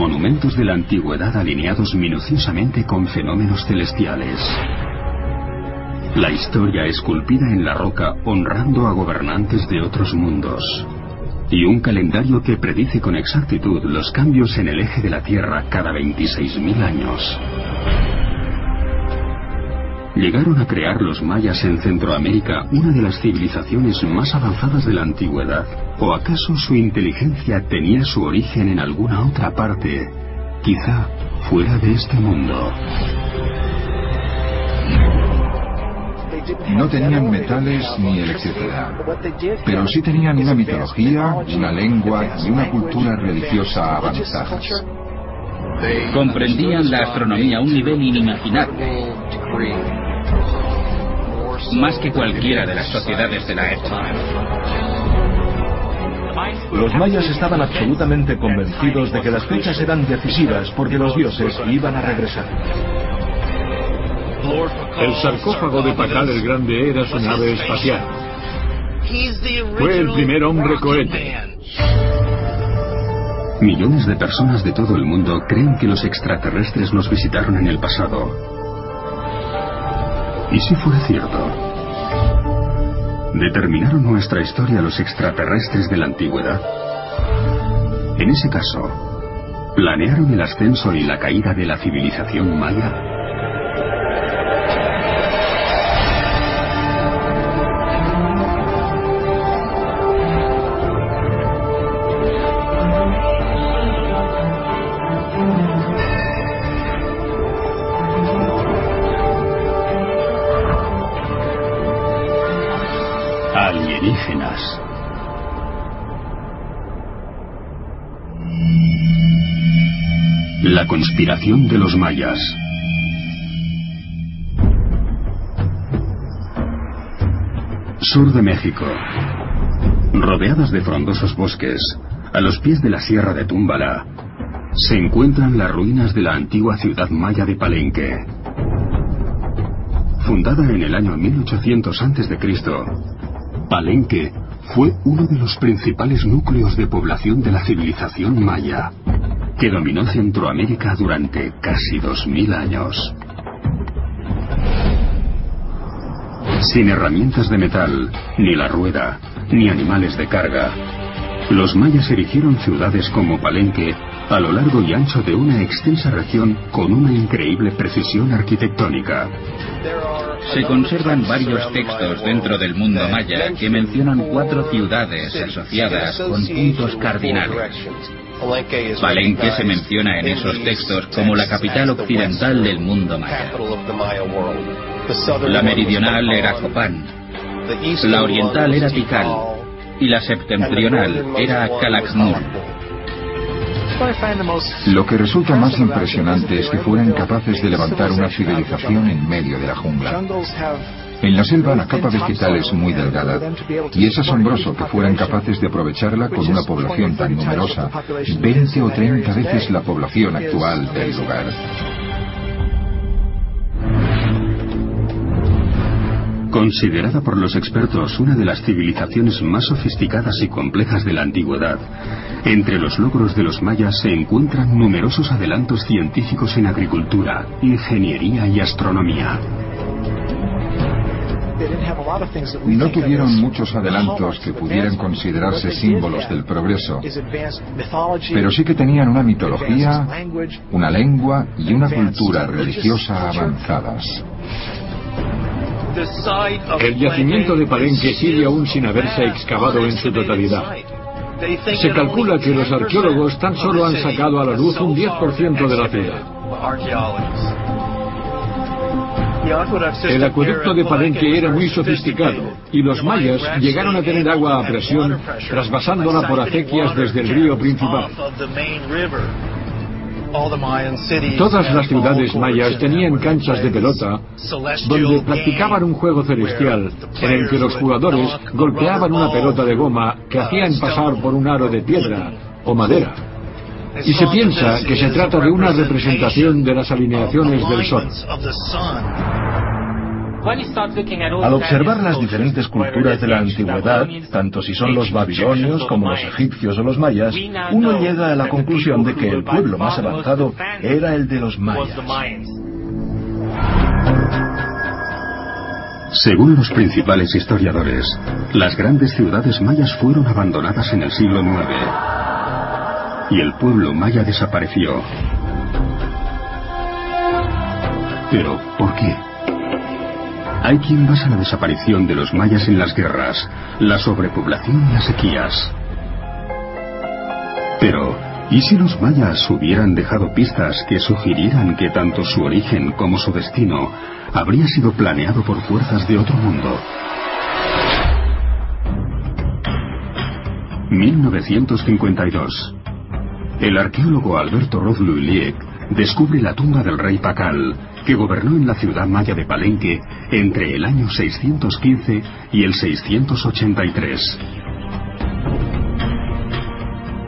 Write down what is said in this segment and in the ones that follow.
monumentos de la antigüedad alineados minuciosamente con fenómenos celestiales. La historia esculpida en la roca honrando a gobernantes de otros mundos. Y un calendario que predice con exactitud los cambios en el eje de la Tierra cada 26.000 años. Llegaron a crear los mayas en Centroamérica una de las civilizaciones más avanzadas de la antigüedad. ¿O acaso su inteligencia tenía su origen en alguna otra parte, quizá fuera de este mundo? No tenían metales ni electricidad, pero sí tenían una mitología, una lengua y una cultura religiosa avanzadas. Comprendían la astronomía a un nivel inimaginable, más que cualquiera de las sociedades de la época. Los mayas estaban absolutamente convencidos de que las fechas eran decisivas porque los dioses iban a regresar. El sarcófago de Pacal el Grande era su nave espacial. Fue el primer hombre cohete. Millones de personas de todo el mundo creen que los extraterrestres nos visitaron en el pasado. ¿Y si fuera cierto? ¿Determinaron nuestra historia los extraterrestres de la antigüedad? En ese caso, ¿planearon el ascenso y la caída de la civilización maya? Alienígenas. La conspiración de los mayas. Sur de México. Rodeadas de frondosos bosques, a los pies de la sierra de Túmbala, se encuentran las ruinas de la antigua ciudad maya de Palenque. Fundada en el año 1800 a.C., Palenque fue uno de los principales núcleos de población de la civilización maya, que dominó Centroamérica durante casi 2000 años. Sin herramientas de metal, ni la rueda, ni animales de carga, los mayas erigieron ciudades como Palenque a lo largo y ancho de una extensa región con una increíble precisión arquitectónica. Se conservan varios textos dentro del mundo maya que mencionan cuatro ciudades asociadas con puntos cardinales. Palenque se menciona en esos textos como la capital occidental del mundo maya. La meridional era Copán, la oriental era Tikal y la septentrional era Calakmul. Lo que resulta más impresionante es que fueran capaces de levantar una civilización en medio de la jungla. En la selva la capa vegetal es muy delgada y es asombroso que fueran capaces de aprovecharla con una población tan numerosa, 20 o 30 veces la población actual del lugar. Considerada por los expertos una de las civilizaciones más sofisticadas y complejas de la antigüedad, entre los logros de los mayas se encuentran numerosos adelantos científicos en agricultura, ingeniería y astronomía. No tuvieron muchos adelantos que pudieran considerarse símbolos del progreso, pero sí que tenían una mitología, una lengua y una cultura religiosa avanzadas. El yacimiento de Palenque sigue aún sin haberse excavado en su totalidad. Se calcula que los arqueólogos tan solo han sacado a la luz un 10% de la ciudad. El acueducto de Palenque era muy sofisticado y los mayas llegaron a tener agua a presión trasvasándola por acequias desde el río principal. Todas las ciudades mayas tenían canchas de pelota donde practicaban un juego celestial en el que los jugadores golpeaban una pelota de goma que hacían pasar por un aro de piedra o madera. Y se piensa que se trata de una representación de las alineaciones del Sol. Al observar las diferentes culturas de la antigüedad, tanto si son los babilonios como los egipcios o los mayas, uno llega a la conclusión de que el pueblo más avanzado era el de los mayas. Según los principales historiadores, las grandes ciudades mayas fueron abandonadas en el siglo IX y el pueblo maya desapareció. Pero, ¿por qué? Hay quien basa la desaparición de los mayas en las guerras, la sobrepoblación y las sequías. Pero, ¿y si los mayas hubieran dejado pistas que sugirieran que tanto su origen como su destino habría sido planeado por fuerzas de otro mundo? 1952. El arqueólogo Alberto Rozluiliek descubre la tumba del rey Pacal, que gobernó en la ciudad maya de Palenque entre el año 615 y el 683.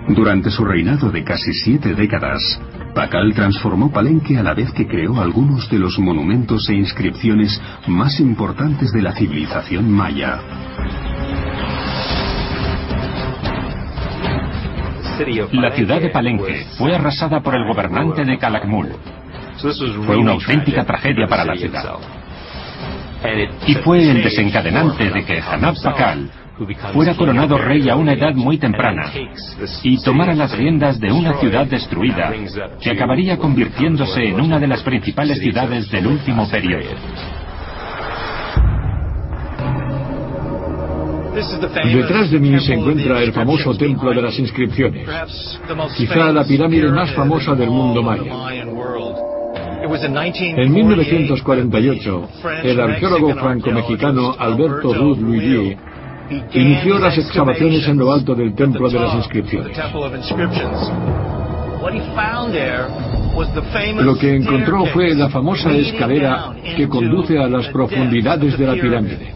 Durante su reinado de casi siete décadas, Pacal transformó Palenque a la vez que creó algunos de los monumentos e inscripciones más importantes de la civilización maya. La ciudad de Palenque fue arrasada por el gobernante de Calakmul. Fue una auténtica tragedia para la ciudad. Y fue el desencadenante de que Hanab Pakal fuera coronado rey a una edad muy temprana y tomara las riendas de una ciudad destruida que acabaría convirtiéndose en una de las principales ciudades del último periodo. Detrás de mí se encuentra el famoso Templo de las Inscripciones, quizá la pirámide más famosa del mundo maya. En 1948, el arqueólogo franco-mexicano Alberto Ruth Luigi inició las excavaciones en lo alto del Templo de las Inscripciones. Lo que encontró fue la famosa escalera que conduce a las profundidades de la pirámide.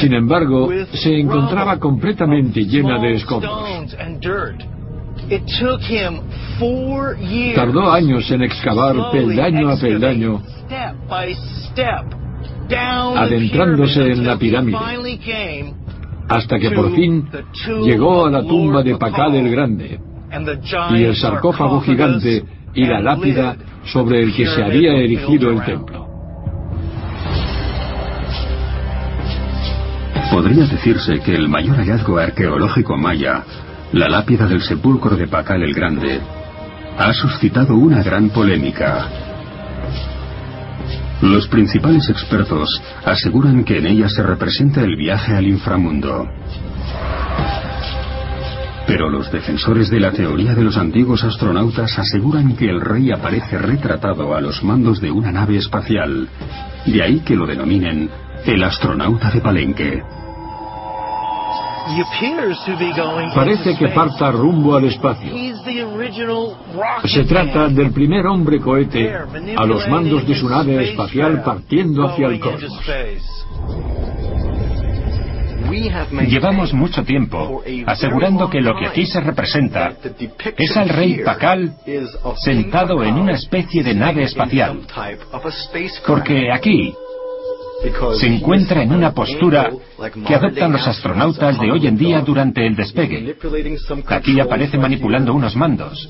Sin embargo, se encontraba completamente llena de escombros. Tardó años en excavar peldaño a peldaño, adentrándose en la pirámide, hasta que por fin llegó a la tumba de Pacal el Grande y el sarcófago gigante y la lápida sobre el que se había erigido el templo. Podría decirse que el mayor hallazgo arqueológico maya, la lápida del sepulcro de Pacal el Grande, ha suscitado una gran polémica. Los principales expertos aseguran que en ella se representa el viaje al inframundo. Pero los defensores de la teoría de los antiguos astronautas aseguran que el rey aparece retratado a los mandos de una nave espacial, de ahí que lo denominen el astronauta de Palenque. Parece que parta rumbo al espacio. Se trata del primer hombre cohete a los mandos de su nave espacial partiendo hacia el cosmos. Llevamos mucho tiempo asegurando que lo que aquí se representa es al rey Pakal sentado en una especie de nave espacial. Porque aquí se encuentra en una postura que adoptan los astronautas de hoy en día durante el despegue. Aquí aparece manipulando unos mandos.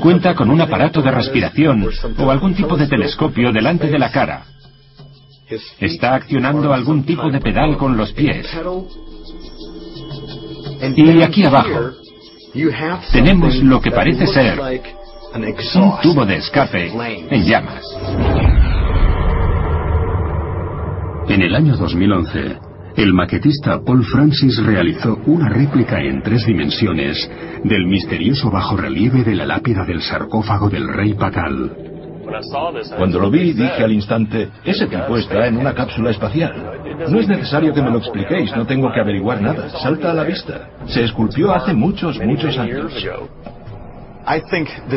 Cuenta con un aparato de respiración o algún tipo de telescopio delante de la cara. Está accionando algún tipo de pedal con los pies. Y aquí abajo tenemos lo que parece ser un tubo de escape en llamas. En el año 2011, el maquetista Paul Francis realizó una réplica en tres dimensiones del misterioso bajorrelieve de la lápida del sarcófago del rey Pakal. Cuando lo vi dije al instante, ese tipo está en una cápsula espacial. No es necesario que me lo expliquéis, no tengo que averiguar nada, salta a la vista. Se esculpió hace muchos, muchos años.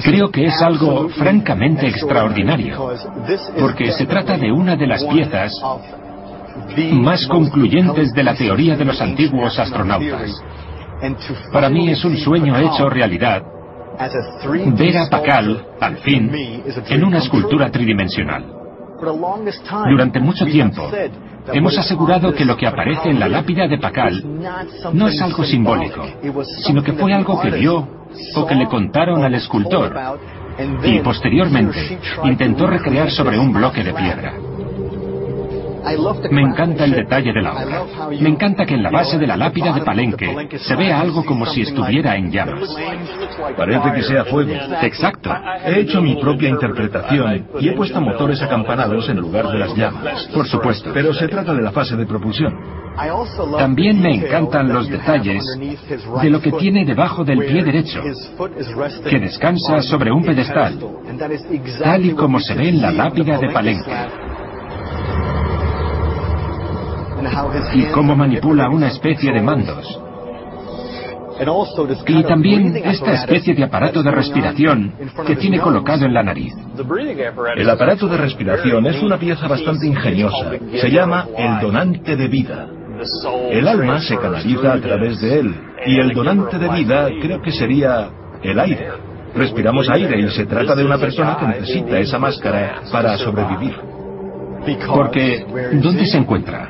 Creo que es algo francamente extraordinario, porque se trata de una de las piezas más concluyentes de la teoría de los antiguos astronautas. Para mí es un sueño hecho realidad ver a Pakal, al fin, en una escultura tridimensional. Durante mucho tiempo, hemos asegurado que lo que aparece en la lápida de Pakal no es algo simbólico, sino que fue algo que vio o que le contaron al escultor y posteriormente intentó recrear sobre un bloque de piedra. Me encanta el detalle de la obra. Me encanta que en la base de la lápida de Palenque se vea algo como si estuviera en llamas. Parece que sea fuego. Exacto. He hecho mi propia interpretación y he puesto motores acampanados en lugar de las llamas. Por supuesto. Pero se trata de la fase de propulsión. También me encantan los detalles de lo que tiene debajo del pie derecho, que descansa sobre un pedestal, tal y como se ve en la lápida de Palenque y cómo manipula una especie de mandos. Y también esta especie de aparato de respiración que tiene colocado en la nariz. El aparato de respiración es una pieza bastante ingeniosa. Se llama el donante de vida. El alma se canaliza a través de él y el donante de vida creo que sería el aire. Respiramos aire y se trata de una persona que necesita esa máscara para sobrevivir. Porque, ¿dónde se encuentra?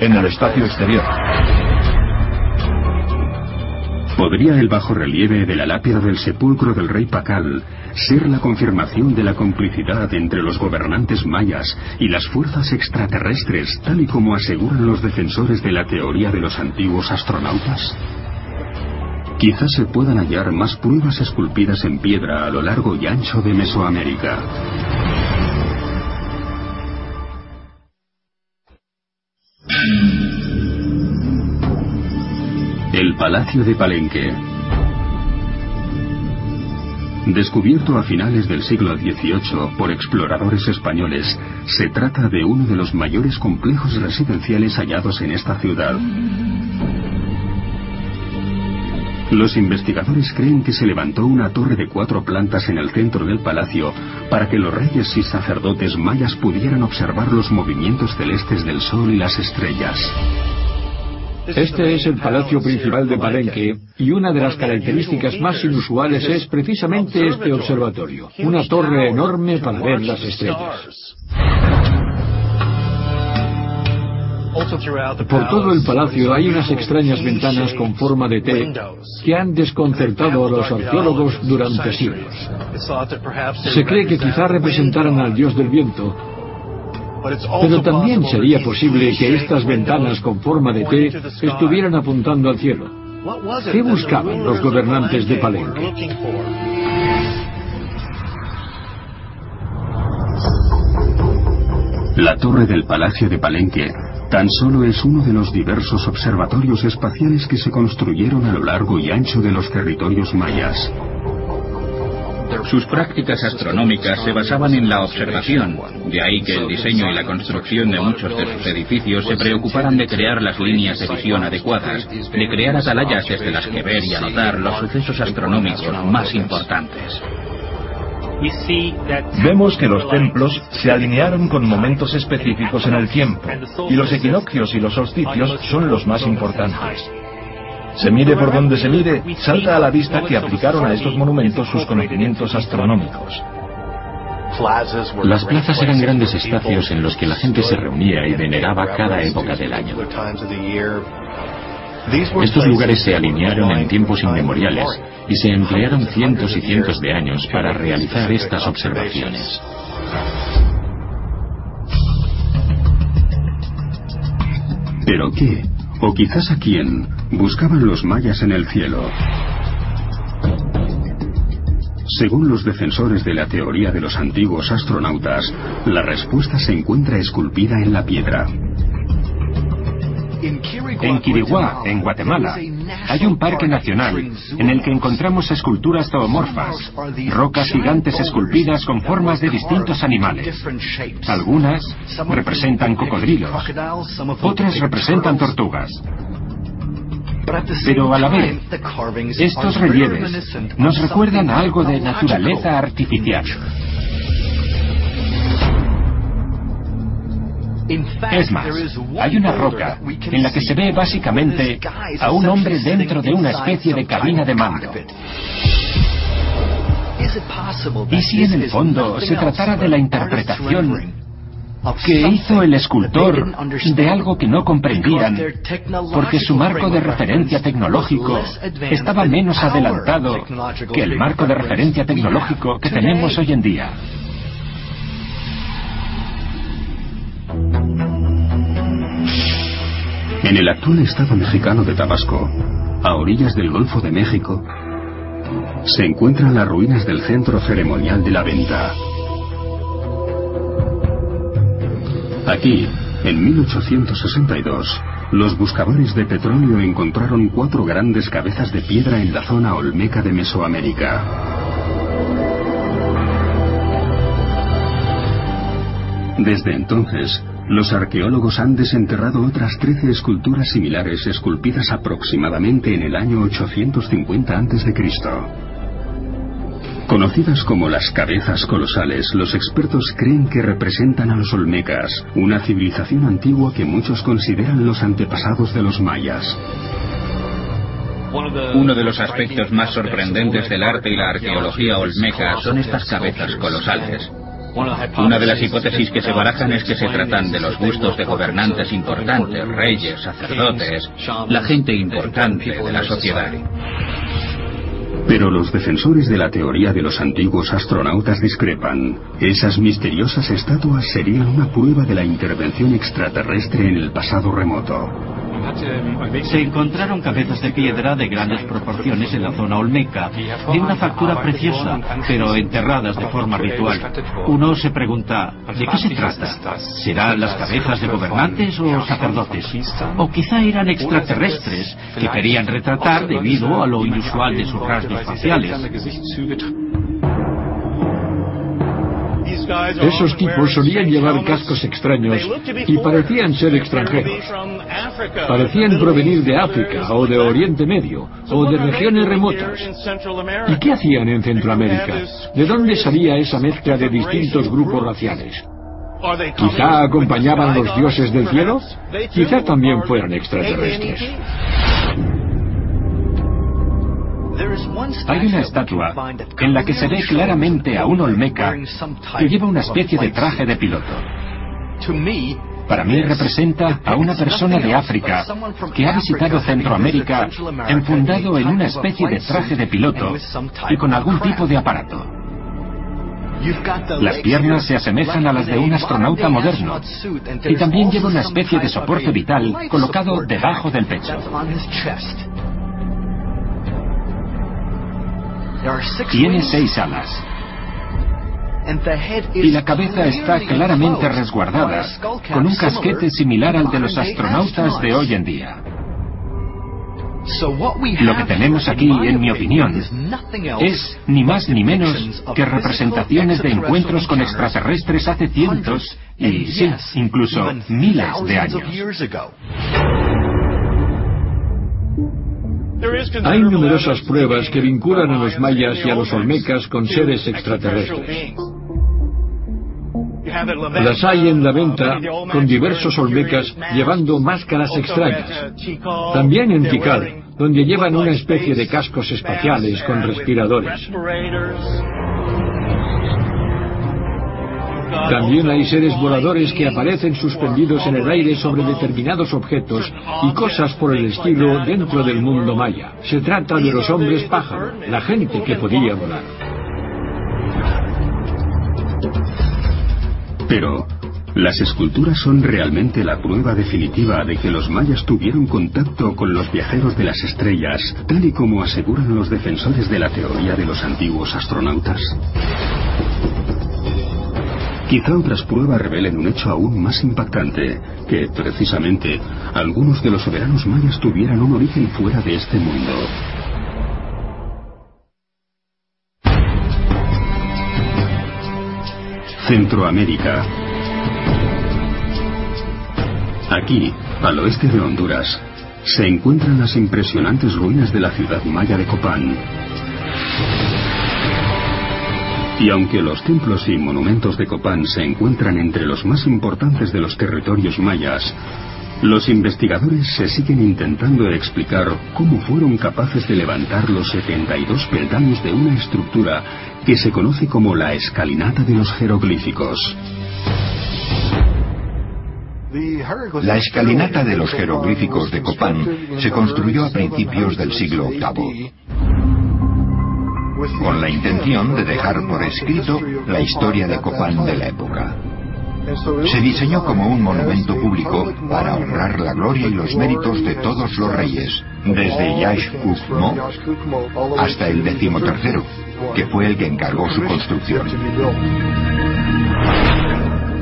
En el espacio exterior. ¿Podría el bajo relieve de la lápida del sepulcro del rey Pacal ser la confirmación de la complicidad entre los gobernantes mayas y las fuerzas extraterrestres, tal y como aseguran los defensores de la teoría de los antiguos astronautas? Quizás se puedan hallar más pruebas esculpidas en piedra a lo largo y ancho de Mesoamérica. El Palacio de Palenque. Descubierto a finales del siglo XVIII por exploradores españoles, se trata de uno de los mayores complejos residenciales hallados en esta ciudad. Los investigadores creen que se levantó una torre de cuatro plantas en el centro del palacio para que los reyes y sacerdotes mayas pudieran observar los movimientos celestes del sol y las estrellas. Este es el palacio principal de Palenque y una de las características más inusuales es precisamente este observatorio, una torre enorme para ver las estrellas. Por todo el palacio hay unas extrañas ventanas con forma de T que han desconcertado a los arqueólogos durante siglos. Se cree que quizá representaran al dios del viento, pero también sería posible que estas ventanas con forma de T estuvieran apuntando al cielo. ¿Qué buscaban los gobernantes de Palenque? La torre del Palacio de Palenque tan solo es uno de los diversos observatorios espaciales que se construyeron a lo largo y ancho de los territorios mayas. Sus prácticas astronómicas se basaban en la observación, de ahí que el diseño y la construcción de muchos de sus edificios se preocuparan de crear las líneas de visión adecuadas, de crear atalayas desde las que ver y anotar los sucesos astronómicos más importantes. Vemos que los templos se alinearon con momentos específicos en el tiempo, y los equinoccios y los solsticios son los más importantes. Se mire por donde se mire, salta a la vista que aplicaron a estos monumentos sus conocimientos astronómicos. Las plazas eran grandes espacios en los que la gente se reunía y veneraba cada época del año. Estos lugares se alinearon en tiempos inmemoriales y se emplearon cientos y cientos de años para realizar estas observaciones. ¿Pero qué? ¿O quizás a quién buscaban los mayas en el cielo? Según los defensores de la teoría de los antiguos astronautas, la respuesta se encuentra esculpida en la piedra. En Quiriguá, en Guatemala, hay un parque nacional en el que encontramos esculturas zoomorfas, rocas gigantes esculpidas con formas de distintos animales. Algunas representan cocodrilos, otras representan tortugas. Pero a la vez, estos relieves nos recuerdan a algo de naturaleza artificial. Es más, hay una roca en la que se ve básicamente a un hombre dentro de una especie de cabina de mando. ¿Y si en el fondo se tratara de la interpretación que hizo el escultor de algo que no comprendían porque su marco de referencia tecnológico estaba menos adelantado que el marco de referencia tecnológico que tenemos hoy en día? En el actual estado mexicano de Tabasco, a orillas del Golfo de México, se encuentran las ruinas del centro ceremonial de la venta. Aquí, en 1862, los buscadores de petróleo encontraron cuatro grandes cabezas de piedra en la zona olmeca de Mesoamérica. Desde entonces, los arqueólogos han desenterrado otras 13 esculturas similares esculpidas aproximadamente en el año 850 a.C. Conocidas como las cabezas colosales, los expertos creen que representan a los olmecas, una civilización antigua que muchos consideran los antepasados de los mayas. Uno de los aspectos más sorprendentes del arte y la arqueología olmeca son estas cabezas colosales. Una de las hipótesis que se barajan es que se tratan de los bustos de gobernantes importantes, reyes, sacerdotes, la gente importante de la sociedad. Pero los defensores de la teoría de los antiguos astronautas discrepan. Esas misteriosas estatuas serían una prueba de la intervención extraterrestre en el pasado remoto. Se encontraron cabezas de piedra de grandes proporciones en la zona olmeca, de una factura preciosa, pero enterradas de forma ritual. Uno se pregunta, ¿de qué se trata? ¿Serán las cabezas de gobernantes o sacerdotes? O quizá eran extraterrestres que querían retratar debido a lo inusual de sus rasgos faciales. Esos tipos solían llevar cascos extraños y parecían ser extranjeros. Parecían provenir de África o de Oriente Medio o de regiones remotas. ¿Y qué hacían en Centroamérica? ¿De dónde salía esa mezcla de distintos grupos raciales? ¿Quizá acompañaban los dioses del cielo? Quizá también fueran extraterrestres. Hay una estatua en la que se ve claramente a un olmeca que lleva una especie de traje de piloto. Para mí representa a una persona de África que ha visitado Centroamérica enfundado en una especie de traje de piloto y con algún tipo de aparato. Las piernas se asemejan a las de un astronauta moderno y también lleva una especie de soporte vital colocado debajo del pecho. Tiene seis alas. Y la cabeza está claramente resguardada, con un casquete similar al de los astronautas de hoy en día. Lo que tenemos aquí, en mi opinión, es ni más ni menos que representaciones de encuentros con extraterrestres hace cientos y sí, incluso miles de años. Hay numerosas pruebas que vinculan a los mayas y a los olmecas con seres extraterrestres. Las hay en la venta con diversos olmecas llevando máscaras extrañas. También en Tikal, donde llevan una especie de cascos espaciales con respiradores. También hay seres voladores que aparecen suspendidos en el aire sobre determinados objetos y cosas por el estilo dentro del mundo maya. Se trata de los hombres pájaro, la gente que podía volar. Pero, ¿las esculturas son realmente la prueba definitiva de que los mayas tuvieron contacto con los viajeros de las estrellas, tal y como aseguran los defensores de la teoría de los antiguos astronautas? Quizá otras pruebas revelen un hecho aún más impactante, que precisamente algunos de los soberanos mayas tuvieran un origen fuera de este mundo. Centroamérica. Aquí, al oeste de Honduras, se encuentran las impresionantes ruinas de la ciudad maya de Copán. Y aunque los templos y monumentos de Copán se encuentran entre los más importantes de los territorios mayas, Los investigadores se siguen intentando explicar cómo fueron capaces de levantar los 72 peldaños de una estructura que se conoce como la escalinata de los jeroglíficos. La escalinata de los jeroglíficos de Copán se construyó a principios del siglo VIII con la intención de dejar por escrito la historia de Copán de la época. Se diseñó como un monumento público para honrar la gloria y los méritos de todos los reyes, desde Yash Kukmo hasta el decimotercero, que fue el que encargó su construcción.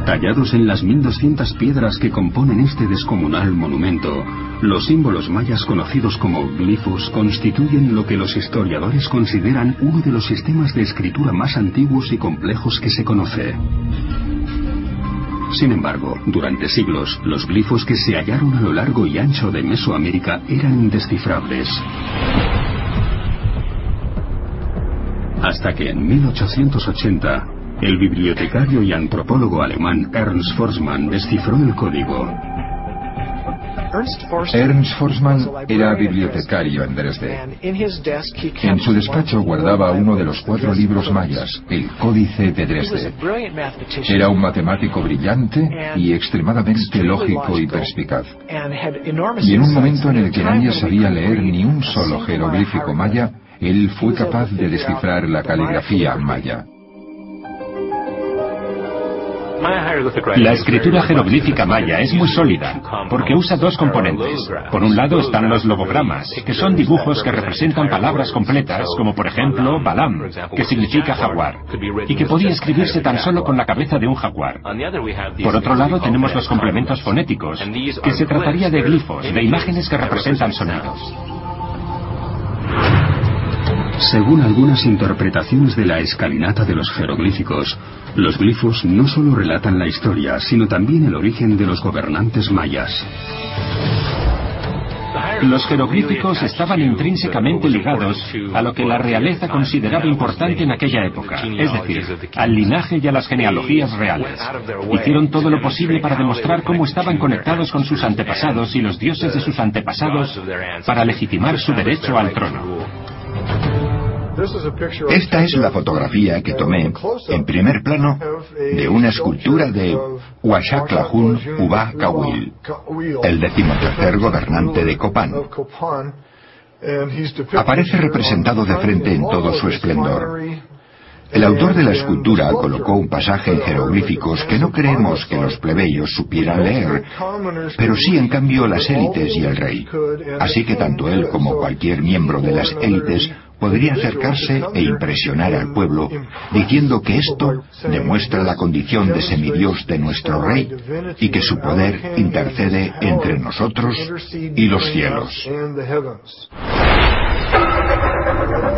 Tallados en las 1200 piedras que componen este descomunal monumento, los símbolos mayas conocidos como glifos constituyen lo que los historiadores consideran uno de los sistemas de escritura más antiguos y complejos que se conoce. Sin embargo, durante siglos, los glifos que se hallaron a lo largo y ancho de Mesoamérica eran indescifrables. Hasta que en 1880, el bibliotecario y antropólogo alemán Ernst Forsman descifró el código. Ernst Forsman era bibliotecario en Dresde. En su despacho guardaba uno de los cuatro libros mayas, el Códice de Dresde. Era un matemático brillante y extremadamente lógico y perspicaz. Y en un momento en el que nadie sabía leer ni un solo jeroglífico maya, él fue capaz de descifrar la caligrafía maya. La escritura jeroglífica maya es muy sólida porque usa dos componentes. Por un lado están los logogramas, que son dibujos que representan palabras completas, como por ejemplo Balam, que significa jaguar, y que podía escribirse tan solo con la cabeza de un jaguar. Por otro lado tenemos los complementos fonéticos, que se trataría de glifos, de imágenes que representan sonidos. Según algunas interpretaciones de la escalinata de los jeroglíficos, los glifos no solo relatan la historia, sino también el origen de los gobernantes mayas. Los jeroglíficos estaban intrínsecamente ligados a lo que la realeza consideraba importante en aquella época, es decir, al linaje y a las genealogías reales. Hicieron todo lo posible para demostrar cómo estaban conectados con sus antepasados y los dioses de sus antepasados para legitimar su derecho al trono. Esta es la fotografía que tomé en primer plano de una escultura de Washaklahun Uba Kawil, el decimotercer gobernante de Copán. Aparece representado de frente en todo su esplendor. El autor de la escultura colocó un pasaje en jeroglíficos que no creemos que los plebeyos supieran leer, pero sí en cambio las élites y el rey. Así que tanto él como cualquier miembro de las élites podría acercarse e impresionar al pueblo diciendo que esto demuestra la condición de semidios de nuestro rey y que su poder intercede entre nosotros y los cielos.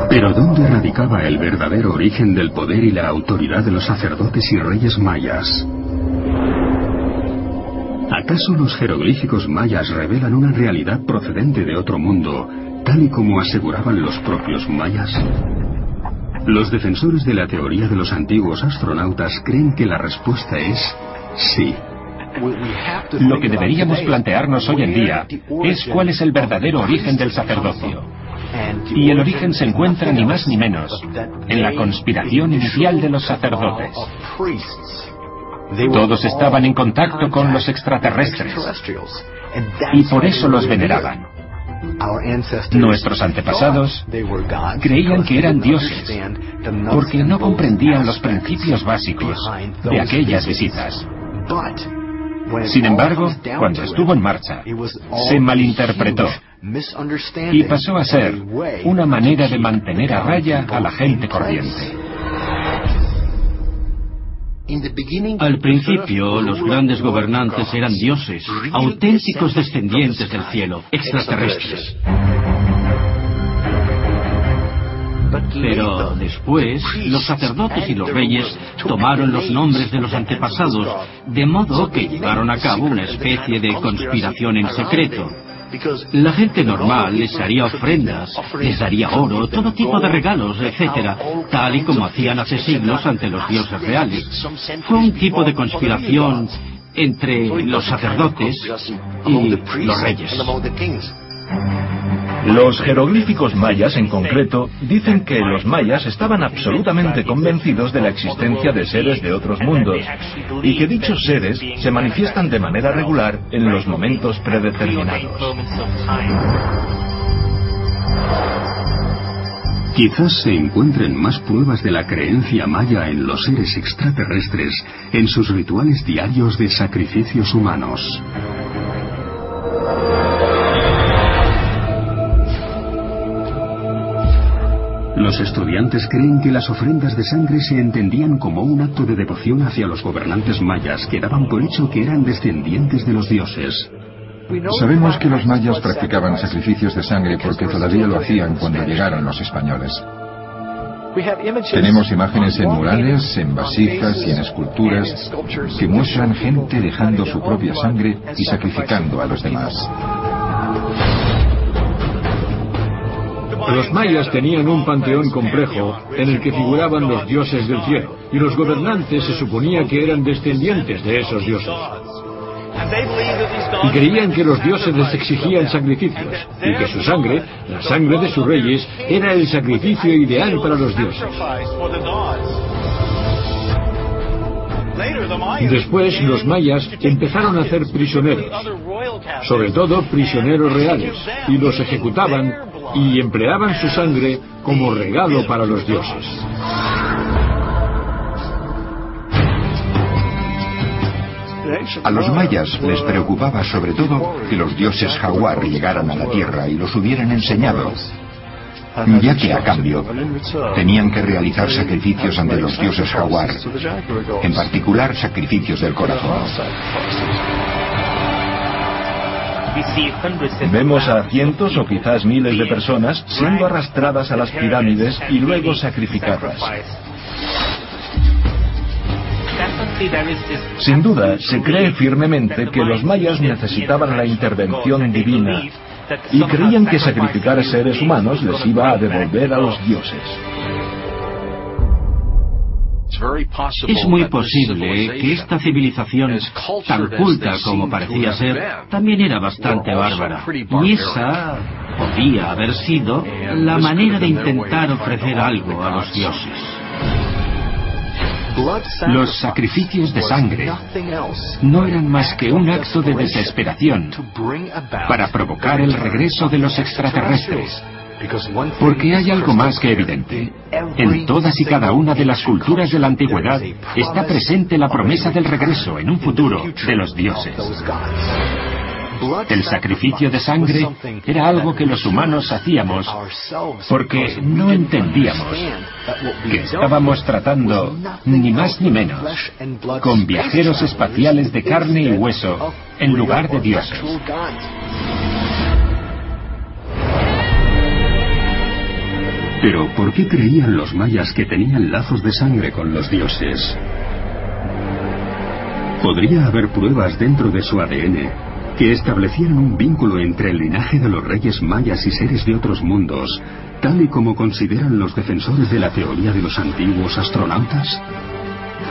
Pero ¿dónde radicaba el verdadero origen del poder y la autoridad de los sacerdotes y reyes mayas? ¿Acaso los jeroglíficos mayas revelan una realidad procedente de otro mundo tal y como aseguraban los propios mayas? Los defensores de la teoría de los antiguos astronautas creen que la respuesta es sí. Lo que deberíamos plantearnos hoy en día es cuál es el verdadero origen del sacerdocio. Y el origen se encuentra ni más ni menos en la conspiración inicial de los sacerdotes. Todos estaban en contacto con los extraterrestres y por eso los veneraban. Nuestros antepasados creían que eran dioses porque no comprendían los principios básicos de aquellas visitas. Sin embargo, cuando estuvo en marcha, se malinterpretó y pasó a ser una manera de mantener a raya a la gente corriente. Al principio, los grandes gobernantes eran dioses, auténticos descendientes del cielo, extraterrestres. Pero después, los sacerdotes y los reyes tomaron los nombres de los antepasados, de modo que llevaron a cabo una especie de conspiración en secreto. La gente normal les haría ofrendas, les daría oro, todo tipo de regalos, etc., tal y como hacían hace siglos ante los dioses reales. Fue un tipo de conspiración entre los sacerdotes y los reyes. Los jeroglíficos mayas en concreto dicen que los mayas estaban absolutamente convencidos de la existencia de seres de otros mundos y que dichos seres se manifiestan de manera regular en los momentos predeterminados. Quizás se encuentren más pruebas de la creencia maya en los seres extraterrestres en sus rituales diarios de sacrificios humanos. Los estudiantes creen que las ofrendas de sangre se entendían como un acto de devoción hacia los gobernantes mayas que daban por hecho que eran descendientes de los dioses. Sabemos que los mayas practicaban sacrificios de sangre porque todavía lo hacían cuando llegaron los españoles. Tenemos imágenes en murales, en vasijas y en esculturas que muestran gente dejando su propia sangre y sacrificando a los demás. Los mayas tenían un panteón complejo en el que figuraban los dioses del cielo, y los gobernantes se suponía que eran descendientes de esos dioses. Y creían que los dioses les exigían sacrificios y que su sangre, la sangre de sus reyes, era el sacrificio ideal para los dioses. Después los mayas empezaron a hacer prisioneros, sobre todo prisioneros reales, y los ejecutaban y empleaban su sangre como regalo para los dioses. A los mayas les preocupaba sobre todo que los dioses jaguar llegaran a la tierra y los hubieran enseñado, ya que a cambio tenían que realizar sacrificios ante los dioses jaguar, en particular sacrificios del corazón. Vemos a cientos o quizás miles de personas siendo arrastradas a las pirámides y luego sacrificadas. Sin duda, se cree firmemente que los mayas necesitaban la intervención divina y creían que sacrificar seres humanos les iba a devolver a los dioses. Es muy posible que esta civilización, tan culta como parecía ser, también era bastante bárbara. Y esa podía haber sido la manera de intentar ofrecer algo a los dioses. Los sacrificios de sangre no eran más que un acto de desesperación para provocar el regreso de los extraterrestres. Porque hay algo más que evidente. En todas y cada una de las culturas de la antigüedad está presente la promesa del regreso en un futuro de los dioses. El sacrificio de sangre era algo que los humanos hacíamos porque no entendíamos que estábamos tratando, ni más ni menos, con viajeros espaciales de carne y hueso en lugar de dioses. Pero ¿por qué creían los mayas que tenían lazos de sangre con los dioses? Podría haber pruebas dentro de su ADN que establecieran un vínculo entre el linaje de los reyes mayas y seres de otros mundos, tal y como consideran los defensores de la teoría de los antiguos astronautas?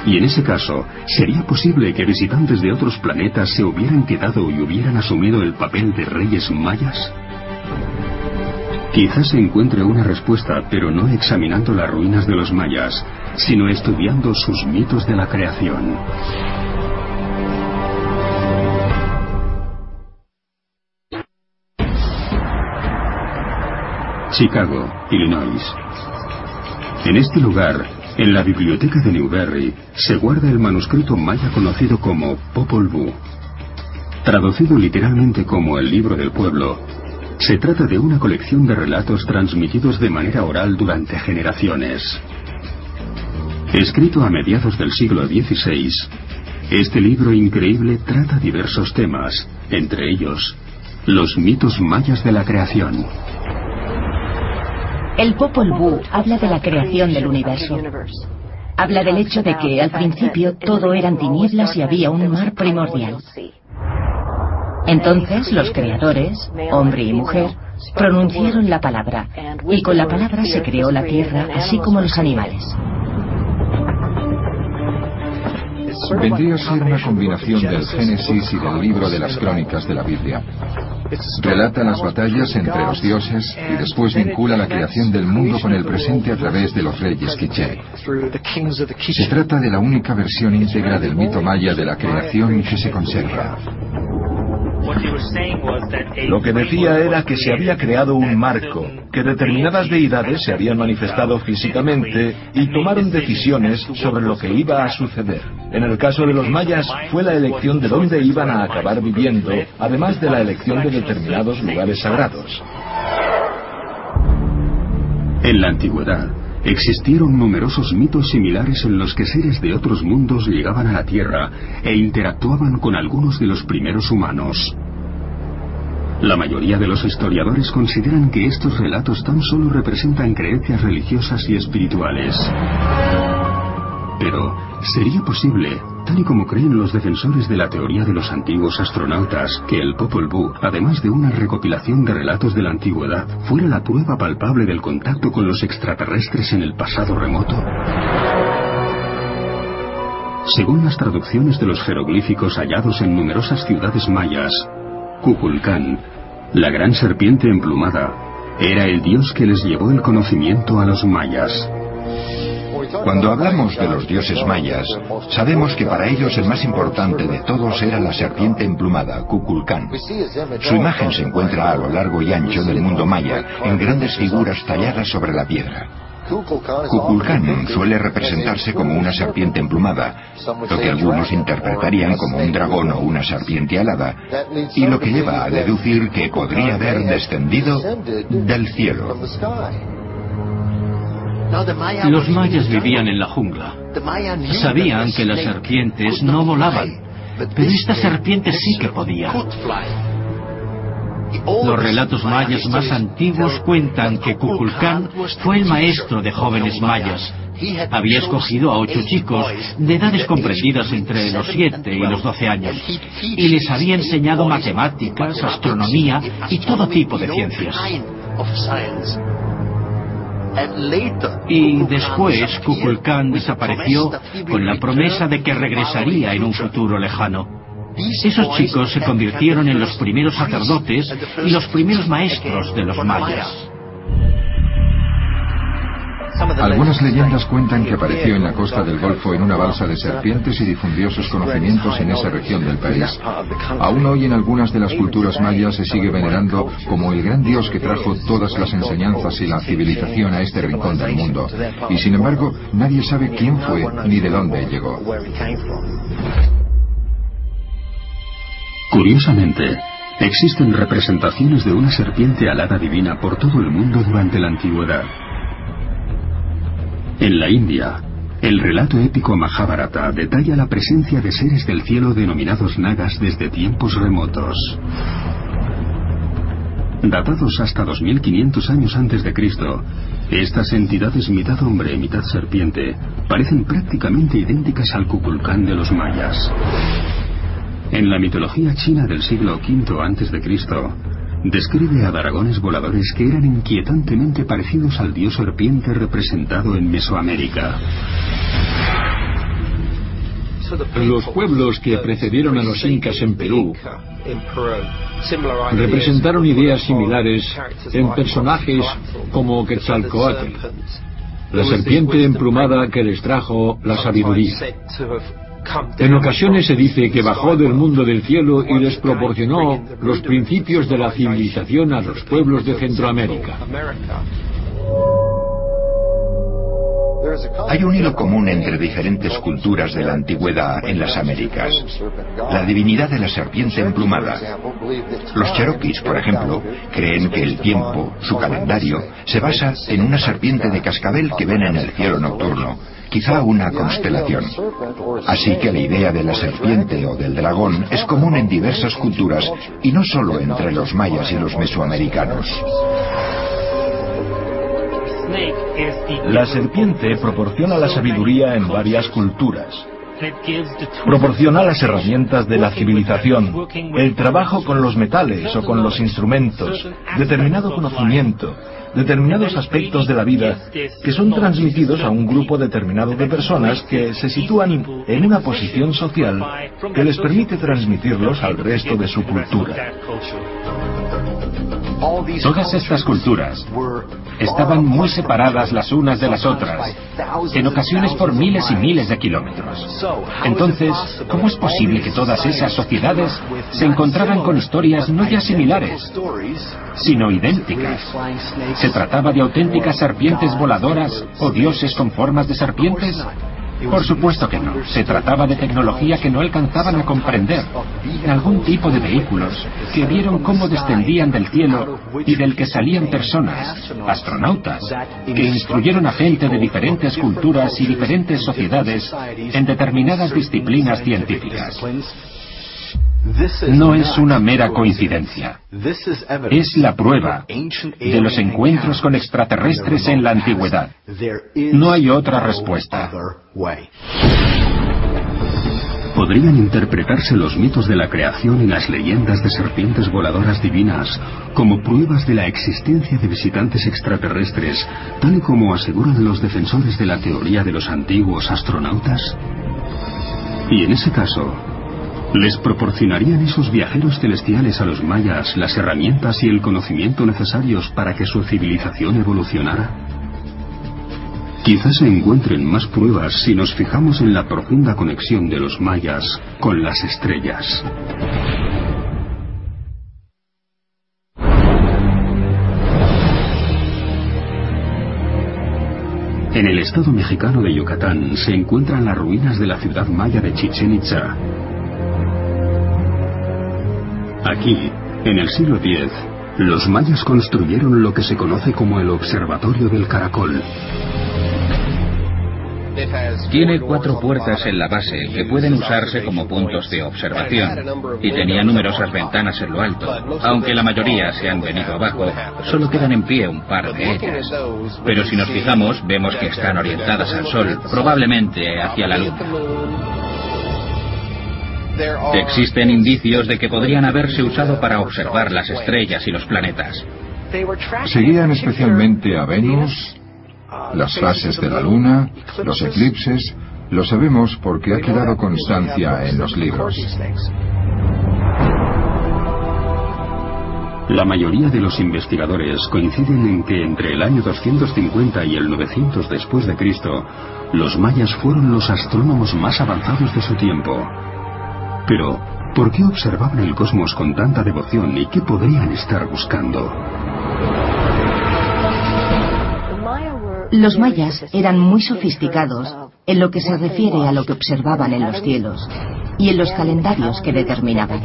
Y en ese caso, ¿sería posible que visitantes de otros planetas se hubieran quedado y hubieran asumido el papel de reyes mayas? Quizás se encuentre una respuesta, pero no examinando las ruinas de los mayas, sino estudiando sus mitos de la creación. Chicago, Illinois. En este lugar, en la biblioteca de Newberry, se guarda el manuscrito maya conocido como Popol Vuh. Traducido literalmente como el libro del pueblo, se trata de una colección de relatos transmitidos de manera oral durante generaciones. Escrito a mediados del siglo XVI, este libro increíble trata diversos temas, entre ellos, los mitos mayas de la creación. El Popol Vuh habla de la creación del universo. Habla del hecho de que al principio todo eran tinieblas y había un mar primordial. Entonces los creadores, hombre y mujer, pronunciaron la palabra y con la palabra se creó la tierra así como los animales. Vendría a ser una combinación del Génesis y del libro de las crónicas de la Biblia. Relata las batallas entre los dioses y después vincula la creación del mundo con el presente a través de los reyes quiché. Se trata de la única versión íntegra del mito maya de la creación que se conserva. Lo que decía era que se había creado un marco, que determinadas deidades se habían manifestado físicamente y tomaron decisiones sobre lo que iba a suceder. En el caso de los mayas fue la elección de dónde iban a acabar viviendo, además de la elección de determinados lugares sagrados. En la antigüedad, Existieron numerosos mitos similares en los que seres de otros mundos llegaban a la Tierra e interactuaban con algunos de los primeros humanos. La mayoría de los historiadores consideran que estos relatos tan solo representan creencias religiosas y espirituales. Pero, ¿sería posible tal y como creen los defensores de la teoría de los antiguos astronautas, que el Popol Vuh, además de una recopilación de relatos de la antigüedad, fuera la prueba palpable del contacto con los extraterrestres en el pasado remoto? Según las traducciones de los jeroglíficos hallados en numerosas ciudades mayas, Kukulcán, la gran serpiente emplumada, era el dios que les llevó el conocimiento a los mayas. Cuando hablamos de los dioses mayas, sabemos que para ellos el más importante de todos era la serpiente emplumada, Kukulcán. Su imagen se encuentra a lo largo y ancho del mundo maya, en grandes figuras talladas sobre la piedra. Kukulcán suele representarse como una serpiente emplumada, lo que algunos interpretarían como un dragón o una serpiente alada, y lo que lleva a deducir que podría haber descendido del cielo. Los mayas vivían en la jungla. Sabían que las serpientes no volaban, pero esta serpiente sí que podía. Los relatos mayas más antiguos cuentan que Kukulcán fue el maestro de jóvenes mayas. Había escogido a ocho chicos de edades comprendidas entre los siete y los doce años y les había enseñado matemáticas, astronomía y todo tipo de ciencias. Y después Kukulcán desapareció con la promesa de que regresaría en un futuro lejano. Esos chicos se convirtieron en los primeros sacerdotes y los primeros maestros de los mayas. Algunas leyendas cuentan que apareció en la costa del Golfo en una balsa de serpientes y difundió sus conocimientos en esa región del país. Aún hoy en algunas de las culturas mayas se sigue venerando como el gran dios que trajo todas las enseñanzas y la civilización a este rincón del mundo. Y sin embargo, nadie sabe quién fue ni de dónde llegó. Curiosamente, existen representaciones de una serpiente alada divina por todo el mundo durante la antigüedad. En la India, el relato épico Mahabharata detalla la presencia de seres del cielo denominados nagas desde tiempos remotos. Datados hasta 2500 años antes de Cristo, estas entidades mitad hombre y mitad serpiente parecen prácticamente idénticas al Kukulcán de los mayas. En la mitología china del siglo V antes de Cristo, describe a dragones voladores que eran inquietantemente parecidos al dios serpiente representado en Mesoamérica. Los pueblos que precedieron a los incas en Perú representaron ideas similares en personajes como Quetzalcoatl, la serpiente emplumada que les trajo la sabiduría. En ocasiones se dice que bajó del mundo del cielo y les proporcionó los principios de la civilización a los pueblos de Centroamérica. Hay un hilo común entre diferentes culturas de la antigüedad en las Américas. La divinidad de la serpiente emplumada. Los cherokees, por ejemplo, creen que el tiempo, su calendario, se basa en una serpiente de cascabel que ven en el cielo nocturno, quizá una constelación. Así que la idea de la serpiente o del dragón es común en diversas culturas y no solo entre los mayas y los mesoamericanos. La serpiente proporciona la sabiduría en varias culturas. Proporciona las herramientas de la civilización, el trabajo con los metales o con los instrumentos, determinado conocimiento, determinados aspectos de la vida que son transmitidos a un grupo determinado de personas que se sitúan en una posición social que les permite transmitirlos al resto de su cultura. Todas estas culturas estaban muy separadas las unas de las otras, en ocasiones por miles y miles de kilómetros. Entonces, ¿cómo es posible que todas esas sociedades se encontraran con historias no ya similares, sino idénticas? ¿Se trataba de auténticas serpientes voladoras o dioses con formas de serpientes? Por supuesto que no. Se trataba de tecnología que no alcanzaban a comprender. Algún tipo de vehículos que vieron cómo descendían del cielo y del que salían personas, astronautas, que instruyeron a gente de diferentes culturas y diferentes sociedades en determinadas disciplinas científicas. No es una mera coincidencia. Es la prueba de los encuentros con extraterrestres en la antigüedad. No hay otra respuesta. Podrían interpretarse los mitos de la creación y las leyendas de serpientes voladoras divinas como pruebas de la existencia de visitantes extraterrestres, tal como aseguran los defensores de la teoría de los antiguos astronautas. Y en ese caso, ¿Les proporcionarían esos viajeros celestiales a los mayas las herramientas y el conocimiento necesarios para que su civilización evolucionara? Quizás se encuentren más pruebas si nos fijamos en la profunda conexión de los mayas con las estrellas. En el estado mexicano de Yucatán se encuentran las ruinas de la ciudad maya de Chichen Itza, Aquí, en el siglo X, los mayas construyeron lo que se conoce como el Observatorio del Caracol. Tiene cuatro puertas en la base que pueden usarse como puntos de observación y tenía numerosas ventanas en lo alto. Aunque la mayoría se han venido abajo, solo quedan en pie un par de ellas. Pero si nos fijamos, vemos que están orientadas al sol, probablemente hacia la luna. Existen indicios de que podrían haberse usado para observar las estrellas y los planetas. Seguían especialmente a Venus, las fases de la Luna, los eclipses, lo sabemos porque ha quedado constancia en los libros. La mayoría de los investigadores coinciden en que entre el año 250 y el 900 después de Cristo, los mayas fueron los astrónomos más avanzados de su tiempo. Pero, ¿por qué observaban el cosmos con tanta devoción y qué podrían estar buscando? Los mayas eran muy sofisticados en lo que se refiere a lo que observaban en los cielos y en los calendarios que determinaban.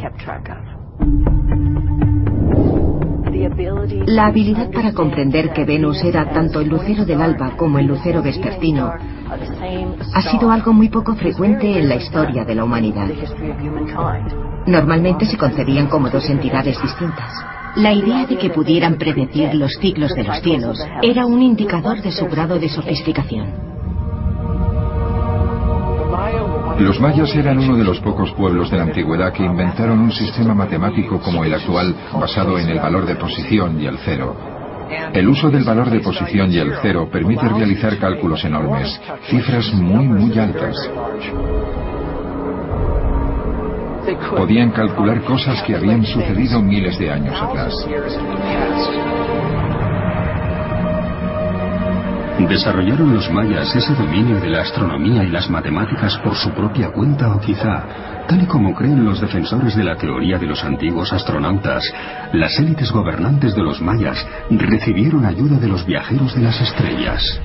La habilidad para comprender que Venus era tanto el lucero del alba como el lucero vespertino ha sido algo muy poco frecuente en la historia de la humanidad. Normalmente se concebían como dos entidades distintas. La idea de que pudieran predecir los ciclos de los cielos era un indicador de su grado de sofisticación. Los mayas eran uno de los pocos pueblos de la antigüedad que inventaron un sistema matemático como el actual basado en el valor de posición y el cero. El uso del valor de posición y el cero permite realizar cálculos enormes, cifras muy muy altas. Podían calcular cosas que habían sucedido miles de años atrás. ¿Desarrollaron los mayas ese dominio de la astronomía y las matemáticas por su propia cuenta o quizá, tal y como creen los defensores de la teoría de los antiguos astronautas, las élites gobernantes de los mayas recibieron ayuda de los viajeros de las estrellas?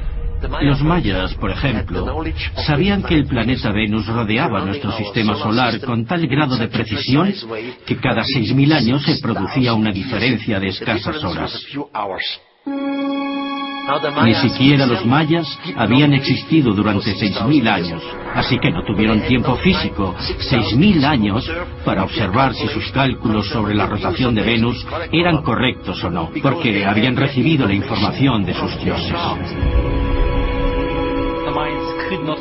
Los mayas, por ejemplo, sabían que el planeta Venus rodeaba nuestro sistema solar con tal grado de precisión que cada 6.000 años se producía una diferencia de escasas horas. Ni siquiera los mayas habían existido durante 6.000 años, así que no tuvieron tiempo físico, 6.000 años, para observar si sus cálculos sobre la rotación de Venus eran correctos o no, porque habían recibido la información de sus dioses.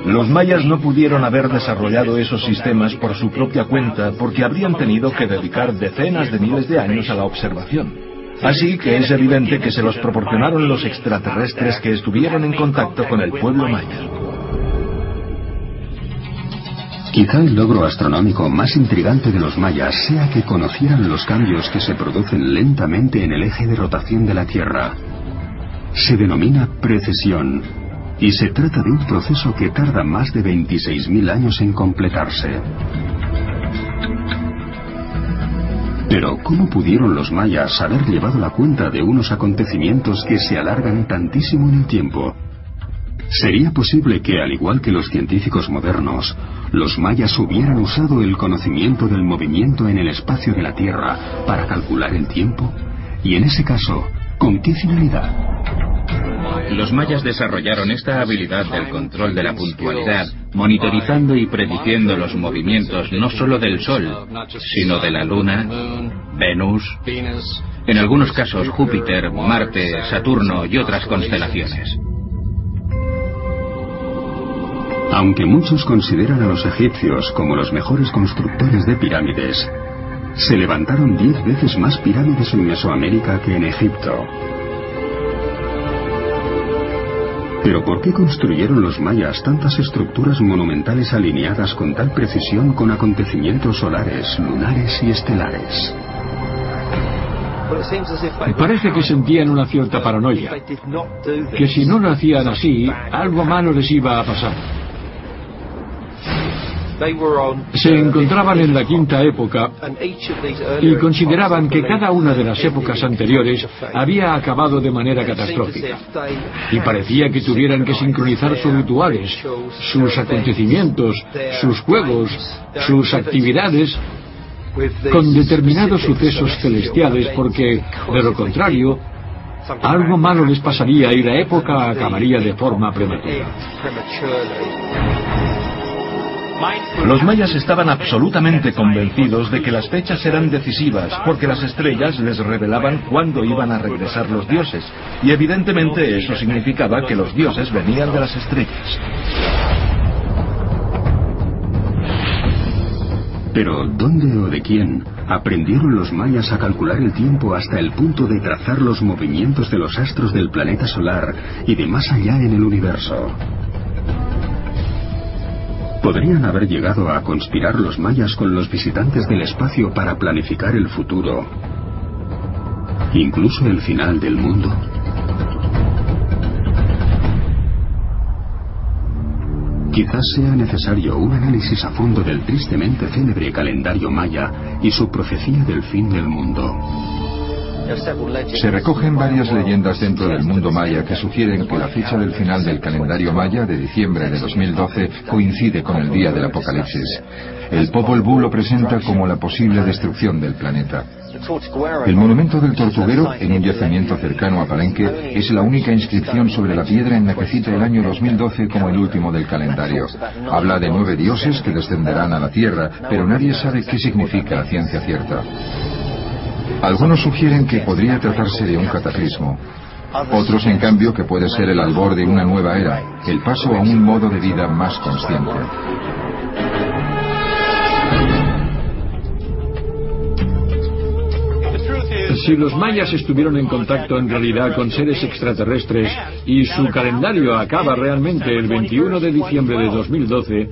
Los mayas no pudieron haber desarrollado esos sistemas por su propia cuenta porque habrían tenido que dedicar decenas de miles de años a la observación. Así que es evidente que se los proporcionaron los extraterrestres que estuvieron en contacto con el pueblo maya. Quizá el logro astronómico más intrigante de los mayas sea que conocieran los cambios que se producen lentamente en el eje de rotación de la Tierra. Se denomina precesión y se trata de un proceso que tarda más de 26.000 años en completarse. Pero ¿cómo pudieron los mayas haber llevado la cuenta de unos acontecimientos que se alargan tantísimo en el tiempo? ¿Sería posible que, al igual que los científicos modernos, los mayas hubieran usado el conocimiento del movimiento en el espacio de la Tierra para calcular el tiempo? Y en ese caso, ¿con qué finalidad? Los mayas desarrollaron esta habilidad del control de la puntualidad, monitorizando y prediciendo los movimientos no solo del Sol, sino de la Luna, Venus, en algunos casos Júpiter, Marte, Saturno y otras constelaciones. Aunque muchos consideran a los egipcios como los mejores constructores de pirámides, se levantaron diez veces más pirámides en Mesoamérica que en Egipto. Pero ¿por qué construyeron los mayas tantas estructuras monumentales alineadas con tal precisión con acontecimientos solares, lunares y estelares? Parece que sentían una cierta paranoia, que si no lo hacían así, algo malo les iba a pasar. Se encontraban en la quinta época y consideraban que cada una de las épocas anteriores había acabado de manera catastrófica. Y parecía que tuvieran que sincronizar sus rituales, sus acontecimientos, sus juegos, sus actividades con determinados sucesos celestiales porque, de lo contrario, algo malo les pasaría y la época acabaría de forma prematura. Los mayas estaban absolutamente convencidos de que las fechas eran decisivas porque las estrellas les revelaban cuándo iban a regresar los dioses y evidentemente eso significaba que los dioses venían de las estrellas. Pero ¿dónde o de quién aprendieron los mayas a calcular el tiempo hasta el punto de trazar los movimientos de los astros del planeta solar y de más allá en el universo? ¿Podrían haber llegado a conspirar los mayas con los visitantes del espacio para planificar el futuro? ¿Incluso el final del mundo? Quizás sea necesario un análisis a fondo del tristemente célebre calendario maya y su profecía del fin del mundo. Se recogen varias leyendas dentro del mundo maya que sugieren que la fecha del final del calendario maya de diciembre de 2012 coincide con el día del apocalipsis. El Popol Vuh lo presenta como la posible destrucción del planeta. El monumento del tortuguero, en un yacimiento cercano a Palenque, es la única inscripción sobre la piedra en la que cita el año 2012 como el último del calendario. Habla de nueve dioses que descenderán a la tierra, pero nadie sabe qué significa a ciencia cierta. Algunos sugieren que podría tratarse de un cataclismo. Otros, en cambio, que puede ser el albor de una nueva era, el paso a un modo de vida más consciente. Si los mayas estuvieron en contacto en realidad con seres extraterrestres y su calendario acaba realmente el 21 de diciembre de 2012,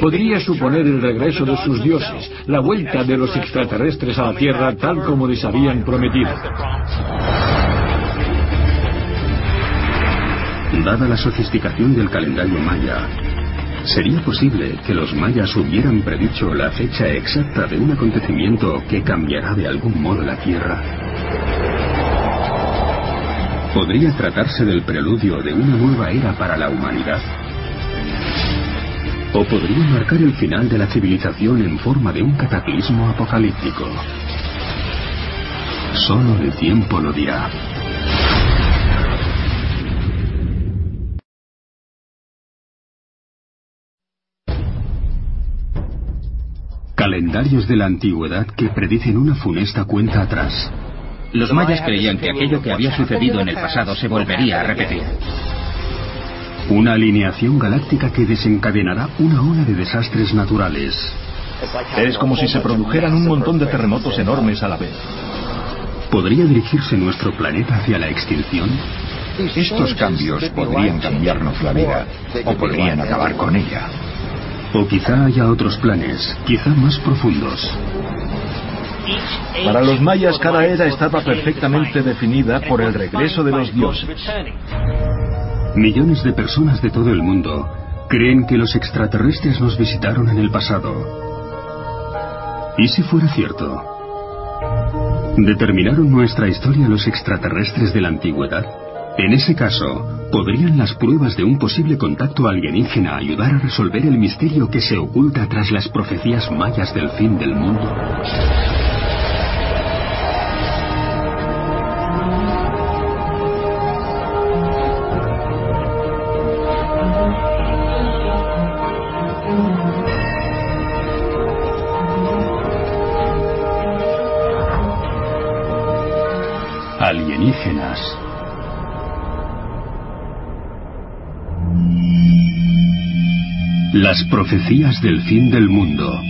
podría suponer el regreso de sus dioses, la vuelta de los extraterrestres a la Tierra tal como les habían prometido. Dada la sofisticación del calendario maya, ¿Sería posible que los mayas hubieran predicho la fecha exacta de un acontecimiento que cambiará de algún modo la Tierra? ¿Podría tratarse del preludio de una nueva era para la humanidad? ¿O podría marcar el final de la civilización en forma de un cataclismo apocalíptico? Solo el tiempo lo dirá. Calendarios de la antigüedad que predicen una funesta cuenta atrás. Los mayas creían que aquello que había sucedido en el pasado se volvería a repetir. Una alineación galáctica que desencadenará una ola de desastres naturales. Es como si se produjeran un montón de terremotos enormes a la vez. ¿Podría dirigirse nuestro planeta hacia la extinción? Estos cambios podrían cambiarnos la vida o podrían acabar con ella. O quizá haya otros planes, quizá más profundos. Para los mayas cada era estaba perfectamente definida por el regreso de los dioses. Millones de personas de todo el mundo creen que los extraterrestres nos visitaron en el pasado. ¿Y si fuera cierto? ¿Determinaron nuestra historia los extraterrestres de la antigüedad? En ese caso, ¿podrían las pruebas de un posible contacto alienígena ayudar a resolver el misterio que se oculta tras las profecías mayas del fin del mundo? Alienígenas. Las profecías del fin del mundo.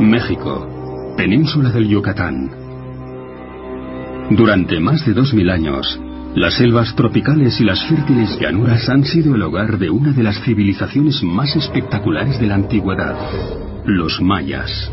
México, península del Yucatán. Durante más de dos mil años, las selvas tropicales y las fértiles llanuras han sido el hogar de una de las civilizaciones más espectaculares de la antigüedad, los mayas.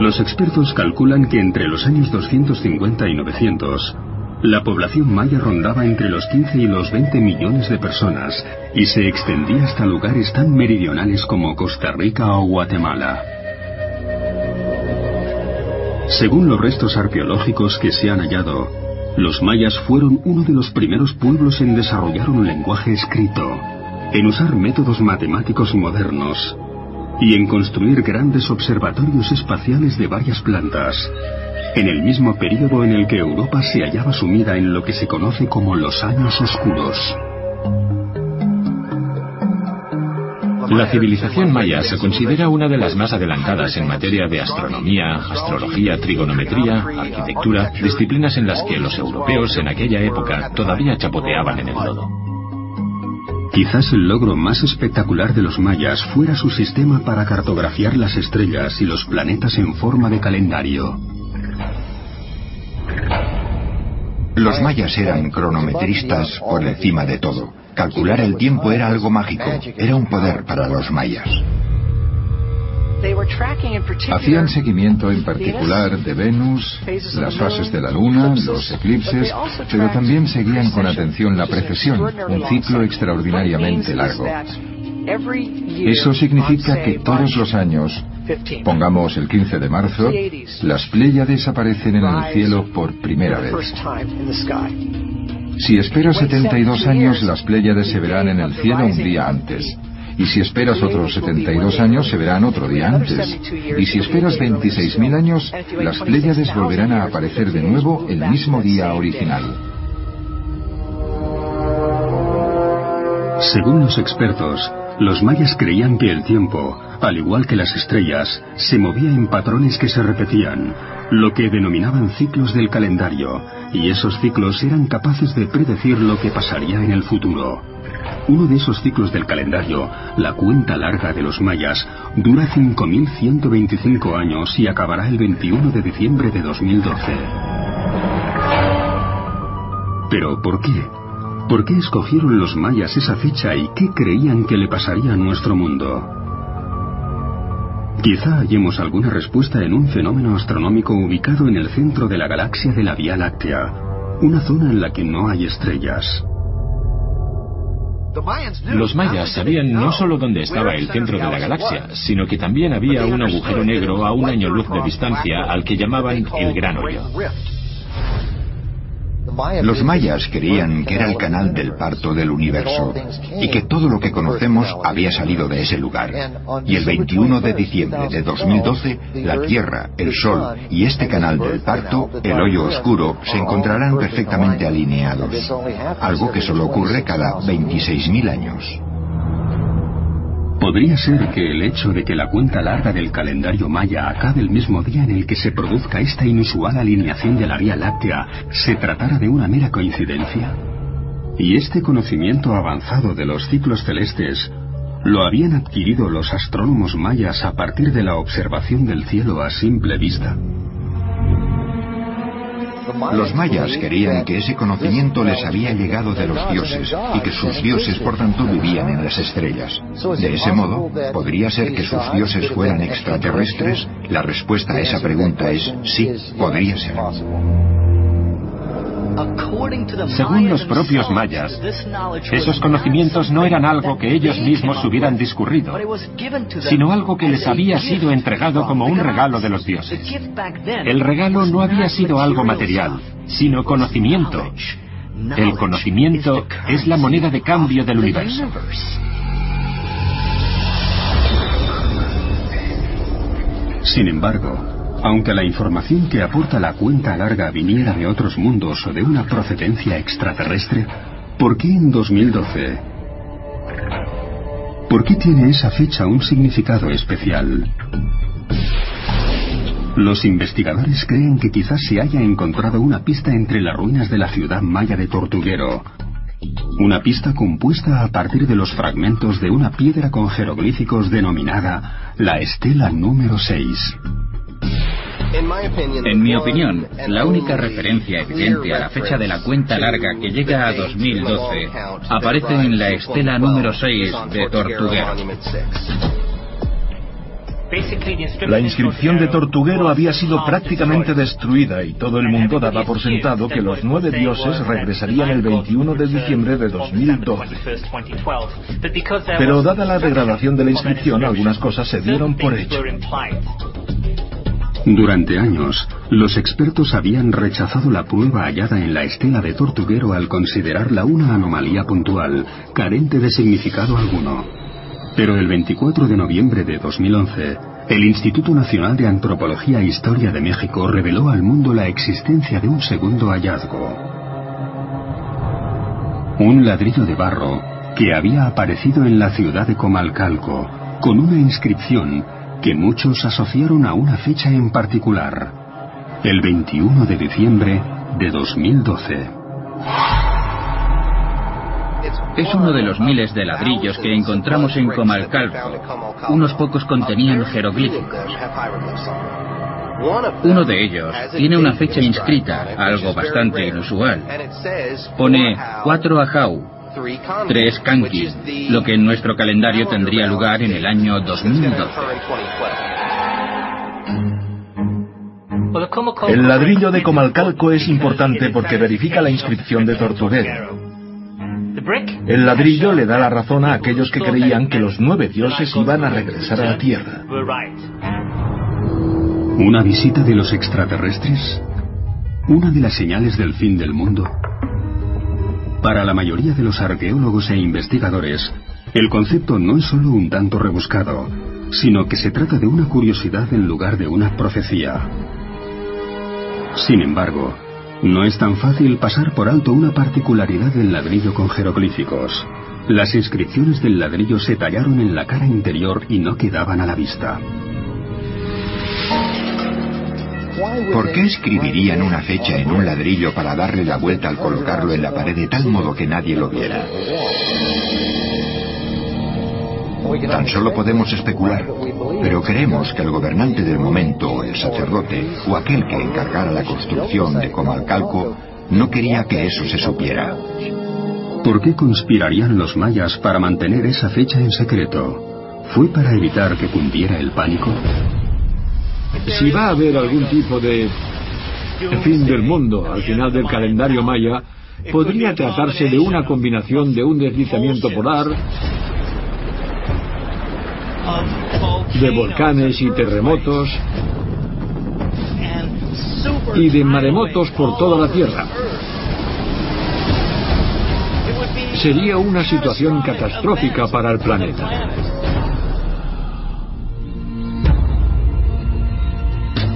Los expertos calculan que entre los años 250 y 900, la población maya rondaba entre los 15 y los 20 millones de personas y se extendía hasta lugares tan meridionales como Costa Rica o Guatemala. Según los restos arqueológicos que se han hallado, los mayas fueron uno de los primeros pueblos en desarrollar un lenguaje escrito, en usar métodos matemáticos modernos y en construir grandes observatorios espaciales de varias plantas, en el mismo periodo en el que Europa se hallaba sumida en lo que se conoce como los años oscuros. La civilización maya se considera una de las más adelantadas en materia de astronomía, astrología, trigonometría, arquitectura, disciplinas en las que los europeos en aquella época todavía chapoteaban en el lodo. Quizás el logro más espectacular de los mayas fuera su sistema para cartografiar las estrellas y los planetas en forma de calendario. Los mayas eran cronometristas por encima de todo. Calcular el tiempo era algo mágico, era un poder para los mayas. Hacían seguimiento en particular de Venus, las fases de la Luna, los eclipses, pero también seguían con atención la precesión, un ciclo extraordinariamente largo. Eso significa que todos los años, pongamos el 15 de marzo, las Pléyades aparecen en el cielo por primera vez. Si esperas 72 años, las Pléyades se verán en el cielo un día antes. Y si esperas otros 72 años, se verán otro día antes. Y si esperas 26.000 años, las Pléyades volverán a aparecer de nuevo el mismo día original. Según los expertos, los mayas creían que el tiempo, al igual que las estrellas, se movía en patrones que se repetían, lo que denominaban ciclos del calendario, y esos ciclos eran capaces de predecir lo que pasaría en el futuro. Uno de esos ciclos del calendario, la cuenta larga de los mayas, dura 5.125 años y acabará el 21 de diciembre de 2012. Pero, ¿por qué? ¿Por qué escogieron los mayas esa fecha y qué creían que le pasaría a nuestro mundo? Quizá hallemos alguna respuesta en un fenómeno astronómico ubicado en el centro de la galaxia de la Vía Láctea, una zona en la que no hay estrellas. Los mayas sabían no solo dónde estaba el centro de la galaxia, sino que también había un agujero negro a un año luz de distancia al que llamaban el Gran Hoyo. Los mayas creían que era el canal del parto del universo y que todo lo que conocemos había salido de ese lugar. Y el 21 de diciembre de 2012, la Tierra, el Sol y este canal del parto, el hoyo oscuro, se encontrarán perfectamente alineados. Algo que solo ocurre cada 26.000 años. Podría ser que el hecho de que la cuenta larga del calendario maya acabe el mismo día en el que se produzca esta inusual alineación de la Vía Láctea se tratara de una mera coincidencia. Y este conocimiento avanzado de los ciclos celestes lo habían adquirido los astrónomos mayas a partir de la observación del cielo a simple vista. Los mayas querían que ese conocimiento les había llegado de los dioses y que sus dioses por tanto vivían en las estrellas. De ese modo, ¿podría ser que sus dioses fueran extraterrestres? La respuesta a esa pregunta es sí, podría ser. Según los propios mayas, esos conocimientos no eran algo que ellos mismos hubieran discurrido, sino algo que les había sido entregado como un regalo de los dioses. El regalo no había sido algo material, sino conocimiento. El conocimiento es la moneda de cambio del universo. Sin embargo, aunque la información que aporta la cuenta larga viniera de otros mundos o de una procedencia extraterrestre, ¿por qué en 2012? ¿Por qué tiene esa fecha un significado especial? Los investigadores creen que quizás se haya encontrado una pista entre las ruinas de la ciudad maya de Tortuguero, una pista compuesta a partir de los fragmentos de una piedra con jeroglíficos denominada la estela número 6. En mi opinión, la única referencia evidente a la fecha de la cuenta larga que llega a 2012 aparece en la estela número 6 de Tortuguero. La inscripción de Tortuguero había sido prácticamente destruida y todo el mundo daba por sentado que los nueve dioses regresarían el 21 de diciembre de 2012. Pero dada la degradación de la inscripción, algunas cosas se dieron por hecho. Durante años, los expertos habían rechazado la prueba hallada en la estela de Tortuguero al considerarla una anomalía puntual, carente de significado alguno. Pero el 24 de noviembre de 2011, el Instituto Nacional de Antropología e Historia de México reveló al mundo la existencia de un segundo hallazgo. Un ladrillo de barro que había aparecido en la ciudad de Comalcalco, con una inscripción que muchos asociaron a una fecha en particular, el 21 de diciembre de 2012. Es uno de los miles de ladrillos que encontramos en Comalcalco. Unos pocos contenían jeroglíficos. Uno de ellos tiene una fecha inscrita, algo bastante inusual. Pone 4 Ajau, tres kanki, lo que en nuestro calendario tendría lugar en el año 2012. El ladrillo de Comalcalco es importante porque verifica la inscripción de Tortuguero. El ladrillo le da la razón a aquellos que creían que los nueve dioses iban a regresar a la Tierra. ¿Una visita de los extraterrestres? ¿Una de las señales del fin del mundo? Para la mayoría de los arqueólogos e investigadores, el concepto no es solo un tanto rebuscado, sino que se trata de una curiosidad en lugar de una profecía. Sin embargo, no es tan fácil pasar por alto una particularidad del ladrillo con jeroglíficos. Las inscripciones del ladrillo se tallaron en la cara interior y no quedaban a la vista. ¿Por qué escribirían una fecha en un ladrillo para darle la vuelta al colocarlo en la pared de tal modo que nadie lo viera? Tan solo podemos especular, pero creemos que el gobernante del momento, el sacerdote, o aquel que encargara la construcción de Comalcalco, no quería que eso se supiera. ¿Por qué conspirarían los mayas para mantener esa fecha en secreto? ¿Fue para evitar que cundiera el pánico? Si va a haber algún tipo de fin del mundo al final del calendario maya, podría tratarse de una combinación de un deslizamiento polar, de volcanes y terremotos y de maremotos por toda la Tierra. Sería una situación catastrófica para el planeta.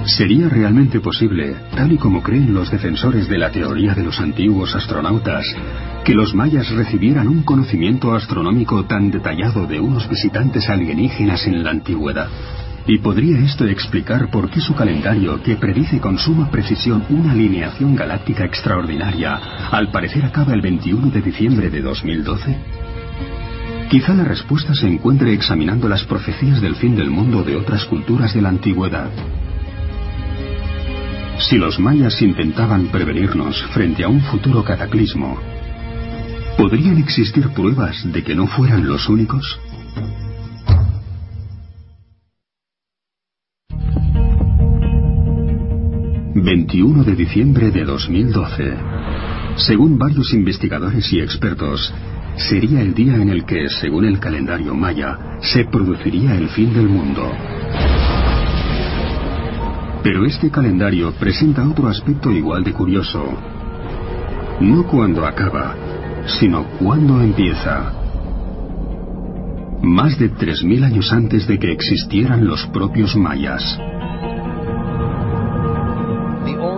¿Sería realmente posible, tal y como creen los defensores de la teoría de los antiguos astronautas, que los mayas recibieran un conocimiento astronómico tan detallado de unos visitantes alienígenas en la antigüedad? ¿Y podría esto explicar por qué su calendario, que predice con suma precisión una alineación galáctica extraordinaria, al parecer acaba el 21 de diciembre de 2012? Quizá la respuesta se encuentre examinando las profecías del fin del mundo de otras culturas de la antigüedad. Si los mayas intentaban prevenirnos frente a un futuro cataclismo, ¿podrían existir pruebas de que no fueran los únicos? ...21 de diciembre de 2012... Según varios investigadores y expertos... ...sería el día en el que, según el calendario maya... ...se produciría el fin del mundo... Pero este calendario presenta otro aspecto igual de curioso. No cuando acaba, sino cuando empieza. Más de 3.000 años antes de que existieran los propios mayas.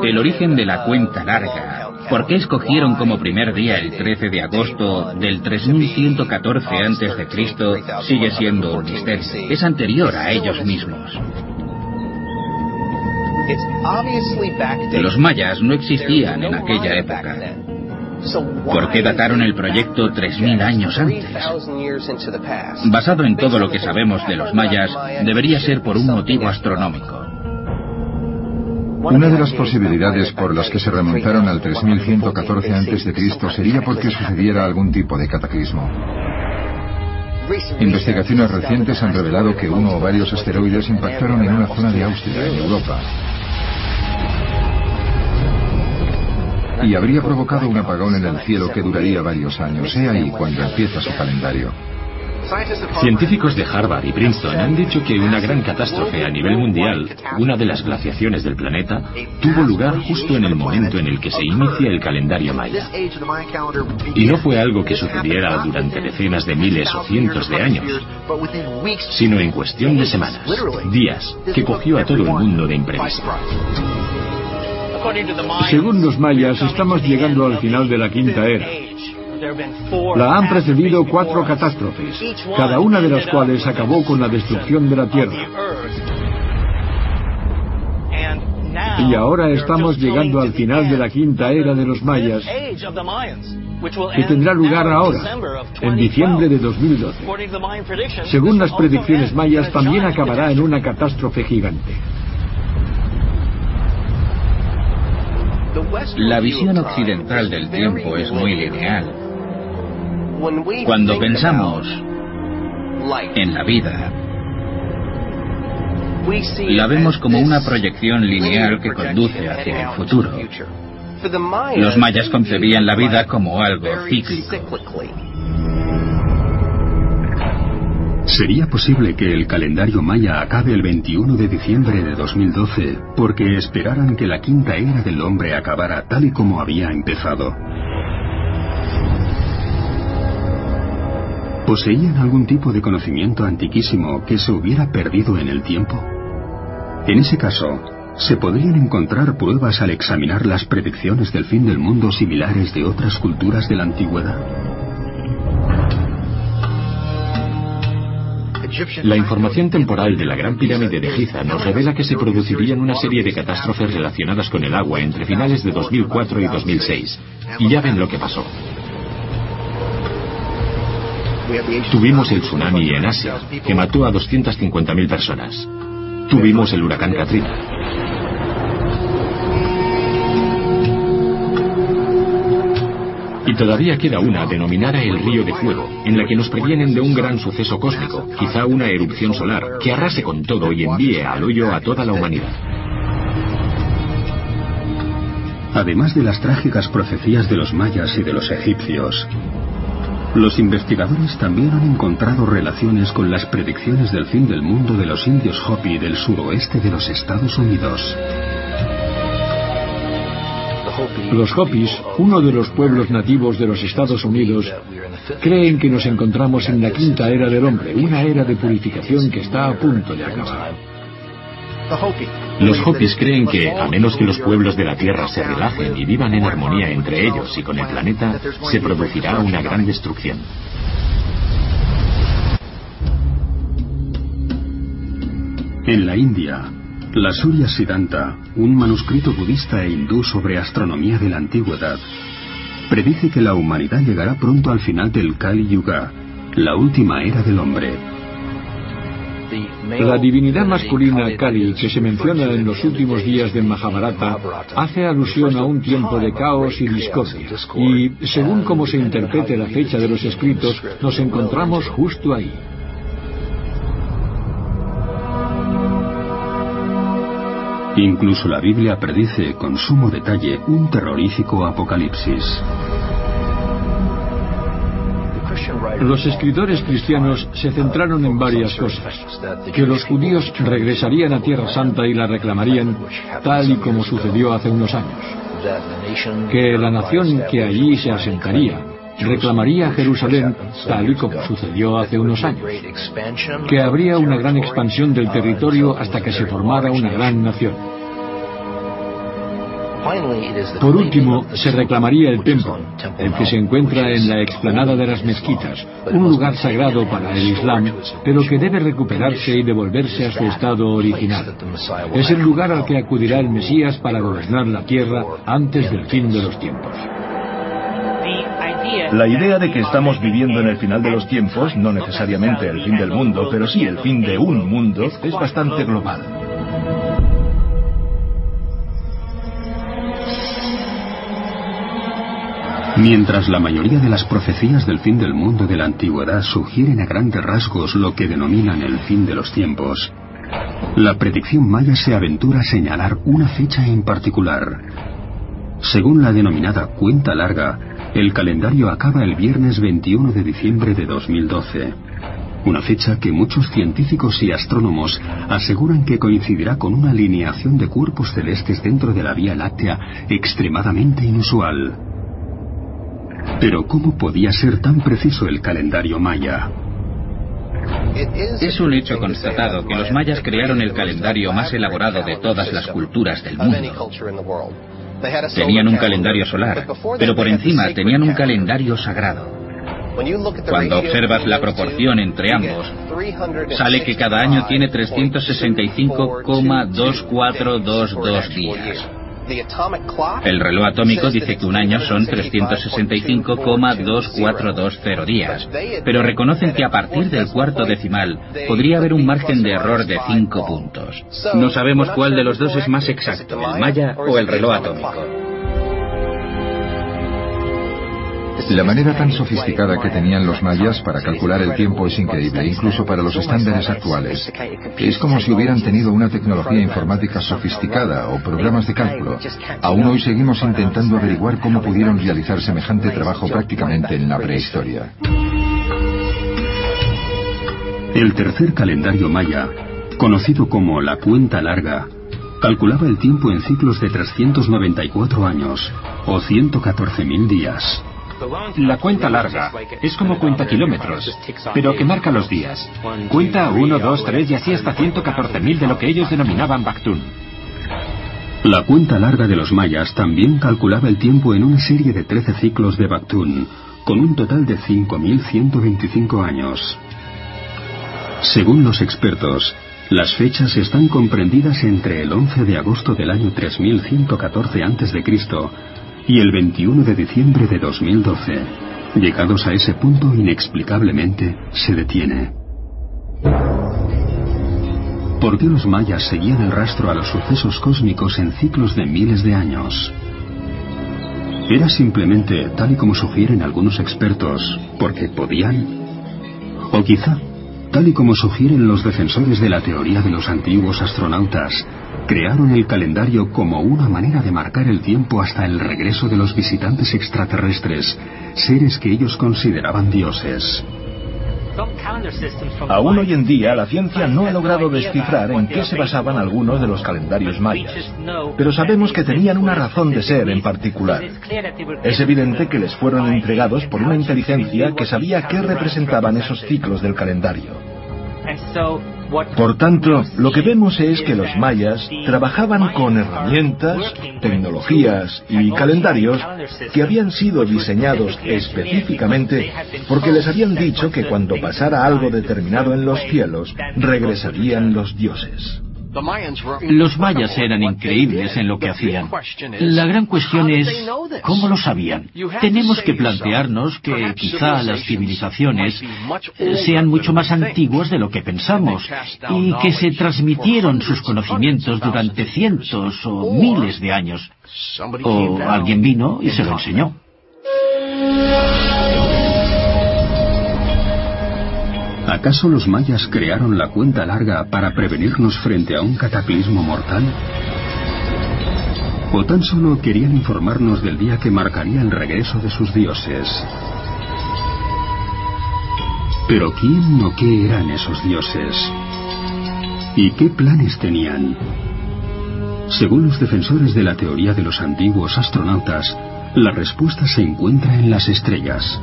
El origen de la cuenta larga. ¿Por qué escogieron como primer día el 13 de agosto del 3114 a.C.? sigue siendo un misterio. Es anterior a ellos mismos. Los mayas no existían en aquella época. ¿Por qué dataron el proyecto 3.000 años antes? Basado en todo lo que sabemos de los mayas, debería ser por un motivo astronómico. Una de las posibilidades por las que se remontaron al 3114 a.C. sería porque sucediera algún tipo de cataclismo. Investigaciones recientes han revelado que uno o varios asteroides impactaron en una zona de Austria, en Europa, y habría provocado un apagón en el cielo que duraría varios años. He ahí cuando empieza su calendario. Científicos de Harvard y Princeton han dicho que una gran catástrofe a nivel mundial, una de las glaciaciones del planeta, tuvo lugar justo en el momento en el que se inicia el calendario maya. Y no fue algo que sucediera durante decenas de miles o cientos de años, sino en cuestión de semanas, días, que cogió a todo el mundo de imprevisto. Según los mayas, estamos llegando al final de la quinta era. La han precedido cuatro catástrofes, cada una de las cuales acabó con la destrucción de la Tierra. Y ahora estamos llegando al final de la quinta era de los mayas, que tendrá lugar ahora, en diciembre de 2012. Según las predicciones mayas, también acabará en una catástrofe gigante. La visión occidental del tiempo es muy lineal. Cuando pensamos en la vida, la vemos como una proyección lineal que conduce hacia el futuro. Los mayas concebían la vida como algo cíclico. ¿Sería posible que el calendario maya acabe el 21 de diciembre de 2012 porque esperaran que la quinta era del hombre acabara tal y como había empezado? ¿Poseían algún tipo de conocimiento antiquísimo que se hubiera perdido en el tiempo? En ese caso, ¿se podrían encontrar pruebas al examinar las predicciones del fin del mundo similares de otras culturas de la antigüedad? La información temporal de la Gran Pirámide de Giza nos revela que se producirían una serie de catástrofes relacionadas con el agua entre finales de 2004 y 2006. Y ya ven lo que pasó. Tuvimos el tsunami en Asia, que mató a 250.000 personas. Tuvimos el huracán Katrina. Y todavía queda una denominada el Río de Fuego, en la que nos previenen de un gran suceso cósmico, quizá una erupción solar, que arrase con todo y envíe al hoyo a toda la humanidad. Además de las trágicas profecías de los mayas y de los egipcios, los investigadores también han encontrado relaciones con las predicciones del fin del mundo de los indios Hopi del suroeste de los Estados Unidos. Los Hopis, uno de los pueblos nativos de los Estados Unidos, creen que nos encontramos en la quinta era del hombre, una era de purificación que está a punto de acabar. Los Hopis creen que, a menos que los pueblos de la Tierra se relajen y vivan en armonía entre ellos y con el planeta, se producirá una gran destrucción. En la India, la Surya Siddhanta, un manuscrito budista e hindú sobre astronomía de la antigüedad, predice que la humanidad llegará pronto al final del Kali Yuga, la última era del hombre. La divinidad masculina Kali, que se menciona en los últimos días del Mahabharata, hace alusión a un tiempo de caos y discordia. Y, según como se interprete la fecha de los escritos, nos encontramos justo ahí. Incluso la Biblia predice con sumo detalle un terrorífico apocalipsis. Los escritores cristianos se centraron en varias cosas. Que los judíos regresarían a Tierra Santa y la reclamarían, tal y como sucedió hace unos años. Que la nación que allí se asentaría reclamaría Jerusalén, tal y como sucedió hace unos años. Que habría una gran expansión del territorio hasta que se formara una gran nación por último, se reclamaría el templo, el que se encuentra en la explanada de las mezquitas, un lugar sagrado para el Islam, pero que debe recuperarse y devolverse a su estado original. Es el lugar al que acudirá el Mesías para gobernar la tierra antes del fin de los tiempos. La idea de que estamos viviendo en el final de los tiempos, no necesariamente el fin del mundo, pero sí el fin de un mundo, es bastante global. Mientras la mayoría de las profecías del fin del mundo de la antigüedad sugieren a grandes rasgos lo que denominan el fin de los tiempos, la predicción maya se aventura a señalar una fecha en particular. Según la denominada cuenta larga, el calendario acaba el viernes 21 de diciembre de 2012, una fecha que muchos científicos y astrónomos aseguran que coincidirá con una alineación de cuerpos celestes dentro de la Vía Láctea extremadamente inusual. Pero ¿cómo podía ser tan preciso el calendario maya? Es un hecho constatado que los mayas crearon el calendario más elaborado de todas las culturas del mundo. Tenían un calendario solar, pero por encima tenían un calendario sagrado. Cuando observas la proporción entre ambos, sale que cada año tiene 365,2422 días. El reloj atómico dice que un año son 365,2420 días, pero reconocen que a partir del cuarto decimal podría haber un margen de error de 5 puntos. No sabemos cuál de los dos es más exacto, el maya o el reloj atómico. La manera tan sofisticada que tenían los mayas para calcular el tiempo es increíble, incluso para los estándares actuales. Es como si hubieran tenido una tecnología informática sofisticada o programas de cálculo. Aún hoy seguimos intentando averiguar cómo pudieron realizar semejante trabajo prácticamente en la prehistoria. El tercer calendario maya, conocido como la cuenta larga, calculaba el tiempo en ciclos de 394 años o 114.000 días. La cuenta larga es como cuenta kilómetros, pero que marca los días. Cuenta 1, 2, 3 y así hasta 114.000 de lo que ellos denominaban Baktun. La cuenta larga de los mayas también calculaba el tiempo en una serie de 13 ciclos de Baktun, con un total de 5.125 años. Según los expertos, las fechas están comprendidas entre el 11 de agosto del año 3114 a.C y el 21 de diciembre de 2012. Llegados a ese punto, inexplicablemente, se detiene. ¿Por qué los mayas seguían el rastro a los sucesos cósmicos en ciclos de miles de años? ¿Era simplemente, tal y como sugieren algunos expertos, porque podían? O quizá, tal y como sugieren los defensores de la teoría de los antiguos astronautas, crearon el calendario como una manera de marcar el tiempo hasta el regreso de los visitantes extraterrestres, seres que ellos consideraban dioses. Aún hoy en día la ciencia no ha logrado descifrar en qué se basaban algunos de los calendarios mayas, pero sabemos que tenían una razón de ser en particular. Es evidente que les fueron entregados por una inteligencia que sabía qué representaban esos ciclos del calendario. Por tanto, lo que vemos es que los mayas trabajaban con herramientas, tecnologías y calendarios que habían sido diseñados específicamente porque les habían dicho que cuando pasara algo determinado en los cielos, regresarían los dioses. Los mayas eran increíbles en lo que hacían. La gran cuestión es, ¿cómo lo sabían? Tenemos que plantearnos que quizá las civilizaciones sean mucho más antiguas de lo que pensamos y que se transmitieron sus conocimientos durante cientos o miles de años. O alguien vino y se lo enseñó. ¿Acaso los mayas crearon la cuenta larga para prevenirnos frente a un cataclismo mortal? ¿O tan solo querían informarnos del día que marcaría el regreso de sus dioses? Pero ¿quién o qué eran esos dioses? ¿Y qué planes tenían? Según los defensores de la teoría de los antiguos astronautas, la respuesta se encuentra en las estrellas.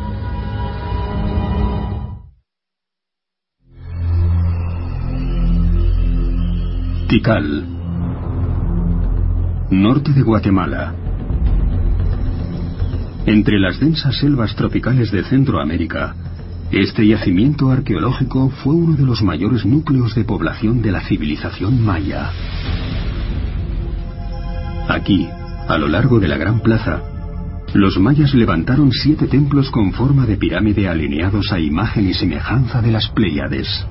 Tikal, norte de Guatemala. Entre las densas selvas tropicales de Centroamérica, este yacimiento arqueológico fue uno de los mayores núcleos de población de la civilización maya. Aquí, a lo largo de la Gran Plaza, los mayas levantaron siete templos con forma de pirámide alineados a imagen y semejanza de las Pléyades.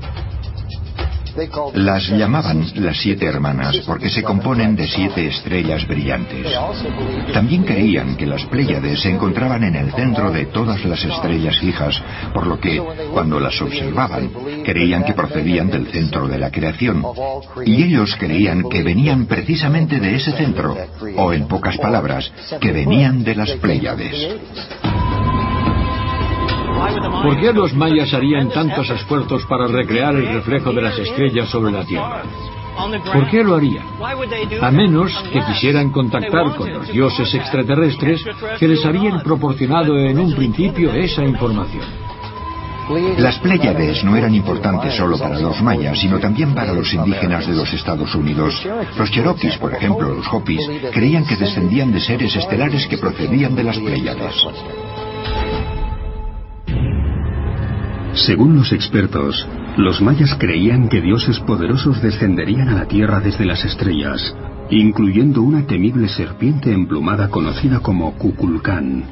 Las llamaban las siete hermanas porque se componen de siete estrellas brillantes. También creían que las Pléyades se encontraban en el centro de todas las estrellas fijas, por lo que, cuando las observaban, creían que procedían del centro de la creación. Y ellos creían que venían precisamente de ese centro, o en pocas palabras, que venían de las Pléyades. ¿Por qué los mayas harían tantos esfuerzos para recrear el reflejo de las estrellas sobre la Tierra? ¿Por qué lo harían? A menos que quisieran contactar con los dioses extraterrestres que les habían proporcionado en un principio esa información. Las Pléyades no eran importantes solo para los mayas, sino también para los indígenas de los Estados Unidos. Los cherokees, por ejemplo, los hopis, creían que descendían de seres estelares que procedían de las Pléyades. Según los expertos, los mayas creían que dioses poderosos descenderían a la tierra desde las estrellas, incluyendo una temible serpiente emplumada conocida como Kukulcán.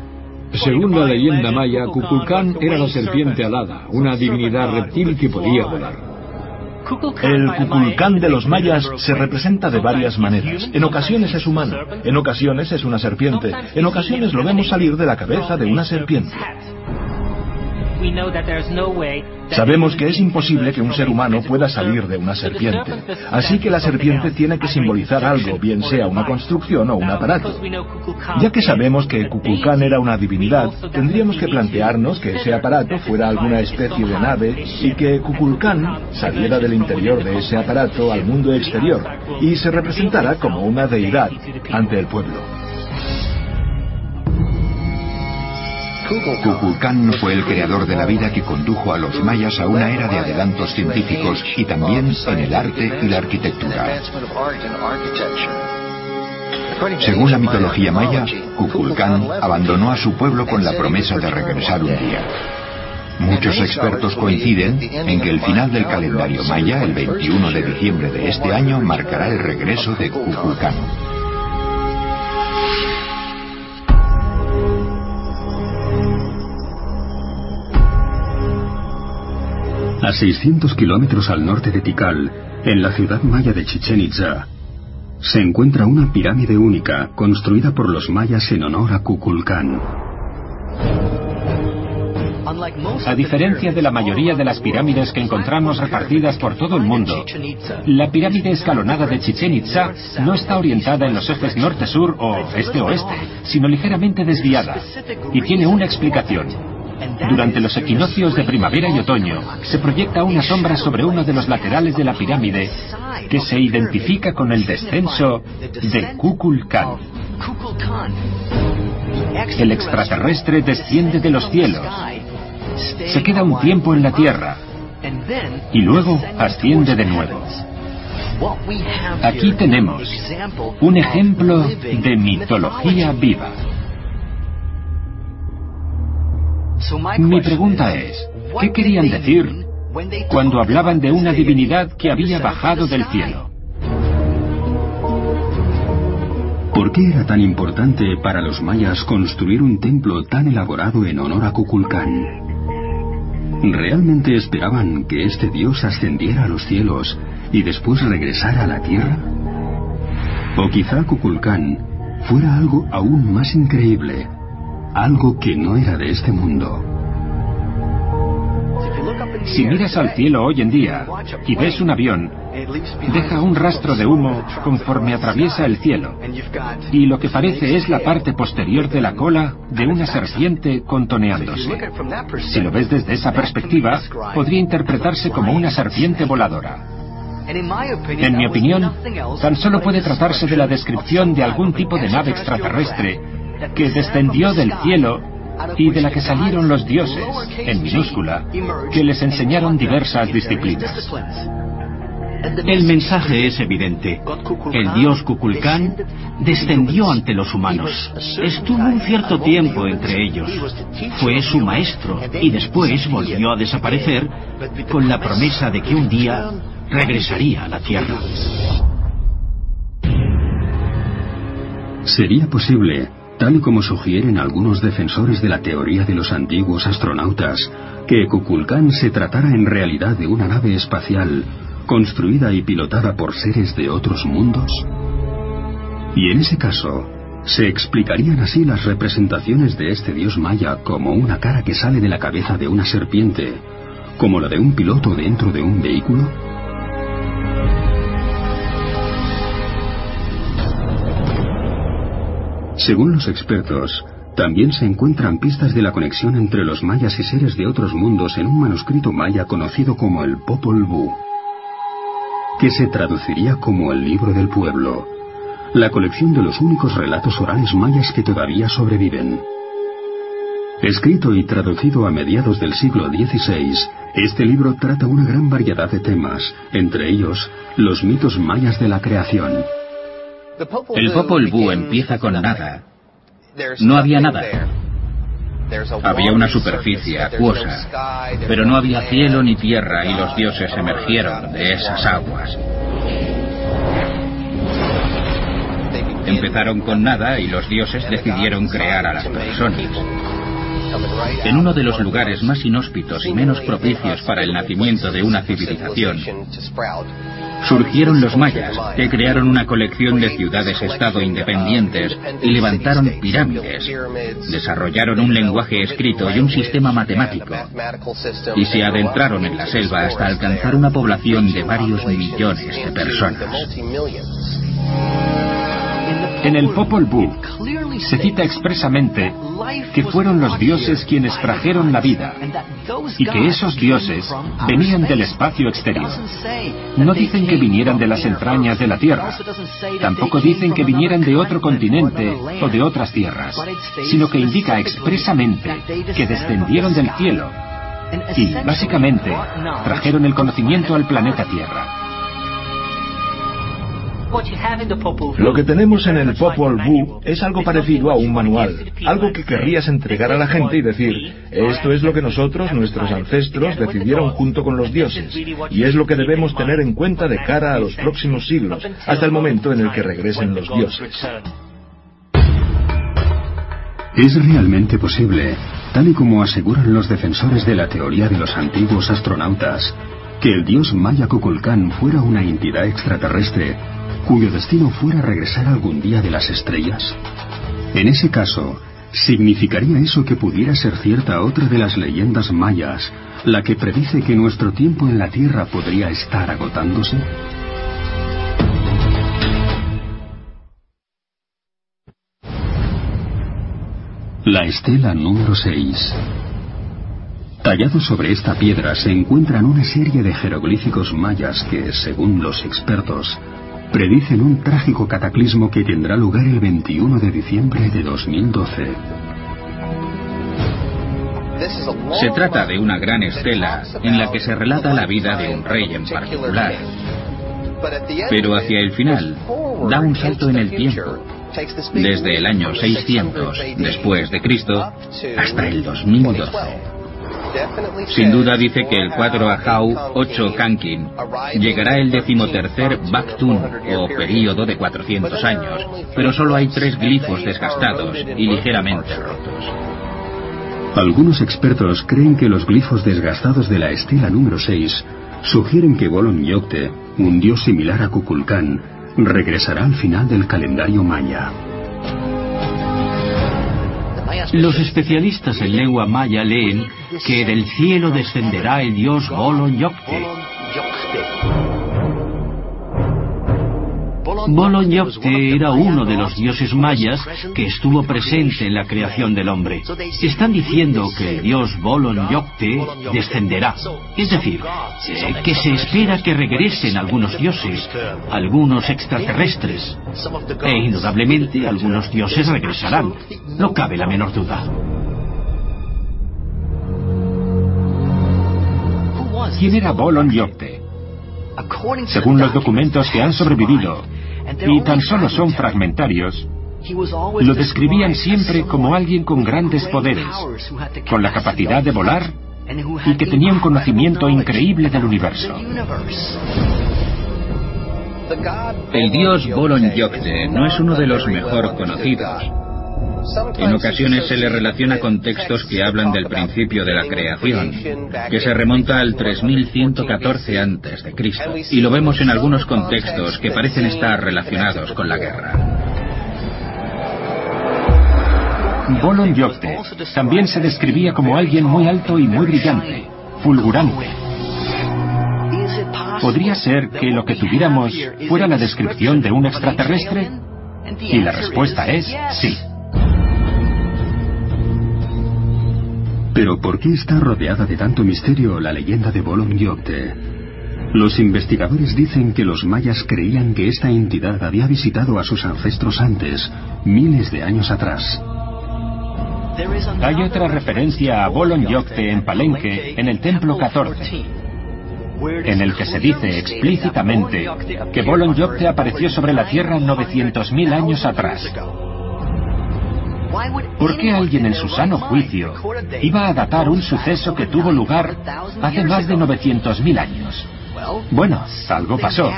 Según la leyenda maya, Kukulcán era la serpiente alada, una divinidad reptil que podía volar. El Kukulcán de los mayas se representa de varias maneras. En ocasiones es humano, en ocasiones es una serpiente, en ocasiones lo vemos salir de la cabeza de una serpiente. Sabemos que es imposible que un ser humano pueda salir de una serpiente, así que la serpiente tiene que simbolizar algo, bien sea una construcción o un aparato. Ya que sabemos que Kukulkan era una divinidad, tendríamos que plantearnos que ese aparato fuera alguna especie de nave y que Kukulkan saliera del interior de ese aparato al mundo exterior y se representara como una deidad ante el pueblo. Kukulcán fue el creador de la vida que condujo a los mayas a una era de adelantos científicos y también en el arte y la arquitectura. Según la mitología maya, Kukulcán abandonó a su pueblo con la promesa de regresar un día. Muchos expertos coinciden en que el final del calendario maya, el 21 de diciembre de este año, marcará el regreso de Kukulcán. A 600 kilómetros al norte de Tikal, en la ciudad maya de Chichen Itza, se encuentra una pirámide única construida por los mayas en honor a Kukulcán. A diferencia de la mayoría de las pirámides que encontramos repartidas por todo el mundo, la pirámide escalonada de Chichen Itza no está orientada en los ejes norte-sur o este-oeste, sino ligeramente desviada, y tiene una explicación. Durante los equinoccios de primavera y otoño, se proyecta una sombra sobre uno de los laterales de la pirámide que se identifica con el descenso de Kukulkan. El extraterrestre desciende de los cielos, se queda un tiempo en la Tierra y luego asciende de nuevo. Aquí tenemos un ejemplo de mitología viva. Mi pregunta es, ¿qué querían decir cuando hablaban de una divinidad que había bajado del cielo? ¿Por qué era tan importante para los mayas construir un templo tan elaborado en honor a Kukulcán? ¿Realmente esperaban que este dios ascendiera a los cielos y después regresara a la tierra? O quizá Kukulcán fuera algo aún más increíble, algo que no era de este mundo. Si miras al cielo hoy en día y ves un avión, deja un rastro de humo conforme atraviesa el cielo. Y lo que parece es la parte posterior de la cola de una serpiente contoneándose. Si lo ves desde esa perspectiva, podría interpretarse como una serpiente voladora. En mi opinión, tan solo puede tratarse de la descripción de algún tipo de nave extraterrestre que descendió del cielo y de la que salieron los dioses, en minúscula, que les enseñaron diversas disciplinas. El mensaje es evidente. El dios Kukulcán descendió ante los humanos. Estuvo un cierto tiempo entre ellos. Fue su maestro y después volvió a desaparecer con la promesa de que un día regresaría a la Tierra. ¿Sería posible tal y como sugieren algunos defensores de la teoría de los antiguos astronautas, que Kukulcán se tratara en realidad de una nave espacial construida y pilotada por seres de otros mundos? Y en ese caso, ¿se explicarían así las representaciones de este dios maya como una cara que sale de la cabeza de una serpiente, como la de un piloto dentro de un vehículo? Según los expertos, también se encuentran pistas de la conexión entre los mayas y seres de otros mundos en un manuscrito maya conocido como el Popol Vuh, que se traduciría como el libro del pueblo, la colección de los únicos relatos orales mayas que todavía sobreviven. Escrito y traducido a mediados del siglo XVI, este libro trata una gran variedad de temas, entre ellos los mitos mayas de la creación. El Popol Vuh empieza con nada. No había nada. Había una superficie acuosa, pero no había cielo ni tierra y los dioses emergieron de esas aguas. Empezaron con nada y los dioses decidieron crear a las personas. En uno de los lugares más inhóspitos y menos propicios para el nacimiento de una civilización, surgieron los mayas, que crearon una colección de ciudades-estado independientes y levantaron pirámides. Desarrollaron un lenguaje escrito y un sistema matemático. Y se adentraron en la selva hasta alcanzar una población de varios millones de personas. En el Popol Vuh se cita expresamente que fueron los dioses quienes trajeron la vida y que esos dioses venían del espacio exterior. No dicen que vinieran de las entrañas de la Tierra, tampoco dicen que vinieran de otro continente o de otras tierras, sino que indica expresamente que descendieron del cielo y, básicamente, trajeron el conocimiento al planeta Tierra. Lo que tenemos en el Popol Vuh es algo parecido a un manual, algo que querrías entregar a la gente y decir, esto es lo que nosotros, nuestros ancestros, decidieron junto con los dioses, y es lo que debemos tener en cuenta de cara a los próximos siglos, hasta el momento en el que regresen los dioses. Es realmente posible, tal y como aseguran los defensores de la teoría de los antiguos astronautas, que el dios Maya Kukulcán fuera una entidad extraterrestre cuyo destino fuera regresar algún día de las estrellas? En ese caso, ¿significaría eso que pudiera ser cierta otra de las leyendas mayas, la que predice que nuestro tiempo en la Tierra podría estar agotándose? La estela número 6 Tallado sobre esta piedra se encuentran una serie de jeroglíficos mayas que, según los expertos, predicen un trágico cataclismo que tendrá lugar el 21 de diciembre de 2012. Se trata de una gran estela en la que se relata la vida de un rey en particular. Pero hacia el final da un salto en el tiempo, desde el año 600 después de Cristo hasta el 2012. Sin duda dice que el 4 Ahau 8 Kankin llegará el decimotercer Baktun o período de 400 años, pero solo hay tres glifos desgastados y ligeramente rotos. Algunos expertos creen que los glifos desgastados de la estela número 6 sugieren que Bolon Yocte, un dios similar a Kukulkan, regresará al final del calendario maya. Los especialistas en lengua maya leen que del cielo descenderá el dios Bolon Yocte. Bolon Yocte era uno de los dioses mayas que estuvo presente en la creación del hombre. Están diciendo que el dios Bolon Yocte descenderá. Es decir, eh, que se espera que regresen algunos dioses, algunos extraterrestres. E indudablemente algunos dioses regresarán. No cabe la menor duda. ¿Quién era Bolon Yocte? Según los documentos que han sobrevivido, y tan solo son fragmentarios, lo describían siempre como alguien con grandes poderes, con la capacidad de volar y que tenía un conocimiento increíble del universo. El dios Bolon Yocte no es uno de los mejor conocidos. En ocasiones se le relaciona con textos que hablan del principio de la creación, que se remonta al 3114 a.C., y lo vemos en algunos contextos que parecen estar relacionados con la guerra. Bolon Yocte también se describía como alguien muy alto y muy brillante, fulgurante. ¿Podría ser que lo que tuviéramos fuera la descripción de un extraterrestre? Y la respuesta es sí. Pero ¿por qué está rodeada de tanto misterio la leyenda de Bolon Yocte? Los investigadores dicen que los mayas creían que esta entidad había visitado a sus ancestros antes, miles de años atrás. Hay otra referencia a Bolon Yocte en Palenque, en el Templo 14, en el que se dice explícitamente que Bolon Yocte apareció sobre la Tierra 900.000 años atrás. ¿Por qué alguien en su sano juicio iba a datar un suceso que tuvo lugar hace más de 900.000 años? Bueno, algo pasó,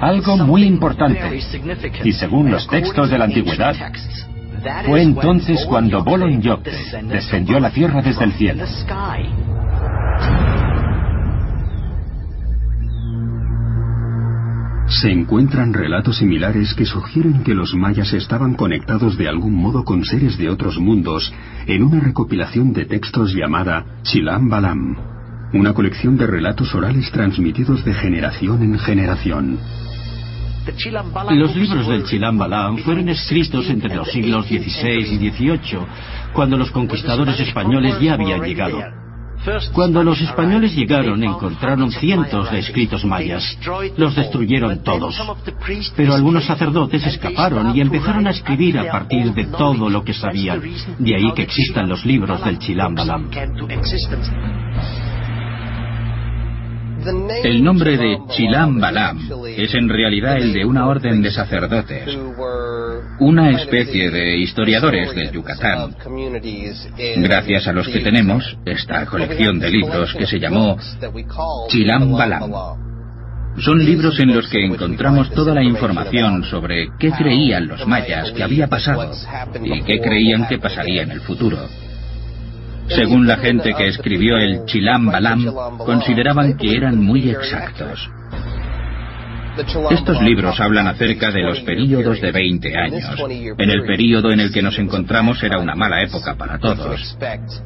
algo muy importante. Y según los textos de la antigüedad, fue entonces cuando Bolon Yocte descendió la tierra desde el cielo. Se encuentran relatos similares que sugieren que los mayas estaban conectados de algún modo con seres de otros mundos en una recopilación de textos llamada Chilam Balam, una colección de relatos orales transmitidos de generación en generación. Los libros del Chilam Balam fueron escritos entre los siglos XVI y XVIII, cuando los conquistadores españoles ya habían llegado. Cuando los españoles llegaron encontraron cientos de escritos mayas. Los destruyeron todos. Pero algunos sacerdotes escaparon y empezaron a escribir a partir de todo lo que sabían. De ahí que existan los libros del Chilam Balam. El nombre de Chilam Balam es en realidad el de una orden de sacerdotes, una especie de historiadores del Yucatán, gracias a los que tenemos esta colección de libros que se llamó Chilam Balam. Son libros en los que encontramos toda la información sobre qué creían los mayas que había pasado y qué creían que pasaría en el futuro. Según la gente que escribió el Chilam Balam, consideraban que eran muy exactos. Estos libros hablan acerca de los períodos de 20 años. En el período en el que nos encontramos era una mala época para todos.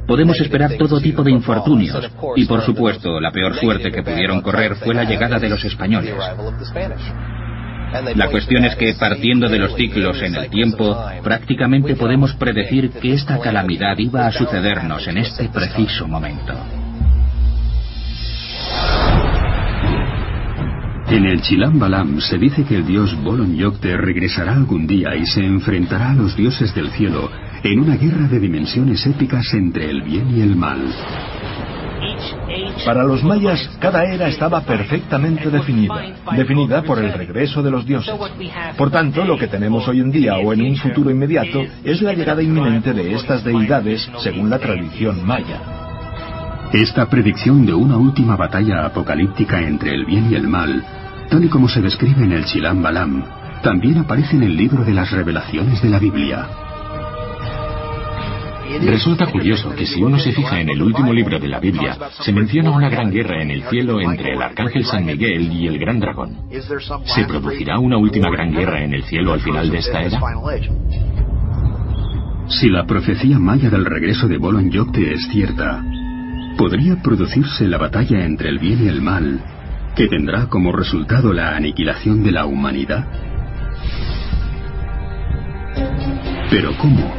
Podemos esperar todo tipo de infortunios y por supuesto la peor suerte que pudieron correr fue la llegada de los españoles. La cuestión es que partiendo de los ciclos en el tiempo, prácticamente podemos predecir que esta calamidad iba a sucedernos en este preciso momento. En el Chilam Balam se dice que el dios Bolon Yocte regresará algún día y se enfrentará a los dioses del cielo en una guerra de dimensiones épicas entre el bien y el mal. Para los mayas, cada era estaba perfectamente definida, definida por el regreso de los dioses. Por tanto, lo que tenemos hoy en día o en un futuro inmediato es la llegada inminente de estas deidades según la tradición maya. Esta predicción de una última batalla apocalíptica entre el bien y el mal, tal y como se describe en el Chilam Balam, también aparece en el libro de las revelaciones de la Biblia. Resulta curioso que si uno se fija en el último libro de la Biblia, se menciona una gran guerra en el cielo entre el arcángel San Miguel y el gran dragón. ¿Se producirá una última gran guerra en el cielo al final de esta era? Si la profecía maya del regreso de Bolon Yocte es cierta, podría producirse la batalla entre el bien y el mal, que tendrá como resultado la aniquilación de la humanidad. Pero ¿cómo?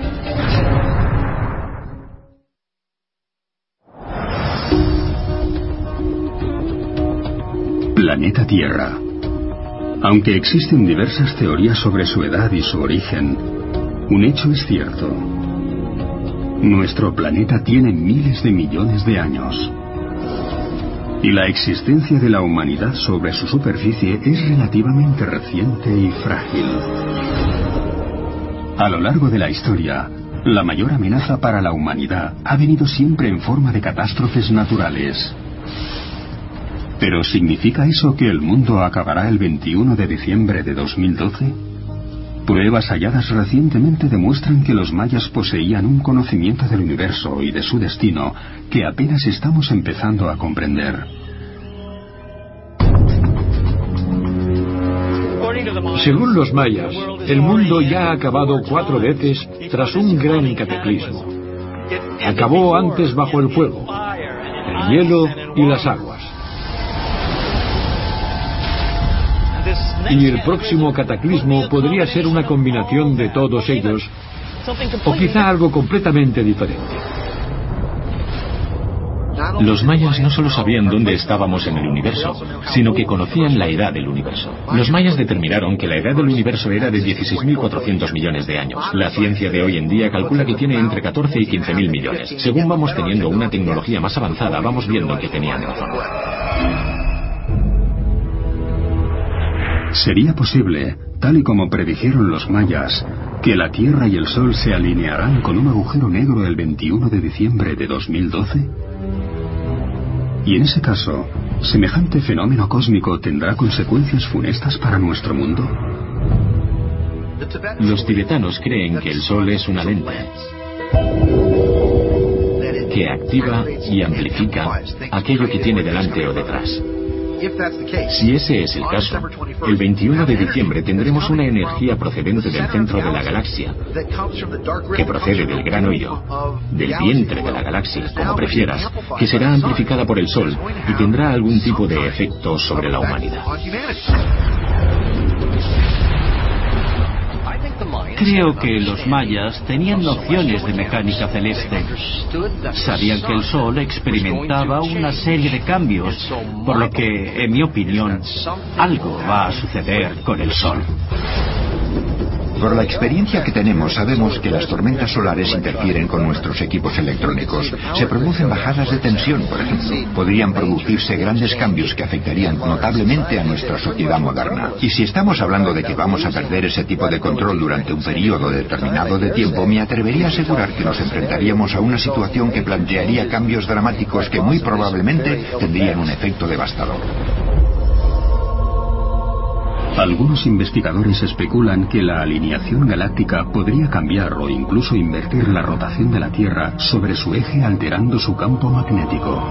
Planeta Tierra. Aunque existen diversas teorías sobre su edad y su origen, un hecho es cierto. Nuestro planeta tiene miles de millones de años. Y la existencia de la humanidad sobre su superficie es relativamente reciente y frágil. A lo largo de la historia, la mayor amenaza para la humanidad ha venido siempre en forma de catástrofes naturales. ¿Pero significa eso que el mundo acabará el 21 de diciembre de 2012? Pruebas halladas recientemente demuestran que los mayas poseían un conocimiento del universo y de su destino que apenas estamos empezando a comprender. Según los mayas, el mundo ya ha acabado cuatro veces tras un gran cataclismo. Acabó antes bajo el fuego, el hielo y las aguas. Y el próximo cataclismo podría ser una combinación de todos ellos, o quizá algo completamente diferente. Los mayas no solo sabían dónde estábamos en el universo, sino que conocían la edad del universo. Los mayas determinaron que la edad del universo era de 16.400 millones de años. La ciencia de hoy en día calcula que tiene entre 14 y 15.000 millones. Según vamos teniendo una tecnología más avanzada, vamos viendo que tenían razón. ¿Sería posible, tal y como predijeron los mayas, que la Tierra y el Sol se alinearán con un agujero negro el 21 de diciembre de 2012? Y en ese caso, ¿semejante fenómeno cósmico tendrá consecuencias funestas para nuestro mundo? Los tibetanos creen que el Sol es una lente que activa y amplifica aquello que tiene delante o detrás. Si ese es el caso, el 21 de diciembre tendremos una energía procedente del centro de la galaxia, que procede del gran hoyo, del vientre de la galaxia, como prefieras, que será amplificada por el Sol y tendrá algún tipo de efecto sobre la humanidad. Creo que los mayas tenían nociones de mecánica celeste. Sabían que el Sol experimentaba una serie de cambios, por lo que, en mi opinión, algo va a suceder con el Sol. Por la experiencia que tenemos, sabemos que las tormentas solares interfieren con nuestros equipos electrónicos. Se producen bajadas de tensión, por ejemplo. Podrían producirse grandes cambios que afectarían notablemente a nuestra sociedad moderna. Y si estamos hablando de que vamos a perder ese tipo de control durante un periodo determinado de tiempo, me atrevería a asegurar que nos enfrentaríamos a una situación que plantearía cambios dramáticos que muy probablemente tendrían un efecto devastador. Algunos investigadores especulan que la alineación galáctica podría cambiar o incluso invertir la rotación de la Tierra sobre su eje alterando su campo magnético.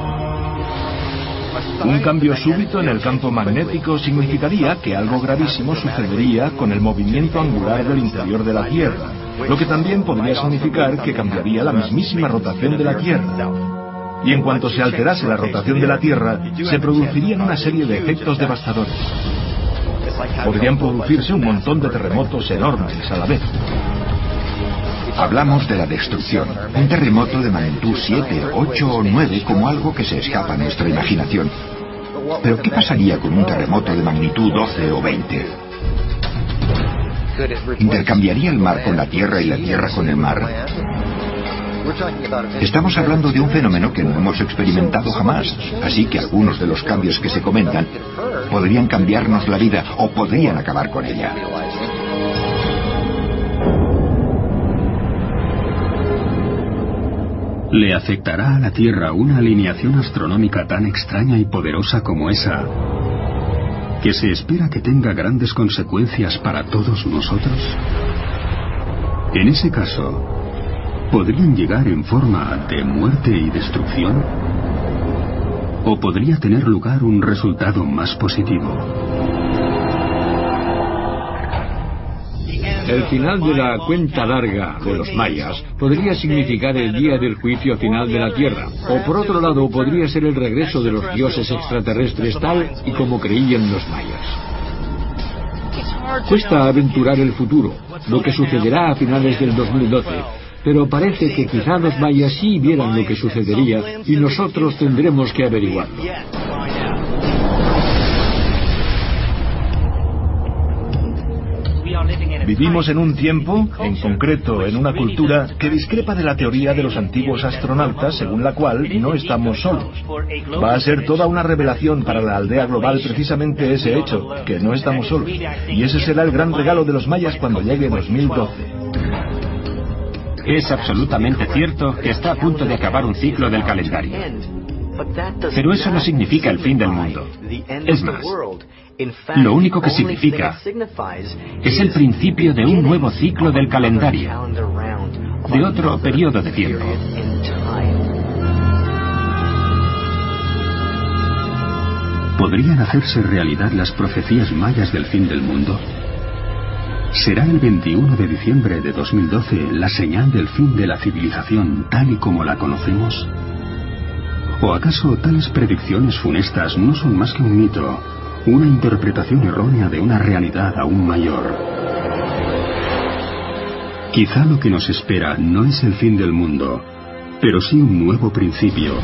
Un cambio súbito en el campo magnético significaría que algo gravísimo sucedería con el movimiento angular del interior de la Tierra, lo que también podría significar que cambiaría la mismísima rotación de la Tierra. Y en cuanto se alterase la rotación de la Tierra, se producirían una serie de efectos devastadores podrían producirse un montón de terremotos enormes a la vez. Hablamos de la destrucción, un terremoto de magnitud 7, 8 o 9 como algo que se escapa a nuestra imaginación. Pero ¿qué pasaría con un terremoto de magnitud 12 o 20? ¿Intercambiaría el mar con la tierra y la tierra con el mar? Estamos hablando de un fenómeno que no hemos experimentado jamás, así que algunos de los cambios que se comentan podrían cambiarnos la vida o podrían acabar con ella. ¿Le afectará a la Tierra una alineación astronómica tan extraña y poderosa como esa, que se espera que tenga grandes consecuencias para todos nosotros? En ese caso, ¿podrían llegar en forma de muerte y destrucción? ¿O podría tener lugar un resultado más positivo? El final de la cuenta larga de los mayas podría significar el día del juicio final de la Tierra, o por otro lado podría ser el regreso de los dioses extraterrestres tal y como creían los mayas. Cuesta aventurar el futuro, lo que sucederá a finales del 2012, pero parece que quizá los mayas sí vieran lo que sucedería y nosotros tendremos que averiguarlo. Vivimos en un tiempo, en concreto en una cultura, que discrepa de la teoría de los antiguos astronautas según la cual no estamos solos. Va a ser toda una revelación para la aldea global precisamente ese hecho, que no estamos solos. Y ese será el gran regalo de los mayas cuando llegue 2012. Es absolutamente cierto que está a punto de acabar un ciclo del calendario. Pero eso no significa el fin del mundo. Es más, lo único que significa es el principio de un nuevo ciclo del calendario, de otro periodo de tiempo. ¿Podrían hacerse realidad las profecías mayas del fin del mundo? ¿Será el 21 de diciembre de 2012 la señal del fin de la civilización tal y como la conocemos? ¿O acaso tales predicciones funestas no son más que un mito una interpretación errónea de una realidad aún mayor. Quizá lo que nos espera no es el fin del mundo, pero sí un nuevo principio,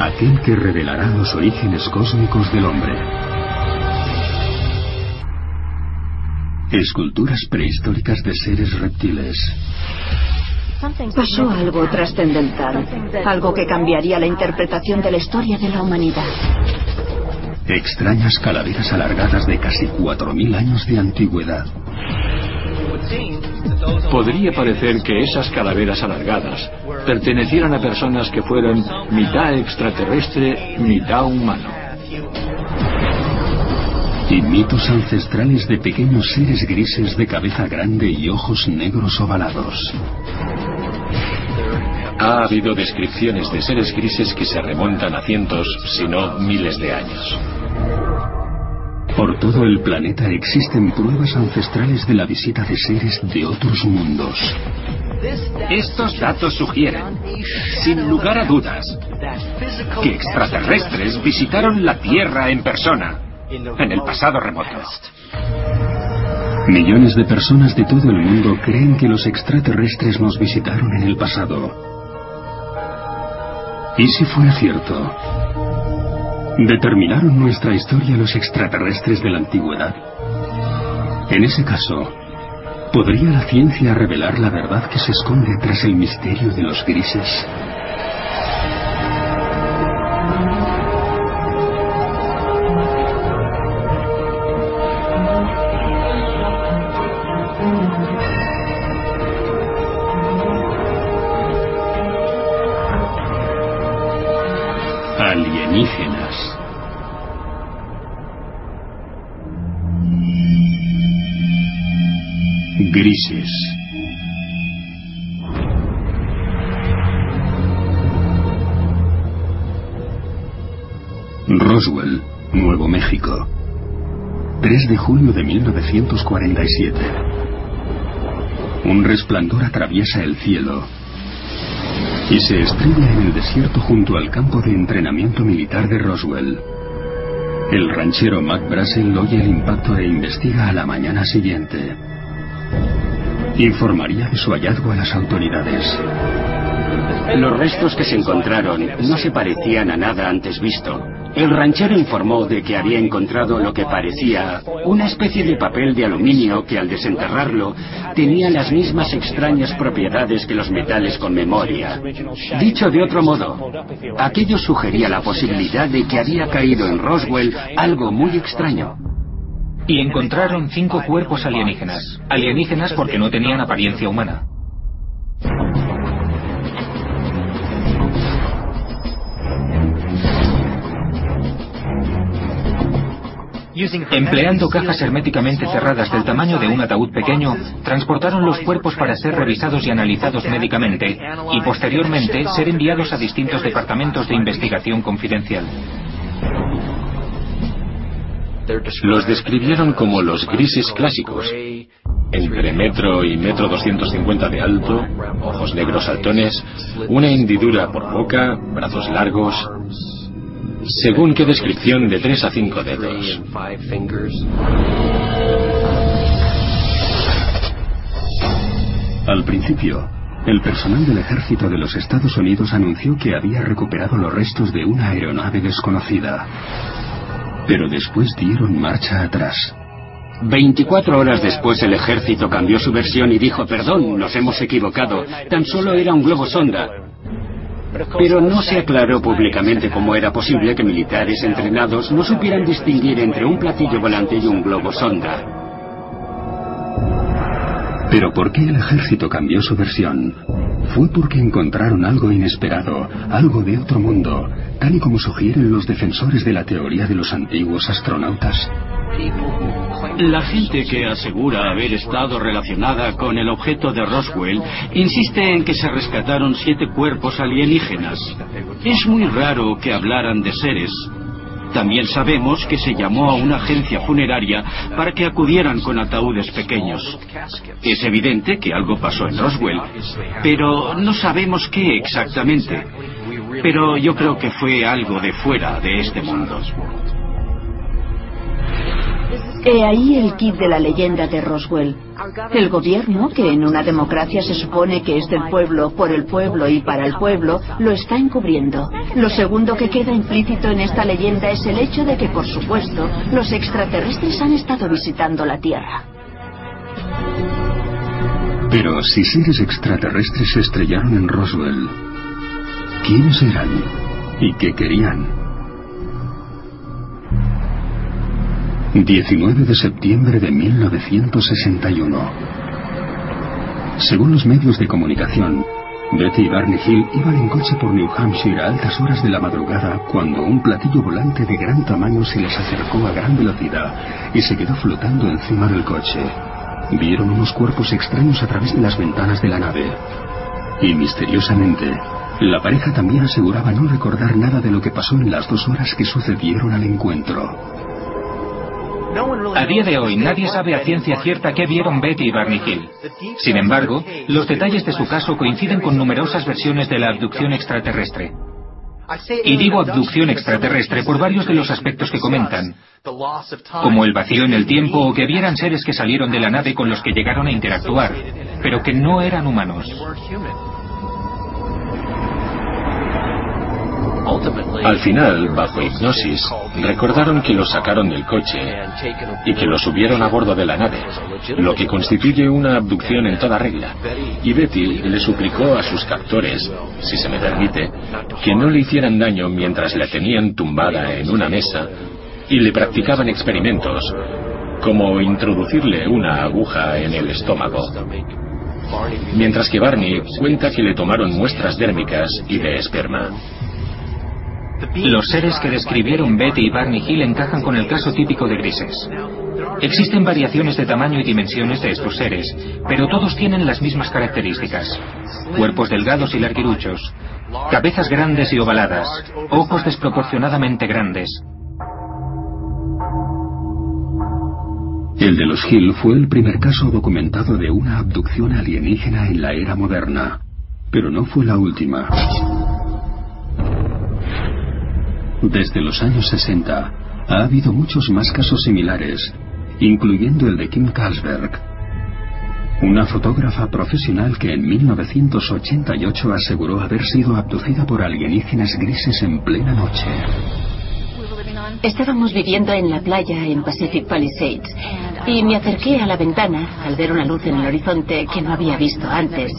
aquel que revelará los orígenes cósmicos del hombre. Esculturas prehistóricas de seres reptiles. Pasó algo trascendental, algo que cambiaría la interpretación de la historia de la humanidad. Extrañas calaveras alargadas de casi 4.000 años de antigüedad. Podría parecer que esas calaveras alargadas pertenecieran a personas que fueran mitad extraterrestre, mitad humano. Y mitos ancestrales de pequeños seres grises de cabeza grande y ojos negros ovalados. Ha habido descripciones de seres grises que se remontan a cientos, si no miles de años. Por todo el planeta existen pruebas ancestrales de la visita de seres de otros mundos. Estos datos sugieren, sin lugar a dudas, que extraterrestres visitaron la Tierra en persona, en el pasado remoto. Millones de personas de todo el mundo creen que los extraterrestres nos visitaron en el pasado. ¿Y si fuera cierto? ¿Determinaron nuestra historia los extraterrestres de la antigüedad? En ese caso, ¿podría la ciencia revelar la verdad que se esconde tras el misterio de los grises? Grises. Roswell, Nuevo México. 3 de julio de 1947. Un resplandor atraviesa el cielo y se estrella en el desierto junto al campo de entrenamiento militar de Roswell. El ranchero Mac Brassel oye el impacto e investiga a la mañana siguiente. Informaría de su hallazgo a las autoridades. Los restos que se encontraron no se parecían a nada antes visto El ranchero informó de que había encontrado lo que parecía una especie de papel de aluminio que al desenterrarlo tenía las mismas extrañas propiedades que los metales con memoria. Dicho de otro modo, aquello sugería la posibilidad de que había caído en Roswell algo muy extraño. Y encontraron cinco cuerpos alienígenas. Alienígenas porque no tenían apariencia humana. Empleando cajas herméticamente cerradas del tamaño de un ataúd pequeño, transportaron los cuerpos para ser revisados y analizados médicamente y posteriormente ser enviados a distintos departamentos de investigación confidencial. Los describieron como los grises clásicos, entre metro y metro 250 de alto, ojos negros saltones, una hendidura por boca, brazos largos, según qué descripción de 3 a 5 dedos. Al principio, el personal del ejército de los Estados Unidos anunció que había recuperado los restos de una aeronave desconocida. Pero después dieron marcha atrás. 24 horas después el ejército cambió su versión y dijo, perdón, nos hemos equivocado, tan solo era un globo sonda. Pero no se aclaró públicamente cómo era posible que militares entrenados no supieran distinguir entre un platillo volante y un globo sonda. Pero ¿por qué el ejército cambió su versión? Fue porque encontraron algo inesperado, algo de otro mundo, tal y como sugieren los defensores de la teoría de los antiguos astronautas. La gente que asegura haber estado relacionada con el objeto de Roswell insiste en que se rescataron siete cuerpos alienígenas. Es muy raro que hablaran de seres. También sabemos que se llamó a una agencia funeraria para que acudieran con ataúdes pequeños. Es evidente que algo pasó en Roswell, pero no sabemos qué exactamente. Pero yo creo que fue algo de fuera de este mundo. He ahí el kit de la leyenda de Roswell. El gobierno, que en una democracia se supone que es del pueblo, por el pueblo y para el pueblo, lo está encubriendo. Lo segundo que queda implícito en esta leyenda es el hecho de que, por supuesto, los extraterrestres han estado visitando la Tierra. Pero si seres extraterrestres se estrellaron en Roswell, ¿quiénes eran? ¿Y qué querían? 19 de septiembre de 1961. Según los medios de comunicación, Betty y Barney Hill iban en coche por New Hampshire a altas horas de la madrugada cuando un platillo volante de gran tamaño se les acercó a gran velocidad y se quedó flotando encima del coche. Vieron unos cuerpos extraños a través de las ventanas de la nave. Y misteriosamente, la pareja también aseguraba no recordar nada de lo que pasó en las dos horas que sucedieron al encuentro. A día de hoy nadie sabe a ciencia cierta qué vieron Betty y Barney Hill. Sin embargo, los detalles de su caso coinciden con numerosas versiones de la abducción extraterrestre. Y digo abducción extraterrestre por varios de los aspectos que comentan, como el vacío en el tiempo o que vieran seres que salieron de la nave con los que llegaron a interactuar, pero que no eran humanos. Al final, bajo hipnosis, recordaron que los sacaron del coche y que los subieron a bordo de la nave, lo que constituye una abducción en toda regla. Y Betty le suplicó a sus captores, si se me permite, que no le hicieran daño mientras la tenían tumbada en una mesa y le practicaban experimentos, como introducirle una aguja en el estómago. Mientras que Barney cuenta que le tomaron muestras dérmicas y de esperma. Los seres que describieron Betty y Barney Hill encajan con el caso típico de grises. Existen variaciones de tamaño y dimensiones de estos seres, pero todos tienen las mismas características. Cuerpos delgados y larguiruchos, cabezas grandes y ovaladas, ojos desproporcionadamente grandes. El de los Hill fue el primer caso documentado de una abducción alienígena en la era moderna, pero no fue la última. Desde los años 60 ha habido muchos más casos similares, incluyendo el de Kim Carlsberg, una fotógrafa profesional que en 1988 aseguró haber sido abducida por alienígenas grises en plena noche. Estábamos viviendo en la playa en Pacific Palisades y me acerqué a la ventana al ver una luz en el horizonte que no había visto antes.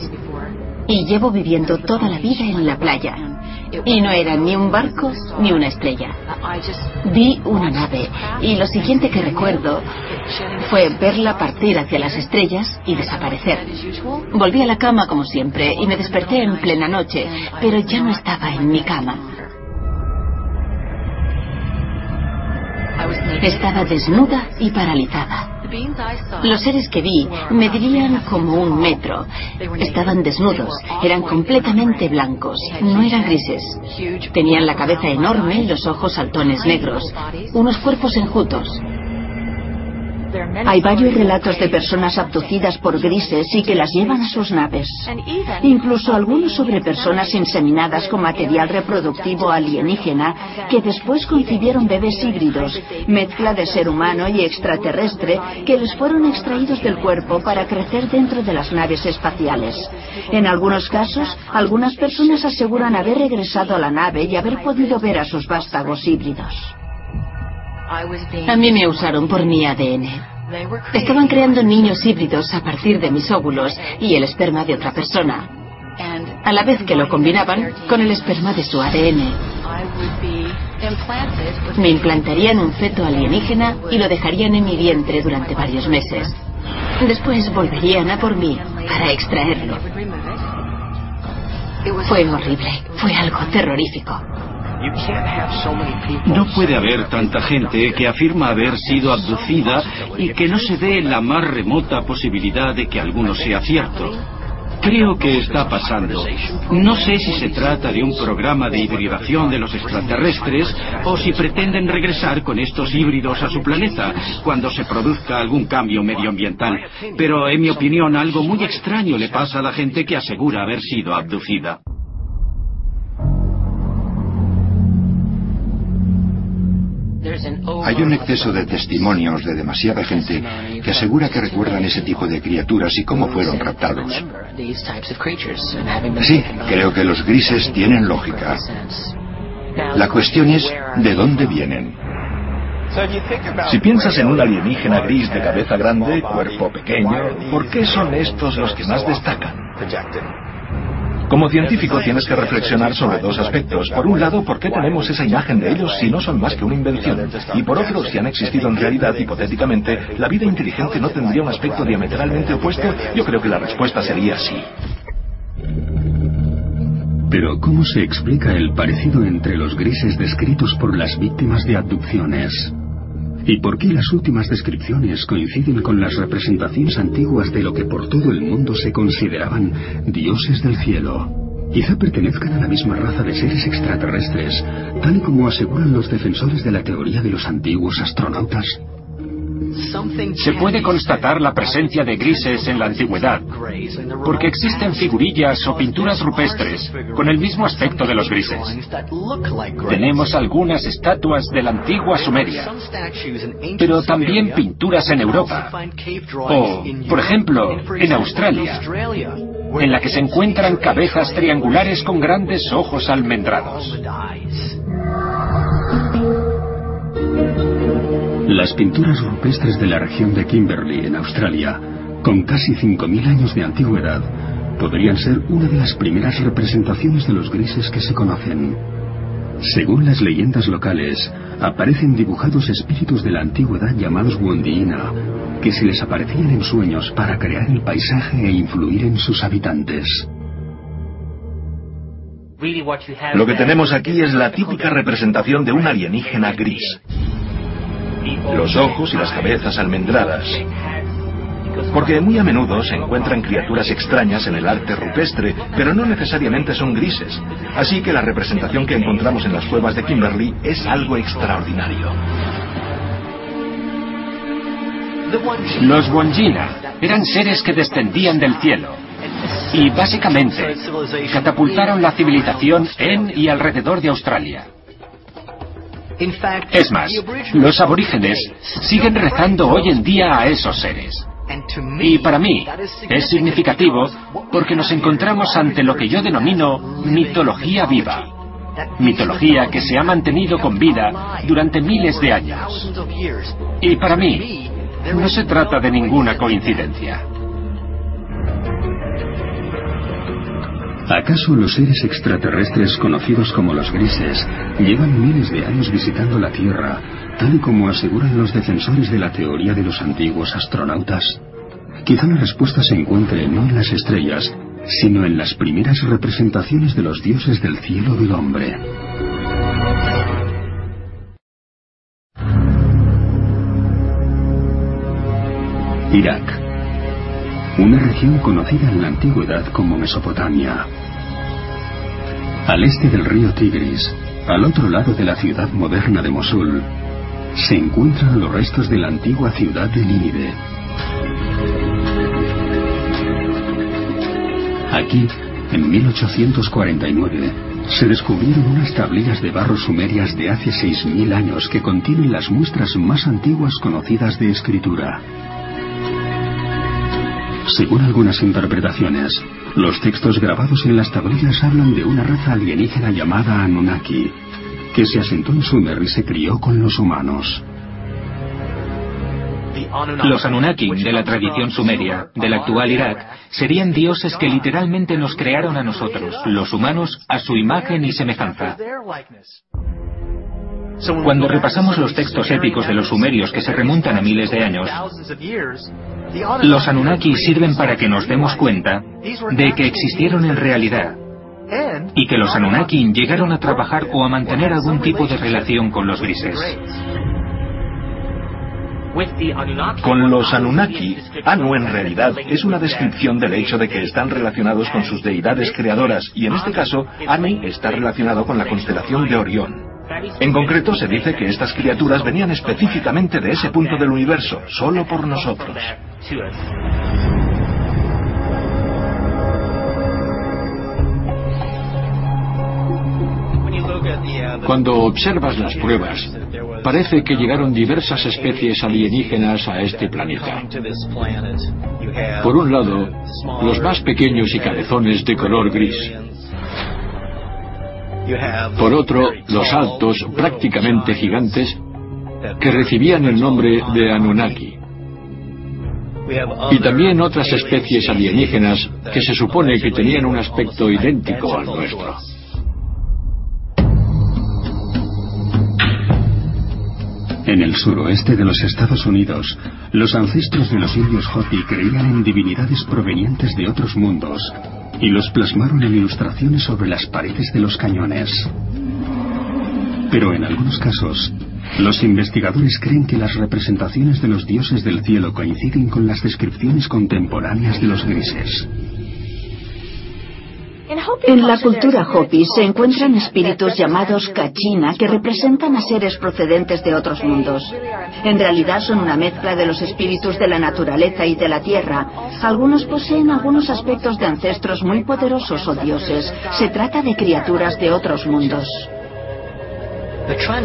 Y llevo viviendo toda la vida en la playa. Y no era ni un barco ni una estrella. Vi una nave y lo siguiente que recuerdo fue verla partir hacia las estrellas y desaparecer. Volví a la cama como siempre y me desperté en plena noche, pero ya no estaba en mi cama. Estaba desnuda y paralizada. Los seres que vi medirían como un metro. Estaban desnudos, eran completamente blancos, no eran grises. Tenían la cabeza enorme los ojos saltones negros, unos cuerpos enjutos. Hay varios relatos de personas abducidas por grises y que las llevan a sus naves. Incluso algunos sobre personas inseminadas con material reproductivo alienígena que después concibieron bebés híbridos, mezcla de ser humano y extraterrestre, que les fueron extraídos del cuerpo para crecer dentro de las naves espaciales. En algunos casos, algunas personas aseguran haber regresado a la nave y haber podido ver a sus vástagos híbridos. A mí me usaron por mi ADN. Estaban creando niños híbridos a partir de mis óvulos y el esperma de otra persona, a la vez que lo combinaban con el esperma de su ADN. Me implantarían un feto alienígena y lo dejarían en mi vientre durante varios meses. Después volverían a por mí para extraerlo. Fue horrible, fue algo terrorífico. No puede haber tanta gente que afirma haber sido abducida y que no se dé la más remota posibilidad de que alguno sea cierto. Creo que está pasando. No sé si se trata de un programa de hibridación de los extraterrestres o si pretenden regresar con estos híbridos a su planeta cuando se produzca algún cambio medioambiental. Pero en mi opinión algo muy extraño le pasa a la gente que asegura haber sido abducida. Hay un exceso de testimonios de demasiada gente que asegura que recuerdan ese tipo de criaturas y cómo fueron raptados. Sí, creo que los grises tienen lógica. La cuestión es de dónde vienen. Si piensas en un alienígena gris de cabeza grande, cuerpo pequeño, ¿por qué son estos los que más destacan? Como científico tienes que reflexionar sobre dos aspectos. Por un lado, ¿por qué tenemos esa imagen de ellos si no son más que una invención? Y por otro, si han existido en realidad, hipotéticamente, ¿la vida inteligente no tendría un aspecto diametralmente opuesto? Yo creo que la respuesta sería sí. Pero ¿cómo se explica el parecido entre los grises descritos por las víctimas de abducciones? ¿Y por qué las últimas descripciones coinciden con las representaciones antiguas de lo que por todo el mundo se consideraban dioses del cielo? Quizá pertenezcan a la misma raza de seres extraterrestres, tal y como aseguran los defensores de la teoría de los antiguos astronautas. Se puede constatar la presencia de grises en la antigüedad, porque existen figurillas o pinturas rupestres con el mismo aspecto de los grises. Tenemos algunas estatuas de la antigua Sumeria, pero también pinturas en Europa, o, por ejemplo, en Australia, en la que se encuentran cabezas triangulares con grandes ojos almendrados. Las pinturas rupestres de la región de Kimberley, en Australia, con casi 5.000 años de antigüedad, podrían ser una de las primeras representaciones de los grises que se conocen. Según las leyendas locales, aparecen dibujados espíritus de la antigüedad llamados Wondiina, que se les aparecían en sueños para crear el paisaje e influir en sus habitantes. Lo que tenemos aquí es la típica representación de un alienígena gris los ojos y las cabezas almendradas. Porque muy a menudo se encuentran criaturas extrañas en el arte rupestre, pero no necesariamente son grises. Así que la representación que encontramos en las cuevas de Kimberley es algo extraordinario. Los Wonjina eran seres que descendían del cielo y básicamente catapultaron la civilización en y alrededor de Australia. Es más, los aborígenes siguen rezando hoy en día a esos seres. Y para mí es significativo porque nos encontramos ante lo que yo denomino mitología viva. mitología que se ha mantenido con vida durante miles de años. Y para mí, no se trata de ninguna coincidencia. ¿Acaso los seres extraterrestres conocidos como los grises llevan miles de años visitando la Tierra, tal y como aseguran los defensores de la teoría de los antiguos astronautas? Quizá la respuesta se encuentre no en las estrellas, sino en las primeras representaciones de los dioses del cielo del hombre. Irak. Una región conocida en la antigüedad como Mesopotamia. Al este del río Tigris, al otro lado de la ciudad moderna de Mosul, se encuentran los restos de la antigua ciudad de Nínive. Aquí, en 1849, se descubrieron unas tablillas de barro sumerias de hace 6.000 años que contienen las muestras más antiguas conocidas de escritura. Según algunas interpretaciones, los textos grabados en las tablillas hablan de una raza alienígena llamada Anunnaki, que se asentó en Sumer y se crió con los humanos. Los Anunnaki de la tradición sumeria, del actual Irak, serían dioses que literalmente nos crearon a nosotros, los humanos, a su imagen y semejanza. Cuando repasamos los textos épicos de los sumerios que se remontan a miles de años, los Anunnaki sirven para que nos demos cuenta de que existieron en realidad y que los Anunnaki llegaron a trabajar o a mantener algún tipo de relación con los grises. Con los Anunnaki, Anu en realidad es una descripción del hecho de que están relacionados con sus deidades creadoras y en este caso, Anu está relacionado con la constelación de Orión. En concreto se dice que estas criaturas venían específicamente de ese punto del universo, solo por nosotros. Cuando observas las pruebas, parece que llegaron diversas especies alienígenas a este planeta. Por un lado, los más pequeños y cabezones de color gris. Por otro, los altos, prácticamente gigantes, que recibían el nombre de Anunnaki. Y también otras especies alienígenas que se supone que tenían un aspecto idéntico al nuestro. En el suroeste de los Estados Unidos, los ancestros de los indios Hopi creían en divinidades provenientes de otros mundos y los plasmaron en ilustraciones sobre las paredes de los cañones. Pero en algunos casos, los investigadores creen que las representaciones de los dioses del cielo coinciden con las descripciones contemporáneas de los grises. En la cultura Hopi se encuentran espíritus llamados Kachina que representan a seres procedentes de otros mundos. En realidad son una mezcla de los espíritus de la naturaleza y de la tierra. Algunos poseen algunos aspectos de ancestros muy poderosos o dioses. Se trata de criaturas de otros mundos.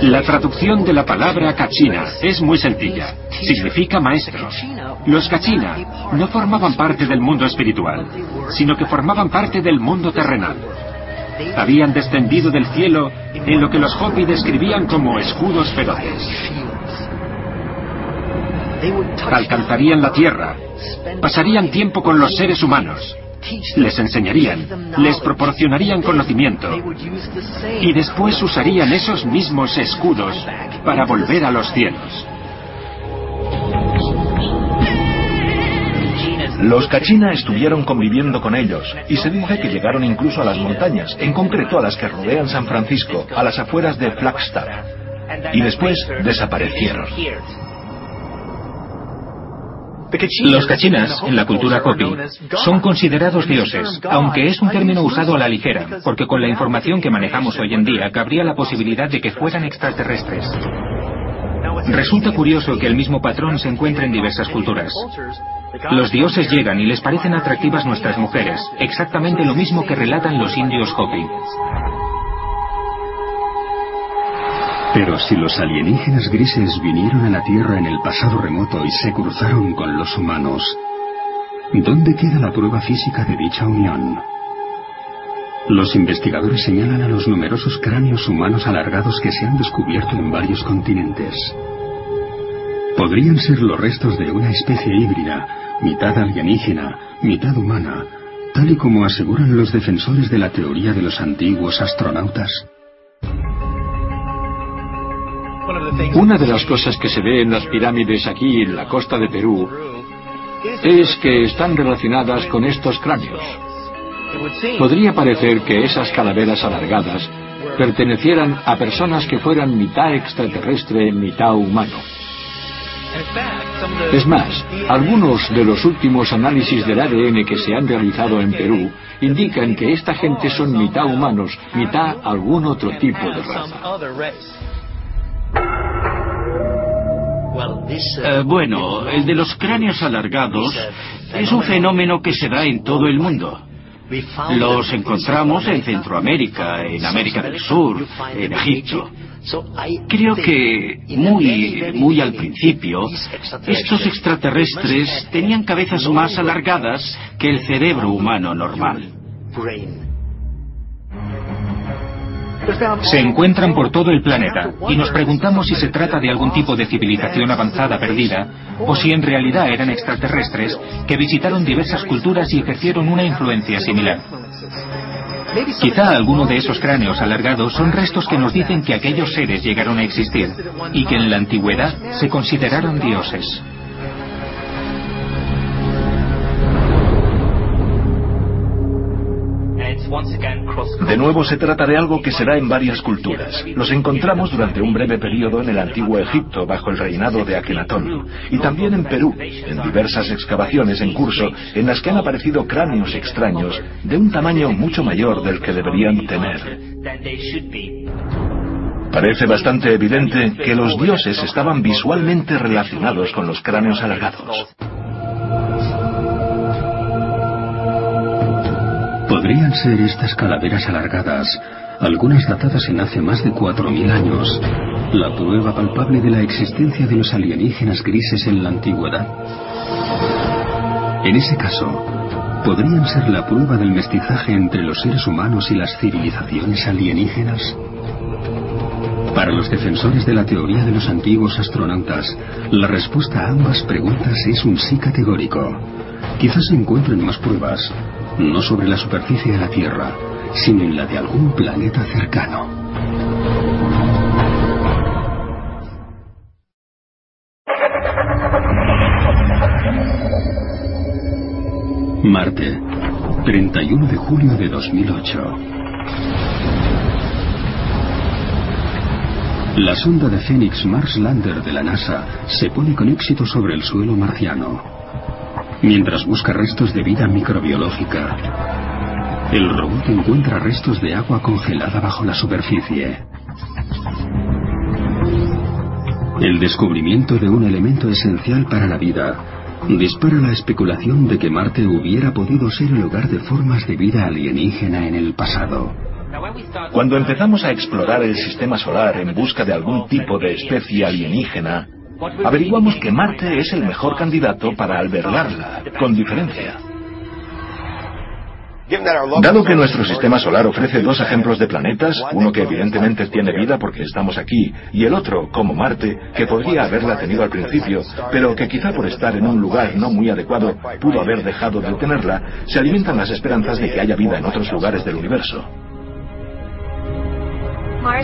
La traducción de la palabra Kachina es muy sencilla. Significa maestros. Los Kachina no formaban parte del mundo espiritual, sino que formaban parte del mundo terrenal. Habían descendido del cielo en lo que los Hopi describían como escudos feroces. Alcanzarían la tierra, pasarían tiempo con los seres humanos, les enseñarían, les proporcionarían conocimiento y después usarían esos mismos escudos para volver a los cielos. Los Kachina estuvieron conviviendo con ellos y se dice que llegaron incluso a las montañas, en concreto a las que rodean San Francisco, a las afueras de Flagstaff, y después desaparecieron. Los cachinas, en la cultura Hopi, son considerados dioses, aunque es un término usado a la ligera, porque con la información que manejamos hoy en día cabría la posibilidad de que fueran extraterrestres. Resulta curioso que el mismo patrón se encuentre en diversas culturas. Los dioses llegan y les parecen atractivas nuestras mujeres, exactamente lo mismo que relatan los indios Hopi. Pero si los alienígenas grises vinieron a la Tierra en el pasado remoto y se cruzaron con los humanos, ¿dónde queda la prueba física de dicha unión? Los investigadores señalan a los numerosos cráneos humanos alargados que se han descubierto en varios continentes. Podrían ser los restos de una especie híbrida, mitad alienígena, mitad humana, tal y como aseguran los defensores de la teoría de los antiguos astronautas. Una de las cosas que se ve en las pirámides aquí en la costa de Perú es que están relacionadas con estos cráneos. Podría parecer que esas calaveras alargadas pertenecieran a personas que fueran mitad extraterrestre, mitad humano. Es más, algunos de los últimos análisis del ADN que se han realizado en Perú indican que esta gente son mitad humanos, mitad algún otro tipo de raza. Eh, bueno, el de los cráneos alargados es un fenómeno que se da en todo el mundo. Los encontramos en Centroamérica, en América del Sur, en Egipto. Creo que muy, muy al principio, estos extraterrestres tenían cabezas más alargadas que el cerebro humano normal. Se encuentran por todo el planeta y nos preguntamos si se trata de algún tipo de civilización avanzada perdida o si en realidad eran extraterrestres que visitaron diversas culturas y ejercieron una influencia similar. Quizá alguno de esos cráneos alargados son restos que nos dicen que aquellos seres llegaron a existir y que en la antigüedad se consideraron dioses. De nuevo se trata de algo que se da en varias culturas. Los encontramos durante un breve periodo en el antiguo Egipto bajo el reinado de Akenatón y también en Perú, en diversas excavaciones en curso en las que han aparecido cráneos extraños de un tamaño mucho mayor del que deberían tener. Parece bastante evidente que los dioses estaban visualmente relacionados con los cráneos alargados. Podrían ser estas calaveras alargadas, algunas datadas en hace más de 4.000 años, la prueba palpable de la existencia de los alienígenas grises en la antigüedad. En ese caso, ¿podrían ser la prueba del mestizaje entre los seres humanos y las civilizaciones alienígenas? Para los defensores de la teoría de los antiguos astronautas, la respuesta a ambas preguntas es un sí categórico. Quizás se encuentren más pruebas, no sobre la superficie de la Tierra, sino en la de algún planeta cercano. Marte, 31 de julio de 2008. La sonda de Phoenix Mars Lander de la NASA se pone con éxito sobre el suelo marciano mientras busca restos de vida microbiológica. El robot encuentra restos de agua congelada bajo la superficie. El descubrimiento de un elemento esencial para la vida dispara la especulación de que Marte hubiera podido ser el hogar de formas de vida alienígena en el pasado. Cuando empezamos a explorar el sistema solar en busca de algún tipo de especie alienígena, averiguamos que Marte es el mejor candidato para albergarla, con diferencia. Dado que nuestro sistema solar ofrece dos ejemplos de planetas, uno que evidentemente tiene vida porque estamos aquí, y el otro, como Marte, que podría haberla tenido al principio, pero que quizá por estar en un lugar no muy adecuado pudo haber dejado de tenerla, se alimentan las esperanzas de que haya vida en otros lugares del universo.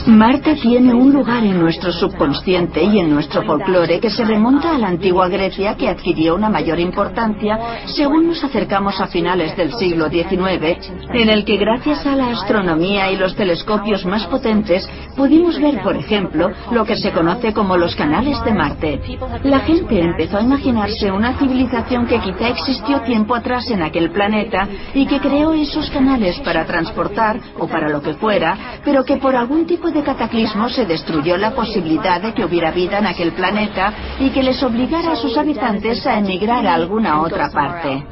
Marte tiene un lugar en nuestro subconsciente y en nuestro folclore que se remonta a la antigua Grecia que adquirió una mayor importancia según nos acercamos a finales del siglo XIX, en el que gracias a la astronomía y los telescopios más potentes pudimos ver, por ejemplo, lo que se conoce como los canales de Marte. La gente empezó a imaginarse una civilización que quizá existió tiempo atrás en aquel planeta y que creó esos canales para transportar o para lo que fuera, pero que por algún tipo de cataclismo se destruyó la posibilidad de que hubiera vida en aquel planeta y que les obligara a sus habitantes a emigrar a alguna otra parte.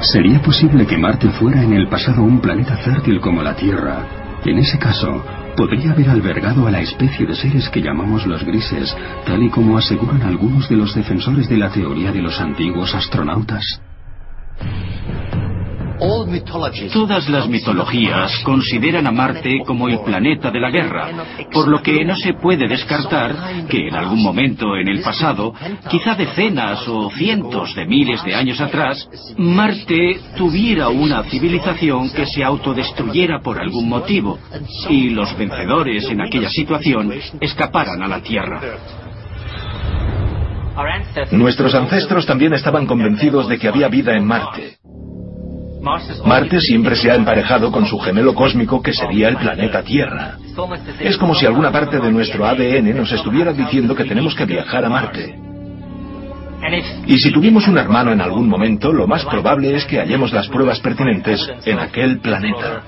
¿Sería posible que Marte fuera en el pasado un planeta fértil como la Tierra? En ese caso, podría haber albergado a la especie de seres que llamamos los grises, tal y como aseguran algunos de los defensores de la teoría de los antiguos astronautas. Todas las mitologías consideran a Marte como el planeta de la guerra, por lo que no se puede descartar que en algún momento en el pasado, quizá decenas o cientos de miles de años atrás, Marte tuviera una civilización que se autodestruyera por algún motivo y los vencedores en aquella situación escaparan a la Tierra. Nuestros ancestros también estaban convencidos de que había vida en Marte. Marte siempre se ha emparejado con su gemelo cósmico que sería el planeta Tierra. Es como si alguna parte de nuestro ADN nos estuviera diciendo que tenemos que viajar a Marte. Y si tuvimos un hermano en algún momento, lo más probable es que hallemos las pruebas pertinentes en aquel planeta.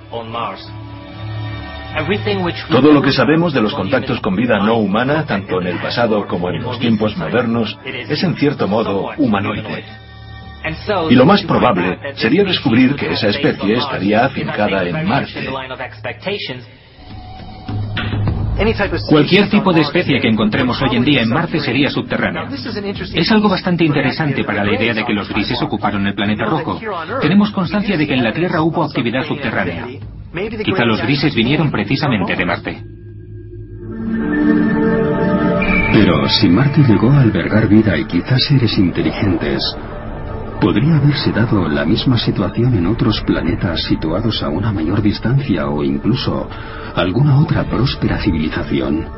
Todo lo que sabemos de los contactos con vida no humana, tanto en el pasado como en los tiempos modernos, es en cierto modo humanoide. Y lo más probable sería descubrir que esa especie estaría afincada en Marte. Cualquier tipo de especie que encontremos hoy en día en Marte sería subterránea. Es algo bastante interesante para la idea de que los grises ocuparon el planeta rojo. Tenemos constancia de que en la Tierra hubo actividad subterránea. Quizá los grises vinieron precisamente de Marte. Pero si Marte llegó a albergar vida y quizás seres inteligentes, ¿Podría haberse dado la misma situación en otros planetas situados a una mayor distancia o incluso alguna otra próspera civilización?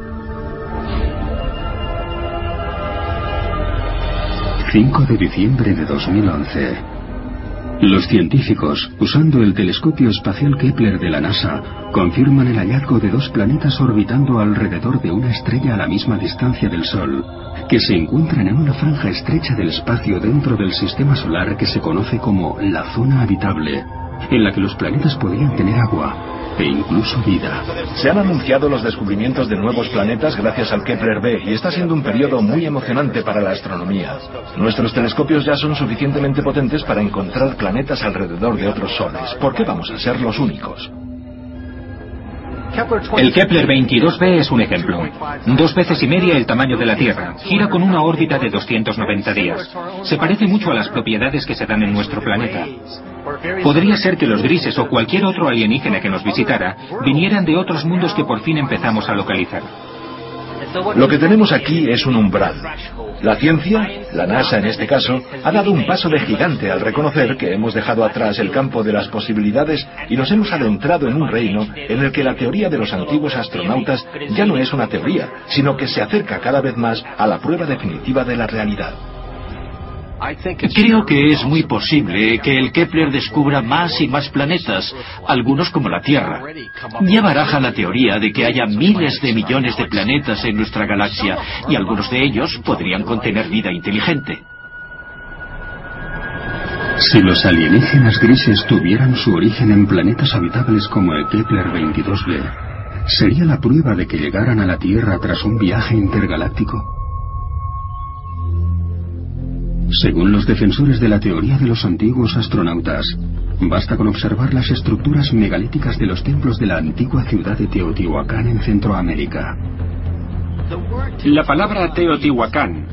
5 de diciembre de 2011 los científicos, usando el telescopio espacial Kepler de la NASA, confirman el hallazgo de dos planetas orbitando alrededor de una estrella a la misma distancia del Sol, que se encuentran en una franja estrecha del espacio dentro del sistema solar que se conoce como la zona habitable, en la que los planetas podrían tener agua, e incluso vida. Se han anunciado los descubrimientos de nuevos planetas gracias al Kepler B y está siendo un periodo muy emocionante para la astronomía. Nuestros telescopios ya son suficientemente potentes para encontrar planetas alrededor de otros soles. ¿Por qué vamos a ser los únicos? El Kepler 22b es un ejemplo. Dos veces y media el tamaño de la Tierra. Gira con una órbita de 290 días. Se parece mucho a las propiedades que se dan en nuestro planeta. Podría ser que los grises o cualquier otro alienígena que nos visitara vinieran de otros mundos que por fin empezamos a localizar. Lo que tenemos aquí es un umbral. La ciencia, la NASA en este caso, ha dado un paso de gigante al reconocer que hemos dejado atrás el campo de las posibilidades y nos hemos adentrado en un reino en el que la teoría de los antiguos astronautas ya no es una teoría, sino que se acerca cada vez más a la prueba definitiva de la realidad. Creo que es muy posible que el Kepler descubra más y más planetas, algunos como la Tierra. Ya baraja la teoría de que haya miles de millones de planetas en nuestra galaxia y algunos de ellos podrían contener vida inteligente. Si los alienígenas grises tuvieran su origen en planetas habitables como el Kepler 22b, ¿sería la prueba de que llegaran a la Tierra tras un viaje intergaláctico? Según los defensores de la teoría de los antiguos astronautas, basta con observar las estructuras megalíticas de los templos de la antigua ciudad de Teotihuacán en Centroamérica. La palabra Teotihuacán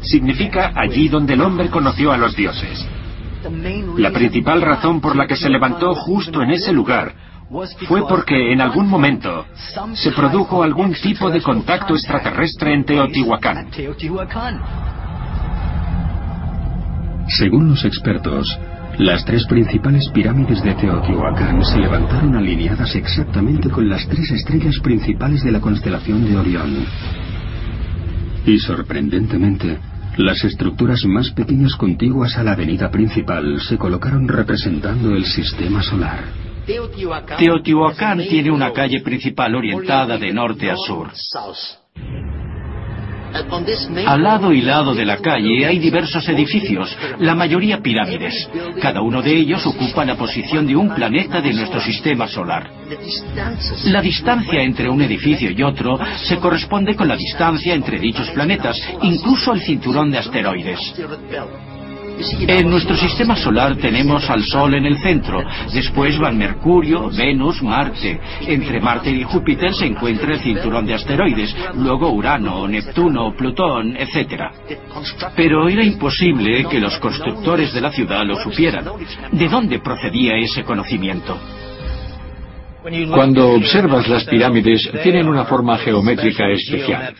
significa allí donde el hombre conoció a los dioses. La principal razón por la que se levantó justo en ese lugar fue porque en algún momento se produjo algún tipo de contacto extraterrestre en Teotihuacán. Según los expertos, las tres principales pirámides de Teotihuacán se levantaron alineadas exactamente con las tres estrellas principales de la constelación de Orión. Y sorprendentemente, las estructuras más pequeñas contiguas a la avenida principal se colocaron representando el sistema solar. Teotihuacán tiene una calle principal orientada de norte a sur. Al lado y lado de la calle hay diversos edificios, la mayoría pirámides. Cada uno de ellos ocupa la posición de un planeta de nuestro sistema solar. La distancia entre un edificio y otro se corresponde con la distancia entre dichos planetas, incluso el cinturón de asteroides. En nuestro sistema solar tenemos al Sol en el centro, después van Mercurio, Venus, Marte. Entre Marte y Júpiter se encuentra el cinturón de asteroides, luego Urano, Neptuno, Plutón, etc. Pero era imposible que los constructores de la ciudad lo supieran. ¿De dónde procedía ese conocimiento? Cuando observas las pirámides, tienen una forma geométrica especial.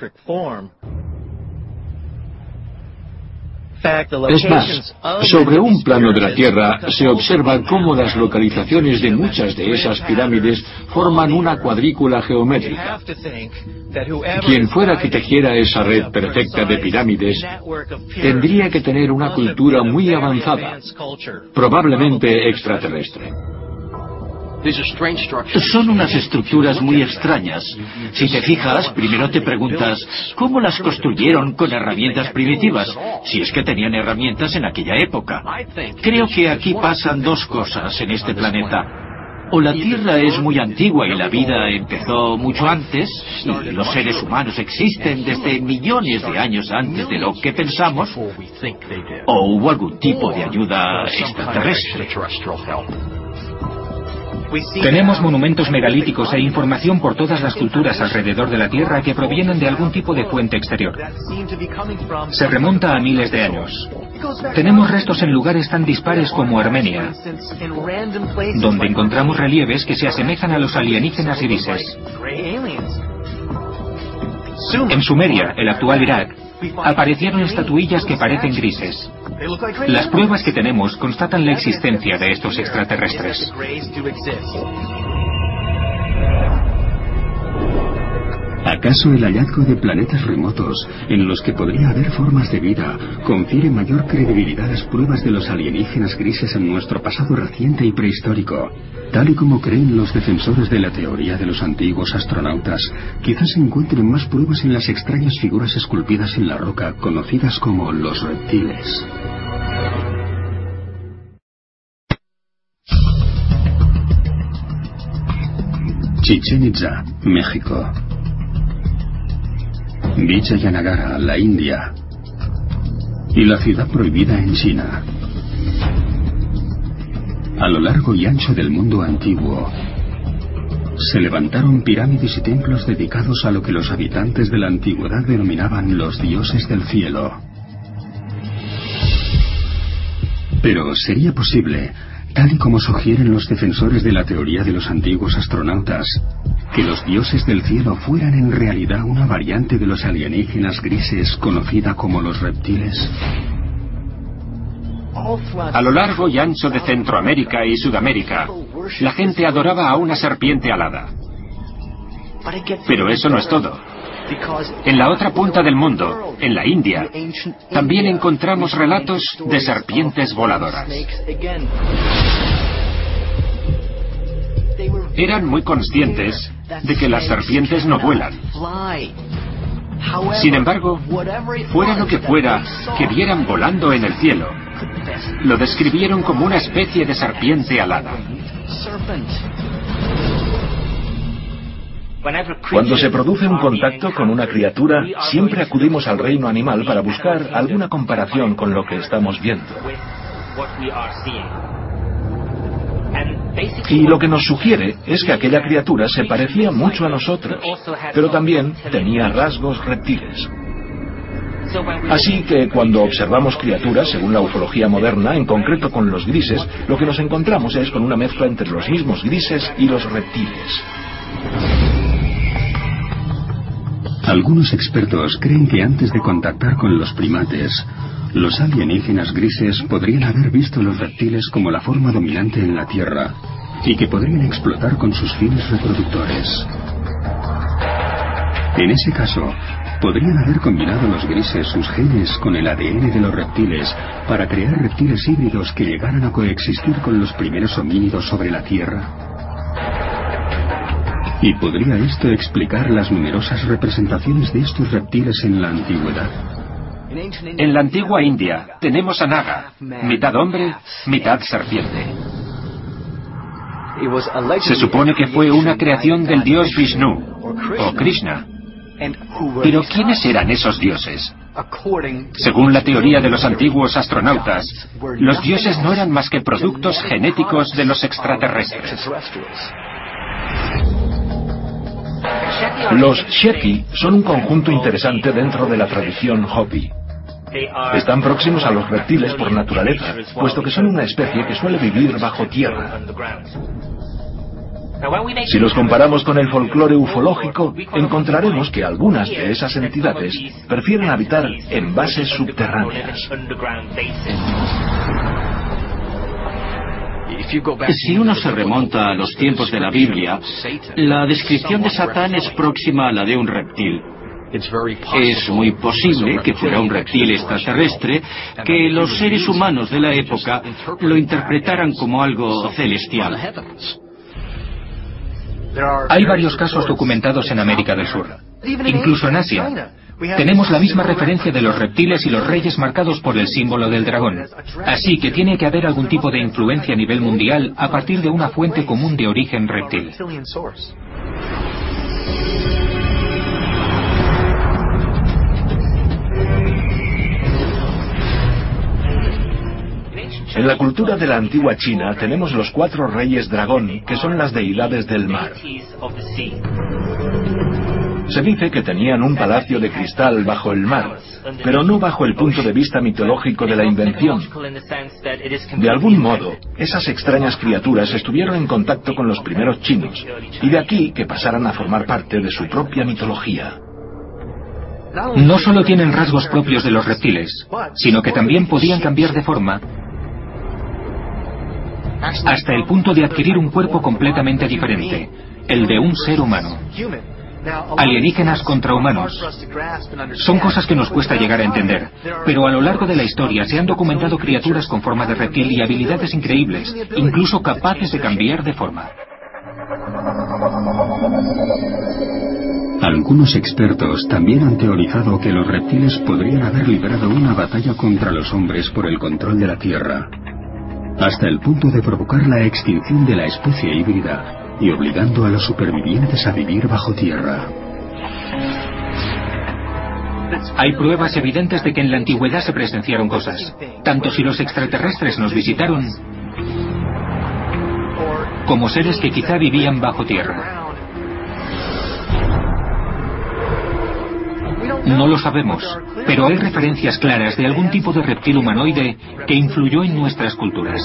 Es más, sobre un plano de la Tierra se observa cómo las localizaciones de muchas de esas pirámides forman una cuadrícula geométrica. Quien fuera que tejiera esa red perfecta de pirámides tendría que tener una cultura muy avanzada, probablemente extraterrestre. Son unas estructuras muy extrañas. Si te fijas, primero te preguntas, ¿cómo las construyeron con herramientas primitivas? Si es que tenían herramientas en aquella época. Creo que aquí pasan dos cosas en este planeta. O la Tierra es muy antigua y la vida empezó mucho antes, y los seres humanos existen desde millones de años antes de lo que pensamos, o hubo algún tipo de ayuda extraterrestre. Tenemos monumentos megalíticos e información por todas las culturas alrededor de la Tierra que provienen de algún tipo de fuente exterior. Se remonta a miles de años. Tenemos restos en lugares tan dispares como Armenia, donde encontramos relieves que se asemejan a los alienígenas grises. En Sumeria, el actual Irak, aparecieron estatuillas que parecen grises. Las pruebas que tenemos constatan la existencia de estos extraterrestres. ¿Acaso el hallazgo de planetas remotos en los que podría haber formas de vida confiere mayor credibilidad a las pruebas de los alienígenas grises en nuestro pasado reciente y prehistórico? Tal y como creen los defensores de la teoría de los antiguos astronautas, quizás se encuentren más pruebas en las extrañas figuras esculpidas en la roca conocidas como los reptiles. Chichen Itza, México. Vijayanagara, la India. Y la ciudad prohibida en China. A lo largo y ancho del mundo antiguo, se levantaron pirámides y templos dedicados a lo que los habitantes de la antigüedad denominaban los dioses del cielo. Pero sería posible, tal y como sugieren los defensores de la teoría de los antiguos astronautas, que los dioses del cielo fueran en realidad una variante de los alienígenas grises conocida como los reptiles? A lo largo y ancho de Centroamérica y Sudamérica, la gente adoraba a una serpiente alada. Pero eso no es todo. En la otra punta del mundo, en la India, también encontramos relatos de serpientes voladoras. Eran muy conscientes de que las serpientes no vuelan. Sin embargo, fuera lo que fuera que vieran volando en el cielo, lo describieron como una especie de serpiente alada. Cuando se produce un contacto con una criatura, siempre acudimos al reino animal para buscar alguna comparación con lo que estamos viendo. Y lo que nos sugiere es que aquella criatura se parecía mucho a nosotros, pero también tenía rasgos reptiles. Así que cuando observamos criaturas, según la ufología moderna, en concreto con los grises, lo que nos encontramos es con una mezcla entre los mismos grises y los reptiles. Algunos expertos creen que antes de contactar con los primates, los alienígenas grises podrían haber visto los reptiles como la forma dominante en la Tierra y que podrían explotar con sus fines reproductores. En ese caso, podrían haber combinado los grises sus genes con el ADN de los reptiles para crear reptiles híbridos que llegaran a coexistir con los primeros homínidos sobre la Tierra. ¿Y podría esto explicar las numerosas representaciones de estos reptiles en la antigüedad? En la antigua India tenemos a Naga, mitad hombre, mitad serpiente. Se supone que fue una creación del dios Vishnu o Krishna. Pero ¿quiénes eran esos dioses? Según la teoría de los antiguos astronautas, los dioses no eran más que productos genéticos de los extraterrestres. Los Sheki son un conjunto interesante dentro de la tradición Hopi. Están próximos a los reptiles por naturaleza, puesto que son una especie que suele vivir bajo tierra. Si los comparamos con el folclore ufológico, encontraremos que algunas de esas entidades prefieren habitar en bases subterráneas. Si uno se remonta a los tiempos de la Biblia, la descripción de Satán es próxima a la de un reptil. Es muy posible que fuera un reptil extraterrestre que los seres humanos de la época lo interpretaran como algo celestial. Hay varios casos documentados en América del Sur, incluso en Asia. Tenemos la misma referencia de los reptiles y los reyes marcados por el símbolo del dragón. Así que tiene que haber algún tipo de influencia a nivel mundial a partir de una fuente común de origen reptil. En la cultura de la antigua China tenemos los cuatro reyes dragón, que son las deidades del mar. Se dice que tenían un palacio de cristal bajo el mar, pero no bajo el punto de vista mitológico de la invención. De algún modo, esas extrañas criaturas estuvieron en contacto con los primeros chinos, y de aquí que pasaran a formar parte de su propia mitología. No solo tienen rasgos propios de los reptiles, sino que también podían cambiar de forma hasta el punto de adquirir un cuerpo completamente diferente, el de un ser humano. Alienígenas contra humanos. Son cosas que nos cuesta llegar a entender, pero a lo largo de la historia se han documentado criaturas con forma de reptil y habilidades increíbles, incluso capaces de cambiar de forma. Algunos expertos también han teorizado que los reptiles podrían haber librado una batalla contra los hombres por el control de la Tierra hasta el punto de provocar la extinción de la especie híbrida y obligando a los supervivientes a vivir bajo tierra. Hay pruebas evidentes de que en la antigüedad se presenciaron cosas, tanto si los extraterrestres nos visitaron como seres que quizá vivían bajo tierra. No lo sabemos, pero hay referencias claras de algún tipo de reptil humanoide que influyó en nuestras culturas.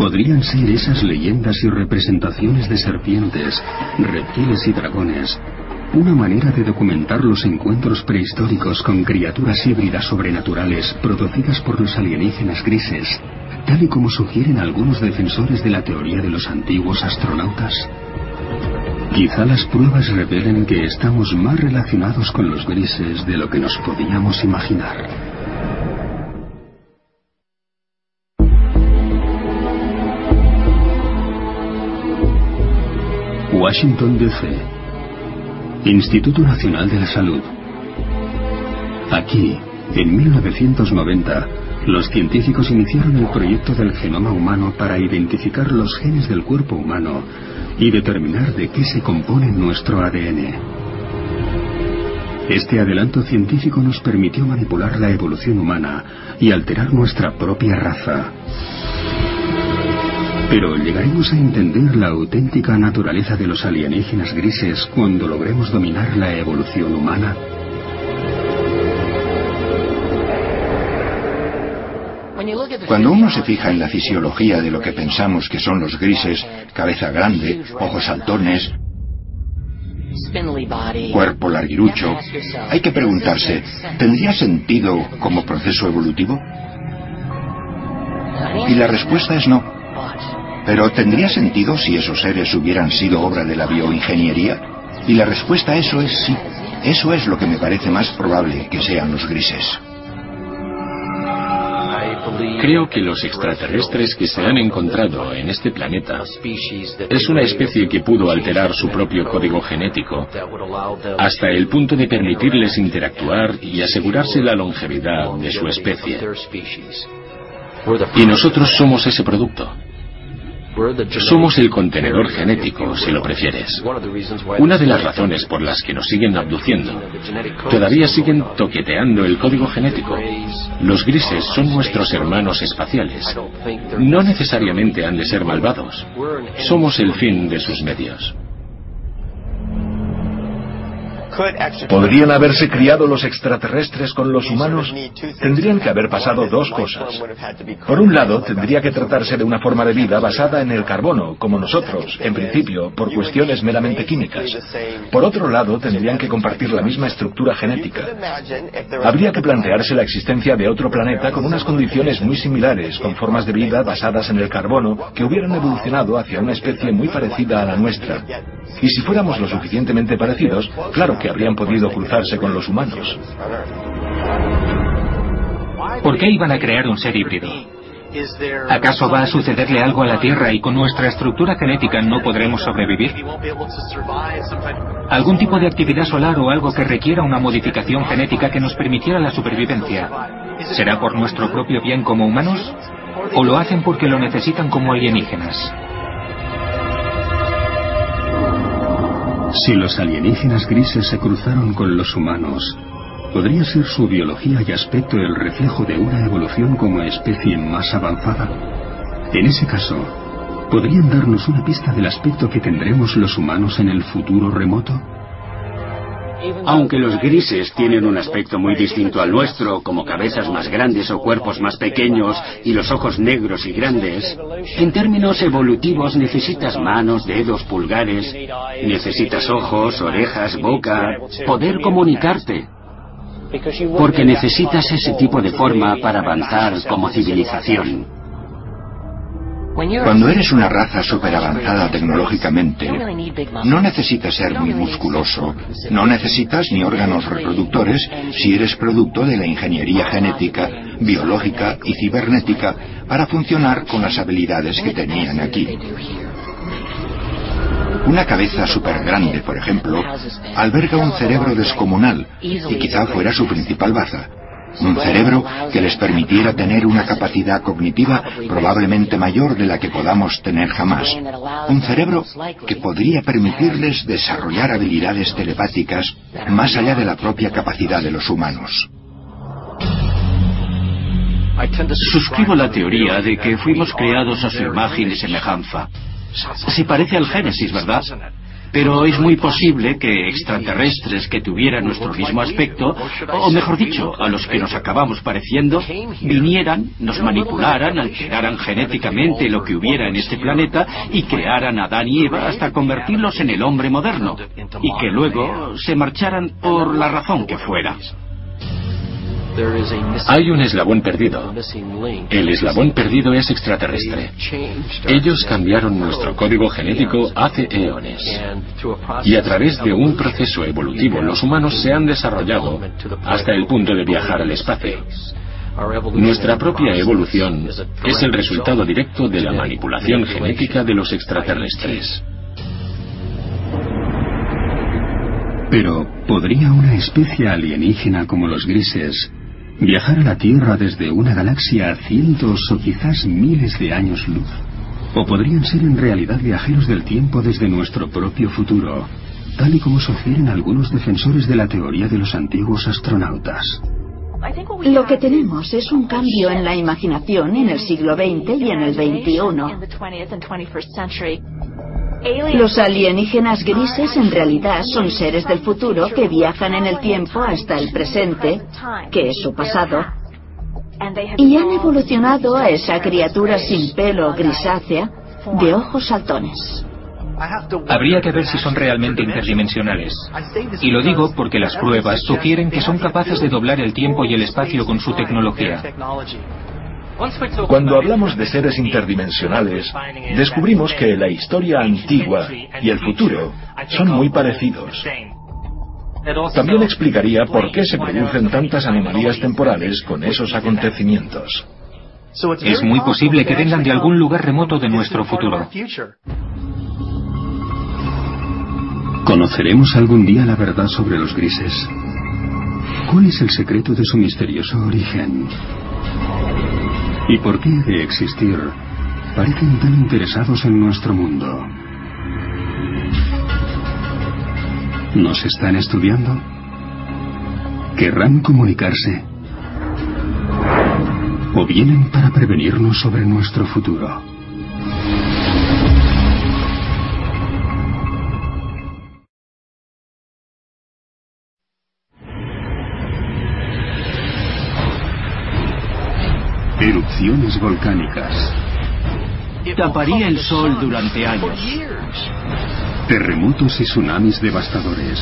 Podrían ser esas leyendas y representaciones de serpientes, reptiles y dragones una manera de documentar los encuentros prehistóricos con criaturas híbridas sobrenaturales producidas por los alienígenas grises, tal y como sugieren algunos defensores de la teoría de los antiguos astronautas. Quizá las pruebas revelen que estamos más relacionados con los grises de lo que nos podíamos imaginar. Washington DC Instituto Nacional de la Salud Aquí, en 1990, los científicos iniciaron el proyecto del genoma humano para identificar los genes del cuerpo humano y determinar de qué se compone nuestro ADN. Este adelanto científico nos permitió manipular la evolución humana y alterar nuestra propia raza. Pero ¿llegaremos a entender la auténtica naturaleza de los alienígenas grises cuando logremos dominar la evolución humana? Cuando uno se fija en la fisiología de lo que pensamos que son los grises, cabeza grande, ojos saltones, cuerpo larguirucho, hay que preguntarse, ¿tendría sentido como proceso evolutivo? Y la respuesta es no. Pero ¿tendría sentido si esos seres hubieran sido obra de la bioingeniería? Y la respuesta a eso es sí. Eso es lo que me parece más probable que sean los grises. Creo que los extraterrestres que se han encontrado en este planeta es una especie que pudo alterar su propio código genético hasta el punto de permitirles interactuar y asegurarse la longevidad de su especie. Y nosotros somos ese producto. Somos el contenedor genético, si lo prefieres. Una de las razones por las que nos siguen abduciendo, todavía siguen toqueteando el código genético. Los grises son nuestros hermanos espaciales. No necesariamente han de ser malvados. Somos el fin de sus medios. ¿Podrían haberse criado los extraterrestres con los humanos? Tendrían que haber pasado dos cosas. Por un lado, tendría que tratarse de una forma de vida basada en el carbono, como nosotros, en principio, por cuestiones meramente químicas. Por otro lado, tendrían que compartir la misma estructura genética. Habría que plantearse la existencia de otro planeta con unas condiciones muy similares, con formas de vida basadas en el carbono, que hubieran evolucionado hacia una especie muy parecida a la nuestra. Y si fuéramos lo suficientemente parecidos, claro que habrían podido cruzarse con los humanos. ¿Por qué iban a crear un ser híbrido? ¿Acaso va a sucederle algo a la Tierra y con nuestra estructura genética no podremos sobrevivir? ¿Algún tipo de actividad solar o algo que requiera una modificación genética que nos permitiera la supervivencia? ¿Será por nuestro propio bien como humanos? ¿O lo hacen porque lo necesitan como alienígenas? Si los alienígenas grises se cruzaron con los humanos, ¿podría ser su biología y aspecto el reflejo de una evolución como especie más avanzada? En ese caso, ¿podrían darnos una pista del aspecto que tendremos los humanos en el futuro remoto? Aunque los grises tienen un aspecto muy distinto al nuestro, como cabezas más grandes o cuerpos más pequeños y los ojos negros y grandes, en términos evolutivos necesitas manos, dedos, pulgares, necesitas ojos, orejas, boca, poder comunicarte. Porque necesitas ese tipo de forma para avanzar como civilización. Cuando eres una raza super avanzada tecnológicamente, no necesitas ser muy musculoso, no necesitas ni órganos reproductores si eres producto de la ingeniería genética, biológica y cibernética para funcionar con las habilidades que tenían aquí. Una cabeza súper grande, por ejemplo, alberga un cerebro descomunal y quizá fuera su principal baza. Un cerebro que les permitiera tener una capacidad cognitiva probablemente mayor de la que podamos tener jamás. Un cerebro que podría permitirles desarrollar habilidades telepáticas más allá de la propia capacidad de los humanos. Suscribo la teoría de que fuimos creados a su imagen y semejanza. Si parece al Génesis, ¿verdad? Pero es muy posible que extraterrestres que tuvieran nuestro mismo aspecto, o mejor dicho, a los que nos acabamos pareciendo, vinieran, nos manipularan, alteraran genéticamente lo que hubiera en este planeta y crearan a Adán y Eva hasta convertirlos en el hombre moderno, y que luego se marcharan por la razón que fuera. Hay un eslabón perdido. El eslabón perdido es extraterrestre. Ellos cambiaron nuestro código genético hace eones. Y a través de un proceso evolutivo los humanos se han desarrollado hasta el punto de viajar al espacio. Nuestra propia evolución es el resultado directo de la manipulación genética de los extraterrestres. Pero, ¿podría una especie alienígena como los grises Viajar a la Tierra desde una galaxia a cientos o quizás miles de años luz. O podrían ser en realidad viajeros del tiempo desde nuestro propio futuro, tal y como sugieren algunos defensores de la teoría de los antiguos astronautas. Lo que tenemos es un cambio en la imaginación en el siglo XX y en el XXI. Los alienígenas grises en realidad son seres del futuro que viajan en el tiempo hasta el presente, que es su pasado, y han evolucionado a esa criatura sin pelo grisácea de ojos saltones. Habría que ver si son realmente interdimensionales. Y lo digo porque las pruebas sugieren que son capaces de doblar el tiempo y el espacio con su tecnología. Cuando hablamos de seres interdimensionales, descubrimos que la historia antigua y el futuro son muy parecidos. También explicaría por qué se producen tantas anomalías temporales con esos acontecimientos. Es muy posible que vengan de algún lugar remoto de nuestro futuro. ¿Conoceremos algún día la verdad sobre los grises? ¿Cuál es el secreto de su misterioso origen? ¿Y por qué de existir parecen tan interesados en nuestro mundo. ¿Nos están estudiando? ¿Querrán comunicarse? ¿O vienen para prevenirnos sobre nuestro futuro? Erupciones volcánicas. Taparía el sol durante años. Terremotos y tsunamis devastadores.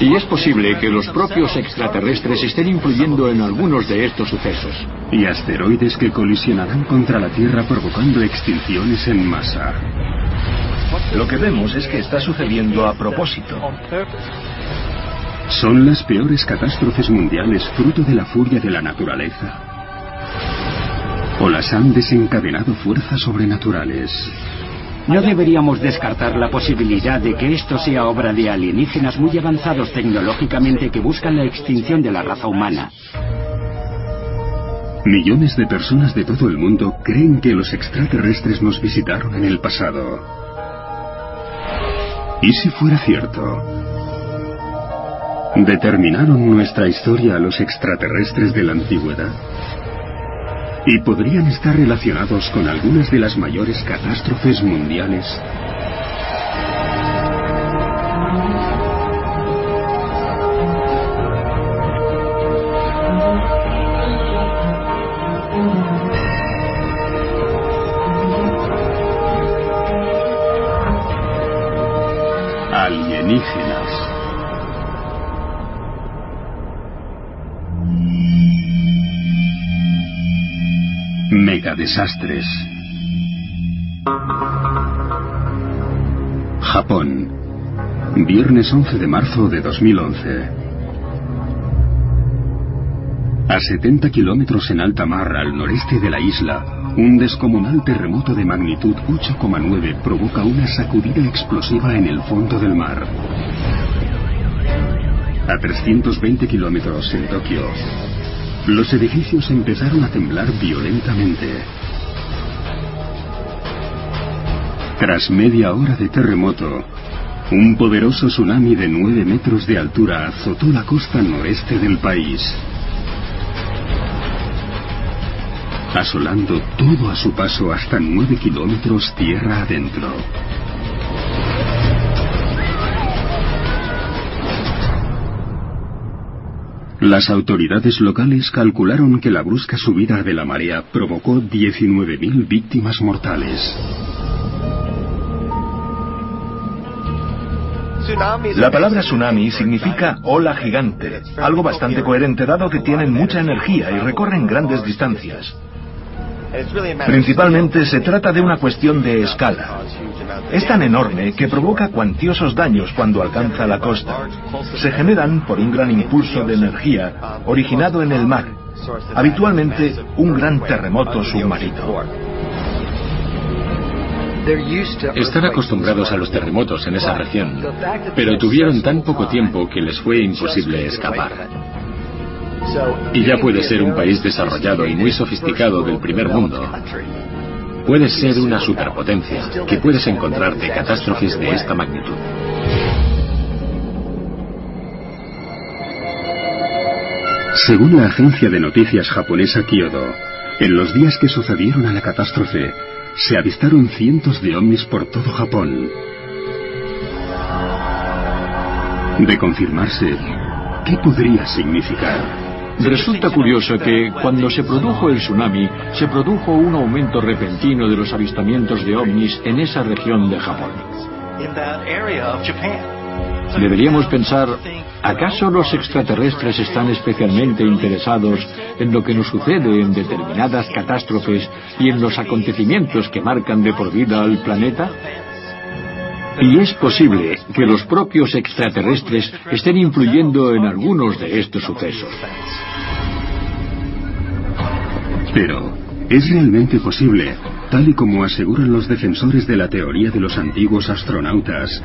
Y es posible que los propios extraterrestres estén influyendo en algunos de estos sucesos. Y asteroides que colisionarán contra la Tierra provocando extinciones en masa. Lo que vemos es que está sucediendo a propósito. Son las peores catástrofes mundiales fruto de la furia de la naturaleza o las han desencadenado fuerzas sobrenaturales. No deberíamos descartar la posibilidad de que esto sea obra de alienígenas muy avanzados tecnológicamente que buscan la extinción de la raza humana. Millones de personas de todo el mundo creen que los extraterrestres nos visitaron en el pasado. ¿Y si fuera cierto? ¿Determinaron nuestra historia a los extraterrestres de la antigüedad? Y podrían estar relacionados con algunas de las mayores catástrofes mundiales. Megadesastres. Japón. Viernes 11 de marzo de 2011. A 70 kilómetros en alta mar al noreste de la isla, un descomunal terremoto de magnitud 8,9 provoca una sacudida explosiva en el fondo del mar. A 320 kilómetros en Tokio, los edificios empezaron a temblar violentamente. Tras media hora de terremoto, un poderoso tsunami de 9 metros de altura azotó la costa noreste del país, asolando todo a su paso hasta 9 kilómetros tierra adentro. Las autoridades locales calcularon que la brusca subida de la marea provocó 19.000 víctimas mortales. La palabra tsunami significa ola gigante, algo bastante coherente dado que tienen mucha energía y recorren grandes distancias. Principalmente se trata de una cuestión de escala. Es tan enorme que provoca cuantiosos daños cuando alcanza la costa. Se generan por un gran impulso de energía originado en el mar, habitualmente un gran terremoto submarino. Están acostumbrados a los terremotos en esa región, pero tuvieron tan poco tiempo que les fue imposible escapar. Y ya puede ser un país desarrollado y muy sofisticado del primer mundo. Puedes ser una superpotencia, que puedes encontrarte catástrofes de esta magnitud. Según la agencia de noticias japonesa Kyodo, en los días que sucedieron a la catástrofe, se avistaron cientos de ovnis por todo Japón. De confirmarse, ¿qué podría significar? Resulta curioso que cuando se produjo el tsunami, se produjo un aumento repentino de los avistamientos de ovnis en esa región de Japón. Deberíamos pensar, ¿acaso los extraterrestres están especialmente interesados en lo que nos sucede en determinadas catástrofes y en los acontecimientos que marcan de por vida al planeta? Y es posible que los propios extraterrestres estén influyendo en algunos de estos sucesos. Pero, ¿es realmente posible, tal y como aseguran los defensores de la teoría de los antiguos astronautas,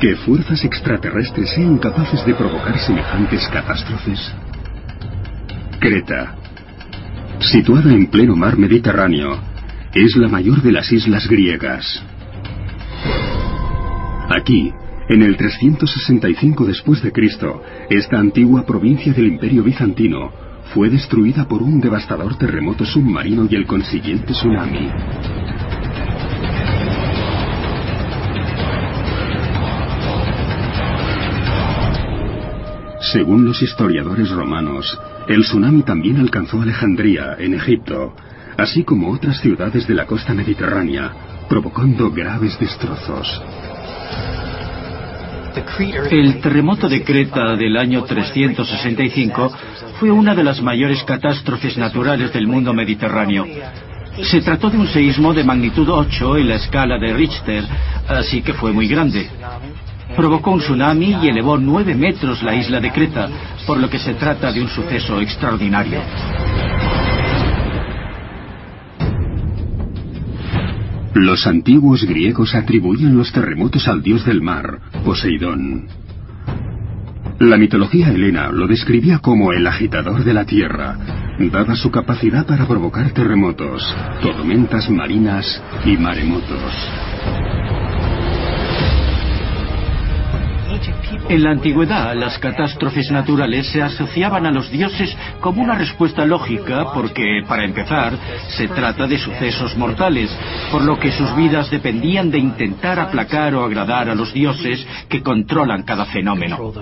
que fuerzas extraterrestres sean capaces de provocar semejantes catástrofes? Creta, situada en pleno mar Mediterráneo, Es la mayor de las islas griegas. Aquí, en el 365 después de Cristo, esta antigua provincia del Imperio bizantino fue destruida por un devastador terremoto submarino y el consiguiente tsunami. Según los historiadores romanos, el tsunami también alcanzó Alejandría, en Egipto, así como otras ciudades de la costa mediterránea, provocando graves destrozos. El terremoto de Creta del año 365 fue una de las mayores catástrofes naturales del mundo mediterráneo. Se trató de un seísmo de magnitud 8 en la escala de Richter, así que fue muy grande. Provocó un tsunami y elevó nueve metros la isla de Creta, por lo que se trata de un suceso extraordinario. Los antiguos griegos atribuían los terremotos al dios del mar, Poseidón. La mitología helena lo describía como el agitador de la tierra, dada su capacidad para provocar terremotos, tormentas marinas y maremotos. En la antigüedad, las catástrofes naturales se asociaban a los dioses como una respuesta lógica porque, para empezar, se trata de sucesos mortales, por lo que sus vidas dependían de intentar aplacar o agradar a los dioses que controlan cada fenómeno.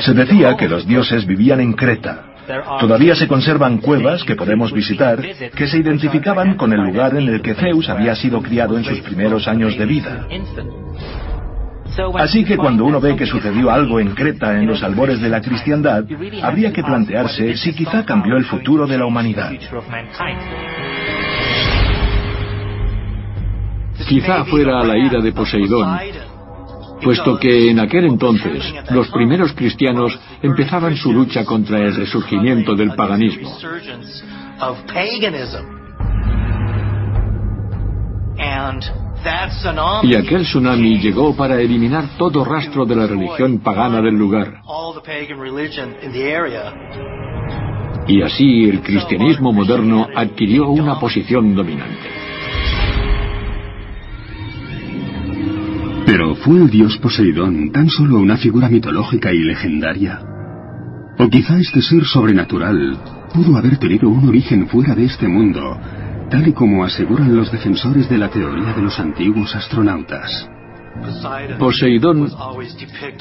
Se decía que los dioses vivían en Creta, Todavía se conservan cuevas que podemos visitar que se identificaban con el lugar en el que Zeus había sido criado en sus primeros años de vida. Así que cuando uno ve que sucedió algo en Creta en los albores de la cristiandad, habría que plantearse si quizá cambió el futuro de la humanidad. Quizá fuera la ira de Poseidón puesto que en aquel entonces los primeros cristianos empezaban su lucha contra el resurgimiento del paganismo. Y aquel tsunami llegó para eliminar todo rastro de la religión pagana del lugar. Y así el cristianismo moderno adquirió una posición dominante. Pero ¿fue el dios Poseidón tan solo una figura mitológica y legendaria? O quizá este ser sobrenatural pudo haber tenido un origen fuera de este mundo, tal y como aseguran los defensores de la teoría de los antiguos astronautas. Poseidón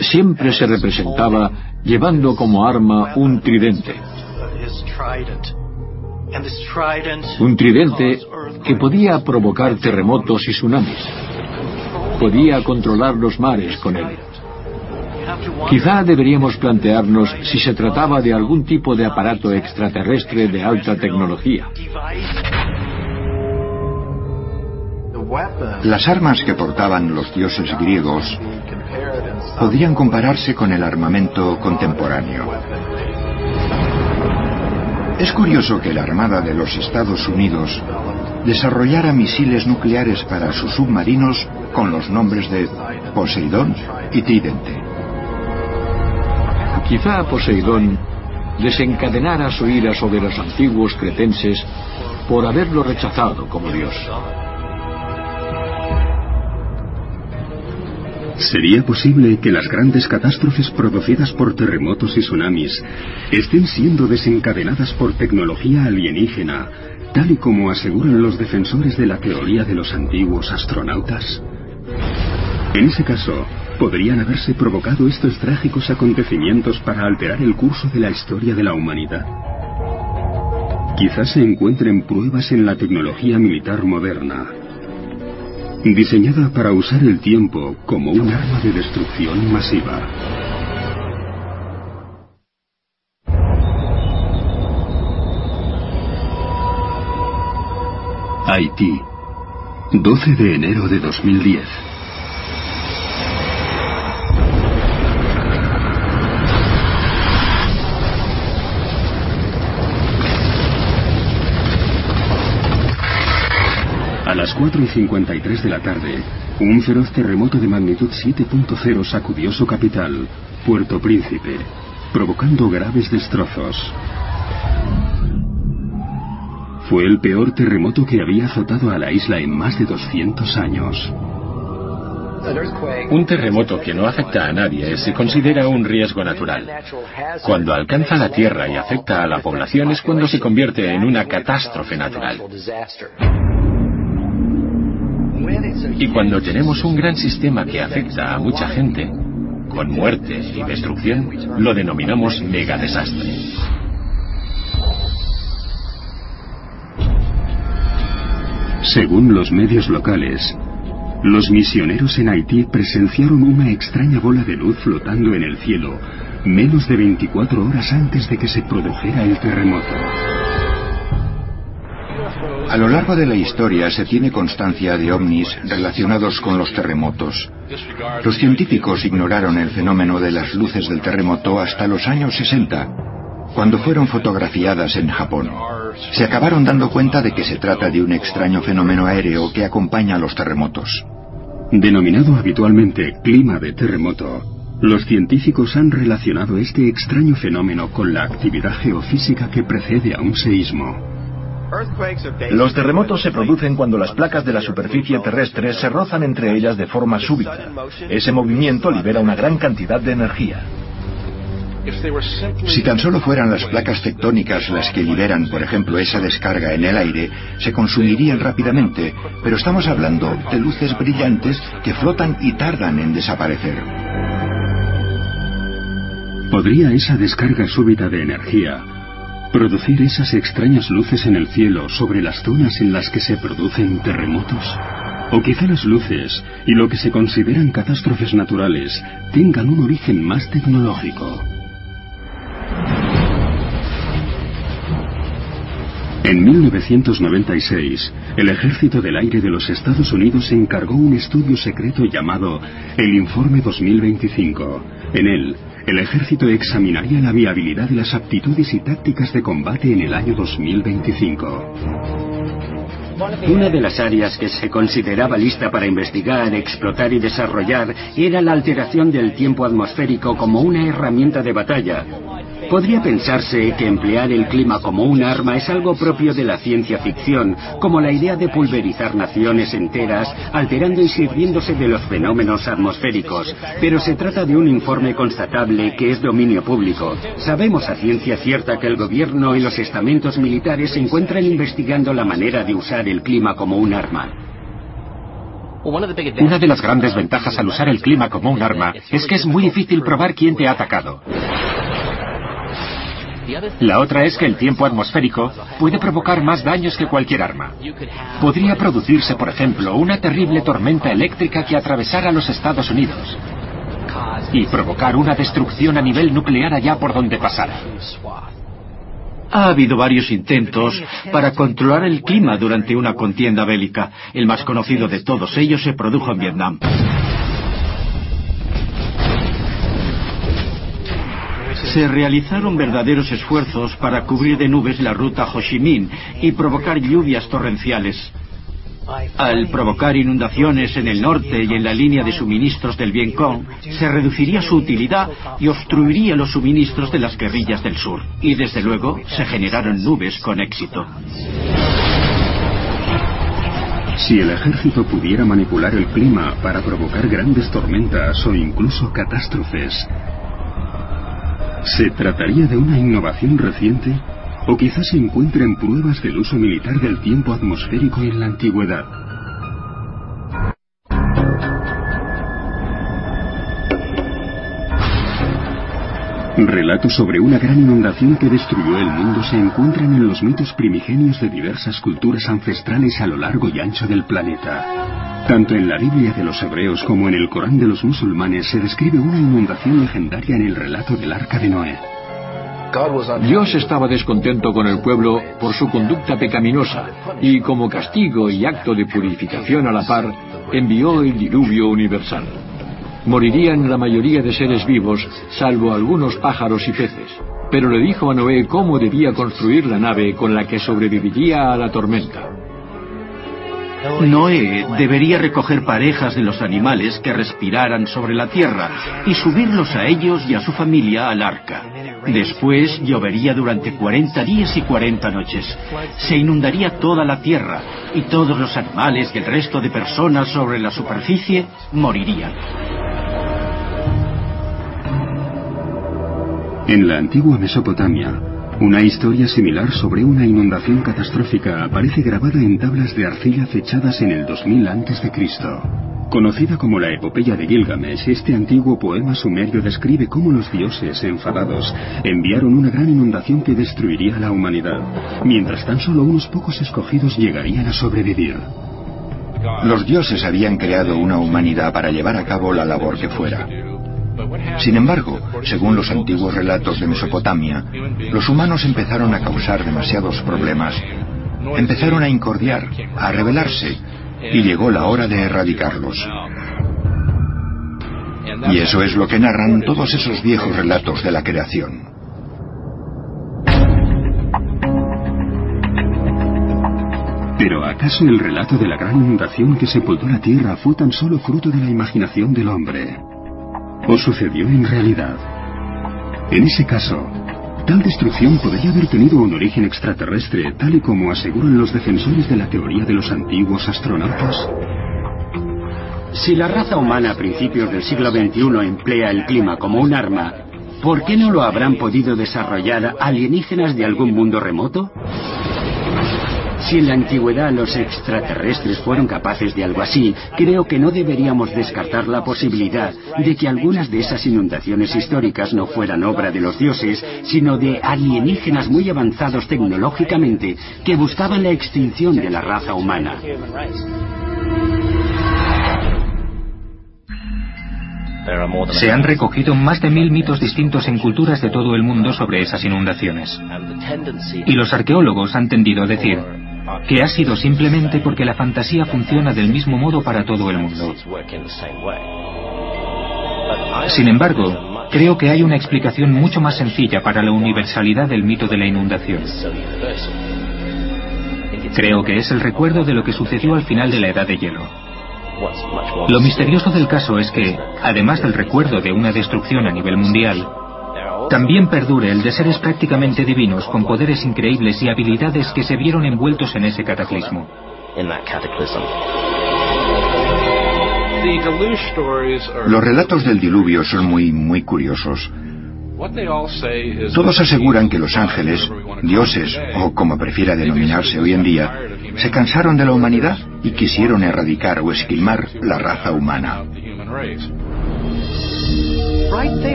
siempre se representaba llevando como arma un tridente. Un tridente que podía provocar terremotos y tsunamis podía controlar los mares con él. Quizá deberíamos plantearnos si se trataba de algún tipo de aparato extraterrestre de alta tecnología. Las armas que portaban los dioses griegos podían compararse con el armamento contemporáneo. Es curioso que la Armada de los Estados Unidos desarrollara misiles nucleares para sus submarinos con los nombres de Poseidón y Tridente. Quizá Poseidón desencadenara su ira sobre los antiguos cretenses por haberlo rechazado como Dios. ¿Sería posible que las grandes catástrofes producidas por terremotos y tsunamis estén siendo desencadenadas por tecnología alienígena, tal y como aseguran los defensores de la teoría de los antiguos astronautas? En ese caso, podrían haberse provocado estos trágicos acontecimientos para alterar el curso de la historia de la humanidad. Quizás se encuentren pruebas en la tecnología militar moderna, diseñada para usar el tiempo como un arma de destrucción masiva. Haití, 12 de enero de 2010. A las 4 y 53 de la tarde, un feroz terremoto de magnitud 7.0 sacudió su capital, Puerto Príncipe, provocando graves destrozos. Fue el peor terremoto que había azotado a la isla en más de 200 años. Un terremoto que no afecta a nadie se considera un riesgo natural. Cuando alcanza la Tierra y afecta a la población es cuando se convierte en una catástrofe natural. Y cuando tenemos un gran sistema que afecta a mucha gente, con muerte y destrucción, lo denominamos megadesastre. Según los medios locales, los misioneros en Haití presenciaron una extraña bola de luz flotando en el cielo menos de 24 horas antes de que se produjera el terremoto. A lo largo de la historia se tiene constancia de ovnis relacionados con los terremotos. Los científicos ignoraron el fenómeno de las luces del terremoto hasta los años 60, cuando fueron fotografiadas en Japón. Se acabaron dando cuenta de que se trata de un extraño fenómeno aéreo que acompaña a los terremotos. Denominado habitualmente clima de terremoto, los científicos han relacionado este extraño fenómeno con la actividad geofísica que precede a un seísmo. Los terremotos se producen cuando las placas de la superficie terrestre se rozan entre ellas de forma súbita. Ese movimiento libera una gran cantidad de energía. Si tan solo fueran las placas tectónicas las que liberan, por ejemplo, esa descarga en el aire, se consumirían rápidamente, pero estamos hablando de luces brillantes que flotan y tardan en desaparecer. ¿Podría esa descarga súbita de energía producir esas extrañas luces en el cielo sobre las zonas en las que se producen terremotos? O quizá las luces y lo que se consideran catástrofes naturales tengan un origen más tecnológico. En 1996, el Ejército del Aire de los Estados Unidos encargó un estudio secreto llamado el Informe 2025. En él, el ejército examinaría la viabilidad de las aptitudes y tácticas de combate en el año 2025. Una de las áreas que se consideraba lista para investigar, explotar y desarrollar era la alteración del tiempo atmosférico como una herramienta de batalla, Podría pensarse que emplear el clima como un arma es algo propio de la ciencia ficción, como la idea de pulverizar naciones enteras, alterando y sirviéndose de los fenómenos atmosféricos. Pero se trata de un informe constatable que es dominio público. Sabemos a ciencia cierta que el gobierno y los estamentos militares se encuentran investigando la manera de usar el clima como un arma. Una de las grandes ventajas al usar el clima como un arma es que es muy difícil probar quién te ha atacado. La otra es que el tiempo atmosférico puede provocar más daños que cualquier arma. Podría producirse, por ejemplo, una terrible tormenta eléctrica que atravesara los Estados Unidos y provocar una destrucción a nivel nuclear allá por donde pasara. Ha habido varios intentos para controlar el clima durante una contienda bélica. El más conocido de todos ellos se produjo en Vietnam. Se realizaron verdaderos esfuerzos para cubrir de nubes la ruta Ho Chi Minh y provocar lluvias torrenciales. Al provocar inundaciones en el norte y en la línea de suministros del Vietcong, se reduciría su utilidad y obstruiría los suministros de las guerrillas del sur. Y desde luego se generaron nubes con éxito. Si el ejército pudiera manipular el clima para provocar grandes tormentas o incluso catástrofes, ¿Se trataría de una innovación reciente? ¿O quizás se encuentren pruebas del uso militar del tiempo atmosférico en la antigüedad? Relatos sobre una gran inundación que destruyó el mundo se encuentran en los mitos primigenios de diversas culturas ancestrales a lo largo y ancho del planeta. Tanto en la Biblia de los hebreos como en el Corán de los musulmanes se describe una inundación legendaria en el relato del Arca de Noé. Dios estaba descontento con el pueblo por su conducta pecaminosa y como castigo y acto de purificación a la par envió el diluvio universal. Morirían la mayoría de seres vivos, salvo algunos pájaros y peces. Pero le dijo a Noé cómo debía construir la nave con la que sobreviviría a la tormenta. Noé debería recoger parejas de los animales que respiraran sobre la tierra y subirlos a ellos y a su familia al arca. Después llovería durante 40 días y 40 noches. Se inundaría toda la tierra y todos los animales y el resto de personas sobre la superficie morirían. En la antigua Mesopotamia, una historia similar sobre una inundación catastrófica aparece grabada en tablas de arcilla fechadas en el 2000 a.C. Conocida como la epopeya de Gilgamesh, este antiguo poema sumerio describe cómo los dioses, enfadados, enviaron una gran inundación que destruiría a la humanidad, mientras tan solo unos pocos escogidos llegarían a sobrevivir. Los dioses habían creado una humanidad para llevar a cabo la labor que fuera. Sin embargo, según los antiguos relatos de Mesopotamia, los humanos empezaron a causar demasiados problemas, empezaron a incordiar, a rebelarse, y llegó la hora de erradicarlos. Y eso es lo que narran todos esos viejos relatos de la creación. Pero ¿acaso el relato de la gran inundación que sepultó la tierra fue tan solo fruto de la imaginación del hombre? ¿O sucedió en realidad? En ese caso, tal destrucción podría haber tenido un origen extraterrestre, tal y como aseguran los defensores de la teoría de los antiguos astronautas. Si la raza humana a principios del siglo XXI emplea el clima como un arma, ¿por qué no lo habrán podido desarrollar alienígenas de algún mundo remoto? Si en la antigüedad los extraterrestres fueron capaces de algo así, creo que no deberíamos descartar la posibilidad de que algunas de esas inundaciones históricas no fueran obra de los dioses, sino de alienígenas muy avanzados tecnológicamente que buscaban la extinción de la raza humana. Se han recogido más de mil mitos distintos en culturas de todo el mundo sobre esas inundaciones. Y los arqueólogos han tendido a decir que ha sido simplemente porque la fantasía funciona del mismo modo para todo el mundo. Sin embargo, creo que hay una explicación mucho más sencilla para la universalidad del mito de la inundación. Creo que es el recuerdo de lo que sucedió al final de la Edad de Hielo. Lo misterioso del caso es que, además del recuerdo de una destrucción a nivel mundial, también perdure el de seres prácticamente divinos con poderes increíbles y habilidades que se vieron envueltos en ese cataclismo. Los relatos del diluvio son muy, muy curiosos. Todos aseguran que los ángeles, dioses o como prefiera denominarse hoy en día, se cansaron de la humanidad y quisieron erradicar o esquilmar la raza humana.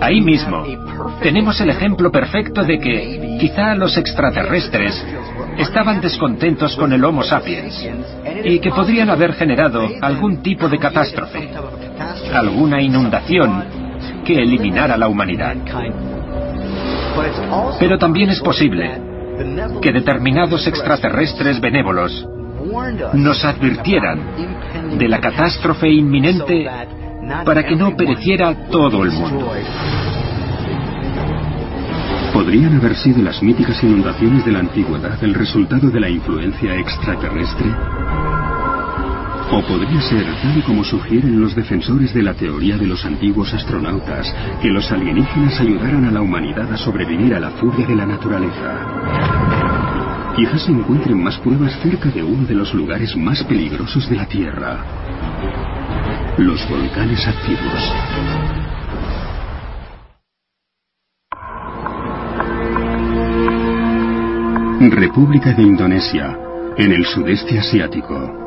Ahí mismo. Tenemos el ejemplo perfecto de que quizá los extraterrestres estaban descontentos con el Homo sapiens y que podrían haber generado algún tipo de catástrofe, alguna inundación que eliminara la humanidad. Pero también es posible que determinados extraterrestres benévolos nos advirtieran de la catástrofe inminente para que no pereciera todo el mundo. ¿Podrían haber sido las míticas inundaciones de la antigüedad el resultado de la influencia extraterrestre? ¿O podría ser, tal y como sugieren los defensores de la teoría de los antiguos astronautas, que los alienígenas ayudaran a la humanidad a sobrevivir a la furia de la naturaleza? Quizás se encuentren más pruebas cerca de uno de los lugares más peligrosos de la Tierra, los volcanes activos. República de Indonesia, en el sudeste asiático.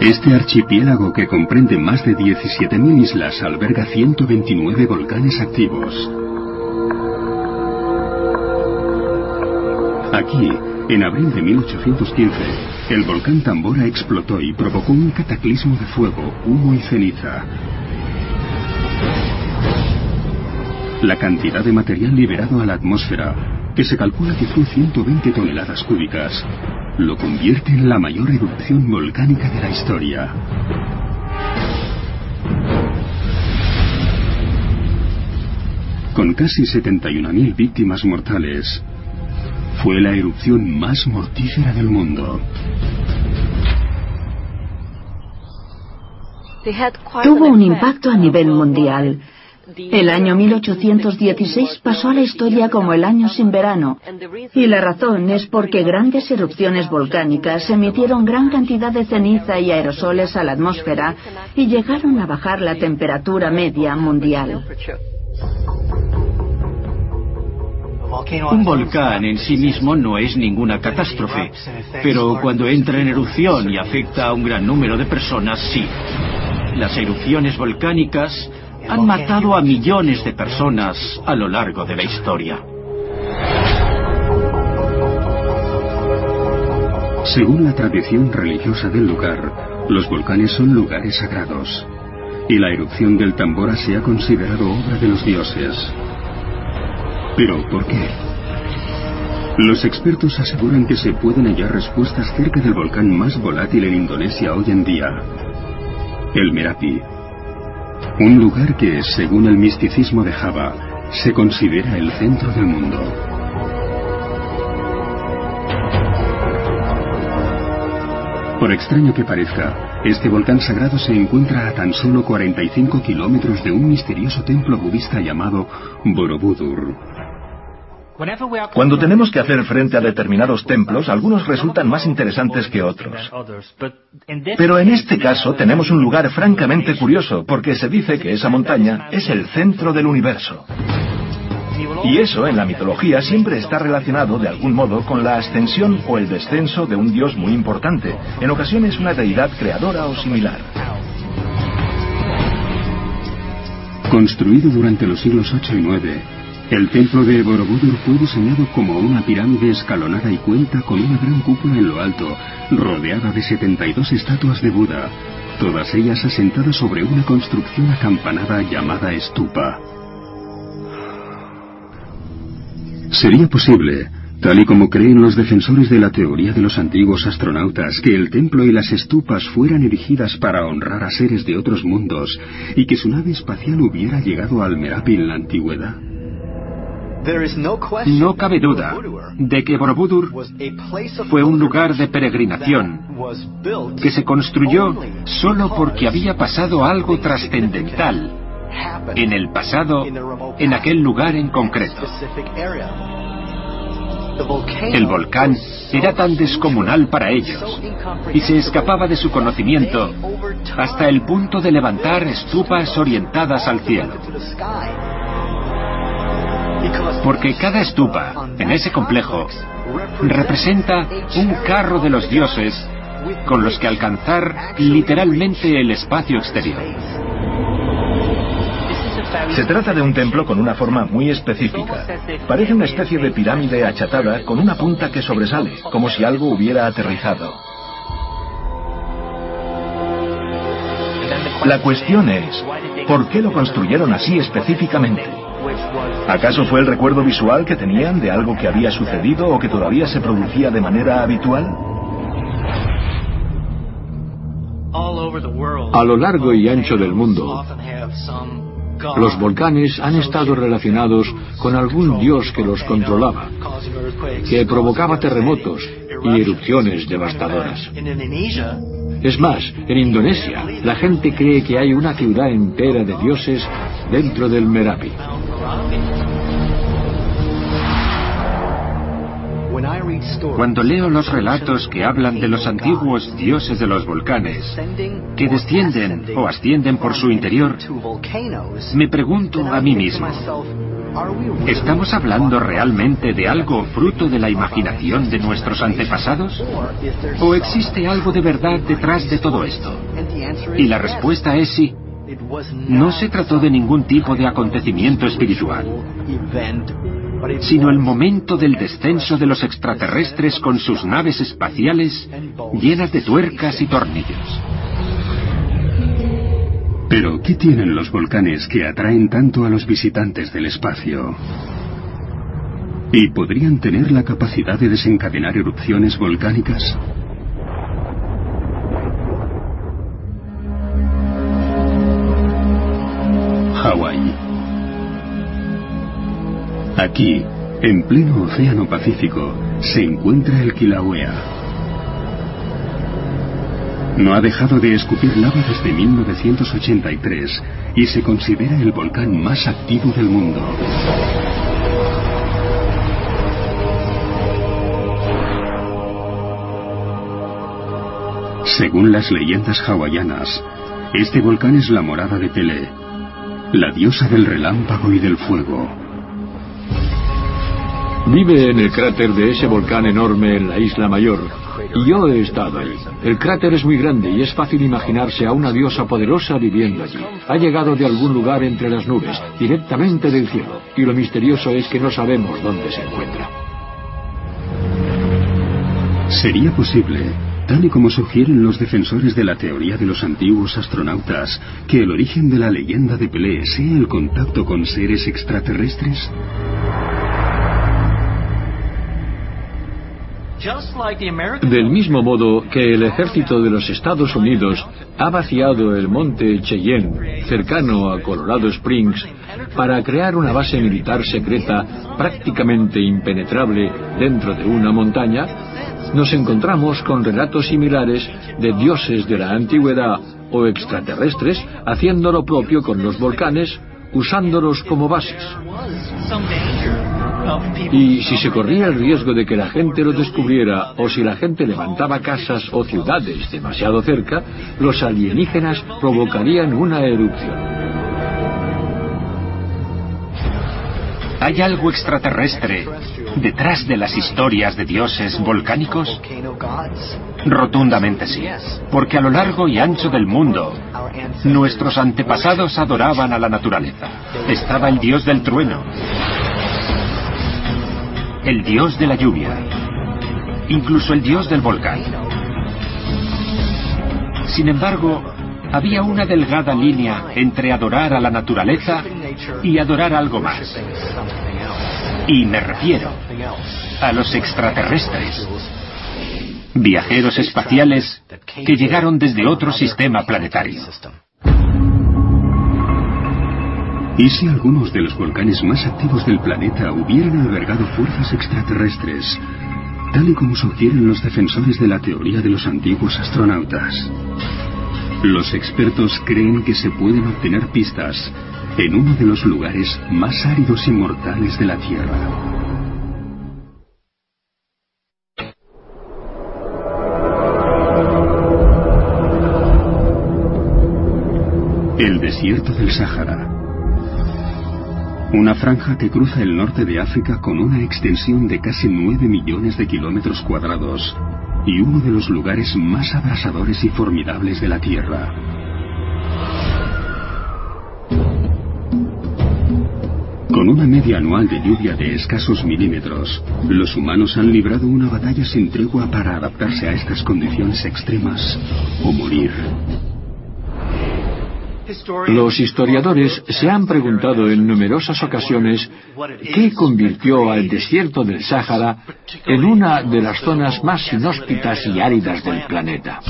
Este archipiélago que comprende más de 17.000 islas alberga 129 volcanes activos. Aquí, en abril de 1815, el volcán Tambora explotó y provocó un cataclismo de fuego, humo y ceniza. La cantidad de material liberado a la atmósfera, que se calcula que fue 120 toneladas cúbicas, lo convierte en la mayor erupción volcánica de la historia. Con casi 71.000 víctimas mortales, fue la erupción más mortífera del mundo. Tuvo un impacto a nivel mundial. El año 1816 pasó a la historia como el año sin verano, y la razón es porque grandes erupciones volcánicas emitieron gran cantidad de ceniza y aerosoles a la atmósfera y llegaron a bajar la temperatura media mundial. Un volcán en sí mismo no es ninguna catástrofe, pero cuando entra en erupción y afecta a un gran número de personas, sí. Las erupciones volcánicas han matado a millones de personas a lo largo de la historia. Según la tradición religiosa del lugar, los volcanes son lugares sagrados, y la erupción del Tambora se ha considerado obra de los dioses. ¿Pero por qué? Los expertos aseguran que se pueden hallar respuestas cerca del volcán más volátil en Indonesia hoy en día, el Merapi, un lugar que, según el misticismo de Java, se considera el centro del mundo. Por extraño que parezca, este volcán sagrado se encuentra a tan solo 45 kilómetros de un misterioso templo budista llamado Borobudur. Cuando tenemos que hacer frente a determinados templos, algunos resultan más interesantes que otros. Pero en este caso tenemos un lugar francamente curioso, porque se dice que esa montaña es el centro del universo. Y eso en la mitología siempre está relacionado de algún modo con la ascensión o el descenso de un dios muy importante, en ocasiones una deidad creadora o similar. Construido durante los siglos 8 y 9, el templo de Borobudur fue diseñado como una pirámide escalonada y cuenta con una gran cúpula en lo alto, rodeada de 72 estatuas de Buda, todas ellas asentadas sobre una construcción acampanada llamada estupa. Sería posible, tal y como creen los defensores de la teoría de los antiguos astronautas, que el templo y las estupas fueran erigidas para honrar a seres de otros mundos y que su nave espacial hubiera llegado al Merapi en la antigüedad. No cabe duda de que Borobudur fue un lugar de peregrinación que se construyó solo porque había pasado algo trascendental en el pasado en aquel lugar en concreto. El volcán era tan descomunal para ellos y se escapaba de su conocimiento hasta el punto de levantar estupas orientadas al cielo. Porque cada estupa en ese complejo representa un carro de los dioses con los que alcanzar literalmente el espacio exterior. Se trata de un templo con una forma muy específica. Parece una especie de pirámide achatada con una punta que sobresale, como si algo hubiera aterrizado. La cuestión es, ¿por qué lo construyeron así específicamente? ¿Acaso fue el recuerdo visual que tenían de algo que había sucedido o que todavía se producía de manera habitual? A lo largo y ancho del mundo, los volcanes han estado relacionados con algún dios que los controlaba, que provocaba terremotos y erupciones devastadoras. Es más, en Indonesia, la gente cree que hay una ciudad entera de dioses dentro del Merapi. Cuando leo los relatos que hablan de los antiguos dioses de los volcanes, que descienden o ascienden por su interior, me pregunto a mí mismo, ¿estamos hablando realmente de algo fruto de la imaginación de nuestros antepasados? ¿O existe algo de verdad detrás de todo esto? Y la respuesta es sí. No se trató de ningún tipo de acontecimiento espiritual sino el momento del descenso de los extraterrestres con sus naves espaciales llenas de tuercas y tornillos. Pero, ¿qué tienen los volcanes que atraen tanto a los visitantes del espacio? ¿Y podrían tener la capacidad de desencadenar erupciones volcánicas? Aquí, en pleno Océano Pacífico, se encuentra el Kilauea. No ha dejado de escupir lava desde 1983 y se considera el volcán más activo del mundo. Según las leyendas hawaianas, este volcán es la morada de Tele, la diosa del relámpago y del fuego. Vive en el cráter de ese volcán enorme en la isla mayor. Y yo he estado ahí. El cráter es muy grande y es fácil imaginarse a una diosa poderosa viviendo allí. Ha llegado de algún lugar entre las nubes, directamente del cielo. Y lo misterioso es que no sabemos dónde se encuentra. Sería posible tal y como sugieren los defensores de la teoría de los antiguos astronautas, que el origen de la leyenda de Pelé sea el contacto con seres extraterrestres? Del mismo modo que el ejército de los Estados Unidos ha vaciado el monte Cheyenne, cercano a Colorado Springs, para crear una base militar secreta prácticamente impenetrable dentro de una montaña, nos encontramos con relatos similares de dioses de la antigüedad o extraterrestres haciendo lo propio con los volcanes, usándolos como bases. Y si se corría el riesgo de que la gente lo descubriera o si la gente levantaba casas o ciudades demasiado cerca, los alienígenas provocarían una erupción. ¿Hay algo extraterrestre detrás de las historias de dioses volcánicos? Rotundamente sí, porque a lo largo y ancho del mundo, nuestros antepasados adoraban a la naturaleza. Estaba el dios del trueno, el dios de la lluvia, incluso el dios del volcán. Sin embargo, había una delgada línea entre adorar a la naturaleza y adorar algo más. Y me refiero a los extraterrestres, viajeros espaciales que llegaron desde otro sistema planetario. ¿Y si algunos de los volcanes más activos del planeta hubieran albergado fuerzas extraterrestres, tal y como sugieren los defensores de la teoría de los antiguos astronautas? Los expertos creen que se pueden obtener pistas en uno de los lugares más áridos y mortales de la Tierra. El desierto del Sáhara una franja que cruza el norte de África con una extensión de casi 9 millones de kilómetros cuadrados y uno de los lugares más abrasadores y formidables de la Tierra. Con una media anual de lluvia de escasos milímetros, los humanos han librado una batalla sin tregua para adaptarse a estas condiciones extremas o morir. Los historiadores se han preguntado en numerosas ocasiones qué convirtió al desierto del Sáhara en una de las zonas más inhóspitas y áridas del planeta.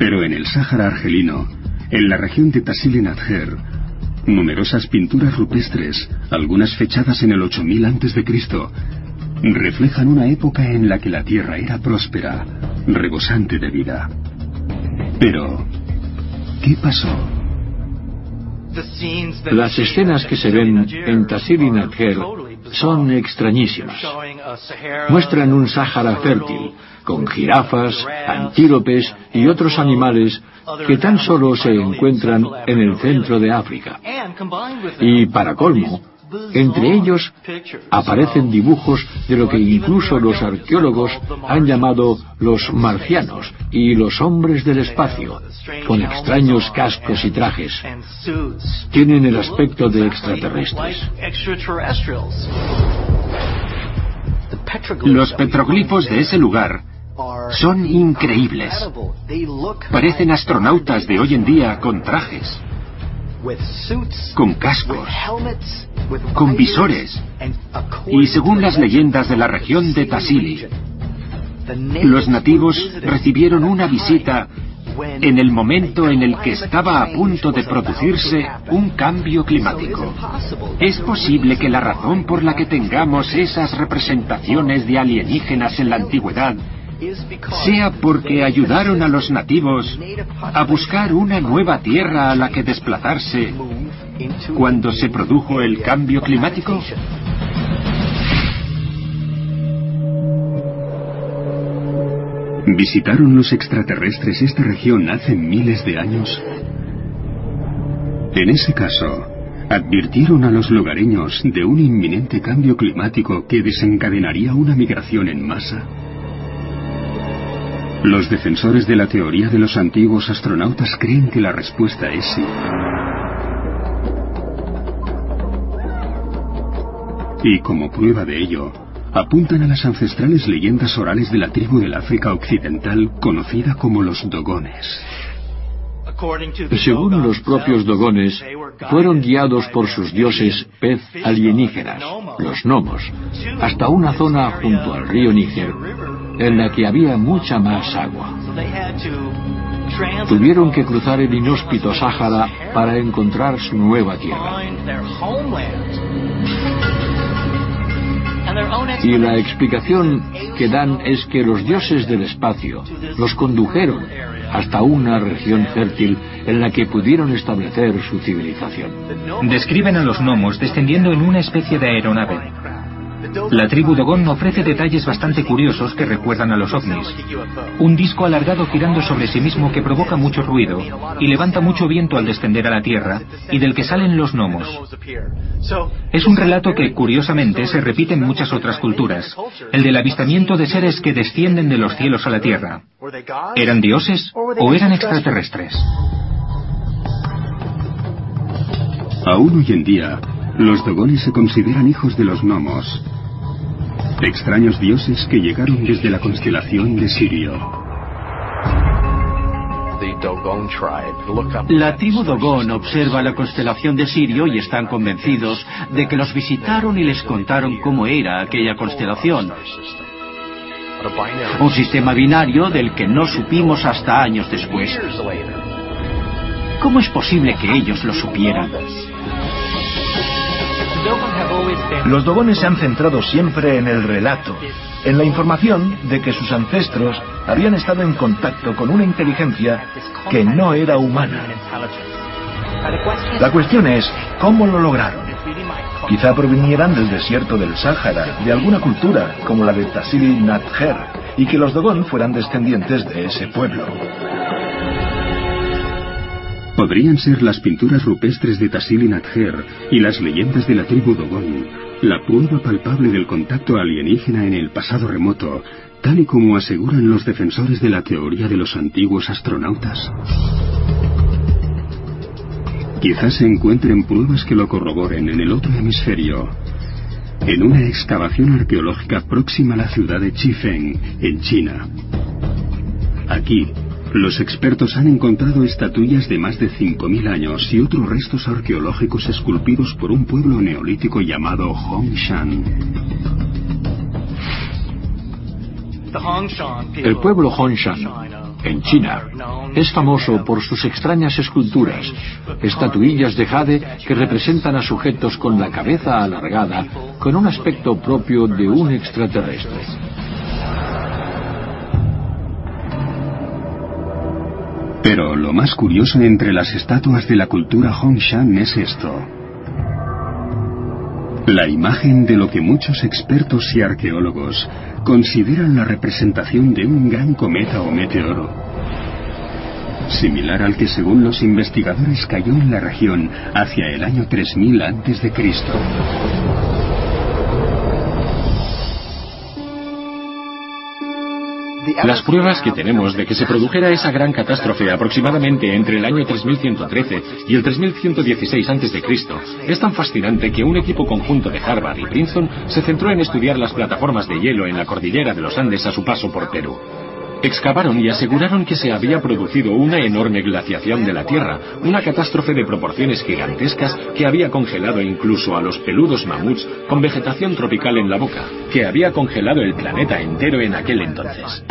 Pero en el Sáhara argelino, en la región de Tasil Adjer, numerosas pinturas rupestres, algunas fechadas en el 8000 a.C., reflejan una época en la que la tierra era próspera, rebosante de vida. Pero, ¿Qué pasó? Las escenas que se ven en Tassili Nadjer son extrañísimas. Muestran un Sáhara fértil, con jirafas, antílopes y otros animales que tan solo se encuentran en el centro de África. Y para colmo, entre ellos aparecen dibujos de lo que incluso los arqueólogos han llamado los marcianos y los hombres del espacio, con extraños cascos y trajes. Tienen el aspecto de extraterrestres. Los petroglifos de ese lugar son increíbles. Parecen astronautas de hoy en día con trajes con cascos, con visores. Y según las leyendas de la región de Tassili, los nativos recibieron una visita en el momento en el que estaba a punto de producirse un cambio climático. ¿Es posible que la razón por la que tengamos esas representaciones de alienígenas en la antigüedad sea porque ayudaron a los nativos a buscar una nueva tierra a la que desplazarse cuando se produjo el cambio climático? ¿Visitaron los extraterrestres esta región hace miles de años? En ese caso, advirtieron a los lugareños de un inminente cambio climático que desencadenaría una migración en masa. Los defensores de la teoría de los antiguos astronautas creen que la respuesta es sí. Y como prueba de ello, apuntan a las ancestrales leyendas orales de la tribu del África Occidental conocida como los Dogones. Según los propios Dogones, fueron guiados por sus dioses pez alienígenas, los gnomos, hasta una zona junto al río Níger, en la que había mucha más agua. Tuvieron que cruzar el inhóspito Sáhara para encontrar su nueva tierra. Y la explicación que dan es que los dioses del espacio los condujeron hasta una región fértil en la que pudieron establecer su civilización. Describen a los gnomos descendiendo en una especie de aeronave. La tribu Dogon ofrece detalles bastante curiosos que recuerdan a los ovnis. Un disco alargado girando sobre sí mismo que provoca mucho ruido y levanta mucho viento al descender a la Tierra y del que salen los gnomos. Es un relato que, curiosamente, se repite en muchas otras culturas, el del avistamiento de seres que descienden de los cielos a la Tierra. ¿Eran dioses o eran extraterrestres? Aún hoy en día, los Dogones se consideran hijos de los gnomos, extraños dioses que llegaron desde la constelación de Sirio. La tribu Dogon observa la constelación de Sirio y están convencidos de que los visitaron y les contaron cómo era aquella constelación. Un sistema binario del que no supimos hasta años después. ¿Cómo es posible que ellos lo supieran? Los dogones se han centrado siempre en el relato, en la información de que sus ancestros habían estado en contacto con una inteligencia que no era humana. La cuestión es, ¿cómo lo lograron? Quizá provinieran del desierto del Sáhara, de alguna cultura como la de Tassili Natjer, y que los Dogon fueran descendientes de ese pueblo. Podrían ser las pinturas rupestres de Tassili Natjer y las leyendas de la tribu Dogon, la prueba palpable del contacto alienígena en el pasado remoto, tal y como aseguran los defensores de la teoría de los antiguos astronautas. Quizás se encuentren pruebas que lo corroboren en el otro hemisferio, en una excavación arqueológica próxima a la ciudad de Chifeng, en China. Aquí, los expertos han encontrado estatuillas de más de 5.000 años y otros restos arqueológicos esculpidos por un pueblo neolítico llamado Hongshan. El pueblo Hongshan, en China, es famoso por sus extrañas esculturas, estatuillas de jade que representan a sujetos con la cabeza alargada, con un aspecto propio de un extraterrestre. Pero lo más curioso entre las estatuas de la cultura Hongshan es esto. La imagen de lo que muchos expertos y arqueólogos consideran la representación de un gran cometa o meteoro, similar al que según los investigadores cayó en la región hacia el año 3000 a.C. Las pruebas que tenemos de que se produjera esa gran catástrofe aproximadamente entre el año 3113 y el 3116 a.C. es tan fascinante que un equipo conjunto de Harvard y Princeton se centró en estudiar las plataformas de hielo en la cordillera de los Andes a su paso por Perú. Excavaron y aseguraron que se había producido una enorme glaciación de la Tierra, una catástrofe de proporciones gigantescas que había congelado incluso a los peludos mamuts con vegetación tropical en la boca, que había congelado el planeta entero en aquel entonces.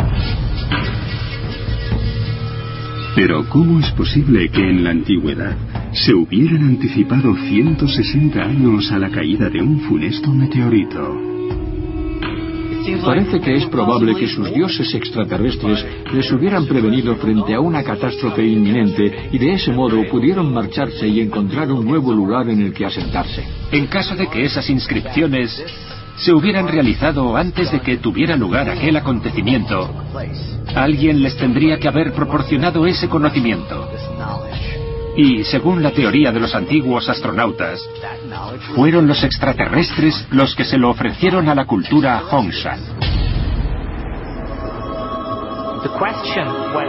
Pero ¿cómo es posible que en la antigüedad se hubieran anticipado 160 años a la caída de un funesto meteorito? Parece que es probable que sus dioses extraterrestres les hubieran prevenido frente a una catástrofe inminente y de ese modo pudieron marcharse y encontrar un nuevo lugar en el que asentarse. En caso de que esas inscripciones se hubieran realizado antes de que tuviera lugar aquel acontecimiento, alguien les tendría que haber proporcionado ese conocimiento. Y, según la teoría de los antiguos astronautas, fueron los extraterrestres los que se lo ofrecieron a la cultura Hongshan.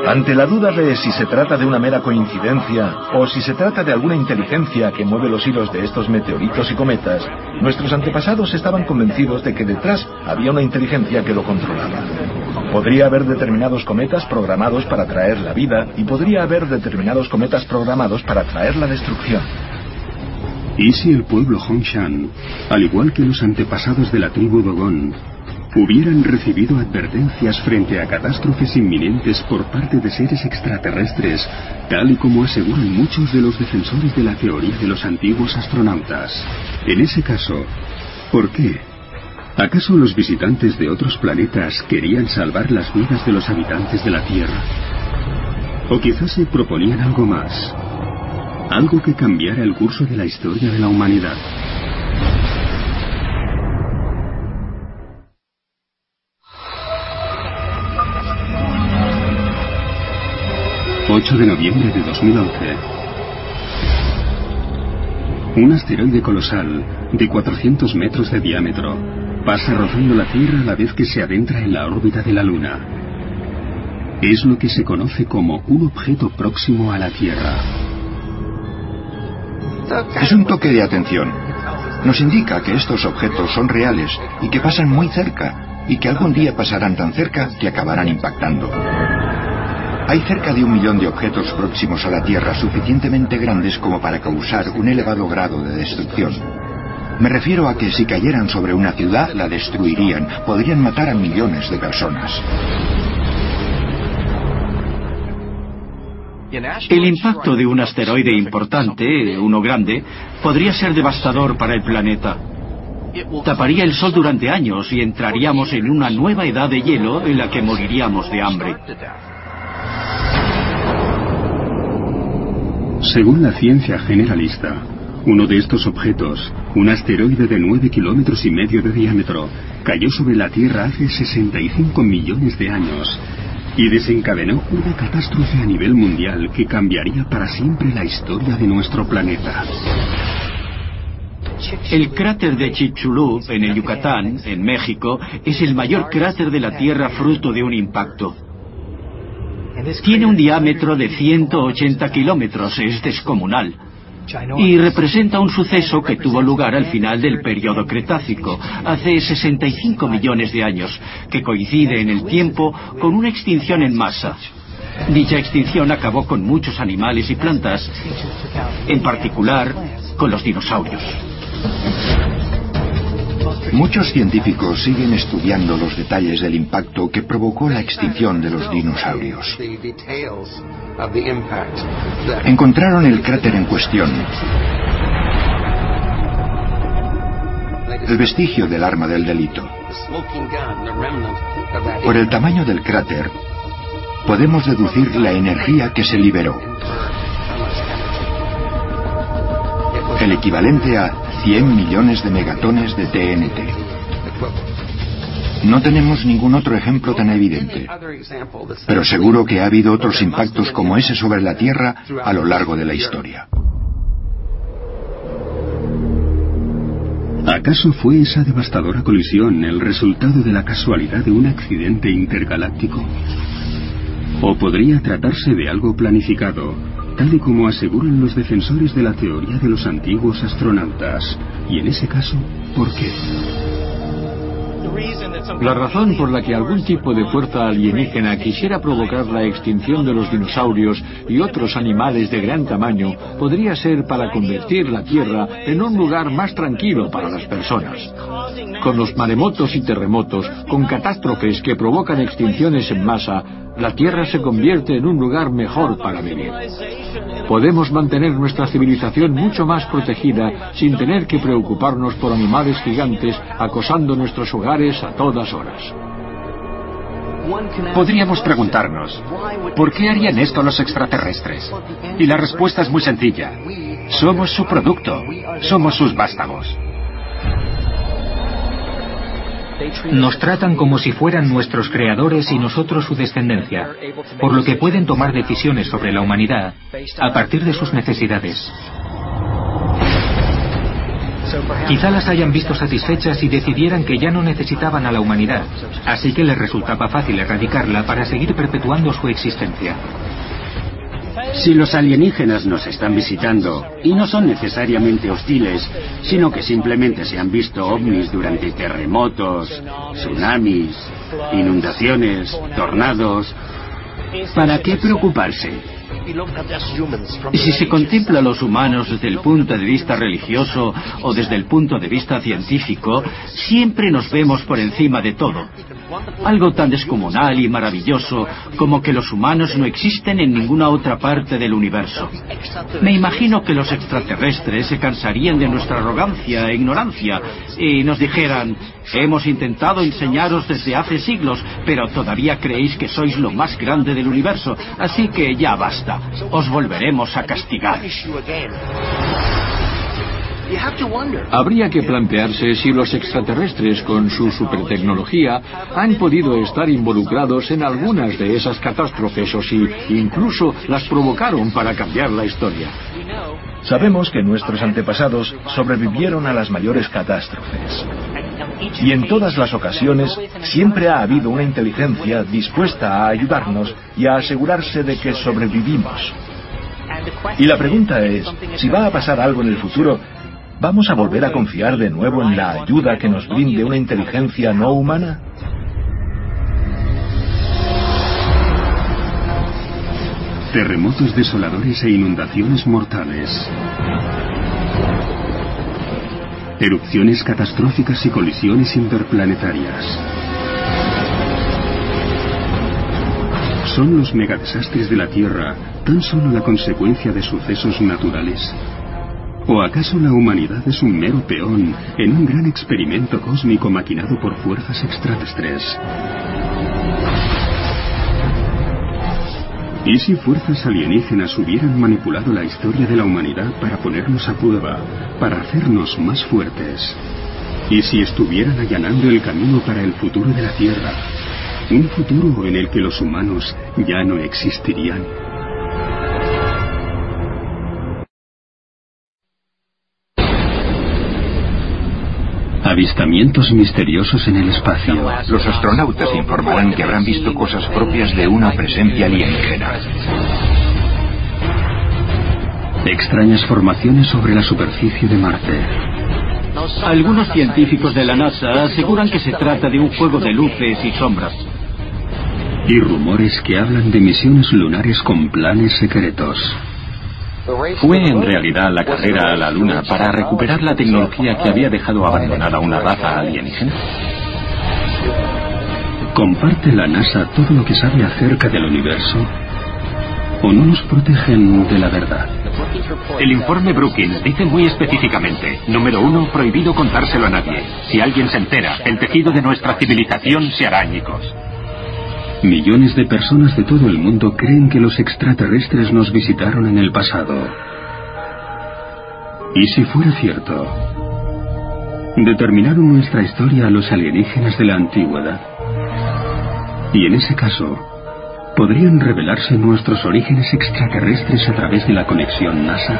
Ante la duda de si se trata de una mera coincidencia o si se trata de alguna inteligencia que mueve los hilos de estos meteoritos y cometas, nuestros antepasados estaban convencidos de que detrás había una inteligencia que lo controlaba. Podría haber determinados cometas programados para traer la vida y podría haber determinados cometas programados para traer la destrucción. ¿Y si el pueblo Hongshan, al igual que los antepasados de la tribu Dogon, hubieran recibido advertencias frente a catástrofes inminentes por parte de seres extraterrestres, tal y como aseguran muchos de los defensores de la teoría de los antiguos astronautas. En ese caso, ¿por qué? ¿Acaso los visitantes de otros planetas querían salvar las vidas de los habitantes de la Tierra? ¿O quizás se proponían algo más? Algo que cambiara el curso de la historia de la humanidad. 8 de noviembre de 2011. Un asteroide colosal de 400 metros de diámetro pasa rozando la Tierra a la vez que se adentra en la órbita de la Luna. Es lo que se conoce como un objeto próximo a la Tierra. Es un toque de atención. Nos indica que estos objetos son reales y que pasan muy cerca y que algún día pasarán tan cerca que acabarán impactando. Hay cerca de un millón de objetos próximos a la Tierra suficientemente grandes como para causar un elevado grado de destrucción. Me refiero a que si cayeran sobre una ciudad, la destruirían. Podrían matar a millones de personas. El impacto de un asteroide importante, uno grande, podría ser devastador para el planeta. Taparía el sol durante años y entraríamos en una nueva edad de hielo en la que moriríamos de hambre. Según la ciencia generalista, uno de estos objetos, un asteroide de 9 kilómetros y medio de diámetro, cayó sobre la Tierra hace 65 millones de años y desencadenó una catástrofe a nivel mundial que cambiaría para siempre la historia de nuestro planeta. El cráter de Chicxulub, en el Yucatán, en México, es el mayor cráter de la Tierra fruto de un impacto. Tiene un diámetro de 180 kilómetros, es descomunal. Y representa un suceso que tuvo lugar al final del periodo Cretácico, hace 65 millones de años, que coincide en el tiempo con una extinción en masa. Dicha extinción acabó con muchos animales y plantas, en particular con los dinosaurios. Muchos científicos siguen estudiando los detalles del impacto que provocó la extinción de los dinosaurios. Encontraron el cráter en cuestión. El vestigio del arma del delito. Por el tamaño del cráter, podemos deducir la energía que se liberó. El equivalente a 100 millones de megatones de TNT. No tenemos ningún otro ejemplo tan evidente, pero seguro que ha habido otros impactos como ese sobre la Tierra a lo largo de la historia. ¿Acaso fue esa devastadora colisión el resultado de la casualidad de un accidente intergaláctico? ¿O podría tratarse de algo planificado, tal y como aseguran los defensores de la teoría de los antiguos astronautas. Y en ese caso, ¿por qué? La razón por la que algún tipo de fuerza alienígena quisiera provocar la extinción de los dinosaurios y otros animales de gran tamaño podría ser para convertir la Tierra en un lugar más tranquilo para las personas. Con los maremotos y terremotos, con catástrofes que provocan extinciones en masa, la Tierra se convierte en un lugar mejor para vivir. podemos mantener nuestra civilización mucho más protegida sin tener que preocuparnos por animales gigantes acosando nuestros hogares a todas horas. Podríamos preguntarnos, ¿por qué harían esto los extraterrestres? Y la respuesta es muy sencilla. Somos su producto, somos sus vástagos. Nos tratan como si fueran nuestros creadores y nosotros su descendencia, por lo que pueden tomar decisiones sobre la humanidad a partir de sus necesidades. Quizá las hayan visto satisfechas y decidieran que ya no necesitaban a la humanidad, así que les resultaba fácil erradicarla para seguir perpetuando su existencia. Si los alienígenas nos están visitando y no son necesariamente hostiles, sino que simplemente se han visto ovnis durante terremotos, tsunamis, inundaciones, tornados, ¿para qué preocuparse? Si se contempla a los humanos desde el punto de vista religioso o desde el punto de vista científico, siempre nos vemos por encima de todo. Algo tan descomunal y maravilloso como que los humanos no existen en ninguna otra parte del universo. Me imagino que los extraterrestres se cansarían de nuestra arrogancia e ignorancia y nos dijeran, hemos intentado enseñaros desde hace siglos, pero todavía creéis que sois lo más grande del universo, así que ya basta, os volveremos a castigar. Habría que plantearse si los extraterrestres con su supertecnología han podido estar involucrados en algunas de esas catástrofes o si incluso las provocaron para cambiar la historia. Sabemos que nuestros antepasados sobrevivieron a las mayores catástrofes. Y en todas las ocasiones siempre ha habido una inteligencia dispuesta a ayudarnos y a asegurarse de que sobrevivimos. Y la pregunta es, si va a pasar algo en el futuro, ¿Vamos a volver a confiar de nuevo en la ayuda que nos brinde una inteligencia no humana? Terremotos desoladores e inundaciones mortales. Erupciones catastróficas y colisiones interplanetarias. ¿Son los megadesastres de la Tierra tan solo la consecuencia de sucesos naturales? ¿O acaso la humanidad es un mero peón en un gran experimento cósmico maquinado por fuerzas extraterrestres? ¿Y si fuerzas alienígenas hubieran manipulado la historia de la humanidad para ponernos a prueba, para hacernos más fuertes? ¿Y si estuvieran allanando el camino para el futuro de la Tierra? Un futuro en el que los humanos ya no existirían. Avistamientos misteriosos en el espacio. Los astronautas informarán que habrán visto cosas propias de una presencia alienígena. Extrañas formaciones sobre la superficie de Marte. Algunos científicos de la NASA aseguran que se trata de un juego de luces y sombras. Y rumores que hablan de misiones lunares con planes secretos. ¿Fue en realidad la carrera a la Luna para recuperar la tecnología que había dejado abandonada una raza alienígena? ¿Comparte la NASA todo lo que sabe acerca del universo? ¿O no nos protegen de la verdad? El informe Brookings dice muy específicamente, número uno, prohibido contárselo a nadie. Si alguien se entera, el tejido de nuestra civilización se hará añicos. Millones de personas de todo el mundo creen que los extraterrestres nos visitaron en el pasado. ¿Y si fuera cierto? ¿Determinaron nuestra historia a los alienígenas de la antigüedad? Y en ese caso, ¿podrían revelarse nuestros orígenes extraterrestres a través de la conexión NASA?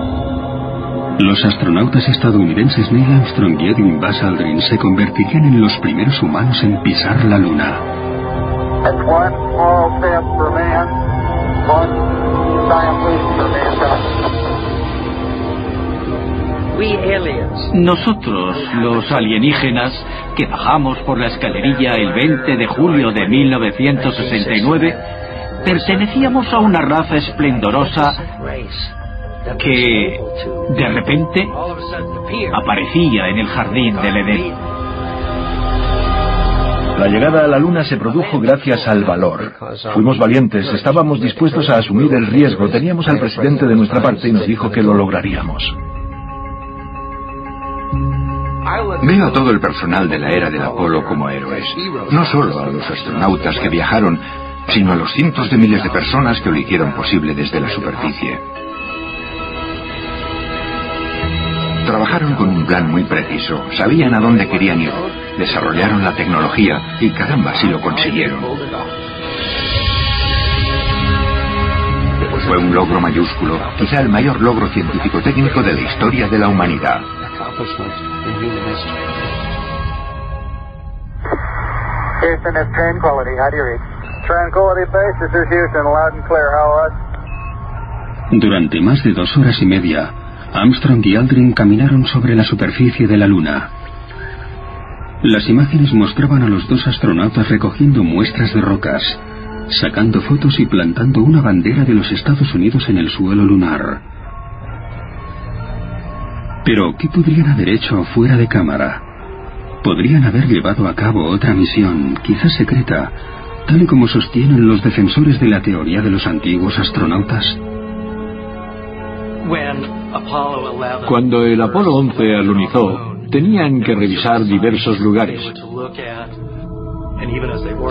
Los astronautas estadounidenses Neil Armstrong y Edwin Buzz Aldrin se convertirían en los primeros humanos en pisar la Luna. Nosotros, los alienígenas, que bajamos por la escalerilla el 20 de julio de 1969, pertenecíamos a una raza esplendorosa que, de repente, aparecía en el jardín del Edén. La llegada a la Luna se produjo gracias al valor. Fuimos valientes, estábamos dispuestos a asumir el riesgo, teníamos al presidente de nuestra parte y nos dijo que lo lograríamos. Veo a todo el personal de la era del Apolo como héroes, no solo a los astronautas que viajaron, sino a los cientos de miles de personas que lo hicieron posible desde la superficie. Trabajaron con un plan muy preciso, sabían a dónde querían ir, desarrollaron la tecnología y caramba, si lo consiguieron. Fue un logro mayúsculo, quizá el mayor logro científico-técnico de la historia de la humanidad. Houston, it's Tranquility. How do you read? Tranquility Base, this is Houston, loud and clear. How was? Durante más de dos horas y media, Armstrong y Aldrin caminaron sobre la superficie de la Luna. Las imágenes mostraban a los dos astronautas recogiendo muestras de rocas, sacando fotos y plantando una bandera de los Estados Unidos en el suelo lunar. Pero, ¿qué podrían haber hecho fuera de cámara? Podrían haber llevado a cabo otra misión, quizás secreta, tal y como sostienen los defensores de la teoría de los antiguos astronautas. Cuando el Apolo 11 alunizó, tenían que revisar diversos lugares.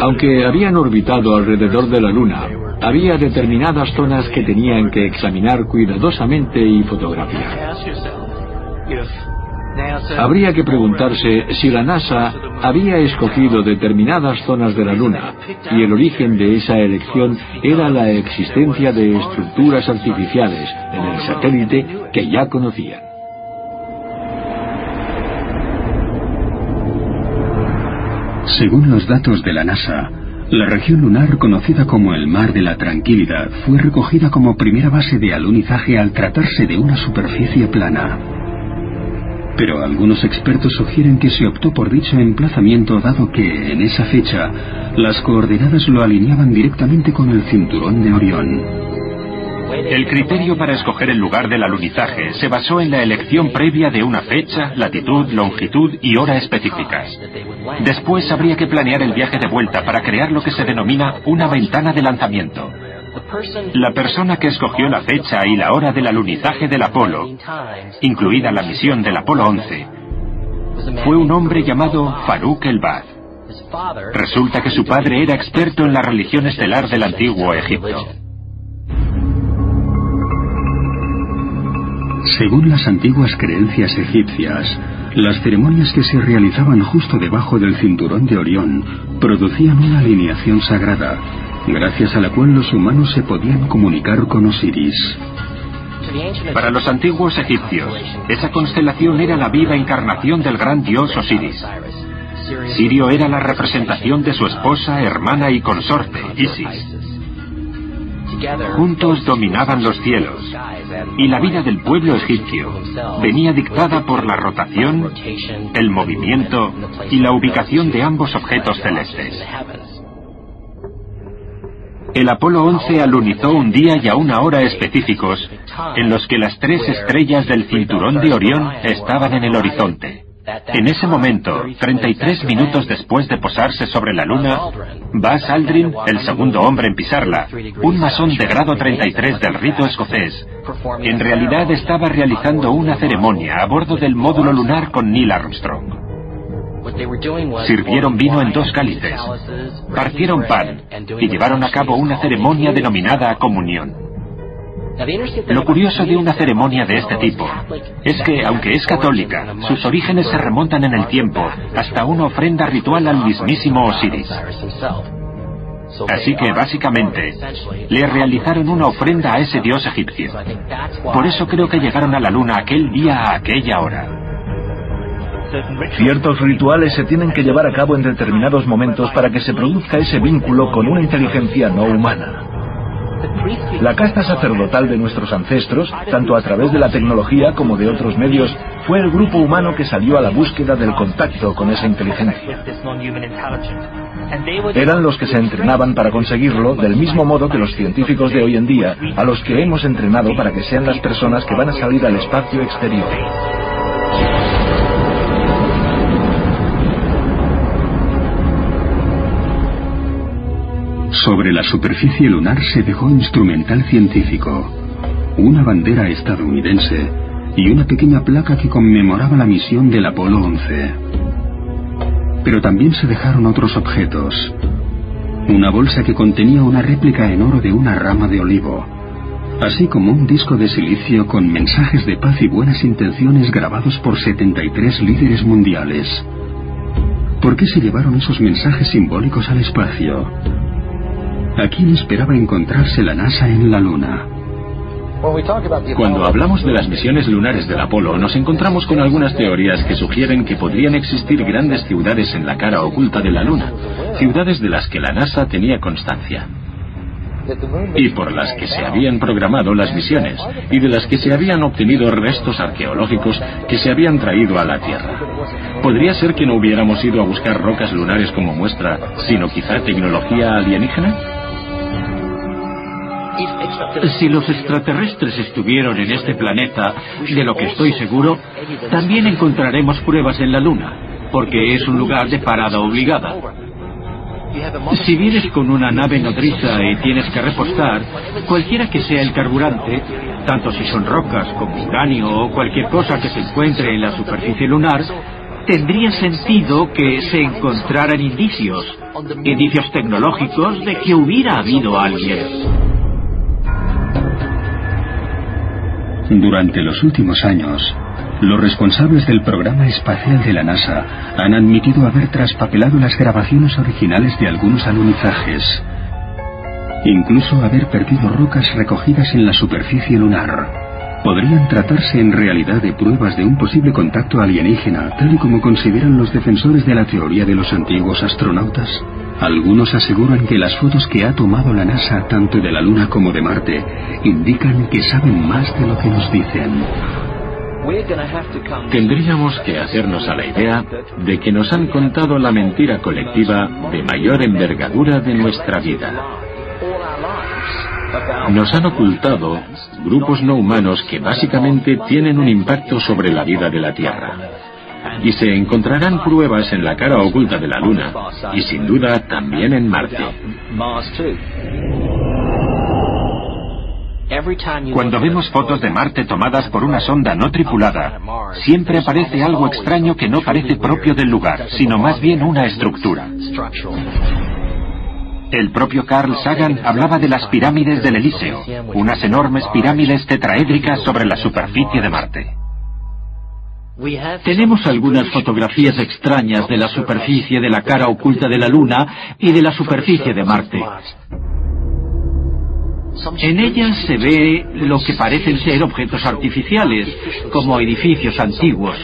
Aunque habían orbitado alrededor de la Luna, había determinadas zonas que tenían que examinar cuidadosamente y fotografiar. Habría que preguntarse si la NASA había escogido determinadas zonas de la Luna y el origen de esa elección era la existencia de estructuras artificiales en el satélite que ya conocían. Según los datos de la NASA, la región lunar conocida como el Mar de la Tranquilidad fue recogida como primera base de alunizaje al tratarse de una superficie plana. Pero algunos expertos sugieren que se optó por dicho emplazamiento dado que, en esa fecha, las coordenadas lo alineaban directamente con el cinturón de Orión. El criterio para escoger el lugar del alunizaje se basó en la elección previa de una fecha, latitud, longitud y hora específicas. Después habría que planear el viaje de vuelta para crear lo que se denomina una ventana de lanzamiento. La persona que escogió la fecha y la hora del alunizaje del Apolo, incluida la misión del Apolo 11, fue un hombre llamado Farouk el-Baz. Resulta que su padre era experto en la religión estelar del antiguo Egipto. Según las antiguas creencias egipcias, las ceremonias que se realizaban justo debajo del cinturón de Orión producían una alineación sagrada, gracias a la cual los humanos se podían comunicar con Osiris. Para los antiguos egipcios, esa constelación era la viva encarnación del gran dios Osiris. Sirio era la representación de su esposa, hermana y consorte, Isis. Juntos dominaban los cielos, y la vida del pueblo egipcio venía dictada por la rotación, el movimiento y la ubicación de ambos objetos celestes. El Apolo 11 alunizó un día y a una hora específicos en los que las tres estrellas del cinturón de Orión estaban en el horizonte. En ese momento, 33 minutos después de posarse sobre la Luna, Buzz Aldrin, el segundo hombre en pisarla, un masón de grado 33 del rito escocés, en realidad estaba realizando una ceremonia a bordo del módulo lunar con Neil Armstrong. Sirvieron vino en dos cálices, partieron pan y llevaron a cabo una ceremonia denominada comunión. Lo curioso de una ceremonia de este tipo es que, aunque es católica, sus orígenes se remontan en el tiempo hasta una ofrenda ritual al mismísimo Osiris. Así que básicamente le realizaron una ofrenda a ese dios egipcio. Por eso creo que llegaron a la luna aquel día a aquella hora. Ciertos rituales se tienen que llevar a cabo en determinados momentos para que se produzca ese vínculo con una inteligencia no humana. La casta sacerdotal de nuestros ancestros, tanto a través de la tecnología como de otros medios, fue el grupo humano que salió a la búsqueda del contacto con esa inteligencia. Eran los que se entrenaban para conseguirlo del mismo modo que los científicos de hoy en día, a los que hemos entrenado para que sean las personas que van a salir al espacio exterior. Sobre la superficie lunar se dejó instrumental científico, una bandera estadounidense y una pequeña placa que conmemoraba la misión del Apolo 11. Pero también se dejaron otros objetos. Una bolsa que contenía una réplica en oro de una rama de olivo, así como un disco de silicio con mensajes de paz y buenas intenciones grabados por 73 líderes mundiales. ¿Por qué se llevaron esos mensajes simbólicos al espacio? ¿A quién esperaba encontrarse la NASA en la Luna? Cuando hablamos de las misiones lunares del Apolo, nos encontramos con algunas teorías que sugieren que podrían existir grandes ciudades en la cara oculta de la Luna, ciudades de las que la NASA tenía constancia y por las que se habían programado las misiones y de las que se habían obtenido restos arqueológicos que se habían traído a la Tierra. ¿Podría ser que no hubiéramos ido a buscar rocas lunares como muestra, sino quizá tecnología alienígena? Si los extraterrestres estuvieron en este planeta, de lo que estoy seguro, también encontraremos pruebas en la Luna, porque es un lugar de parada obligada. Si vienes con una nave nodriza y tienes que repostar, cualquiera que sea el carburante, tanto si son rocas como uranio o cualquier cosa que se encuentre en la superficie lunar, tendría sentido que se encontraran indicios, indicios tecnológicos de que hubiera habido alguien. Durante los últimos años, los responsables del programa espacial de la NASA han admitido haber traspapelado las grabaciones originales de algunos alunizajes, incluso haber perdido rocas recogidas en la superficie lunar. ¿Podrían tratarse en realidad de pruebas de un posible contacto alienígena, tal y como consideran los defensores de la teoría de los antiguos astronautas? Algunos aseguran que las fotos que ha tomado la NASA tanto de la Luna como de Marte indican que saben más de lo que nos dicen. Tendríamos que hacernos a la idea de que nos han contado la mentira colectiva de mayor envergadura de nuestra vida. Nos han ocultado grupos no humanos que básicamente tienen un impacto sobre la vida de la Tierra. Y se encontrarán pruebas en la cara oculta de la Luna y sin duda también en Marte. Cuando vemos fotos de Marte tomadas por una sonda no tripulada, siempre aparece algo extraño que no parece propio del lugar, sino más bien una estructura. El propio Carl Sagan hablaba de las pirámides del Elíseo, unas enormes pirámides tetraédricas sobre la superficie de Marte. Tenemos algunas fotografías extrañas de la superficie de la cara oculta de la Luna y de la superficie de Marte. En ellas se ve lo que parecen ser objetos artificiales, como edificios antiguos.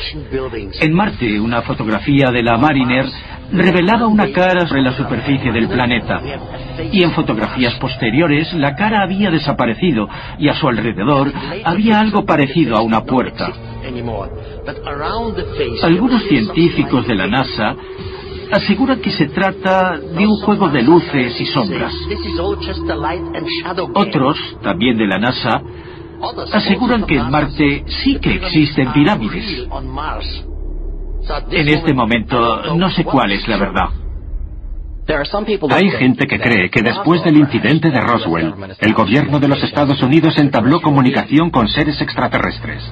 En Marte, una fotografía de la Mariner revelaba una cara sobre la superficie del planeta. Y en fotografías posteriores la cara había desaparecido y a su alrededor había algo parecido a una puerta. Algunos científicos de la NASA aseguran que se trata de un juego de luces y sombras. Otros, también de la NASA, aseguran que en Marte sí que existen pirámides. En este momento no sé cuál es la verdad. Hay gente que cree que después del incidente de Roswell, el gobierno de los Estados Unidos entabló comunicación con seres extraterrestres.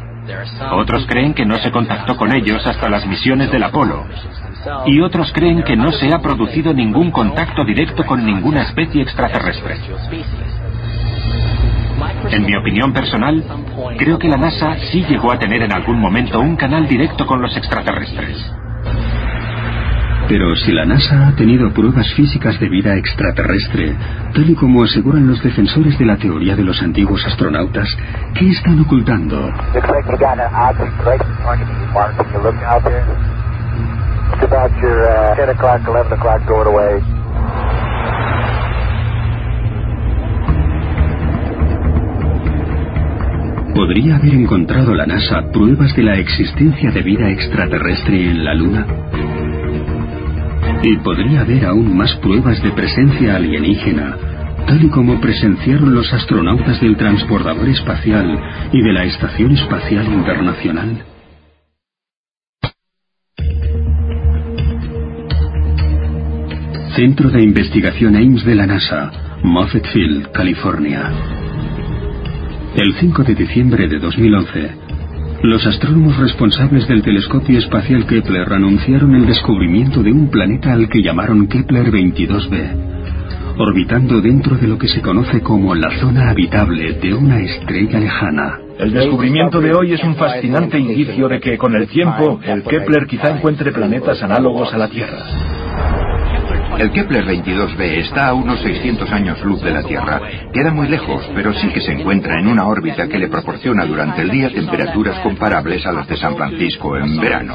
Otros creen que no se contactó con ellos hasta las misiones del Apolo. Y otros creen que no se ha producido ningún contacto directo con ninguna especie extraterrestre. En mi opinión personal, creo que la NASA sí llegó a tener en algún momento un canal directo con los extraterrestres. Pero si la NASA ha tenido pruebas físicas de vida extraterrestre, tal y como aseguran los defensores de la teoría de los antiguos astronautas, ¿qué están ocultando? ¿Podría haber encontrado la NASA pruebas de la existencia de vida extraterrestre en la Luna? Y podría haber aún más pruebas de presencia alienígena, tal y como presenciaron los astronautas del transportador espacial y de la Estación Espacial Internacional. Centro de Investigación Ames de la NASA, Moffett Field, California. El 5 de diciembre de 2011, los astrónomos responsables del telescopio espacial Kepler anunciaron el descubrimiento de un planeta al que llamaron Kepler 22b, orbitando dentro de lo que se conoce como la zona habitable de una estrella lejana. El descubrimiento de hoy es un fascinante indicio de que con el tiempo el Kepler quizá encuentre planetas análogos a la Tierra. El Kepler 22b está a unos 600 años luz de la Tierra. Queda muy lejos, pero sí que se encuentra en una órbita que le proporciona durante el día temperaturas comparables a las de San Francisco en verano.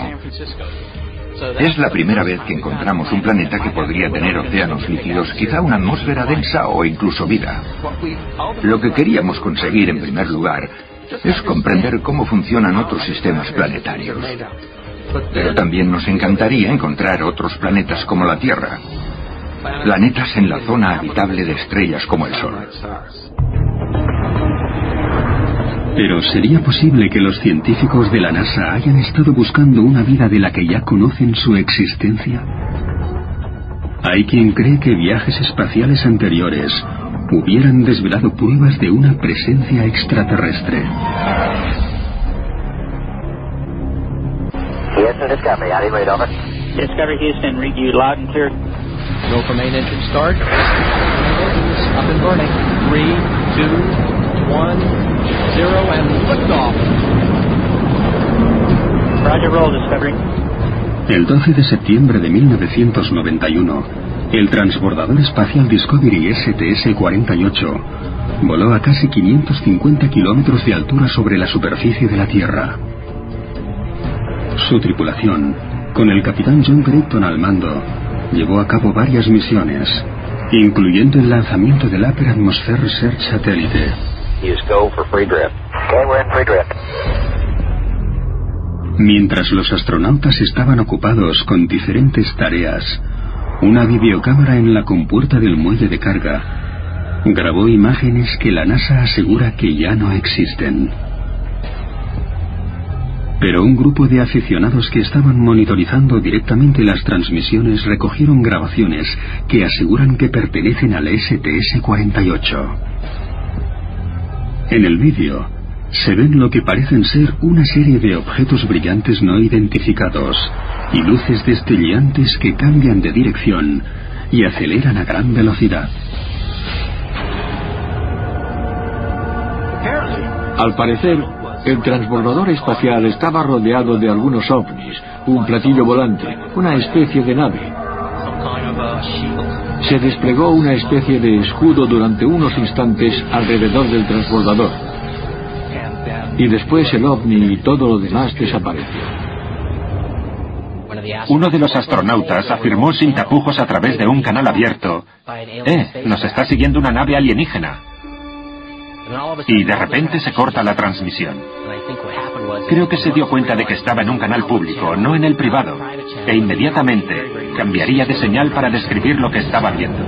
Es la primera vez que encontramos un planeta que podría tener océanos líquidos, quizá una atmósfera densa o incluso vida. Lo que queríamos conseguir en primer lugar es comprender cómo funcionan otros sistemas planetarios. Pero también nos encantaría encontrar otros planetas como la Tierra. Planetas en la zona habitable de estrellas como el Sol. Pero ¿sería posible que los científicos de la NASA hayan estado buscando una vida de la que ya conocen su existencia? Hay quien cree que viajes espaciales anteriores hubieran desvelado pruebas de una presencia extraterrestre. Houston Discovery, howdy, read over. Discovery Houston, read you loud and clear. Go for main engine start. Up and burning. Three, two, one, zero, and liftoff. Roger, roll, Discovery. El 12 de septiembre de 1991, el transbordador espacial Discovery STS-48 voló a casi 550 kilómetros de altura sobre la superficie de la Tierra. Su tripulación, con el capitán John Creighton al mando, llevó a cabo varias misiones, incluyendo el lanzamiento del Upper Atmosphere Research Satélite. Mientras los astronautas estaban ocupados con diferentes tareas, una videocámara en la compuerta del muelle de carga grabó imágenes que la NASA asegura que ya no existen. Pero un grupo de aficionados que estaban monitorizando directamente las transmisiones recogieron grabaciones que aseguran que pertenecen al STS-48. En el vídeo se ven lo que parecen ser una serie de objetos brillantes no identificados y luces destellantes que cambian de dirección y aceleran a gran velocidad. Al parecer, el transbordador espacial estaba rodeado de algunos ovnis, un platillo volante, una especie de nave. Se desplegó una especie de escudo durante unos instantes alrededor del transbordador. Y después el ovni y todo lo demás desapareció. Uno de los astronautas afirmó sin tapujos a través de un canal abierto, ¡Eh! Nos está siguiendo una nave alienígena y de repente se corta la transmisión. Creo que se dio cuenta de que estaba en un canal público, no en el privado, e inmediatamente cambiaría de señal para describir lo que estaba viendo.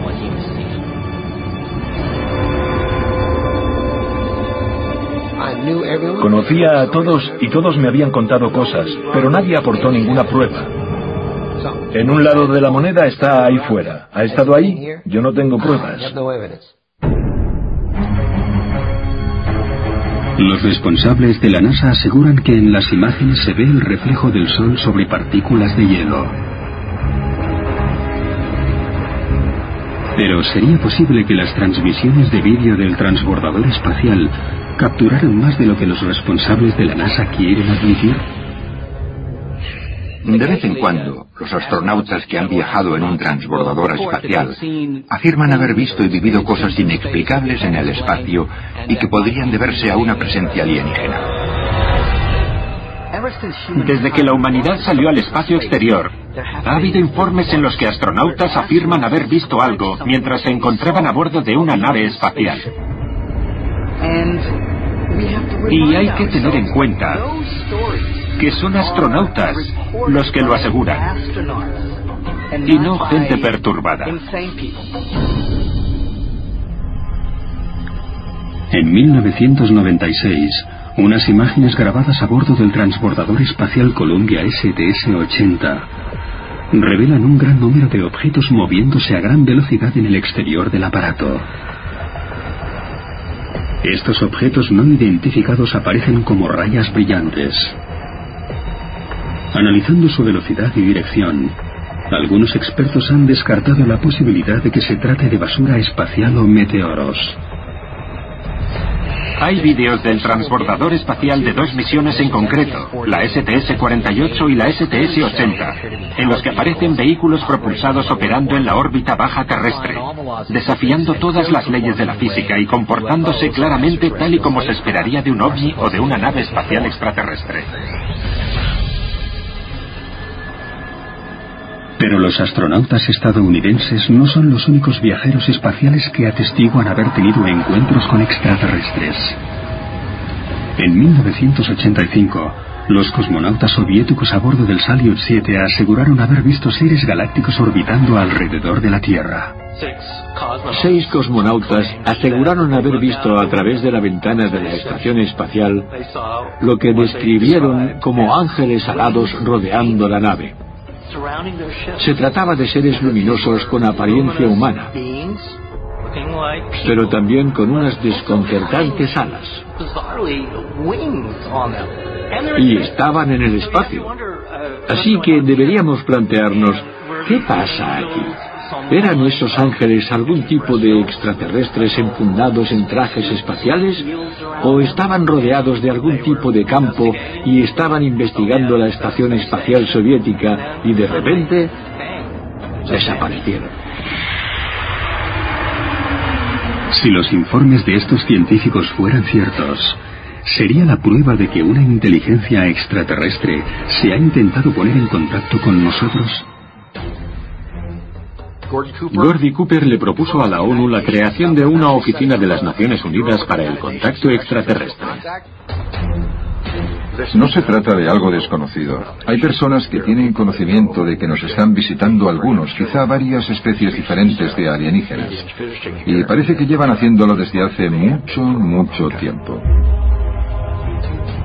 Conocía a todos y todos me habían contado cosas, pero nadie aportó ninguna prueba. En un lado de la moneda está ahí fuera. ¿Ha estado ahí? Yo no tengo pruebas. Los responsables de la NASA aseguran que en las imágenes se ve el reflejo del Sol sobre partículas de hielo. Pero ¿sería posible que las transmisiones de vídeo del transbordador espacial capturaran más de lo que los responsables de la NASA quieren admitir? De vez en cuando, los astronautas que han viajado en un transbordador espacial afirman haber visto y vivido cosas inexplicables en el espacio y que podrían deberse a una presencia alienígena. Desde que la humanidad salió al espacio exterior, ha habido informes en los que astronautas afirman haber visto algo mientras se encontraban a bordo de una nave espacial. Y hay que tener en cuenta que son astronautas los que lo aseguran y no gente perturbada. En 1996, unas imágenes grabadas a bordo del transbordador espacial Columbia STS-80 revelan un gran número de objetos moviéndose a gran velocidad en el exterior del aparato. Estos objetos no identificados aparecen como rayas brillantes. Analizando su velocidad y dirección, algunos expertos han descartado la posibilidad de que se trate de basura espacial o meteoros. Hay vídeos del transbordador espacial de dos misiones en concreto, la STS-48 y la STS-80, en los que aparecen vehículos propulsados operando en la órbita baja terrestre, desafiando todas las leyes de la física y comportándose claramente tal y como se esperaría de un ovni o de una nave espacial extraterrestre. Pero los astronautas estadounidenses no son los únicos viajeros espaciales que atestiguan haber tenido encuentros con extraterrestres. En 1985, los cosmonautas soviéticos a bordo del Salyut 7 aseguraron haber visto seres galácticos orbitando alrededor de la Tierra. Seis cosmonautas aseguraron haber visto a través de la ventana de la estación espacial lo que describieron como ángeles alados rodeando la nave. Se trataba de seres luminosos con apariencia humana, pero también con unas desconcertantes alas. Y estaban en el espacio. Así que deberíamos plantearnos, ¿qué pasa aquí? ¿Eran esos ángeles algún tipo de extraterrestres enfundados en trajes espaciales? ¿O estaban rodeados de algún tipo de campo y estaban investigando la estación espacial soviética y de repente desaparecieron? Si los informes de estos científicos fueran ciertos, sería la prueba de que una inteligencia extraterrestre se ha intentado poner en contacto con nosotros. Gordy Cooper le propuso a la ONU la creación de una oficina de las Naciones Unidas para el contacto extraterrestre. No se trata de algo desconocido. Hay personas que tienen conocimiento de que nos están visitando algunos, quizá varias especies diferentes de alienígenas. Y parece que llevan haciéndolo desde hace mucho, mucho tiempo.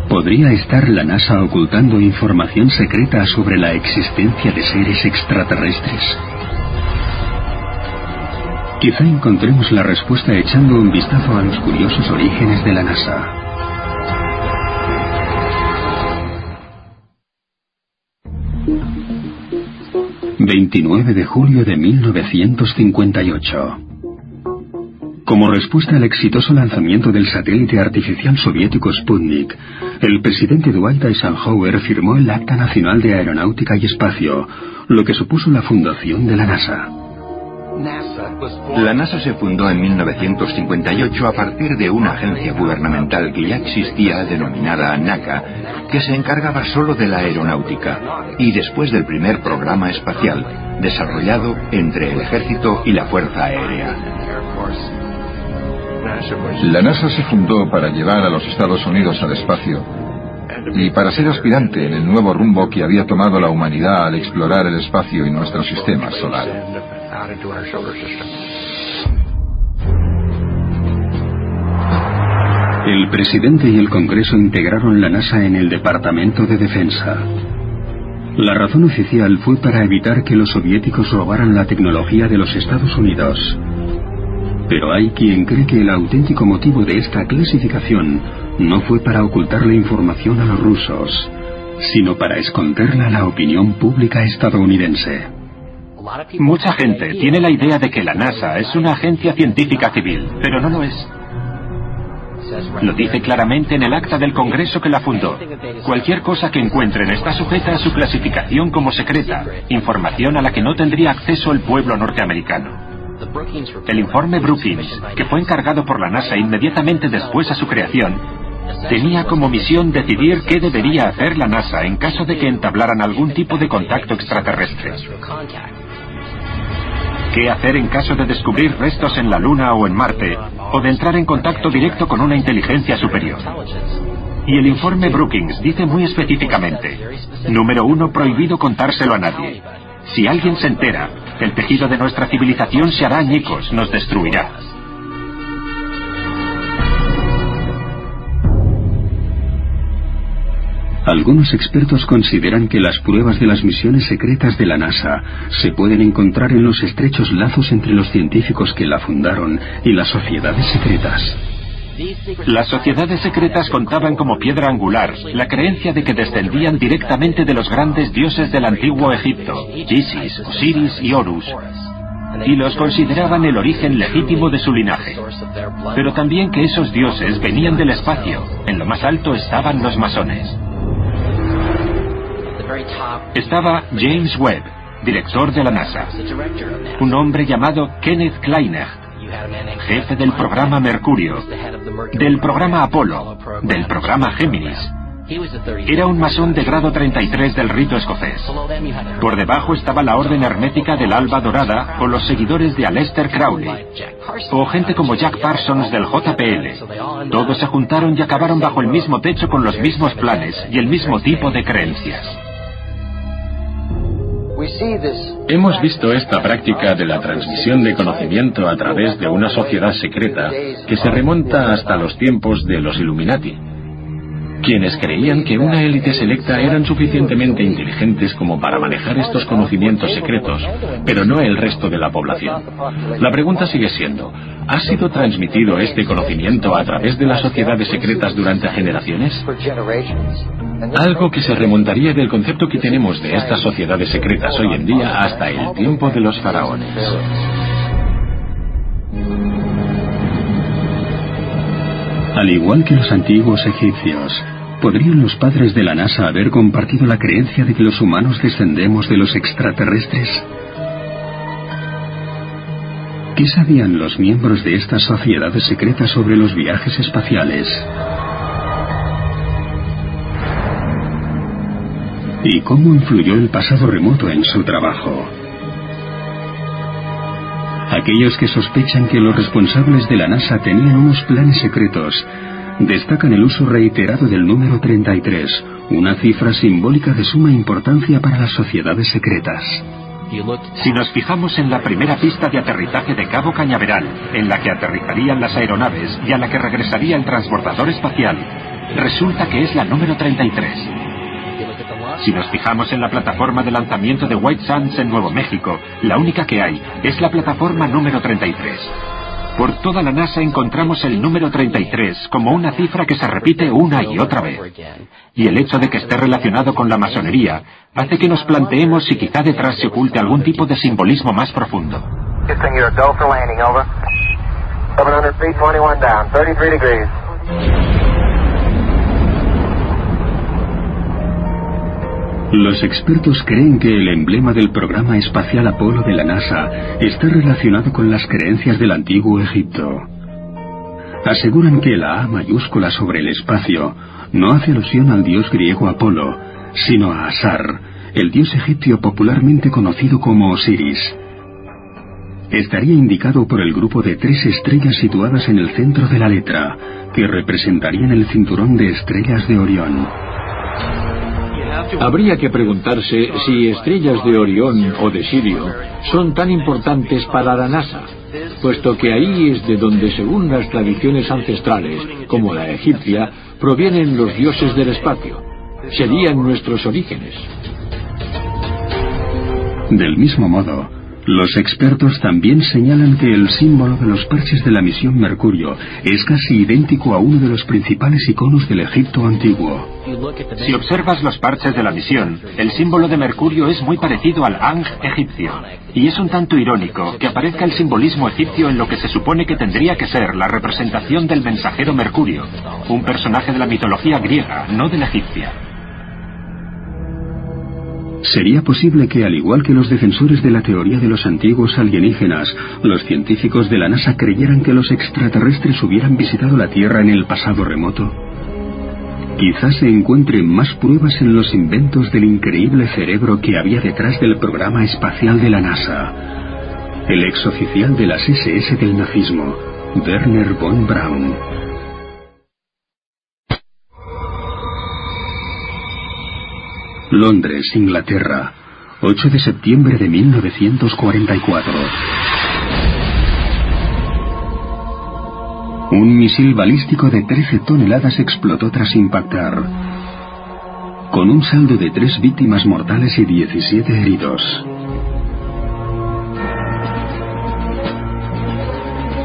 ¿Podría estar la NASA ocultando información secreta sobre la existencia de seres extraterrestres? Quizá encontremos la respuesta echando un vistazo a los curiosos orígenes de la NASA. ...29 de julio de 1958... Como respuesta al exitoso lanzamiento del satélite artificial soviético Sputnik, el presidente Dwight Eisenhower firmó el Acta Nacional de Aeronáutica y Espacio, lo que supuso la fundación de la NASA. La NASA se fundó en 1958 a partir de una agencia gubernamental que ya existía denominada NACA, que se encargaba solo de la aeronáutica y después del primer programa espacial, desarrollado entre el ejército y la Fuerza Aérea. La NASA se fundó para llevar a los Estados Unidos al espacio y para ser aspirante en el nuevo rumbo que había tomado la humanidad al explorar el espacio y nuestro sistema solar. El presidente y el Congreso integraron la NASA en el Departamento de Defensa. La razón oficial fue para evitar que los soviéticos robaran la tecnología de los Estados Unidos. Pero hay quien cree que el auténtico motivo de esta clasificación no fue para ocultar la información a los rusos, sino para esconderla a la opinión pública estadounidense. Mucha gente tiene la idea de que la NASA es una agencia científica civil, pero no lo es. Lo dice claramente en el acta del Congreso que la fundó. Cualquier cosa que encuentren está sujeta a su clasificación como secreta, información a la que no tendría acceso el pueblo norteamericano. El informe Brookings, que fue encargado por la NASA inmediatamente después a su creación, tenía como misión decidir qué debería hacer la NASA en caso de que entablaran algún tipo de contacto extraterrestre. ¿Qué hacer en caso de descubrir restos en la Luna o en Marte, o de entrar en contacto directo con una inteligencia superior? Y el informe Brookings dice muy específicamente, número uno, prohibido contárselo a nadie. Si alguien se entera, el tejido de nuestra civilización se hará añicos, nos destruirá. Algunos expertos consideran que las pruebas de las misiones secretas de la NASA se pueden encontrar en los estrechos lazos entre los científicos que la fundaron y las sociedades secretas. Las sociedades secretas contaban como piedra angular la creencia de que descendían directamente de los grandes dioses del antiguo Egipto, Isis, Osiris y Horus, y los consideraban el origen legítimo de su linaje. Pero también que esos dioses venían del espacio, en lo más alto estaban los masones. Estaba James Webb, director de la NASA. Un hombre llamado Kenneth Kleiner, jefe del programa Mercurio, del programa Apolo, del programa Géminis. Era un masón de grado 33 del rito escocés. Por debajo estaba la orden hermética del Alba Dorada o los seguidores de Aleister Crowley, o gente como Jack Parsons del JPL. Todos se juntaron y acabaron bajo el mismo techo con los mismos planes y el mismo tipo de creencias. Hemos visto esta práctica de la transmisión de conocimiento a través de una sociedad secreta que se remonta hasta los tiempos de los Illuminati, quienes creían que una élite selecta eran suficientemente inteligentes como para manejar estos conocimientos secretos, pero no el resto de la población. La pregunta sigue siendo, ¿ha sido transmitido este conocimiento a través de las sociedades secretas durante generaciones? Algo que se remontaría del concepto que tenemos de estas sociedades secretas hoy en día hasta el tiempo de los faraones. Al igual que los antiguos egipcios, ¿podrían los padres de la NASA haber compartido la creencia de que los humanos descendemos de los extraterrestres? ¿Qué sabían los miembros de estas sociedades secretas sobre los viajes espaciales? ¿Y cómo influyó el pasado remoto en su trabajo? Aquellos que sospechan que los responsables de la NASA tenían unos planes secretos destacan el uso reiterado del número 33, una cifra simbólica de suma importancia para las sociedades secretas. Si nos fijamos en la primera pista de aterrizaje de Cabo Cañaveral, en la que aterrizarían las aeronaves y a la que regresaría el transbordador espacial, resulta que es la número 33. Si nos fijamos en la plataforma de lanzamiento de White Sands en Nuevo México, la única que hay es la plataforma número 33. Por toda la NASA encontramos el número 33 como una cifra que se repite una y otra vez. Y el hecho de que esté relacionado con la masonería hace que nos planteemos si quizá detrás se oculte algún tipo de simbolismo más profundo. Los expertos creen que el emblema del programa espacial Apolo de la NASA está relacionado con las creencias del antiguo Egipto. Aseguran que la A mayúscula sobre el espacio no hace alusión al dios griego Apolo, sino a Asar, el dios egipcio popularmente conocido como Osiris. Estaría indicado por el grupo de tres estrellas situadas en el centro de la letra, que representarían el cinturón de estrellas de Orión. Habría que preguntarse si estrellas de Orión o de Sirio son tan importantes para la NASA, puesto que ahí es de donde, según las tradiciones ancestrales, como la egipcia, provienen los dioses del espacio. Serían nuestros orígenes. Del mismo modo, Los expertos también señalan que el símbolo de los parches de la misión Mercurio es casi idéntico a uno de los principales iconos del Egipto antiguo. Si observas los parches de la misión, el símbolo de Mercurio es muy parecido al Ang egipcio. Y es un tanto irónico que aparezca el simbolismo egipcio en lo que se supone que tendría que ser la representación del mensajero Mercurio, un personaje de la mitología griega, no de la egipcia. Sería posible que, al igual que los defensores de la teoría de los antiguos alienígenas, los científicos de la NASA creyeran que los extraterrestres hubieran visitado la Tierra en el pasado remoto. Quizás se encuentren más pruebas en los inventos del increíble cerebro que había detrás del programa espacial de la NASA. El exoficial de las SS del nazismo, Werner von Braun. Londres, Inglaterra, 8 de septiembre de 1944. Un misil balístico de 13 toneladas explotó tras impactar, con un saldo de tres víctimas mortales y 17 heridos.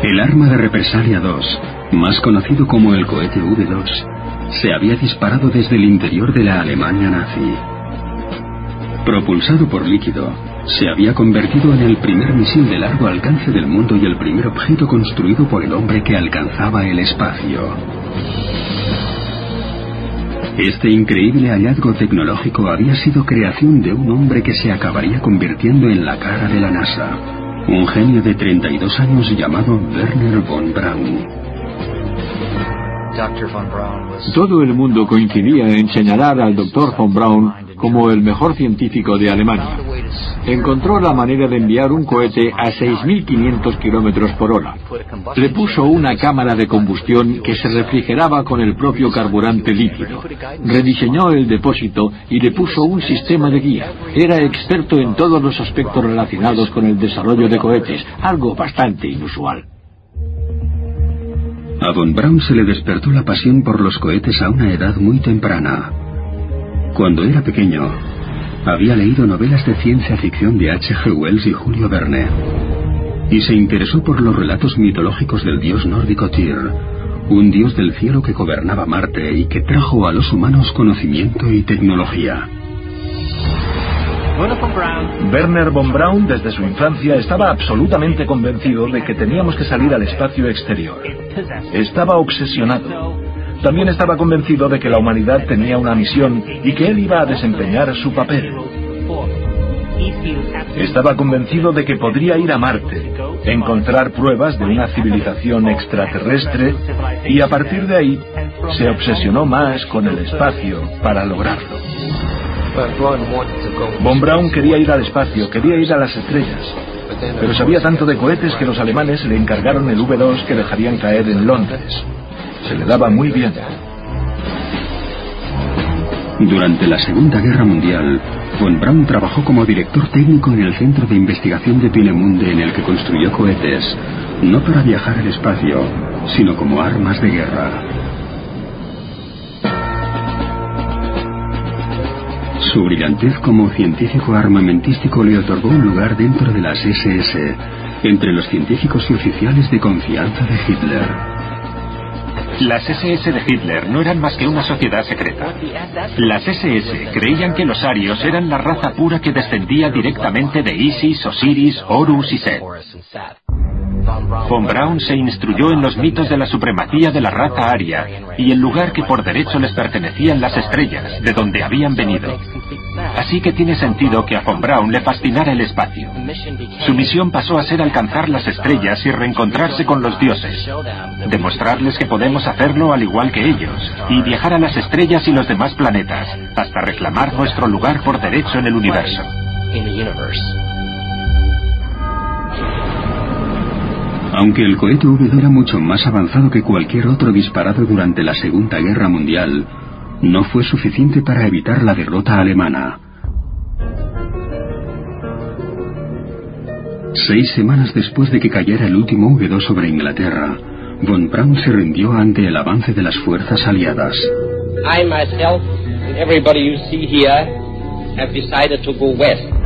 El arma de represalia 2, más conocido como el cohete V2, se había disparado desde el interior de la Alemania nazi. Propulsado por líquido, se había convertido en el primer misil de largo alcance del mundo y el primer objeto construido por el hombre que alcanzaba el espacio. Este increíble hallazgo tecnológico había sido creación de un hombre que se acabaría convirtiendo en la cara de la NASA, un genio de 32 años llamado Werner von Braun. Todo el mundo coincidía en señalar al Dr. von Braun como el mejor científico de Alemania. Encontró la manera de enviar un cohete a 6.500 kilómetros por hora. Le puso una cámara de combustión que se refrigeraba con el propio carburante líquido. Rediseñó el depósito y le puso un sistema de guía. Era experto en todos los aspectos relacionados con el desarrollo de cohetes, algo bastante inusual. A Von Braun se le despertó la pasión por los cohetes a una edad muy temprana. Cuando era pequeño, había leído novelas de ciencia ficción de H.G. Wells y Julio Verne, y se interesó por los relatos mitológicos del dios nórdico Tyr, un dios del cielo que gobernaba Marte y que trajo a los humanos conocimiento y tecnología. Werner von Braun desde su infancia estaba absolutamente convencido de que teníamos que salir al espacio exterior. Estaba obsesionado. También estaba convencido de que la humanidad tenía una misión y que él iba a desempeñar su papel. Estaba convencido de que podría ir a Marte, encontrar pruebas de una civilización extraterrestre y a partir de ahí se obsesionó más con el espacio para lograrlo. Von Braun quería ir al espacio, quería ir a las estrellas, pero sabía tanto de cohetes que los alemanes le encargaron el V2 que dejarían caer en Londres. Se le daba muy bien. Durante la Segunda Guerra Mundial, von Braun trabajó como director técnico en el Centro de Investigación de Peenemünde en el que construyó cohetes, no para viajar al espacio, sino como armas de guerra. Su brillantez como científico armamentístico le otorgó un lugar dentro de las SS, entre los científicos y oficiales de confianza de Hitler. Las SS de Hitler no eran más que una sociedad secreta. Las SS creían que los arios eran la raza pura que descendía directamente de Isis, Osiris, Horus y Set. Von Braun se instruyó en los mitos de la supremacía de la raza aria y el lugar que por derecho les pertenecían las estrellas, de donde habían venido. Así que tiene sentido que a Von Braun le fascinara el espacio. Su misión pasó a ser alcanzar las estrellas y reencontrarse con los dioses, demostrarles que podemos hacerlo al igual que ellos, y viajar a las estrellas y los demás planetas, hasta reclamar nuestro lugar por derecho en el universo. Aunque el cohete V era mucho más avanzado que cualquier otro disparado durante la Segunda Guerra Mundial, no fue suficiente para evitar la derrota alemana. Seis semanas después de que cayera el último V2 sobre Inglaterra, von Braun se rindió ante el avance de las fuerzas aliadas. I myself and everybody you see here have decided to go west.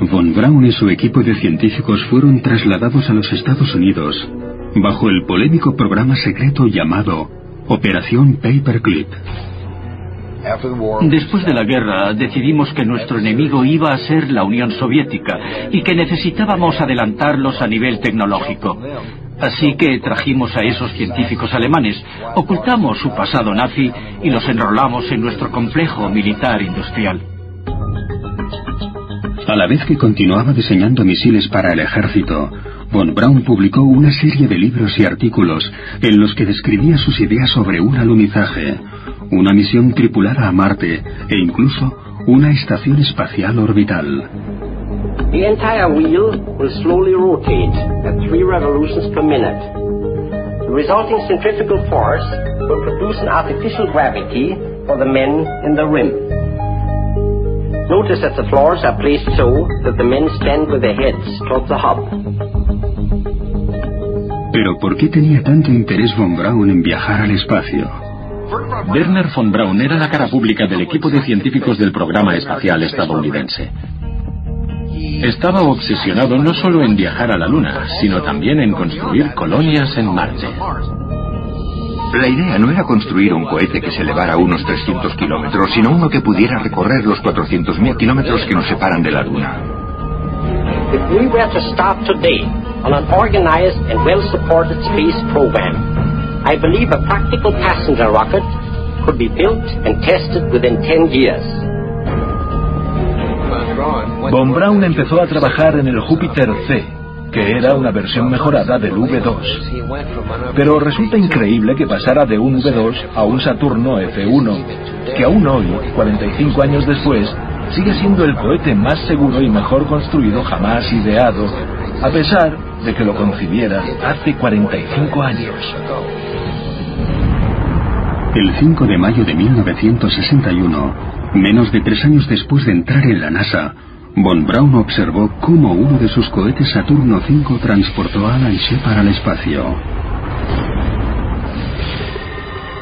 Von Braun y su equipo de científicos fueron trasladados a los Estados Unidos bajo el polémico programa secreto llamado Operación Paperclip. Después de la guerra decidimos que nuestro enemigo iba a ser la Unión Soviética y que necesitábamos adelantarlos a nivel tecnológico. Así que trajimos a esos científicos alemanes, ocultamos su pasado nazi y los enrolamos en nuestro complejo militar industrial. A la vez que continuaba diseñando misiles para el ejército, Von Braun publicó una serie de libros y artículos en los que describía sus ideas sobre un alunizaje, una misión tripulada a Marte e incluso una estación espacial orbital. The entire wheel will slowly rotate at three revolutions per minute. The resulting centrifugal force will produce an artificial gravity for the men in the rim. Notice that the floors are placed so that the men stand with their heads towards the hub. Pero ¿por qué tenía tanto interés von Braun en viajar al espacio? Werner von Braun era la cara pública del equipo de científicos del programa espacial estadounidense. Estaba obsesionado no solo en viajar a la Luna, sino también en construir colonias en Marte. La idea no era construir un cohete que se elevara a unos 300 kilómetros, sino uno que pudiera recorrer los 400.000 kilómetros que nos separan de la Luna. If we were to start today on an organized and well-supported space program, I believe a practical passenger rocket could be built and tested within 10 years. Von Braun empezó a trabajar en el Júpiter C, que era una versión mejorada del V2. Pero resulta increíble que pasara de un V2 a un Saturno F1, que aún hoy, 45 años después, sigue siendo el cohete más seguro y mejor construido jamás ideado, a pesar de que lo concibiera hace 45 años. El 5 de mayo de 1961, menos de tres años después de entrar en la NASA, Von Braun observó cómo uno de sus cohetes Saturno V transportó a Alan Shepard al espacio.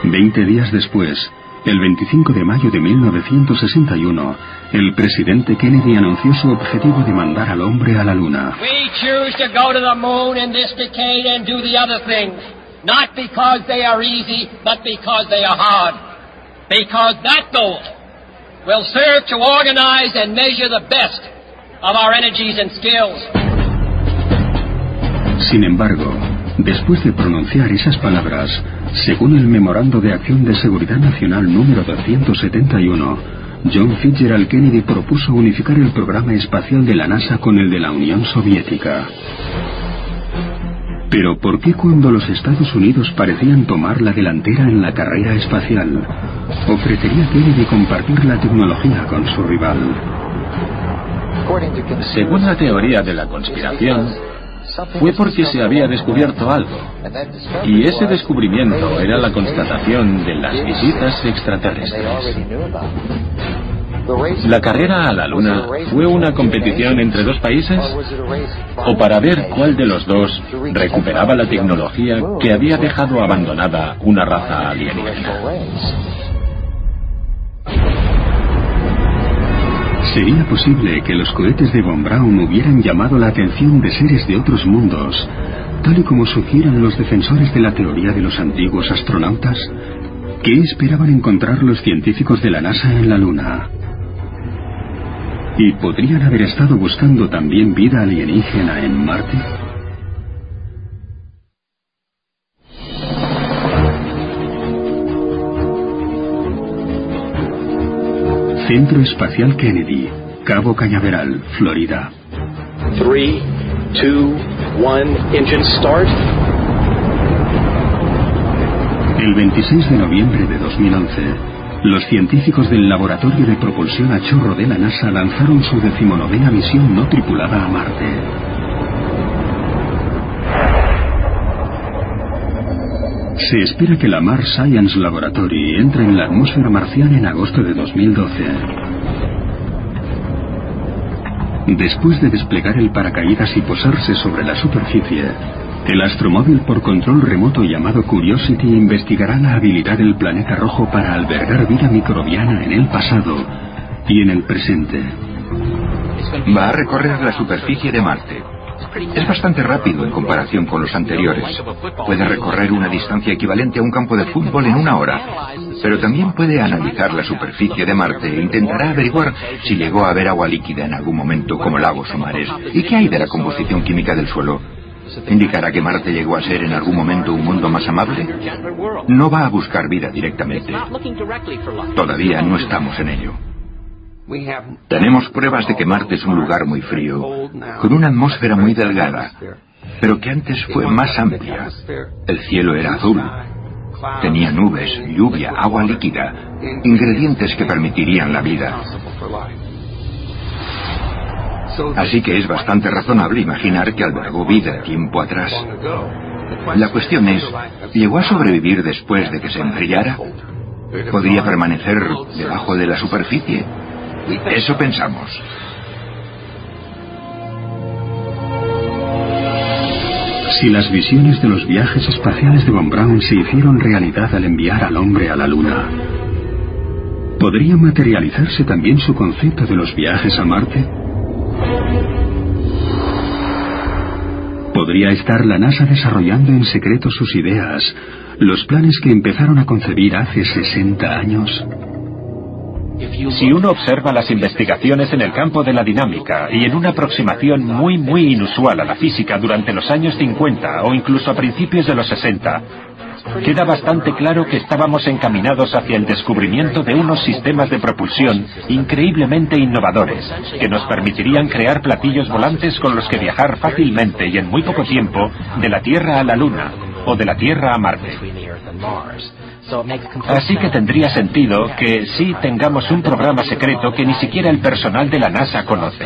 Veinte días después, el 25 de mayo de 1961, el presidente Kennedy anunció su objetivo de mandar al hombre a la Luna. Not because they are easy, but because they are hard. Because that goal will serve to organize and measure the best of our energies and skills. Sin embargo, después de pronunciar esas palabras, según el Memorando de Acción de Seguridad Nacional número 271, John Fitzgerald Kennedy propuso unificar el programa espacial de la NASA con el de la Unión Soviética. Pero ¿por qué cuando los Estados Unidos parecían tomar la delantera en la carrera espacial, ofrecería Kennedy compartir la tecnología con su rival? Según la teoría de la conspiración, fue porque se había descubierto algo. Y ese descubrimiento era la constatación de las visitas extraterrestres. ¿La carrera a la Luna fue una competición entre dos países? ¿O para ver cuál de los dos recuperaba la tecnología que había dejado abandonada una raza alienígena? ¿Sería posible que los cohetes de Von Braun hubieran llamado la atención de seres de otros mundos, tal y como sugieran los defensores de la teoría de los antiguos astronautas? ¿Qué esperaban encontrar los científicos de la NASA en la Luna? ¿Y podrían haber estado buscando también vida alienígena en Marte? Centro Espacial Kennedy, Cabo Cañaveral, Florida. 3, 2, 1, engine start. El 26 de noviembre de 2011, los científicos del Laboratorio de Propulsión a Chorro de la NASA lanzaron su decimonovena misión no tripulada a Marte. Se espera que la Mars Science Laboratory entre en la atmósfera marciana en agosto de 2012. Después de desplegar el paracaídas y posarse sobre la superficie, el astromóvil por control remoto llamado Curiosity investigará la habilidad del planeta rojo para albergar vida microbiana en el pasado y en el presente. Va a recorrer la superficie de Marte. Es bastante rápido en comparación con los anteriores. Puede recorrer una distancia equivalente a un campo de fútbol en una hora. Pero también puede analizar la superficie de Marte e intentará averiguar si llegó a haber agua líquida en algún momento, como lagos o mares. ¿Y qué hay de la composición química del suelo? ¿Indicará que Marte llegó a ser en algún momento un mundo más amable? No va a buscar vida directamente. Todavía no estamos en ello. Tenemos pruebas de que Marte es un lugar muy frío, con una atmósfera muy delgada, pero que antes fue más amplia. El cielo era azul. Tenía nubes, lluvia, agua líquida, ingredientes que permitirían la vida. Así que es bastante razonable imaginar que albergó vida tiempo atrás. La cuestión es, ¿llegó a sobrevivir después de que se enfriara? ¿Podría permanecer debajo de la superficie? Eso pensamos. Si las visiones de los viajes espaciales de Von Braun se hicieron realidad al enviar al hombre a la Luna, ¿podría materializarse también su concepto de los viajes a Marte? ¿Podría estar la NASA desarrollando en secreto sus ideas, los planes que empezaron a concebir hace 60 años? Si uno observa las investigaciones en el campo de la dinámica y en una aproximación muy muy inusual a la física durante los años 50 o incluso a principios de los 60, queda bastante claro que estábamos encaminados hacia el descubrimiento de unos sistemas de propulsión increíblemente innovadores, que nos permitirían crear platillos volantes con los que viajar fácilmente y en muy poco tiempo de la Tierra a la Luna o de la Tierra a Marte. Así que tendría sentido que sí tengamos un programa secreto que ni siquiera el personal de la NASA conoce.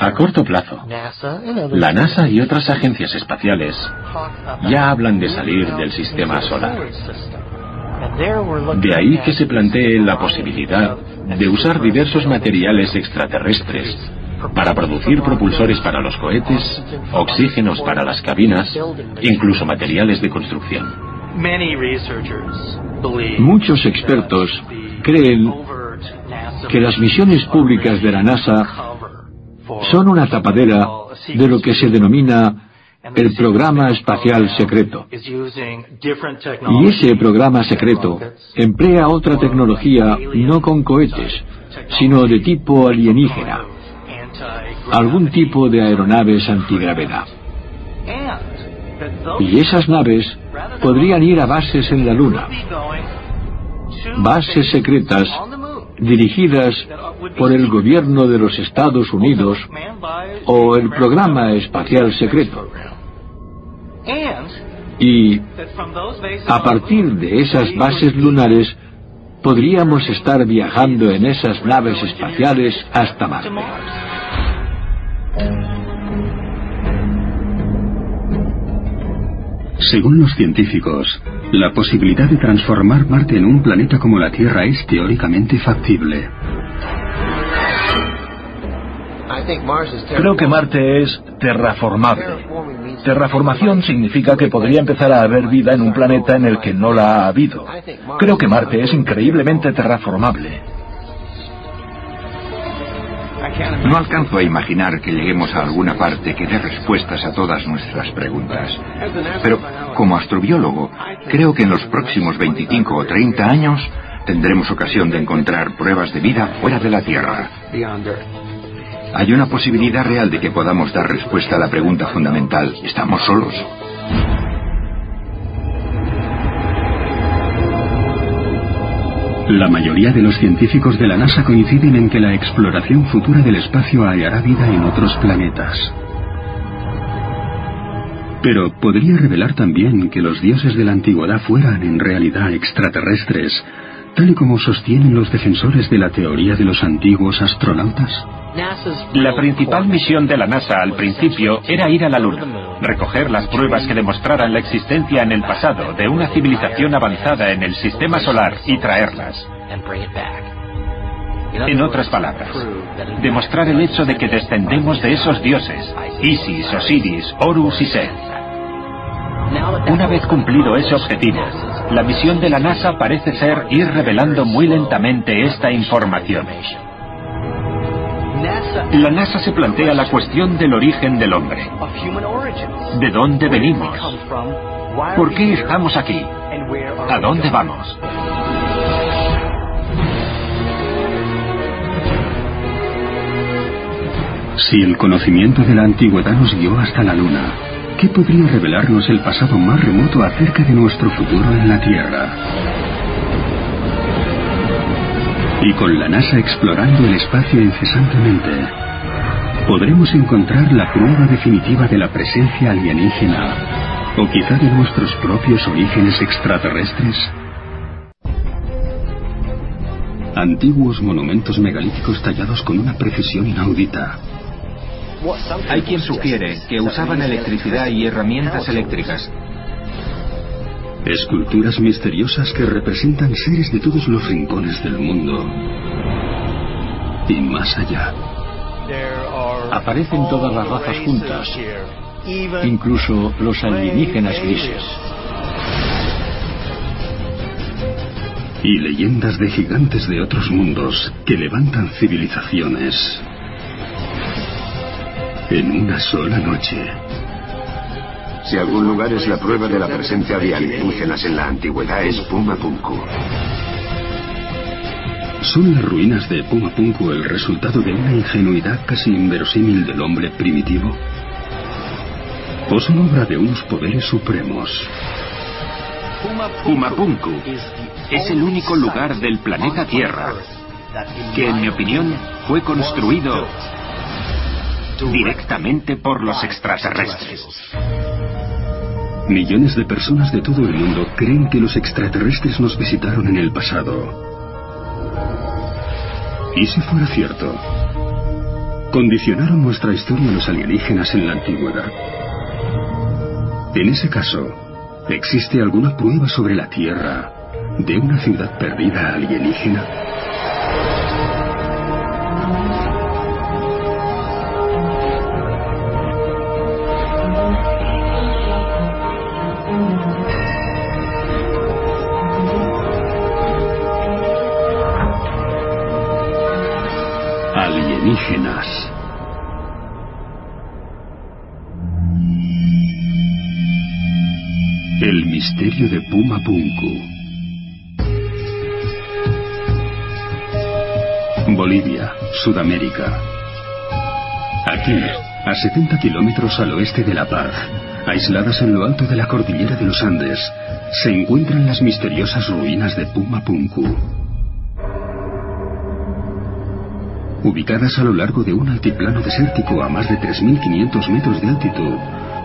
A corto plazo, la NASA y otras agencias espaciales ya hablan de salir del sistema solar. De ahí que se plantee la posibilidad de usar diversos materiales extraterrestres para producir propulsores para los cohetes, oxígenos para las cabinas, incluso materiales de construcción. Muchos expertos creen que las misiones públicas de la NASA son una tapadera de lo que se denomina el programa espacial secreto. Y ese programa secreto emplea otra tecnología no con cohetes, sino de tipo alienígena algún tipo de aeronaves antigravedad. Y esas naves podrían ir a bases en la Luna, bases secretas dirigidas por el gobierno de los Estados Unidos o el programa espacial secreto. Y a partir de esas bases lunares podríamos estar viajando en esas naves espaciales hasta Marte. Según los científicos, la posibilidad de transformar Marte en un planeta como la Tierra es teóricamente factible. Creo que Marte es terraformable. Terraformación significa que podría empezar a haber vida en un planeta en el que no la ha habido. Creo que Marte es increíblemente terraformable. No alcanzo a imaginar que lleguemos a alguna parte que dé respuestas a todas nuestras preguntas. Pero como astrobiólogo, creo que en los próximos 25 o 30 años tendremos ocasión de encontrar pruebas de vida fuera de la Tierra. Hay una posibilidad real de que podamos dar respuesta a la pregunta fundamental, ¿estamos solos? La mayoría de los científicos de la NASA coinciden en que la exploración futura del espacio hallará vida en otros planetas. Pero podría revelar también que los dioses de la antigüedad fueran en realidad extraterrestres, tal y como sostienen los defensores de la teoría de los antiguos astronautas. La principal misión de la NASA al principio era ir a la Luna, recoger las pruebas que demostraran la existencia en el pasado de una civilización avanzada en el sistema solar y traerlas. En otras palabras, demostrar el hecho de que descendemos de esos dioses, Isis, Osiris, Horus y Set. Una vez cumplido ese objetivo, la misión de la NASA parece ser ir revelando muy lentamente esta información. La NASA se plantea la cuestión del origen del hombre. ¿De dónde venimos? ¿Por qué estamos aquí? ¿A dónde vamos? Si el conocimiento de la antigüedad nos guió hasta la Luna, ¿qué podría revelarnos el pasado más remoto acerca de nuestro futuro en la Tierra? Y con la NASA explorando el espacio incesantemente, ¿podremos encontrar la prueba definitiva de la presencia alienígena o quizá de nuestros propios orígenes extraterrestres? Antiguos monumentos megalíticos tallados con una precisión inaudita. Hay quien sugiere que usaban electricidad y herramientas eléctricas. Esculturas misteriosas que representan seres de todos los rincones del mundo. Y más allá. Aparecen todas las razas juntas, incluso los alienígenas grises. Y leyendas de gigantes de otros mundos que levantan civilizaciones en una sola noche. Si algún lugar es la prueba de la presencia de alienígenas en la antigüedad es Pumapunku. ¿Son las ruinas de Pumapunku el resultado de una ingenuidad casi inverosímil del hombre primitivo? ¿O son obra de unos poderes supremos? Pumapunku es el único lugar del planeta Tierra que, en mi opinión, fue construido directamente por los extraterrestres. Millones de personas de todo el mundo creen que los extraterrestres nos visitaron en el pasado. ¿Y si fuera cierto? ¿Condicionaron nuestra historia los alienígenas en la antigüedad? En ese caso, ¿existe alguna prueba sobre la Tierra de una ciudad perdida alienígena? El misterio de Puma Punku. Bolivia, Sudamérica. Aquí, a 70 kilómetros al oeste de La Paz, aisladas en lo alto de la cordillera de los Andes, se encuentran las misteriosas ruinas de Puma Punku. Ubicadas a lo largo de un altiplano desértico a más de 3.500 metros de altitud,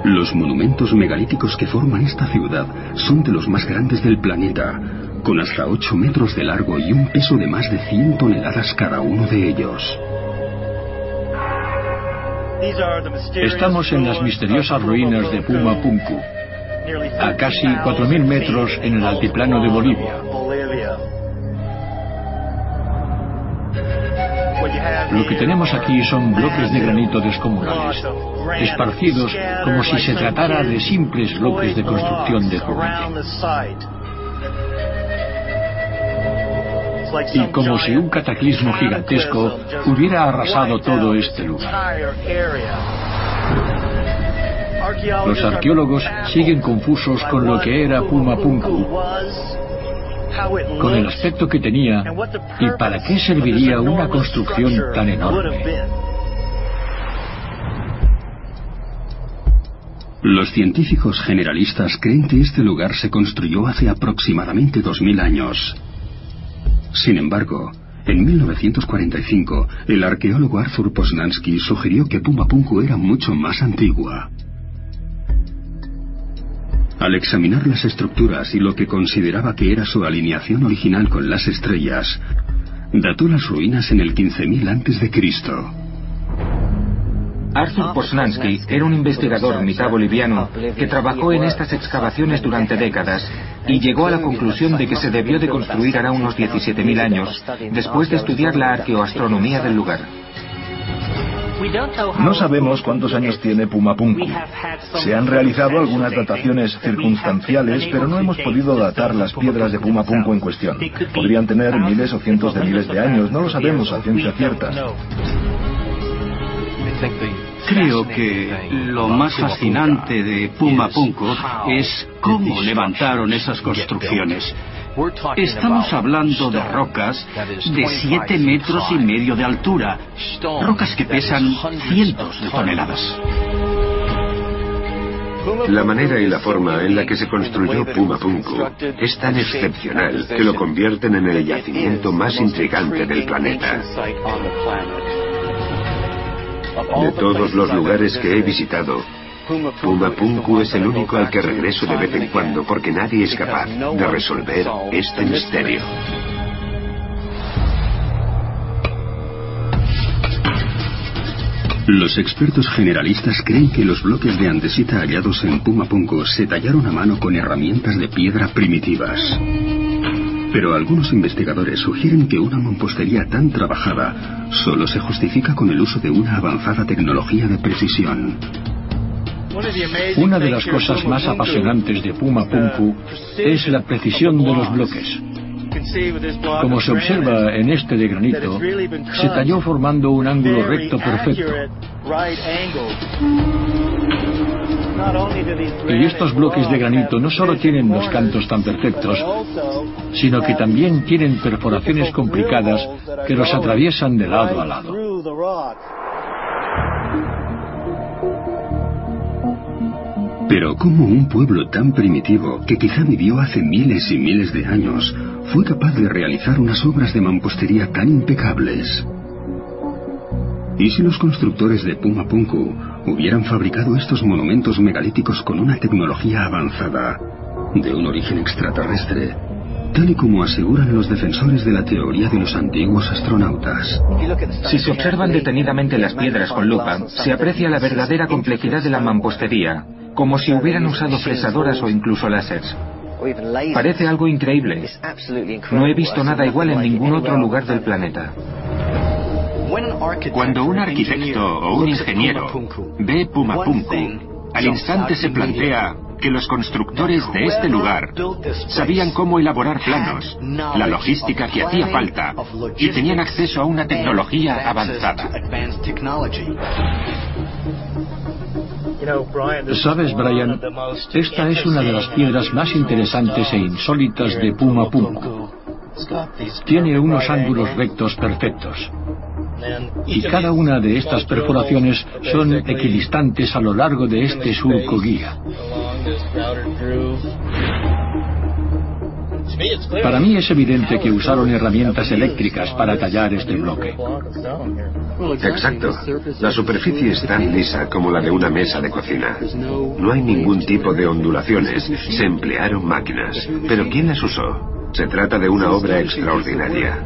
los monumentos megalíticos que forman esta ciudad son de los más grandes del planeta, con hasta 8 metros de largo y un peso de más de 100 toneladas cada uno de ellos. Estamos en las misteriosas ruinas de Puma Punku, a casi 4.000 metros en el altiplano de Bolivia. Lo que tenemos aquí son bloques de granito descomunales, esparcidos como si se tratara de simples bloques de construcción de juguete. Y como si un cataclismo gigantesco hubiera arrasado todo este lugar. Los arqueólogos siguen confusos con lo que era Puma Punku, con el aspecto que tenía y para qué serviría una construcción tan enorme. Los científicos generalistas creen que este lugar se construyó hace aproximadamente 2.000 años. Sin embargo, en 1945, el arqueólogo Arthur Posnansky sugirió que Pumapunku era mucho más antigua. Al examinar las estructuras y lo que consideraba que era su alineación original con las estrellas, dató las ruinas en el 15.000 antes de Cristo. Arthur Posnansky era un investigador mitad boliviano que trabajó en estas excavaciones durante décadas y llegó a la conclusión de que se debió de construir hará unos 17.000 años, después de estudiar la arqueoastronomía del lugar. No sabemos cuántos años tiene Pumapunku. Se han realizado algunas dataciones circunstanciales, pero no hemos podido datar las piedras de Pumapunku en cuestión. Podrían tener miles o cientos de miles de años, no lo sabemos a ciencia cierta. Creo que lo más fascinante de Puma Punku es cómo levantaron esas construcciones. Estamos hablando de rocas de siete metros y medio de altura, rocas que pesan cientos de toneladas. La manera y la forma en la que se construyó Puma Punku es tan excepcional que lo convierten en el yacimiento más intrigante del planeta. De todos los lugares que he visitado, Puma Punku es el único al que regreso de vez en cuando porque nadie es capaz de resolver este misterio. Los expertos generalistas creen que los bloques de andesita hallados en Puma Punku se tallaron a mano con herramientas de piedra primitivas. Pero algunos investigadores sugieren que una mampostería tan trabajada solo se justifica con el uso de una avanzada tecnología de precisión. Una de las cosas más apasionantes de Puma Punku es la precisión de los bloques. Como se observa en este de granito, se talló formando un ángulo recto perfecto. Y estos bloques de granito no solo tienen los cantos tan perfectos, sino que también tienen perforaciones complicadas que los atraviesan de lado a lado. Pero ¿cómo un pueblo tan primitivo, que quizá vivió hace miles y miles de años, fue capaz de realizar unas obras de mampostería tan impecables? ¿Y si los constructores de Puma Punku hubieran fabricado estos monumentos megalíticos con una tecnología avanzada, de un origen extraterrestre, tal y como aseguran los defensores de la teoría de los antiguos astronautas. Si se observan detenidamente las piedras con lupa, se aprecia la verdadera complejidad de la mampostería, como si hubieran usado fresadoras o incluso láseres. Parece algo increíble. No he visto nada igual en ningún otro lugar del planeta. Cuando un arquitecto o un ingeniero ve Puma Punku, al instante se plantea que los constructores de este lugar sabían cómo elaborar planos, la logística que hacía falta y tenían acceso a una tecnología avanzada. Sabes, Brian, esta es una de las piedras más interesantes e insólitas de Puma Punku. Tiene unos ángulos rectos perfectos. Y cada una de estas perforaciones son equidistantes a lo largo de este surco guía. Para mí es evidente que usaron herramientas eléctricas para tallar este bloque. Exacto. La superficie es tan lisa como la de una mesa de cocina. No hay ningún tipo de ondulaciones. Se emplearon máquinas. Pero ¿quién las usó? Se trata de una obra extraordinaria.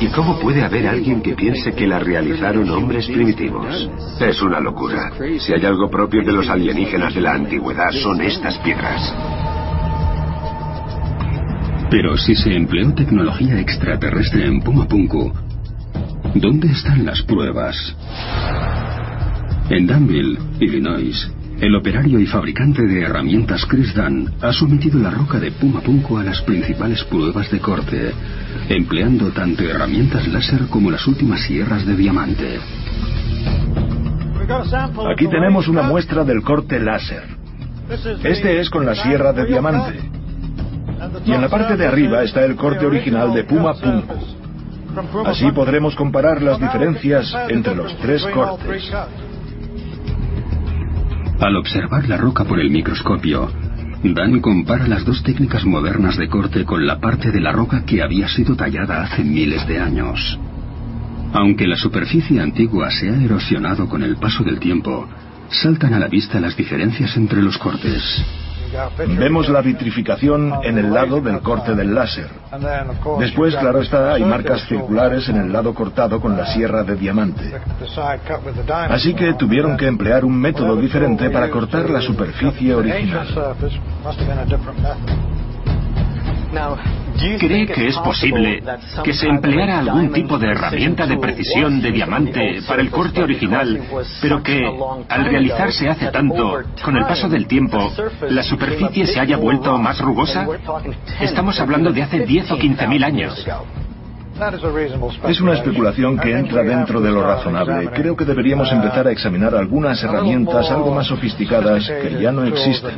¿Y cómo puede haber alguien que piense que la realizaron hombres primitivos? Es una locura. Si hay algo propio de los alienígenas de la antigüedad son estas piedras. Pero si se empleó tecnología extraterrestre en Puma Punku, ¿dónde están las pruebas? En Danville, Illinois, el operario y fabricante de herramientas Chris Dunn ha sometido la roca de Puma Punku a las principales pruebas de corte, empleando tanto herramientas láser como las últimas sierras de diamante. Aquí tenemos una muestra del corte láser. Este es con la sierra de diamante. Y en la parte de arriba está el corte original de Puma Punku. Así podremos comparar las diferencias entre los tres cortes. Al observar la roca por el microscopio, Dan compara las dos técnicas modernas de corte con la parte de la roca que había sido tallada hace miles de años. Aunque la superficie antigua se ha erosionado con el paso del tiempo, saltan a la vista las diferencias entre los cortes. Vemos la vitrificación en el lado del corte del láser. Después, claro está, hay marcas circulares en el lado cortado con la sierra de diamante. Así que tuvieron que emplear un método diferente para cortar la superficie original. ¿Cree que es posible que se empleara algún tipo de herramienta de precisión de diamante para el corte original, pero que, al realizarse hace tanto, con el paso del tiempo, la superficie se haya vuelto más rugosa? Estamos hablando de hace 10 o 15 mil años. Es una especulación que entra dentro de lo razonable. Creo que deberíamos empezar a examinar algunas herramientas algo más sofisticadas que ya no existen.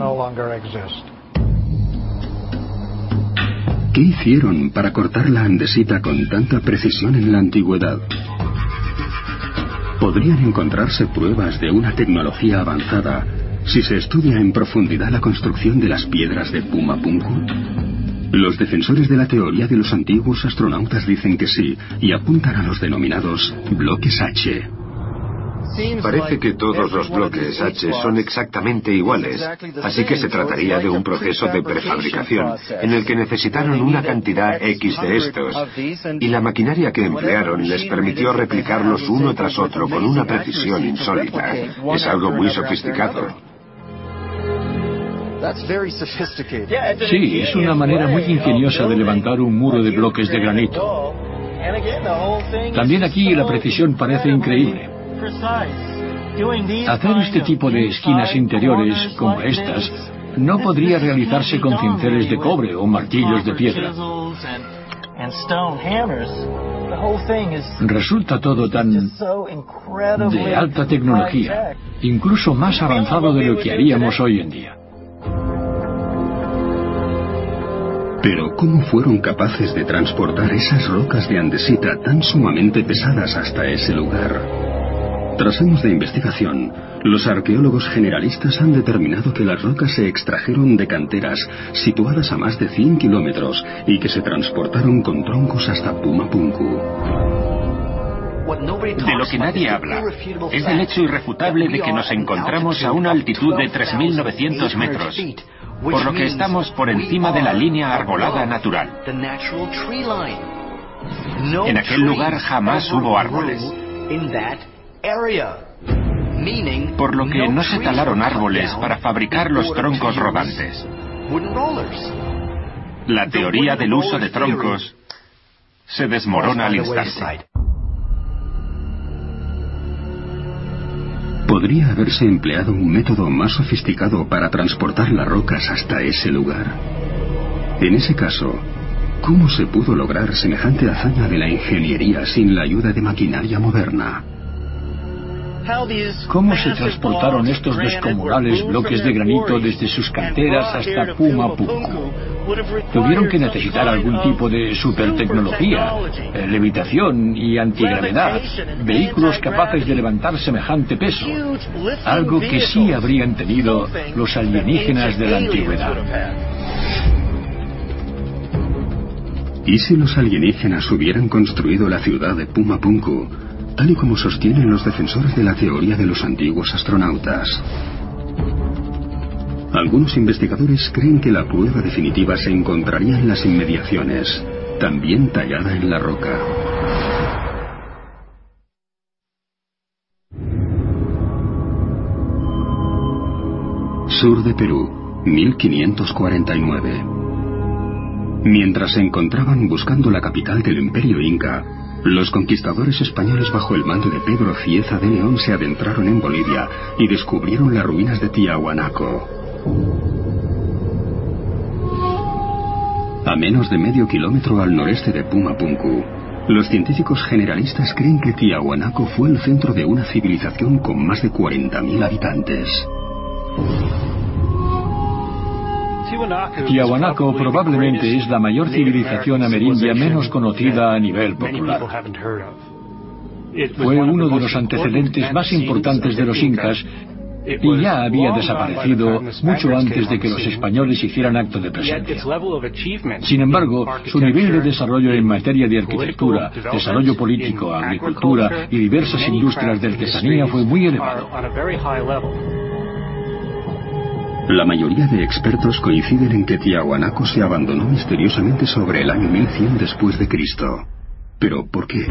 ¿Qué hicieron para cortar la andesita con tanta precisión en la antigüedad? ¿Podrían encontrarse pruebas de una tecnología avanzada si se estudia en profundidad la construcción de las piedras de Pumapunku? Los defensores de la teoría de los antiguos astronautas dicen que sí y apuntan a los denominados bloques H. Parece que todos los bloques H son exactamente iguales, así que se trataría de un proceso de prefabricación en el que necesitaron una cantidad X de estos, y la maquinaria que emplearon les permitió replicarlos uno tras otro con una precisión insólita. Es algo muy sofisticado. Sí, es una manera muy ingeniosa de levantar un muro de bloques de granito. También aquí la precisión parece increíble. Hacer este tipo de esquinas interiores como estas no podría realizarse con cinceles de cobre o martillos de piedra. Resulta todo tan de alta tecnología, incluso más avanzado de lo que haríamos hoy en día. Pero ¿cómo fueron capaces de transportar esas rocas de andesita tan sumamente pesadas hasta ese lugar? Tras años de investigación, los arqueólogos generalistas han determinado que las rocas se extrajeron de canteras situadas a más de 100 kilómetros y que se transportaron con troncos hasta Pumapunku. De lo que nadie habla es del hecho irrefutable de que nos encontramos a una altitud de 3.900 metros, por lo que estamos por encima de la línea arbolada natural. En aquel lugar jamás hubo árboles. Por lo que no se talaron árboles para fabricar los troncos rodantes. La teoría del uso de troncos se desmorona al instante. ¿Podría haberse empleado un método más sofisticado para transportar las rocas hasta ese lugar? En ese caso, ¿cómo se pudo lograr semejante hazaña de la ingeniería sin la ayuda de maquinaria moderna? ¿Cómo se transportaron estos descomunales bloques de granito desde sus canteras hasta Puma Tuvieron que necesitar algún tipo de supertecnología, eh, levitación y antigravedad, vehículos capaces de levantar semejante peso, algo que sí habrían tenido los alienígenas de la antigüedad. ¿Y si los alienígenas hubieran construido la ciudad de Pumapunku tal y como sostienen los defensores de la teoría de los antiguos astronautas. Algunos investigadores creen que la prueba definitiva se encontraría en las inmediaciones, también tallada en la roca. Sur de Perú, 1549. Mientras se encontraban buscando la capital del imperio inca, los conquistadores españoles bajo el mando de Pedro Cieza de León se adentraron en Bolivia y descubrieron las ruinas de Tiahuanaco. A menos de medio kilómetro al noreste de Pumapunku, los científicos generalistas creen que Tiahuanaco fue el centro de una civilización con más de 40.000 habitantes. Tiahuanaco probablemente es la mayor civilización amerindia menos conocida a nivel popular. Fue uno de los antecedentes más importantes de los incas y ya había desaparecido mucho antes de que los españoles hicieran acto de presencia. Sin embargo, su nivel de desarrollo en materia de arquitectura, desarrollo político, agricultura y diversas industrias de artesanía fue muy elevado. La mayoría de expertos coinciden en que Tiahuanaco se abandonó misteriosamente sobre el año 1100 después de Cristo. ¿Pero por qué?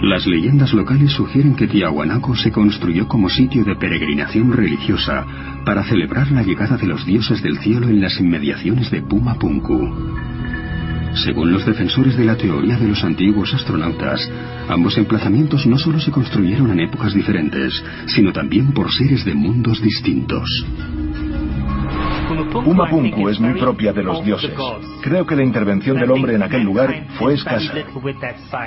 Las leyendas locales sugieren que Tiahuanaco se construyó como sitio de peregrinación religiosa para celebrar la llegada de los dioses del cielo en las inmediaciones de Pumapunku. Según los defensores de la teoría de los antiguos astronautas, ambos emplazamientos no solo se construyeron en épocas diferentes, sino también por seres de mundos distintos. Pumapunku es muy propia de los dioses. Creo que la intervención del hombre en aquel lugar fue escasa.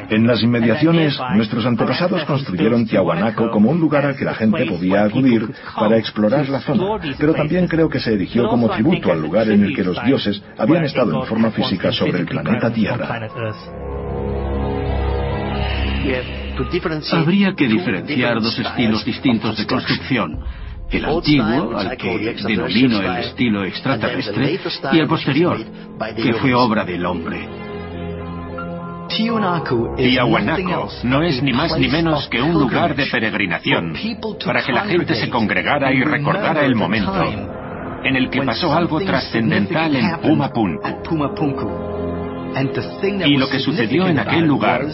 En las inmediaciones, nuestros antepasados construyeron Tiahuanaco como un lugar al que la gente podía acudir para explorar la zona, pero también creo que se erigió como tributo al lugar en el que los dioses habían estado en forma física sobre el planeta Tierra. Habría que diferenciar dos estilos distintos de construcción. El antiguo, al que denomino el estilo extraterrestre, y el posterior, que fue obra del hombre. Tiahuanaco no es ni más ni menos que un lugar de peregrinación para que la gente se congregara y recordara el momento en el que pasó algo trascendental en Pumapunku. Y lo que sucedió en aquel lugar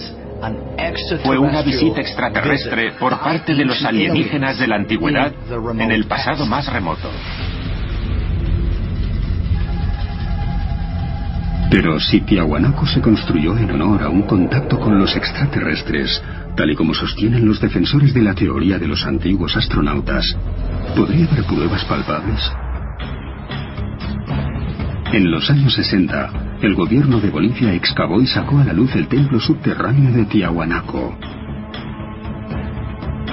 fue una visita extraterrestre por parte de los alienígenas de la antigüedad en el pasado más remoto. Pero si Tiahuanaco se construyó en honor a un contacto con los extraterrestres, tal y como sostienen los defensores de la teoría de los antiguos astronautas, ¿podría haber pruebas palpables? En los años 60, el gobierno de Bolivia excavó y sacó a la luz el templo subterráneo de Tiahuanaco.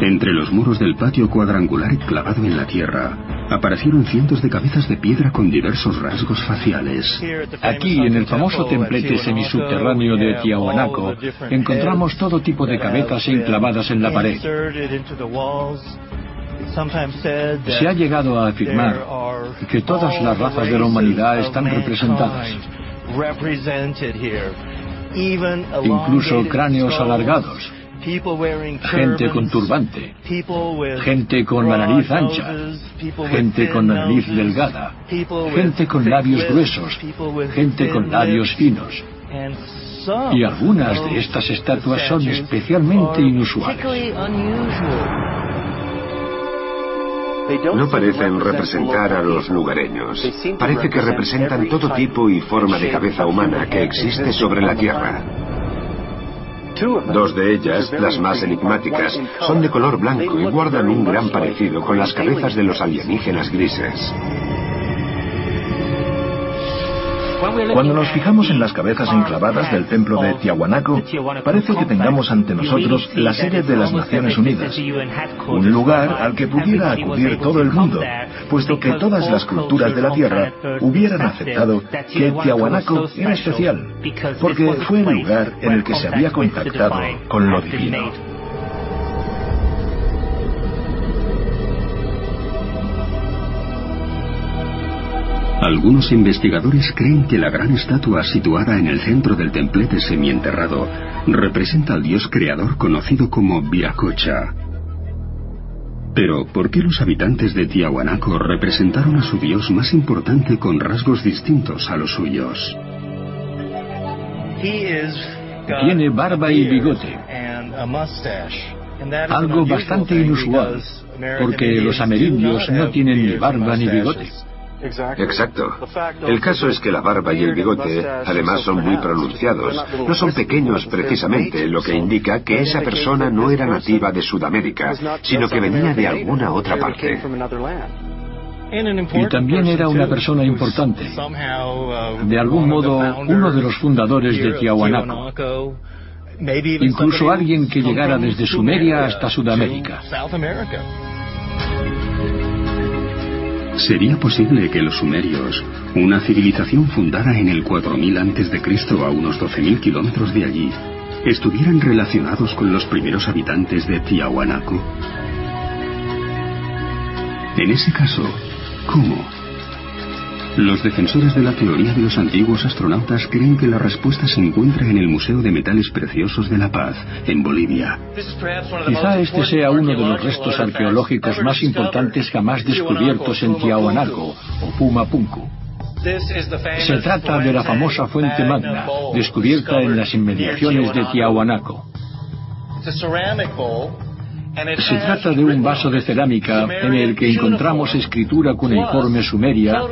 Entre los muros del patio cuadrangular clavado en la tierra, aparecieron cientos de cabezas de piedra con diversos rasgos faciales. Aquí, en el famoso templete semisubterráneo de Tiahuanaco, encontramos todo tipo de cabezas enclavadas en la pared. Se ha llegado a afirmar que todas las razas de la humanidad están representadas. Incluso cráneos alargados, gente con turbante, gente con la nariz ancha, gente con la nariz delgada, gente con labios gruesos, gente con labios finos. Y algunas de estas estatuas son especialmente inusuales. No parecen representar a los lugareños. Parece que representan todo tipo y forma de cabeza humana que existe sobre la Tierra. Dos de ellas, las más enigmáticas, son de color blanco y guardan un gran parecido con las cabezas de los alienígenas grises. Cuando nos fijamos en las cabezas enclavadas del templo de Tiahuanaco, parece que tengamos ante nosotros la sede de las Naciones Unidas, un lugar al que pudiera acudir todo el mundo, puesto que todas las culturas de la Tierra hubieran aceptado que Tiahuanaco era especial, porque fue el lugar en el que se había contactado con lo divino. Algunos investigadores creen que la gran estatua situada en el centro del templete semienterrado representa al dios creador conocido como Viracocha. Pero, ¿por qué los habitantes de Tiahuanaco representaron a su dios más importante con rasgos distintos a los suyos? Tiene barba y bigote. Algo bastante inusual, porque los amerindios no tienen ni barba ni bigote. Exacto. El caso es que la barba y el bigote, además, son muy pronunciados. No son pequeños precisamente, lo que indica que esa persona no era nativa de Sudamérica, sino que venía de alguna otra parte. Y también era una persona importante. De algún modo, uno de los fundadores de Tiahuanaco. Incluso alguien que llegara desde Sumeria hasta Sudamérica. ¿Sería posible que los sumerios, una civilización fundada en el 4000 a.C. a unos 12.000 kilómetros de allí, estuvieran relacionados con los primeros habitantes de Tiahuanaco? En ese caso, ¿cómo? Los defensores de la teoría de los antiguos astronautas creen que la respuesta se encuentra en el Museo de Metales Preciosos de La Paz, en Bolivia. Quizá este sea uno de los restos arqueológicos más importantes jamás descubiertos en Tiahuanaco o Pumapunku. Se trata de la famosa Fuente Magna, descubierta en las inmediaciones de Tiahuanaco. Se trata de un vaso de cerámica en el que encontramos escritura cuneiforme sumeria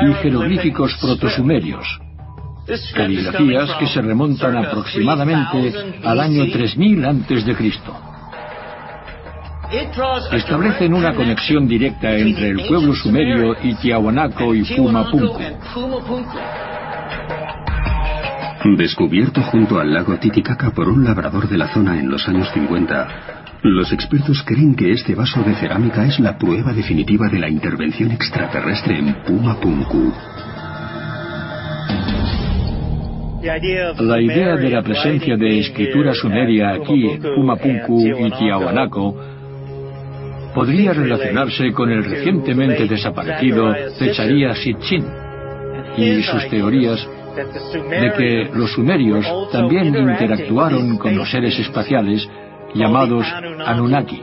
y jeroglíficos protosumerios, caligrafías que se remontan aproximadamente al año 3000 a.C. establecen una conexión directa entre el pueblo sumerio y Tiahuanaco y Pumapunku. Descubierto junto al lago Titicaca por un labrador de la zona en los años 50, los expertos creen que este vaso de cerámica es la prueba definitiva de la intervención extraterrestre en Pumapunku. La idea de la presencia de escritura sumeria aquí en Pumapunku y Tiahuanaco podría relacionarse con el recientemente desaparecido Techaria Sitchin y sus teorías de que los sumerios también interactuaron con los seres espaciales llamados Anunnaki.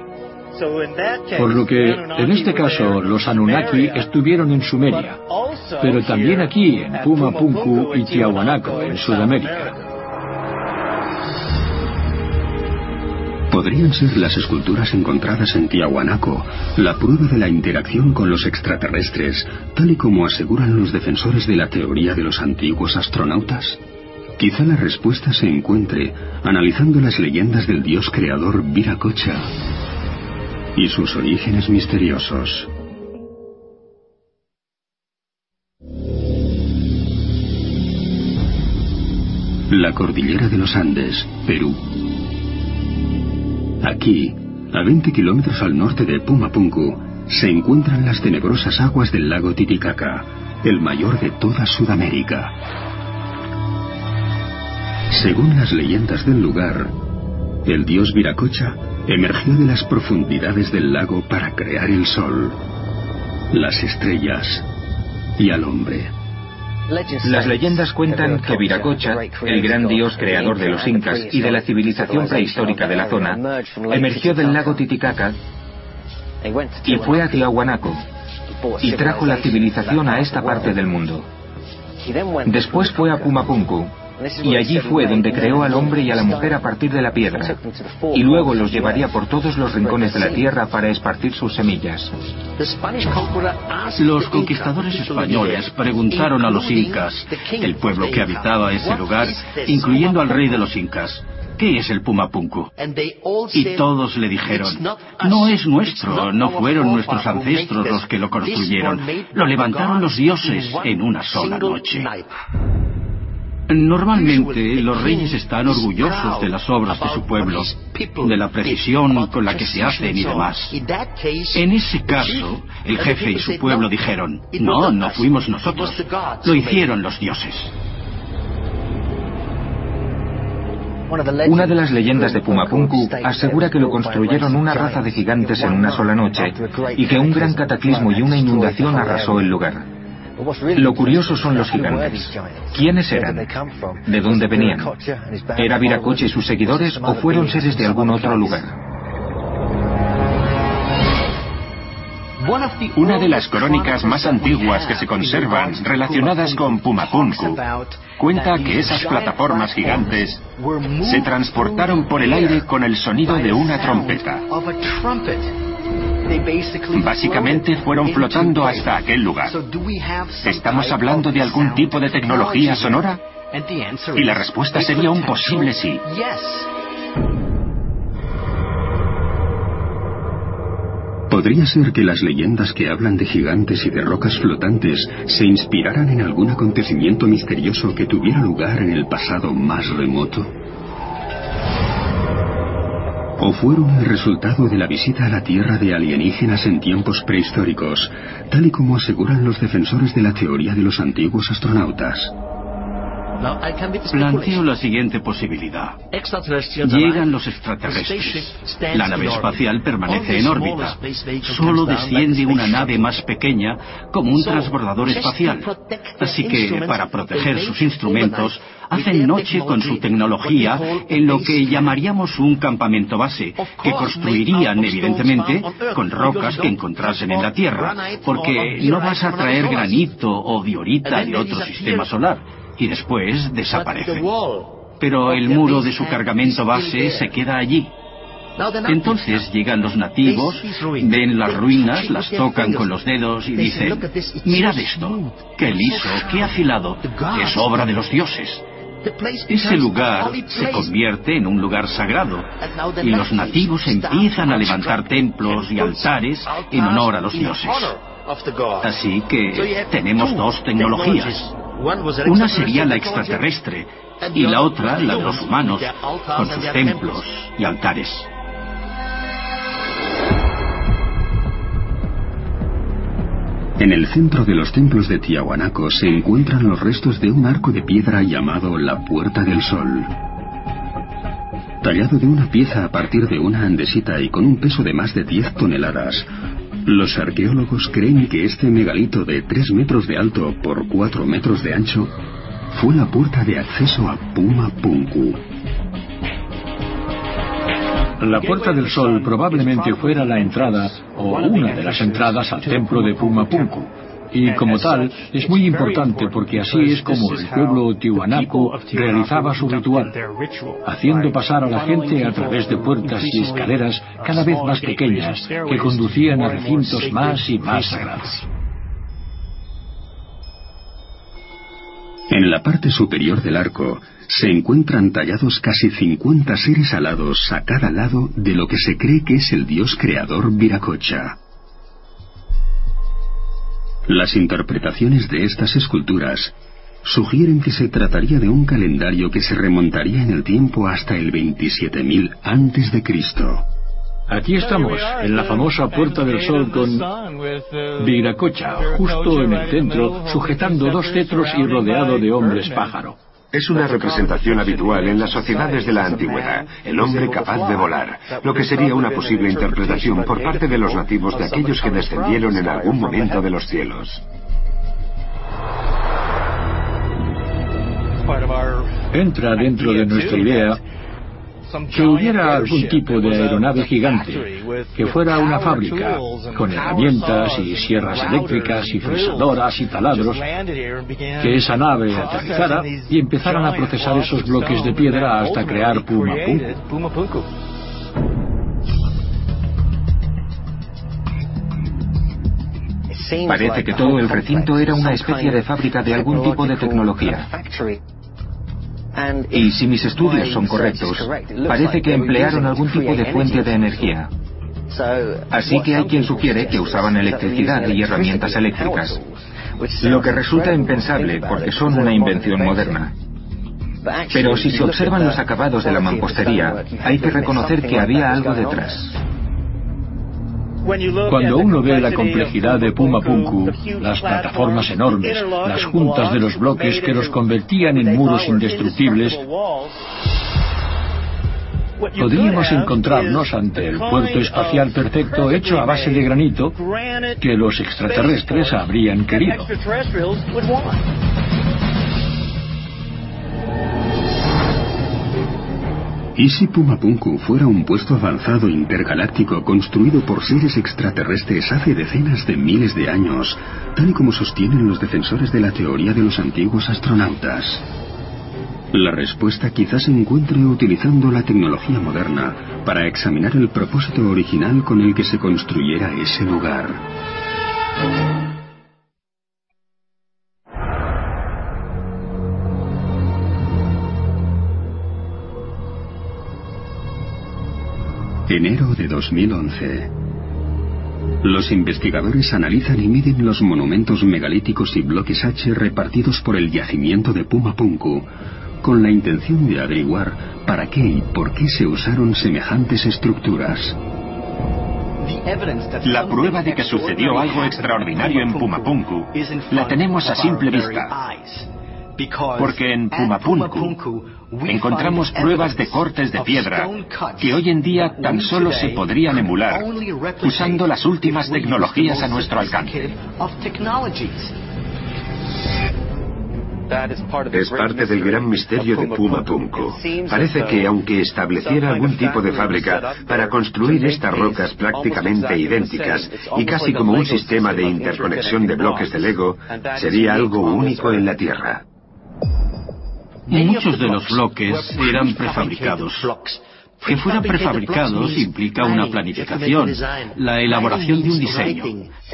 Por lo que, en este caso, los Anunnaki estuvieron en Sumeria, pero también aquí en Pumapunku y Tiahuanaco, en Sudamérica. Podrían ser las esculturas encontradas en Tiahuanaco la prueba de la interacción con los extraterrestres, tal y como aseguran los defensores de la teoría de los antiguos astronautas. Quizá la respuesta se encuentre analizando las leyendas del dios creador Viracocha y sus orígenes misteriosos. La cordillera de los Andes, Perú. Aquí, a 20 kilómetros al norte de Pumapunku, se encuentran las tenebrosas aguas del lago Titicaca, el mayor de toda Sudamérica. Según las leyendas del lugar, el dios Viracocha emergió de las profundidades del lago para crear el sol, las estrellas y al hombre. Las leyendas cuentan que Viracocha, el gran dios creador de los incas y de la civilización prehistórica de la zona, emergió del lago Titicaca. Y fue a Tiahuanaco y trajo la civilización a esta parte del mundo. Después fue a Pumapunku y allí fue donde creó al hombre y a la mujer a partir de la piedra, y luego los llevaría por todos los rincones de la tierra para esparcir sus semillas. Los conquistadores españoles preguntaron a los incas, el pueblo que habitaba ese lugar, incluyendo al rey de los incas, ¿Qué es el Pumapunku? Y todos le dijeron, no es nuestro, no fueron nuestros ancestros los que lo construyeron, lo levantaron los dioses en una sola noche. Normalmente los reyes están orgullosos de las obras de su pueblo, de la precisión con la que se hacen y demás. En ese caso, el jefe y su pueblo dijeron, no, no fuimos nosotros, lo hicieron los dioses. Una de las leyendas de Pumapunku asegura que lo construyeron una raza de gigantes en una sola noche y que un gran cataclismo y una inundación arrasó el lugar. Lo curioso son los gigantes. ¿Quiénes eran? ¿De dónde venían? ¿Era Viracocha y sus seguidores o fueron seres de algún otro lugar? Una de las crónicas más antiguas que se conservan relacionadas con Pumapunku cuenta que esas plataformas gigantes se transportaron por el aire con el sonido de una trompeta. Básicamente fueron flotando hasta aquel lugar. ¿Estamos hablando de algún tipo de tecnología sonora? Y la respuesta sería un posible sí. Podría ser que las leyendas que hablan de gigantes y de rocas flotantes se inspiraran en algún acontecimiento misterioso que tuviera lugar en el pasado más remoto o fueron el resultado de la visita a la Tierra de alienígenas en tiempos prehistóricos, tal y como aseguran los defensores de la teoría de los antiguos astronautas. Planteo la siguiente posibilidad. Llegan los extraterrestres. La nave espacial permanece en órbita. Solo desciende una nave más pequeña como un transbordador espacial. Así que, para proteger sus instrumentos, hacen noche con su tecnología en lo que llamaríamos un campamento base, que construirían, evidentemente, con rocas que encontrasen en la Tierra, porque no vas a traer granito o diorita de otro sistema solar y después desaparece. Pero el muro de su cargamento base se queda allí. Entonces llegan los nativos, ven las ruinas, las tocan con los dedos y dicen, mirad esto, qué liso, qué afilado, es obra de los dioses. ese lugar se convierte en un lugar sagrado y los nativos empiezan a levantar templos y altares en honor a los dioses. Así que tenemos dos tecnologías. Una sería la extraterrestre y la otra la de los humanos, con sus templos y altares. En el centro de los templos de Tiahuanaco se encuentran los restos de un arco de piedra llamado la Puerta del Sol. Tallado de una pieza a partir de una andesita y con un peso de más de 10 toneladas, los arqueólogos creen que este megalito de 3 metros de alto por 4 metros de ancho fue la puerta de acceso a Puma Punku. La Puerta del Sol probablemente fuera la entrada o una de las entradas al templo de Pumapunku. Y como tal, es muy importante porque así es como el pueblo tihuanaco realizaba su ritual, haciendo pasar a la gente a través de puertas y escaleras cada vez más pequeñas que conducían a recintos más y más sagrados. En la parte superior del arco se encuentran tallados casi 50 seres alados a cada lado de lo que se cree que es el dios creador Viracocha. Las interpretaciones de estas esculturas sugieren que se trataría de un calendario que se remontaría en el tiempo hasta el 27.000 antes de Cristo. Aquí estamos, en la famosa Puerta del Sol con Viracocha, justo en el centro, sujetando dos cetros y rodeado de hombres pájaro. Es una representación habitual en las sociedades de la antigüedad, el hombre capaz de volar, lo que sería una posible interpretación por parte de los nativos de aquellos que descendieron en algún momento de los cielos. Entra dentro de nuestra idea que hubiera algún tipo de aeronave gigante, que fuera una fábrica, con herramientas y sierras eléctricas y fresadoras y taladros, que esa nave aterrizara y empezaran a procesar esos bloques de piedra hasta crear Puma Punku. Parece que todo el recinto era una especie de fábrica de algún tipo de tecnología. Y si mis estudios son correctos, parece que emplearon algún tipo de fuente de energía. Así que hay quien sugiere que usaban electricidad y herramientas eléctricas, lo que resulta impensable porque son una invención moderna. Pero si se observan los acabados de la mampostería, hay que reconocer que había algo detrás. Cuando uno ve la complejidad de Puma Punku, las plataformas enormes, las juntas de los bloques que los convertían en muros indestructibles, podríamos encontrarnos ante el puerto espacial perfecto hecho a base de granito que los extraterrestres habrían querido. ¿Y si Pumapunku fuera un puesto avanzado intergaláctico construido por seres extraterrestres hace decenas de miles de años, tal y como sostienen los defensores de la teoría de los antiguos astronautas? La respuesta quizás se encuentre utilizando la tecnología moderna para examinar el propósito original con el que se construyera ese lugar. Enero de 2011. Los investigadores analizan y miden los monumentos megalíticos y bloques H repartidos por el yacimiento de Pumapunku, con la intención de averiguar para qué y por qué se usaron semejantes estructuras. La prueba de que sucedió algo extraordinario en Pumapunku la tenemos a simple vista. Porque en Pumapunku encontramos pruebas de cortes de piedra que hoy en día tan solo se podrían emular usando las últimas tecnologías a nuestro alcance. Es parte del gran misterio de Puma Punku. Parece que aunque estableciera algún tipo de fábrica para construir estas rocas prácticamente idénticas y casi como un sistema de interconexión de bloques de Lego, sería algo único en la Tierra. Muchos de los bloques eran prefabricados, Que fueran prefabricados implica una planificación, la elaboración de un diseño.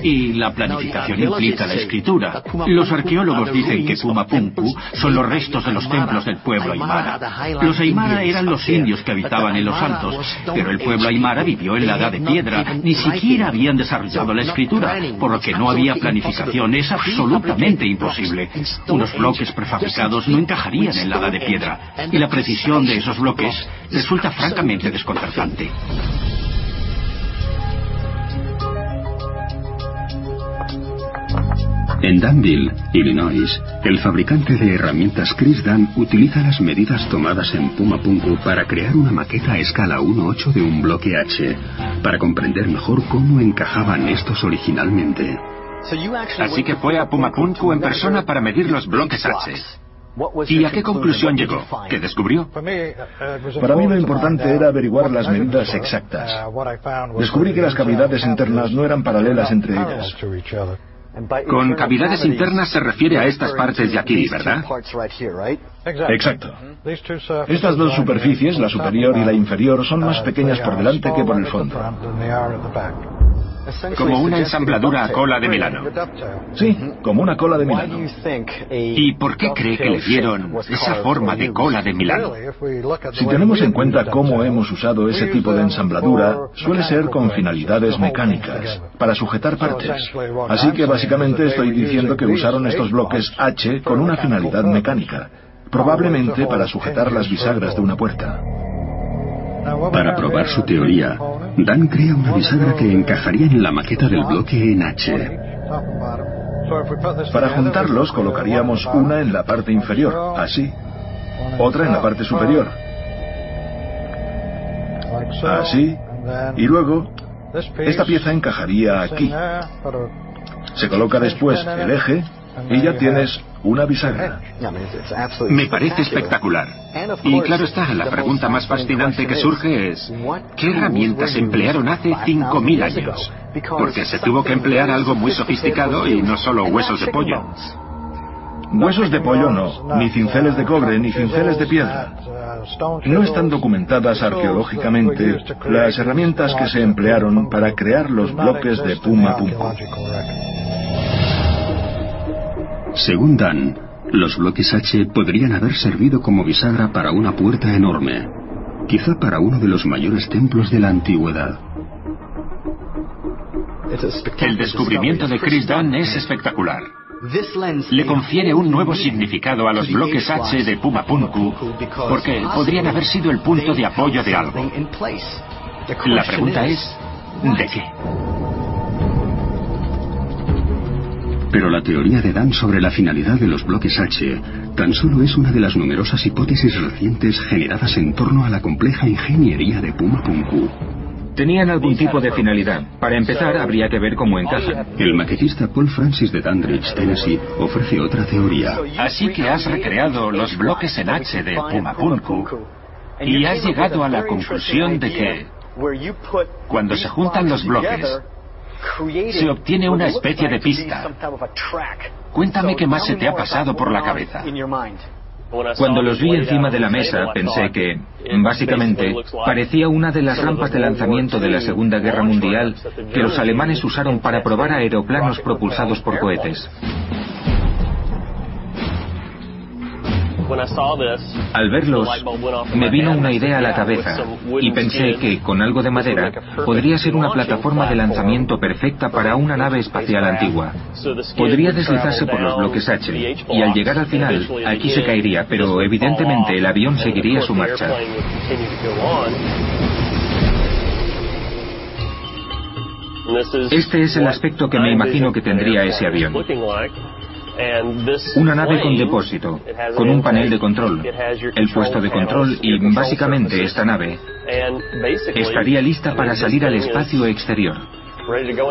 Y la planificación implica la escritura. Los arqueólogos dicen que Pumapunku son los restos de los templos del pueblo aymara. Los aymara eran los indios que habitaban en los altos, pero el pueblo aymara vivió en la edad de piedra. Ni siquiera habían desarrollado la escritura, por lo que no había planificación. Es absolutamente imposible. Unos bloques prefabricados no encajarían en la edad de piedra. Y la precisión de esos bloques resulta francamente desconcertante. En Danville, Illinois, el fabricante de herramientas Chris Dan utiliza las medidas tomadas en Pumapunku para crear una maqueta a escala 1.8 de un bloque H, para comprender mejor cómo encajaban estos originalmente. Así que fue a Pumapunku en persona para medir los bloques H. ¿Y a qué conclusión llegó? ¿Qué descubrió? Para mí lo importante era averiguar las medidas exactas. Descubrí que las cavidades internas no eran paralelas entre ellas. Con cavidades internas se refiere a estas partes de aquí, ¿verdad? Exacto. Estas dos superficies, la superior y la inferior, son más pequeñas por delante que por el fondo. Como una ensambladura a cola de Milano. Sí, como una cola de Milano. ¿Y por qué cree que le dieron esa forma de cola de Milano? Si tenemos en cuenta cómo hemos usado ese tipo de ensambladura, suele ser con finalidades mecánicas, para sujetar partes. Así que básicamente estoy diciendo que usaron estos bloques H con una finalidad mecánica, probablemente para sujetar las bisagras de una puerta. Para probar su teoría, Dan crea una bisagra que encajaría en la maqueta del bloque en H. Para juntarlos colocaríamos una en la parte inferior, así. Otra en la parte superior. Así. Y luego, esta pieza encajaría aquí. Se coloca después el eje y ya tienes una bisagra. Me parece espectacular. Y claro está, la pregunta más fascinante que surge es, ¿qué herramientas emplearon hace 5.000 años? Porque se tuvo que emplear algo muy sofisticado y no solo huesos de pollo. Huesos de pollo no, ni cinceles de cobre, ni cinceles de piedra. No están documentadas arqueológicamente las herramientas que se emplearon para crear los bloques de Puma Punku. Según Dan, los bloques H podrían haber servido como bisagra para una puerta enorme, quizá para uno de los mayores templos de la antigüedad. El descubrimiento de Chris Dan es espectacular. Le confiere un nuevo significado a los bloques H de Pumapunku porque podrían haber sido el punto de apoyo de algo. La pregunta es, ¿de qué? Pero la teoría de Dan sobre la finalidad de los bloques H tan solo es una de las numerosas hipótesis recientes generadas en torno a la compleja ingeniería de Puma Punku. Tenían algún tipo de finalidad. Para empezar, habría que ver cómo encajan. El maquetista Paul Francis de Dandridge, Tennessee, ofrece otra teoría. Así que has recreado los bloques en H de Puma Punku y has llegado a la conclusión de que cuando se juntan los bloques, se obtiene una especie de pista. Cuéntame qué más se te ha pasado por la cabeza. Cuando los vi encima de la mesa, pensé que, básicamente, parecía una de las rampas de lanzamiento de la Segunda Guerra Mundial que los alemanes usaron para probar aeroplanos propulsados por cohetes. Al verlos, me vino una idea a la cabeza y pensé que con algo de madera podría ser una plataforma de lanzamiento perfecta para una nave espacial antigua. Podría deslizarse por los bloques H y al llegar al final, aquí se caería, pero evidentemente el avión seguiría su marcha. Este es el aspecto que me imagino que tendría ese avión. Una nave con depósito, con un panel de control, el puesto de control y básicamente esta nave estaría lista para salir al espacio exterior.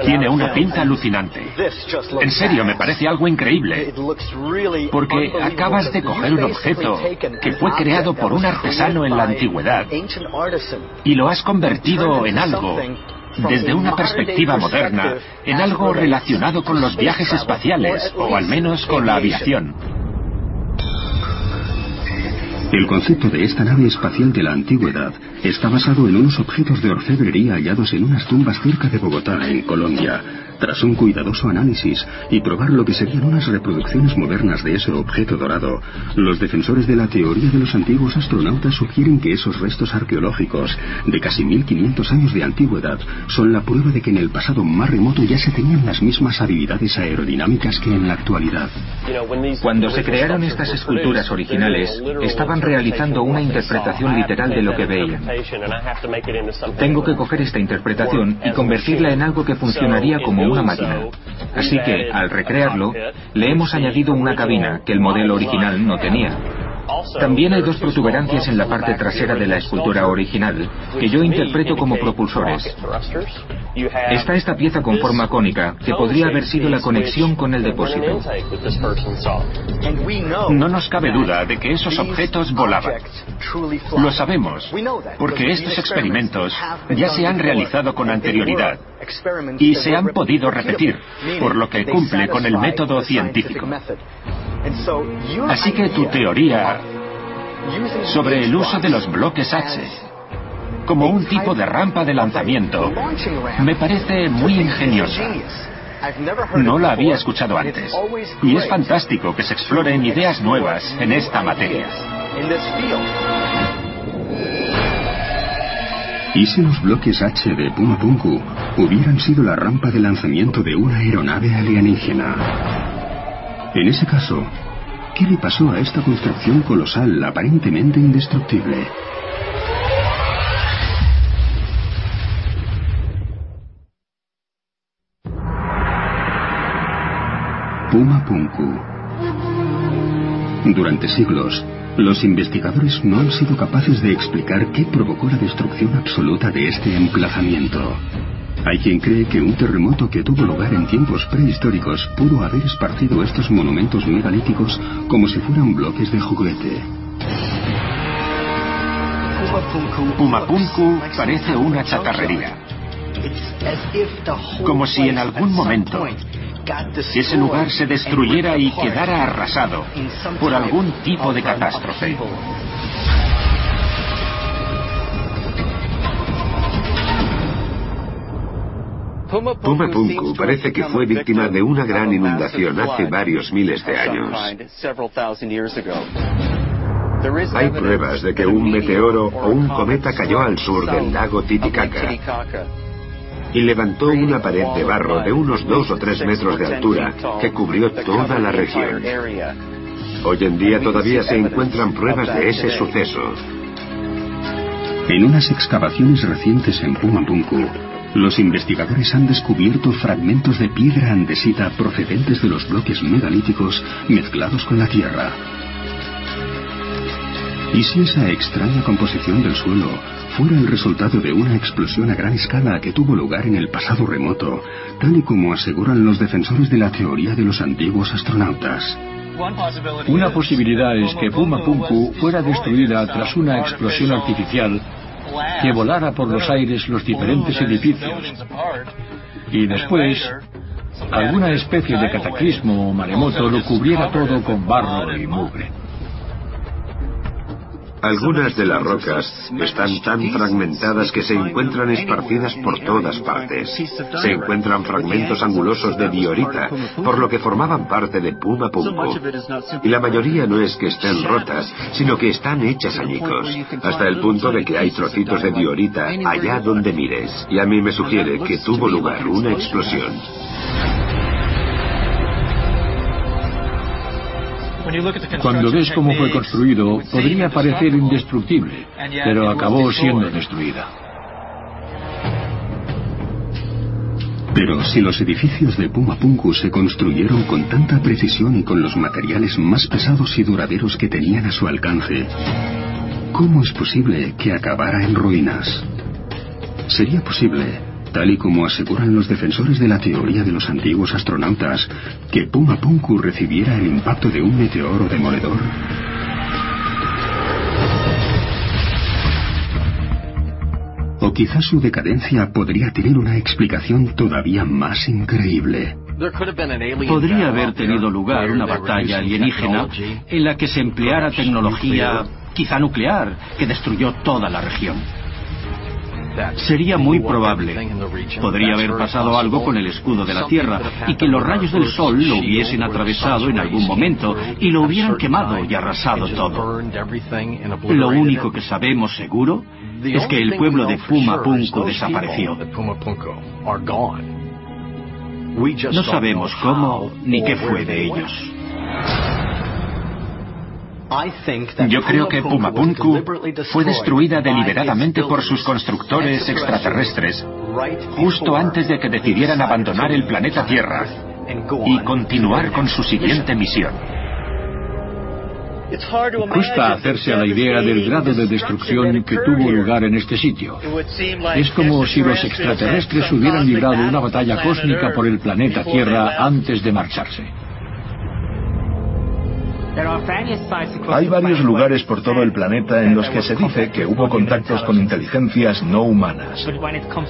Tiene una pinta alucinante. En serio, me parece algo increíble. Porque acabas de coger un objeto que fue creado por un artesano en la antigüedad y lo has convertido en algo desde una perspectiva moderna, en algo relacionado con los viajes espaciales, o al menos con la aviación. El concepto de esta nave espacial de la antigüedad está basado en unos objetos de orfebrería hallados en unas tumbas cerca de Bogotá, en Colombia, tras un cuidadoso análisis y probar lo que serían unas reproducciones modernas de ese objeto dorado, los defensores de la teoría de los antiguos astronautas sugieren que esos restos arqueológicos de casi 1500 años de antigüedad son la prueba de que en el pasado más remoto ya se tenían las mismas habilidades aerodinámicas que en la actualidad. Cuando se crearon estas esculturas originales, estaban realizando una interpretación literal de lo que veían. Tengo que coger esta interpretación y convertirla en algo que funcionaría como una máquina. Así que, al recrearlo, le hemos añadido una cabina que el modelo original no tenía. También hay dos protuberancias en la parte trasera de la escultura original, que yo interpreto como propulsores. Está esta pieza con forma cónica, que podría haber sido la conexión con el depósito. No nos cabe duda de que esos objetos volaban. Lo sabemos, porque estos experimentos ya se han realizado con anterioridad y se han podido repetir, por lo que cumple con el método científico. Así que tu teoría sobre el uso de los bloques H como un tipo de rampa de lanzamiento me parece muy ingeniosa. No la había escuchado antes. Y es fantástico que se exploren ideas nuevas en esta materia. ¿Y si los bloques H de Puma Punku hubieran sido la rampa de lanzamiento de una aeronave alienígena? En ese caso, ¿qué le pasó a esta construcción colosal aparentemente indestructible? Puma Punku. Durante siglos, los investigadores no han sido capaces de explicar qué provocó la destrucción absoluta de este emplazamiento. Hay quien cree que un terremoto que tuvo lugar en tiempos prehistóricos pudo haber esparcido estos monumentos megalíticos como si fueran bloques de juguete. Pumapunku parece una chatarrería. Como si en algún momento ese lugar se destruyera y quedara arrasado por algún tipo de catástrofe. Puma Punku parece que fue víctima de una gran inundación hace varios miles de años. Hay pruebas de que un meteoro o un cometa cayó al sur del lago Titicaca y levantó una pared de barro de unos dos o tres metros de altura que cubrió toda la región. Hoy en día todavía se encuentran pruebas de ese suceso. En unas excavaciones recientes en Pumapunku, los investigadores han descubierto fragmentos de piedra andesita procedentes de los bloques megalíticos mezclados con la tierra. ¿Y si esa extraña composición del suelo fuera el resultado de una explosión a gran escala que tuvo lugar en el pasado remoto, tal y como aseguran los defensores de la teoría de los antiguos astronautas? Una posibilidad es que Puma Punku fuera destruida tras una explosión artificial que volara por los aires los diferentes edificios y después alguna especie de cataclismo o maremoto lo cubriera todo con barro y mugre. Algunas de las rocas están tan fragmentadas que se encuentran esparcidas por todas partes. Se encuentran fragmentos angulosos de diorita, por lo que formaban parte de Puma Punku. Y la mayoría no es que estén rotas, sino que están hechas añicos, hasta el punto de que hay trocitos de diorita allá donde mires. Y a mí me sugiere que tuvo lugar una explosión. Cuando ves cómo fue construido, podría parecer indestructible, pero acabó siendo destruida. Pero si los edificios de Pumapunku se construyeron con tanta precisión y con los materiales más pesados y duraderos que tenían a su alcance, ¿cómo es posible que acabara en ruinas? Sería posible tal y como aseguran los defensores de la teoría de los antiguos astronautas, que Puma Punku recibiera el impacto de un meteoro demoledor? O quizás su decadencia podría tener una explicación todavía más increíble. Podría haber tenido lugar una batalla alienígena en la que se empleara tecnología quizá nuclear, que destruyó toda la región. Sería muy probable. Podría haber pasado algo con el escudo de la Tierra y que los rayos del Sol lo hubiesen atravesado en algún momento y lo hubieran quemado y arrasado todo. Lo único que sabemos seguro es que el pueblo de Pumapunku desapareció. No sabemos cómo ni qué fue de ellos. Yo creo que Pumapunku fue destruida deliberadamente por sus constructores extraterrestres justo antes de que decidieran abandonar el planeta Tierra y continuar con su siguiente misión. Cuesta hacerse a la idea del grado de destrucción que tuvo lugar en este sitio. Es como si los extraterrestres hubieran librado una batalla cósmica por el planeta Tierra antes de marcharse. Hay varios lugares por todo el planeta en los que se dice que hubo contactos con inteligencias no humanas.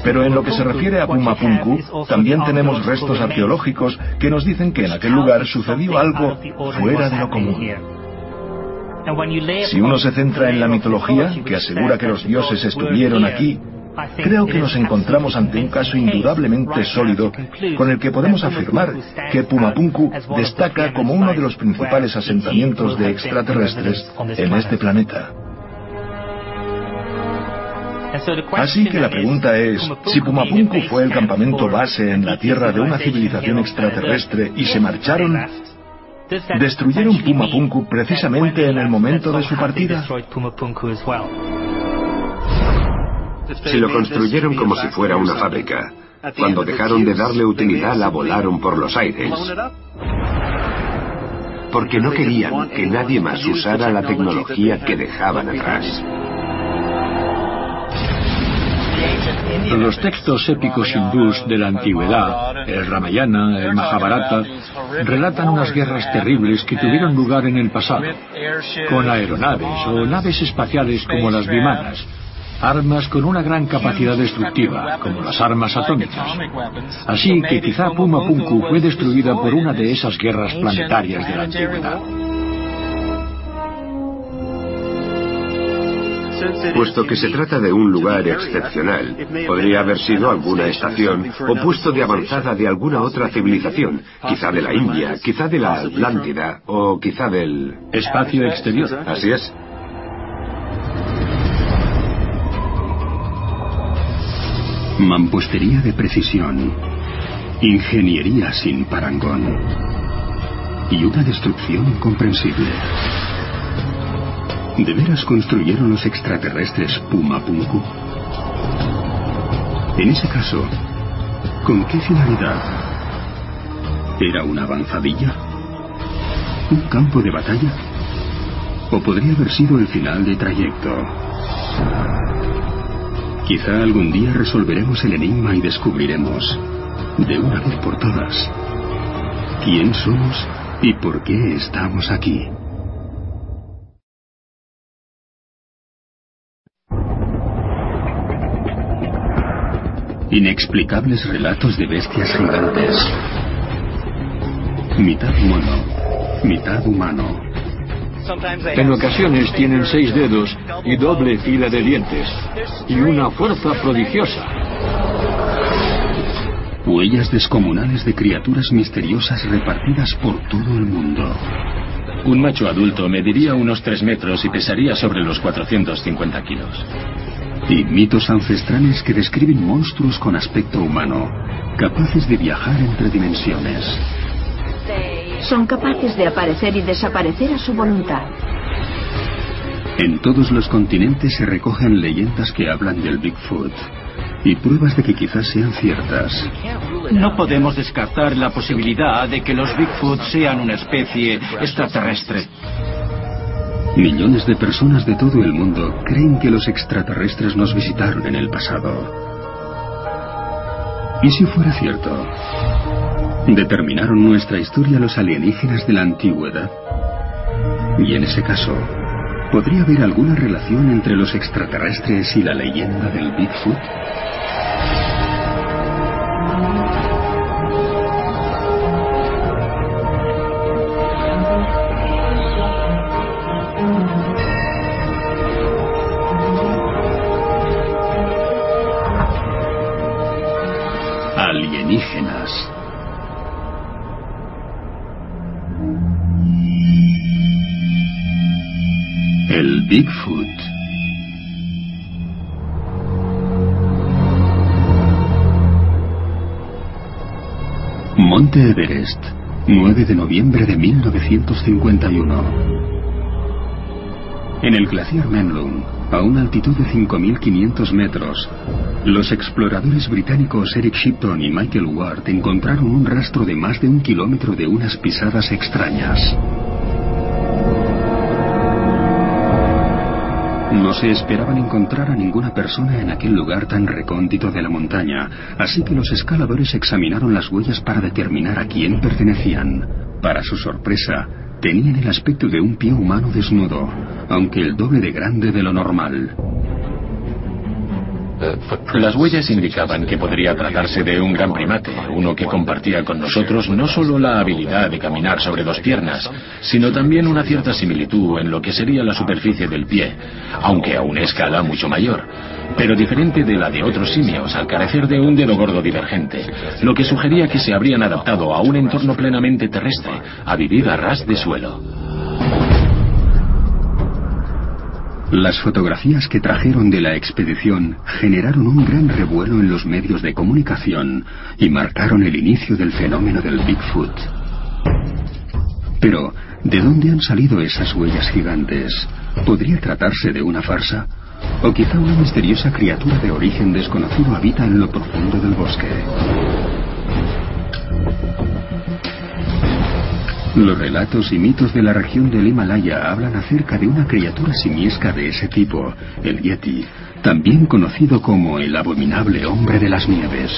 Pero en lo que se refiere a Pumapunku, también tenemos restos arqueológicos que nos dicen que en aquel lugar sucedió algo fuera de lo común. Si uno se centra en la mitología, que asegura que los dioses estuvieron aquí, creo que nos encontramos ante un caso indudablemente sólido con el que podemos afirmar que Pumapunku destaca como uno de los principales asentamientos de extraterrestres en este planeta. Así que la pregunta es, si Pumapunku fue el campamento base en la Tierra de una civilización extraterrestre y se marcharon, ¿destruyeron Pumapunku precisamente en el momento de su partida? Si lo construyeron como si fuera una fábrica, cuando dejaron de darle utilidad la volaron por los aires. Porque no querían que nadie más usara la tecnología que dejaban atrás. Los textos épicos hindús de la antigüedad, el Ramayana, el Mahabharata, relatan unas guerras terribles que tuvieron lugar en el pasado, con aeronaves o naves espaciales como las Vimanas, armas con una gran capacidad destructiva, como las armas atómicas. Así que quizá Puma Punku fue destruida por una de esas guerras planetarias de la antigüedad. Puesto que se trata de un lugar excepcional, podría haber sido alguna estación o puesto de avanzada de alguna otra civilización, quizá de la India, quizá de la Atlántida o quizá del... Espacio exterior. Así es. Mampostería de precisión, ingeniería sin parangón y una destrucción incomprensible. ¿De veras construyeron los extraterrestres Puma Punku? En ese caso, ¿con qué finalidad? ¿Era una avanzadilla? ¿Un campo de batalla? ¿O podría haber sido el final de trayecto? Quizá algún día resolveremos el enigma y descubriremos, de una vez por todas, quién somos y por qué estamos aquí. Inexplicables relatos de bestias gigantes. Mitad mono, mitad humano. En ocasiones tienen seis dedos y doble fila de dientes y una fuerza prodigiosa. Huellas descomunales de criaturas misteriosas repartidas por todo el mundo. Un macho adulto mediría unos 3 metros y pesaría sobre los 450 kilos. Y mitos ancestrales que describen monstruos con aspecto humano, capaces de viajar entre dimensiones. Son capaces de aparecer y desaparecer a su voluntad. En todos los continentes se recogen leyendas que hablan del Bigfoot y pruebas de que quizás sean ciertas. No podemos descartar la posibilidad de que los Bigfoot sean una especie extraterrestre. Millones de personas de todo el mundo creen que los extraterrestres nos visitaron en el pasado. ¿Y si fuera cierto? ¿Determinaron nuestra historia los alienígenas de la antigüedad? Y en ese caso, ¿podría haber alguna relación entre los extraterrestres y la leyenda del Bigfoot? Bigfoot. Monte Everest, 9 de noviembre de 1951. En el glaciar Menlung, a una altitud de 5.500 metros, los exploradores británicos Eric Shipton y Michael Ward encontraron un rastro de más de un kilómetro de unas pisadas extrañas. No se esperaban encontrar a ninguna persona en aquel lugar tan recóndito de la montaña, así que los escaladores examinaron las huellas para determinar a quién pertenecían. Para su sorpresa, tenían el aspecto de un pie humano desnudo, aunque el doble de grande de lo normal. Las huellas indicaban que podría tratarse de un gran primate, uno que compartía con nosotros no solo la habilidad de caminar sobre dos piernas, sino también una cierta similitud en lo que sería la superficie del pie, aunque a una escala mucho mayor, pero diferente de la de otros simios al carecer de un dedo gordo divergente, lo que sugería que se habrían adaptado a un entorno plenamente terrestre, a vivir a ras de suelo. Las fotografías que trajeron de la expedición generaron un gran revuelo en los medios de comunicación y marcaron el inicio del fenómeno del Bigfoot. Pero, ¿de dónde han salido esas huellas gigantes? ¿Podría tratarse de una farsa? ¿O quizá una misteriosa criatura de origen desconocido habita en lo profundo del bosque? Los relatos y mitos de la región del Himalaya hablan acerca de una criatura simiesca de ese tipo, el Yeti, también conocido como el abominable hombre de las nieves.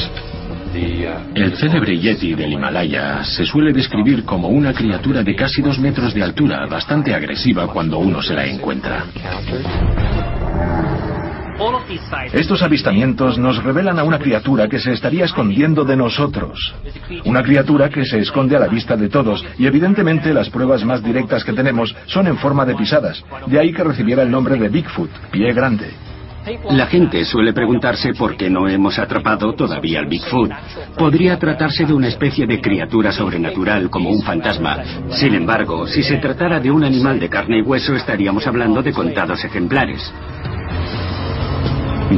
El célebre Yeti del Himalaya se suele describir como una criatura de casi dos metros de altura, bastante agresiva cuando uno se la encuentra. Estos avistamientos nos revelan a una criatura que se estaría escondiendo de nosotros. Una criatura que se esconde a la vista de todos y evidentemente las pruebas más directas que tenemos son en forma de pisadas. De ahí que recibiera el nombre de Bigfoot, pie grande. La gente suele preguntarse por qué no hemos atrapado todavía al Bigfoot. Podría tratarse de una especie de criatura sobrenatural como un fantasma. Sin embargo, si se tratara de un animal de carne y hueso estaríamos hablando de contados ejemplares.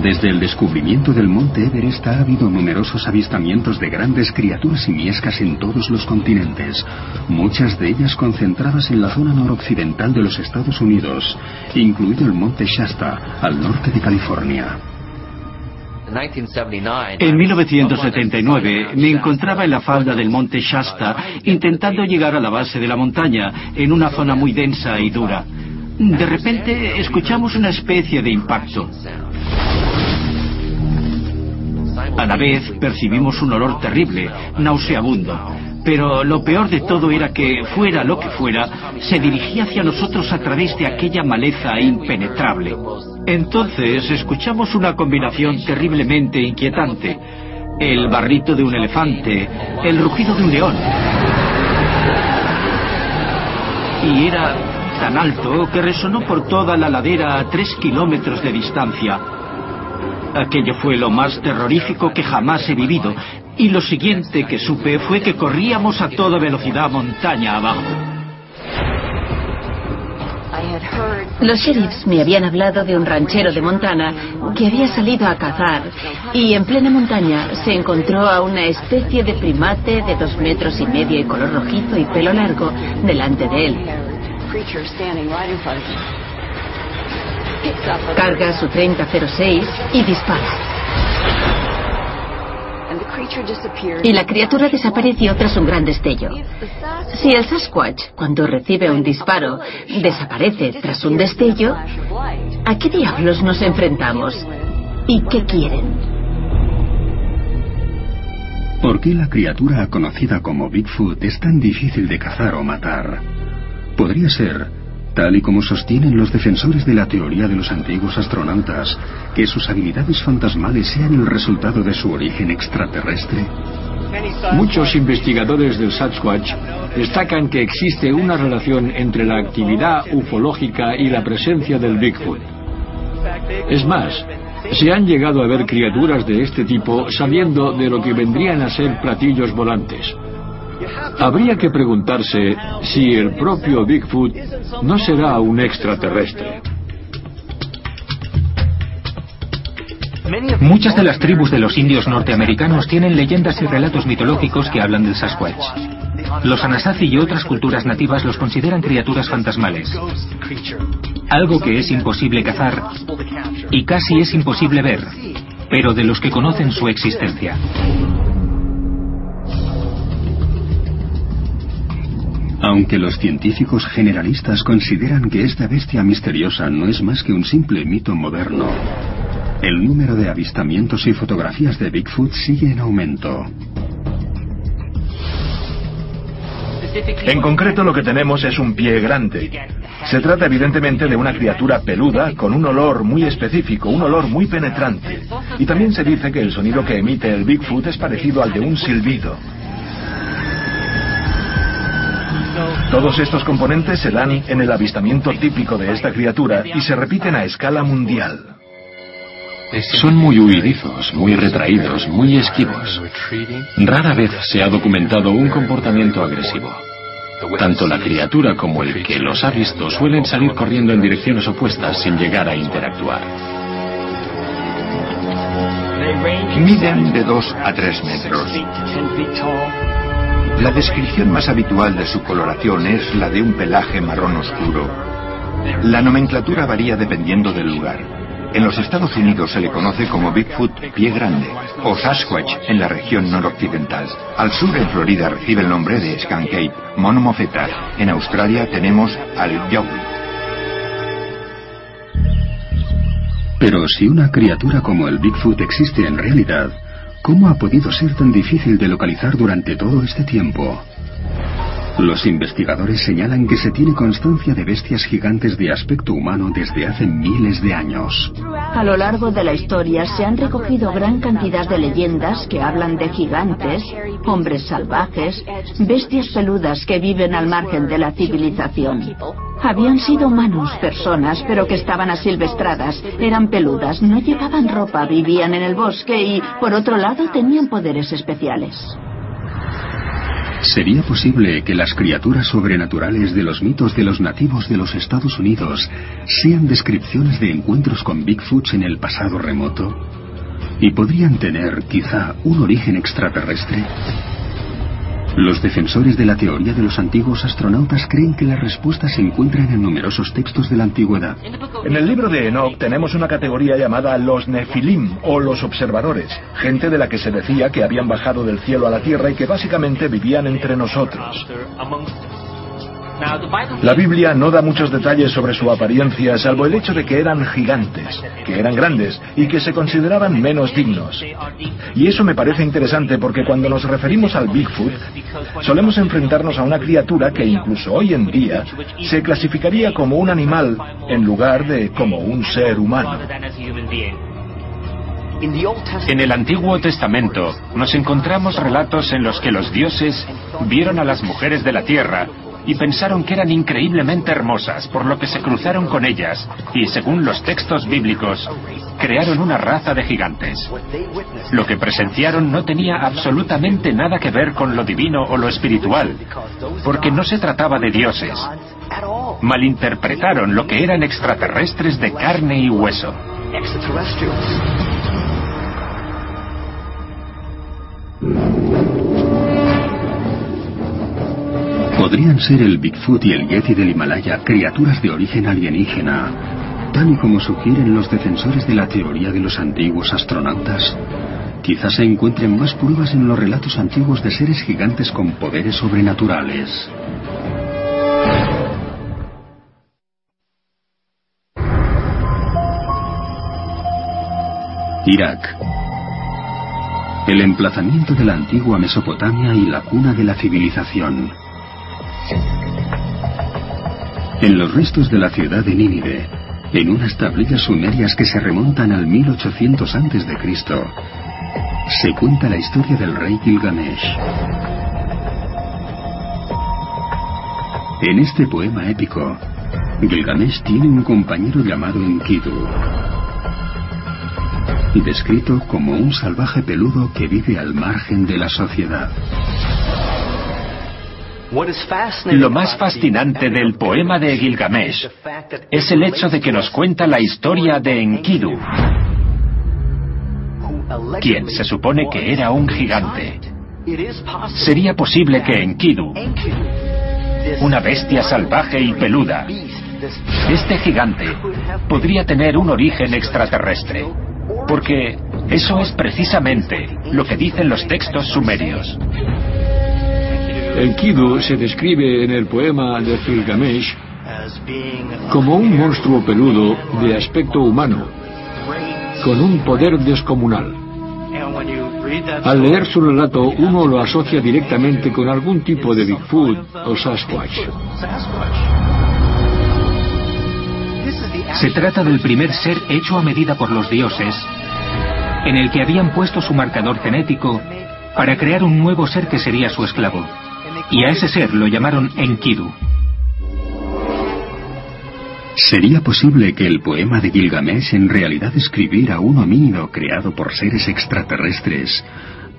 Desde el descubrimiento del monte Everest ha habido numerosos avistamientos de grandes criaturas simiescas en todos los continentes, muchas de ellas concentradas en la zona noroccidental de los Estados Unidos, incluido el monte Shasta, al norte de California. En 1979 me encontraba en la falda del monte Shasta intentando llegar a la base de la montaña, en una zona muy densa y dura. De repente escuchamos una especie de impacto. A la vez percibimos un olor terrible, nauseabundo. Pero lo peor de todo era que, fuera lo que fuera, se dirigía hacia nosotros a través de aquella maleza impenetrable. Entonces escuchamos una combinación terriblemente inquietante. El barrito de un elefante, el rugido de un león. Y era tan alto que resonó por toda la ladera a tres kilómetros de distancia. Aquello fue lo más terrorífico que jamás he vivido. Y lo siguiente que supe fue que corríamos a toda velocidad montaña abajo. Los sheriffs me habían hablado de un ranchero de Montana que había salido a cazar y en plena montaña se encontró a una especie de primate de dos metros y medio y color rojizo y pelo largo delante de él. Carga su 3006 y dispara. Y la criatura desapareció tras un gran destello. Si el Sasquatch, cuando recibe un disparo, desaparece tras un destello, ¿a qué diablos nos enfrentamos? ¿Y qué quieren? ¿Por qué la criatura conocida como Bigfoot es tan difícil de cazar o matar? Podría ser tal y como sostienen los defensores de la teoría de los antiguos astronautas, que sus habilidades fantasmales sean el resultado de su origen extraterrestre? Muchos investigadores del Sasquatch destacan que existe una relación entre la actividad ufológica y la presencia del Bigfoot. Es más, se han llegado a ver criaturas de este tipo saliendo de lo que vendrían a ser platillos volantes. Habría que preguntarse si el propio Bigfoot no será un extraterrestre. Muchas de las tribus de los indios norteamericanos tienen leyendas y relatos mitológicos que hablan del Sasquatch. Los Anasazi y otras culturas nativas los consideran criaturas fantasmales. Algo que es imposible cazar y casi es imposible ver, pero de los que conocen su existencia. Aunque los científicos generalistas consideran que esta bestia misteriosa no es más que un simple mito moderno, el número de avistamientos y fotografías de Bigfoot sigue en aumento. En concreto lo que tenemos es un pie grande. Se trata evidentemente de una criatura peluda con un olor muy específico, un olor muy penetrante. Y también se dice que el sonido que emite el Bigfoot es parecido al de un silbido. Todos estos componentes se dan en el avistamiento típico de esta criatura y se repiten a escala mundial. Son muy huidizos, muy retraídos, muy esquivos. Rara vez se ha documentado un comportamiento agresivo. Tanto la criatura como el que los ha visto suelen salir corriendo en direcciones opuestas sin llegar a interactuar. Miden de 2 a 3 metros. La descripción más habitual de su coloración es la de un pelaje marrón oscuro. La nomenclatura varía dependiendo del lugar. En los Estados Unidos se le conoce como Bigfoot pie grande o Sasquatch en la región noroccidental. Al sur en Florida recibe el nombre de Skankape, mono mofeta. En Australia tenemos al Yowie. Pero si una criatura como el Bigfoot existe en realidad, ¿cómo ha podido ser tan difícil de localizar durante todo este tiempo? Los investigadores señalan que se tiene constancia de bestias gigantes de aspecto humano desde hace miles de años. A lo largo de la historia se han recogido gran cantidad de leyendas que hablan de gigantes, hombres salvajes, bestias peludas que viven al margen de la civilización. Habían sido humanos, personas, pero que estaban asilvestradas, eran peludas, no llevaban ropa, vivían en el bosque y, por otro lado, tenían poderes especiales. ¿Sería posible que las criaturas sobrenaturales de los mitos de los nativos de los Estados Unidos sean descripciones de encuentros con Bigfoots en el pasado remoto? ¿Y podrían tener, quizá, un origen extraterrestre? Los defensores de la teoría de los antiguos astronautas creen que la respuesta se encuentran en numerosos textos de la antigüedad. En el libro de Enoch tenemos una categoría llamada los Nefilim o los observadores, gente de la que se decía que habían bajado del cielo a la tierra y que básicamente vivían entre nosotros. La Biblia no da muchos detalles sobre su apariencia, salvo el hecho de que eran gigantes, que eran grandes y que se consideraban menos dignos. Y eso me parece interesante porque cuando nos referimos al Bigfoot, solemos enfrentarnos a una criatura que incluso hoy en día se clasificaría como un animal en lugar de como un ser humano. En el Antiguo Testamento nos encontramos relatos en los que los dioses vieron a las mujeres de la tierra y pensaron que eran increíblemente hermosas, por lo que se cruzaron con ellas y, según los textos bíblicos, crearon una raza de gigantes. Lo que presenciaron no tenía absolutamente nada que ver con lo divino o lo espiritual, porque no se trataba de dioses. Malinterpretaron lo que eran extraterrestres de carne y hueso. Podrían ser el Bigfoot y el Yeti del Himalaya criaturas de origen alienígena, tal y como sugieren los defensores de la teoría de los antiguos astronautas. Quizás se encuentren más pruebas en los relatos antiguos de seres gigantes con poderes sobrenaturales. Irak. El emplazamiento de la antigua Mesopotamia y la cuna de la civilización. En los restos de la ciudad de Nínive, en unas tablillas sumerias que se remontan al 1800 a.C., se cuenta la historia del rey Gilgamesh. En este poema épico, Gilgamesh tiene un compañero llamado Enkidu, descrito como un salvaje peludo que vive al margen de la sociedad. Lo más fascinante del poema de Gilgamesh es el hecho de que nos cuenta la historia de Enkidu, quien se supone que era un gigante. Sería posible que Enkidu, una bestia salvaje y peluda, este gigante podría tener un origen extraterrestre, porque eso es precisamente lo que dicen los textos sumerios. Enkidu se describe en el poema de Gilgamesh como un monstruo peludo de aspecto humano, con un poder descomunal. Al leer su relato, uno lo asocia directamente con algún tipo de Bigfoot o Sasquatch. Se trata del primer ser hecho a medida por los dioses, en el que habían puesto su marcador genético para crear un nuevo ser que sería su esclavo. Y a ese ser lo llamaron Enkidu. ¿Sería posible que el poema de Gilgamesh en realidad escribiera un homínido creado por seres extraterrestres,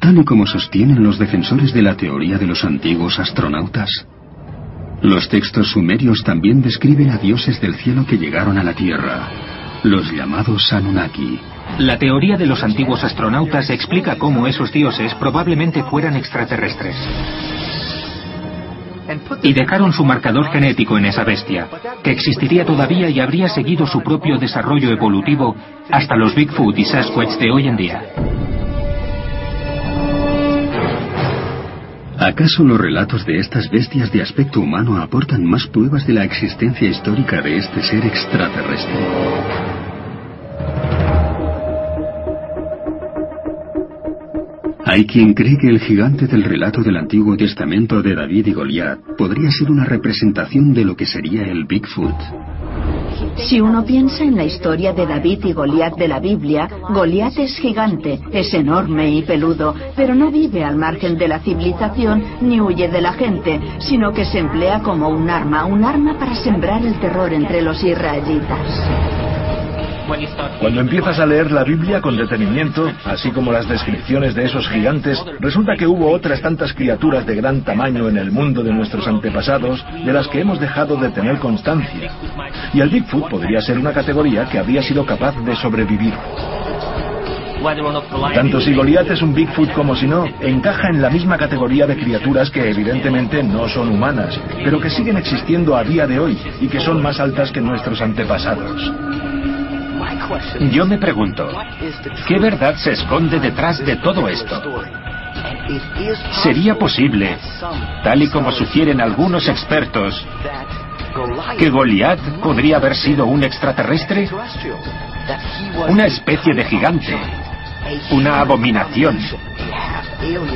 tal y como sostienen los defensores de la teoría de los antiguos astronautas? Los textos sumerios también describen a dioses del cielo que llegaron a la Tierra, los llamados Anunnaki. La teoría de los antiguos astronautas explica cómo esos dioses probablemente fueran extraterrestres. Y dejaron su marcador genético en esa bestia, que existiría todavía y habría seguido su propio desarrollo evolutivo hasta los Bigfoot y Sasquatch de hoy en día. ¿Acaso los relatos de estas bestias de aspecto humano aportan más pruebas de la existencia histórica de este ser extraterrestre? Hay quien cree que el gigante del relato del Antiguo Testamento de David y Goliat podría ser una representación de lo que sería el Bigfoot. Si uno piensa en la historia de David y Goliat de la Biblia, Goliat es gigante, es enorme y peludo, pero no vive al margen de la civilización ni huye de la gente, sino que se emplea como un arma, un arma para sembrar el terror entre los israelitas. Cuando empiezas a leer la Biblia con detenimiento, así como las descripciones de esos gigantes, resulta que hubo otras tantas criaturas de gran tamaño en el mundo de nuestros antepasados de las que hemos dejado de tener constancia. Y el Bigfoot podría ser una categoría que habría sido capaz de sobrevivir. Tanto si Goliath es un Bigfoot como si no, encaja en la misma categoría de criaturas que evidentemente no son humanas, pero que siguen existiendo a día de hoy y que son más altas que nuestros antepasados. Yo me pregunto, ¿qué verdad se esconde detrás de todo esto? ¿Sería posible, tal y como sugieren algunos expertos, que Goliath podría haber sido un extraterrestre? Una especie de gigante, una abominación,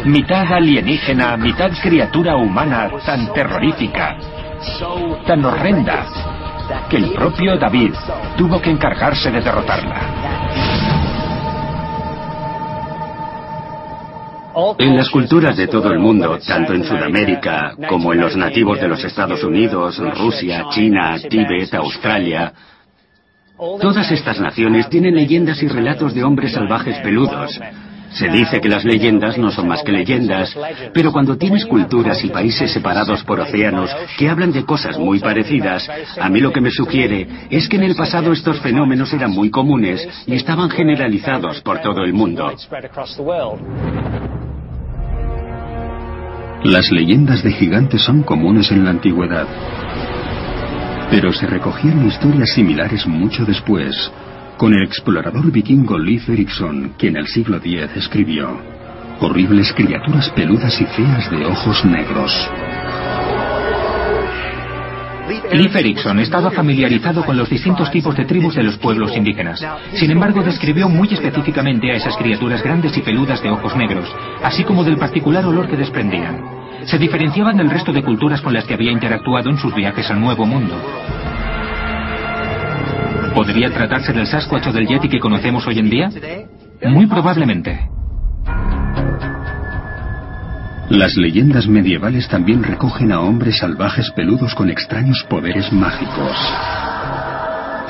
mitad alienígena, mitad criatura humana tan terrorífica, tan horrenda, que el propio David tuvo que encargarse de derrotarla. En las culturas de todo el mundo, tanto en Sudamérica como en los nativos de los Estados Unidos, Rusia, China, Tíbet, Australia, todas estas naciones tienen leyendas y relatos de hombres salvajes peludos, se dice que las leyendas no son más que leyendas, pero cuando tienes culturas y países separados por océanos que hablan de cosas muy parecidas, a mí lo que me sugiere es que en el pasado estos fenómenos eran muy comunes y estaban generalizados por todo el mundo. Las leyendas de gigantes son comunes en la antigüedad, pero se recogieron historias similares mucho después, con el explorador vikingo Leif Erikson, quien en el siglo X escribió horribles criaturas peludas y feas de ojos negros. Leif Erikson estaba familiarizado con los distintos tipos de tribus de los pueblos indígenas. Sin embargo, describió muy específicamente a esas criaturas grandes y peludas de ojos negros, así como del particular olor que desprendían. Se diferenciaban del resto de culturas con las que había interactuado en sus viajes al Nuevo Mundo. ¿Podría tratarse del Sasquatch o del Yeti que conocemos hoy en día? Muy probablemente. Las leyendas medievales también recogen a hombres salvajes peludos con extraños poderes mágicos.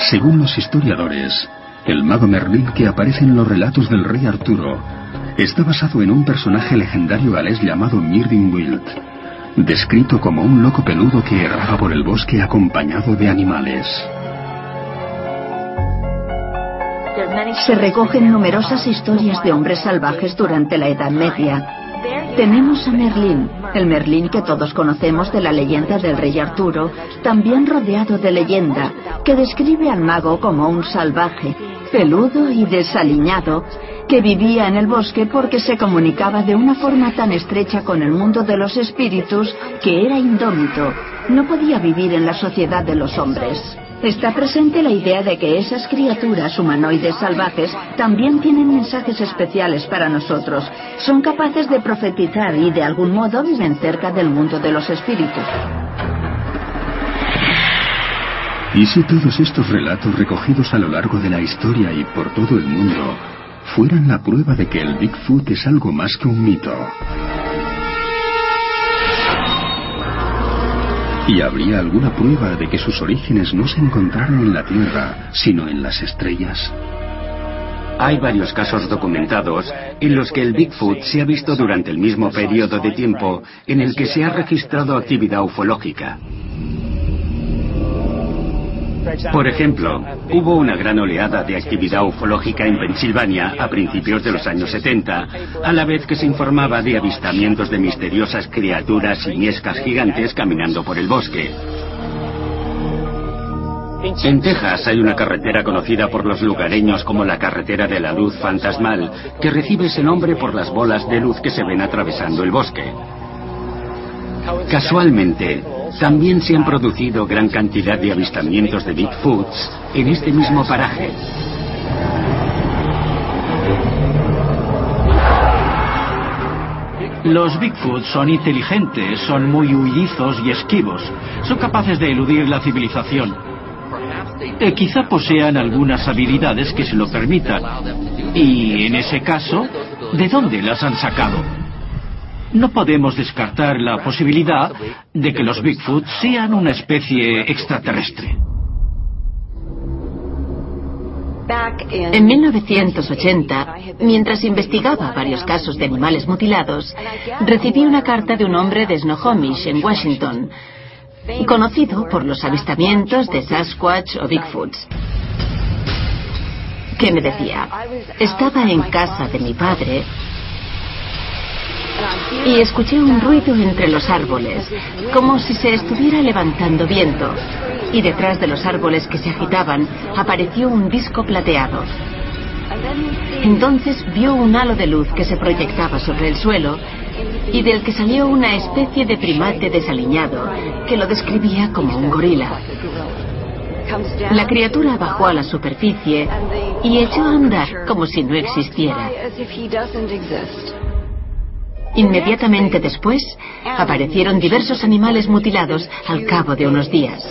Según los historiadores, el mago Merlín que aparece en los relatos del rey Arturo está basado en un personaje legendario galés llamado Myrdin Wild, descrito como un loco peludo que erraba por el bosque acompañado de animales. Se recogen numerosas historias de hombres salvajes durante la Edad Media. Tenemos a Merlín, el Merlín que todos conocemos de la leyenda del rey Arturo, también rodeado de leyenda, que describe al mago como un salvaje, peludo y desaliñado, que vivía en el bosque porque se comunicaba de una forma tan estrecha con el mundo de los espíritus que era indómito, no podía vivir en la sociedad de los hombres. Está presente la idea de que esas criaturas humanoides salvajes también tienen mensajes especiales para nosotros. Son capaces de profetizar y de algún modo viven cerca del mundo de los espíritus. ¿Y si todos estos relatos recogidos a lo largo de la historia y por todo el mundo fueran la prueba de que el Bigfoot es algo más que un mito? ¿Y habría alguna prueba de que sus orígenes no se encontraron en la Tierra, sino en las estrellas? Hay varios casos documentados en los que el Bigfoot se ha visto durante el mismo periodo de tiempo en el que se ha registrado actividad ufológica. Por ejemplo, hubo una gran oleada de actividad ufológica en Pensilvania a principios de los años 70, a la vez que se informaba de avistamientos de misteriosas criaturas simiescas gigantes caminando por el bosque. En Texas hay una carretera conocida por los lugareños como la carretera de la luz fantasmal, que recibe ese nombre por las bolas de luz que se ven atravesando el bosque. Casualmente, también se han producido gran cantidad de avistamientos de Bigfoots en este mismo paraje. Los Bigfoot son inteligentes, son muy huidizos y esquivos. Son capaces de eludir la civilización. Eh, quizá posean algunas habilidades que se lo permitan. Y en ese caso, ¿de dónde las han sacado? No podemos descartar la posibilidad de que los Bigfoot sean una especie extraterrestre. En 1980, mientras investigaba varios casos de animales mutilados, recibí una carta de un hombre de Snohomish, en Washington, conocido por los avistamientos de Sasquatch o Bigfoots, que me decía, estaba en casa de mi padre y escuché un ruido entre los árboles, como si se estuviera levantando viento, y detrás de los árboles que se agitaban apareció un disco plateado. Entonces vio un halo de luz que se proyectaba sobre el suelo y del que salió una especie de primate desaliñado que lo describía como un gorila. La criatura bajó a la superficie y echó a andar como si no existiera. Inmediatamente después, aparecieron diversos animales mutilados al cabo de unos días.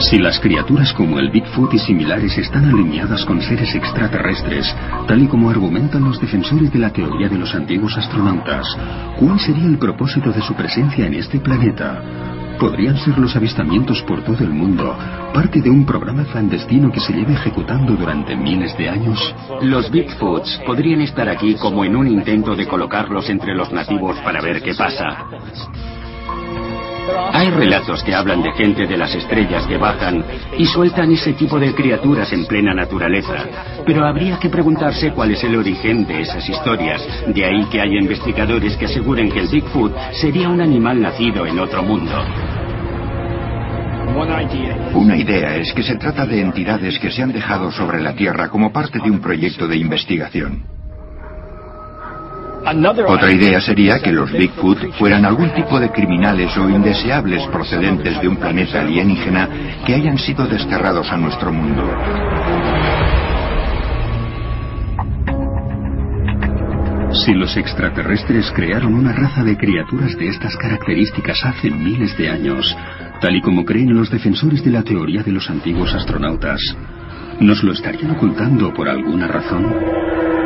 Si las criaturas como el Bigfoot y similares están alineadas con seres extraterrestres, tal y como argumentan los defensores de la teoría de los antiguos astronautas, ¿cuál sería el propósito de su presencia en este planeta? podrían ser los avistamientos por todo el mundo parte de un programa clandestino que se lleva ejecutando durante miles de años? Los Bigfoots podrían estar aquí como en un intento de colocarlos entre los nativos para ver qué pasa. Hay relatos que hablan de gente de las estrellas que bajan y sueltan ese tipo de criaturas en plena naturaleza, pero habría que preguntarse cuál es el origen de esas historias. De ahí que haya investigadores que aseguren que el Bigfoot sería un animal nacido en otro mundo. Una idea es que se trata de entidades que se han dejado sobre la Tierra como parte de un proyecto de investigación. Otra idea sería que los Bigfoot fueran algún tipo de criminales o indeseables procedentes de un planeta alienígena que hayan sido desterrados a nuestro mundo. Si los extraterrestres crearon una raza de criaturas de estas características hace miles de años, tal y como creen los defensores de la teoría de los antiguos astronautas, ¿nos lo estarían ocultando por alguna razón?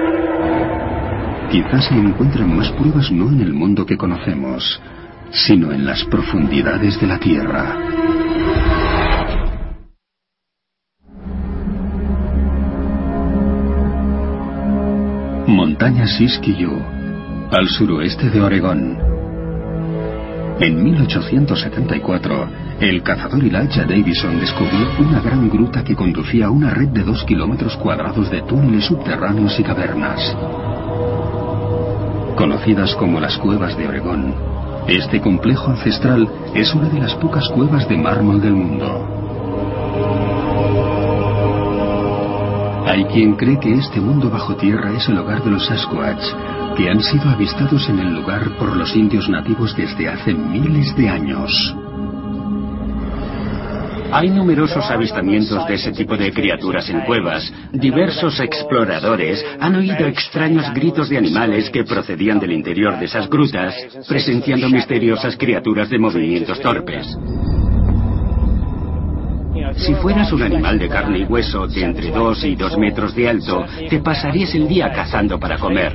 Quizás se encuentren más pruebas no en el mundo que conocemos, sino en las profundidades de la Tierra. montaña Siskiyou, al suroeste de Oregón. En 1874, el cazador Elijah Davison descubrió una gran gruta que conducía a una red de dos kilómetros cuadrados de túneles subterráneos y cavernas. Conocidas como las cuevas de Oregón, este complejo ancestral es una de las pocas cuevas de mármol del mundo. Hay quien cree que este mundo bajo tierra es el hogar de los Sasquatch, que han sido avistados en el lugar por los indios nativos desde hace miles de años. Hay numerosos avistamientos de ese tipo de criaturas en cuevas. Diversos exploradores han oído extraños gritos de animales que procedían del interior de esas grutas, presenciando misteriosas criaturas de movimientos torpes. Si fueras un animal de carne y hueso de entre dos y dos metros de alto, te pasarías el día cazando para comer.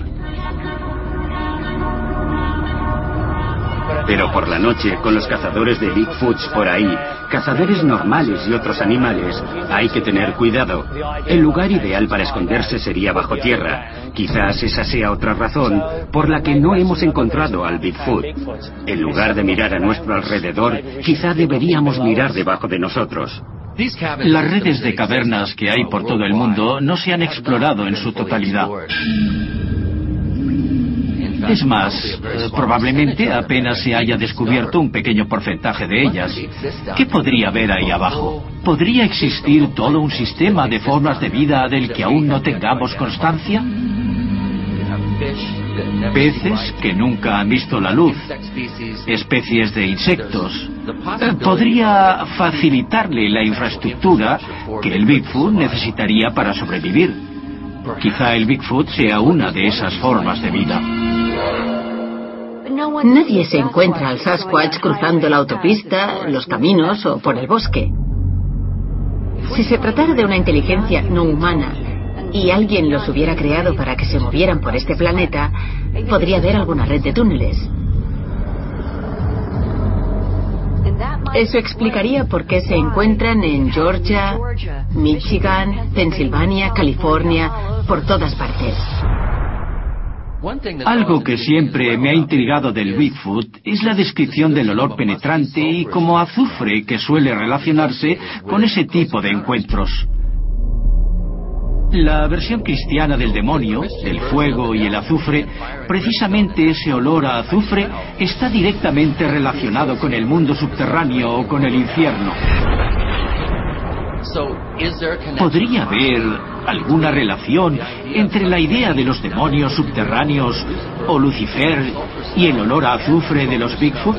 Pero por la noche, con los cazadores de Bigfoots por ahí, cazadores normales y otros animales, hay que tener cuidado. El lugar ideal para esconderse sería bajo tierra. Quizás esa sea otra razón por la que no hemos encontrado al Bigfoot. En lugar de mirar a nuestro alrededor, quizá deberíamos mirar debajo de nosotros. Las redes de cavernas que hay por todo el mundo no se han explorado en su totalidad. Es más, eh, probablemente apenas se haya descubierto un pequeño porcentaje de ellas. ¿Qué podría haber ahí abajo? ¿Podría existir todo un sistema de formas de vida del que aún no tengamos constancia? Peces que nunca han visto la luz, especies de insectos. Eh, podría facilitarle la infraestructura que el Bigfoot necesitaría para sobrevivir. Quizá el Bigfoot sea una de esas formas de vida. Nadie se encuentra al Sasquatch cruzando la autopista, los caminos o por el bosque. Si se tratara de una inteligencia no humana y alguien los hubiera creado para que se movieran por este planeta, podría haber alguna red de túneles. Eso explicaría por qué se encuentran en Georgia, Michigan, Pensilvania, California, por todas partes. Algo que siempre me ha intrigado del Bigfoot es la descripción del olor penetrante y como azufre que suele relacionarse con ese tipo de encuentros. La versión cristiana del demonio, del fuego y el azufre, precisamente ese olor a azufre está directamente relacionado con el mundo subterráneo o con el infierno. ¿Podría haber alguna relación entre la idea de los demonios subterráneos o Lucifer y el olor a azufre de los Bigfoot?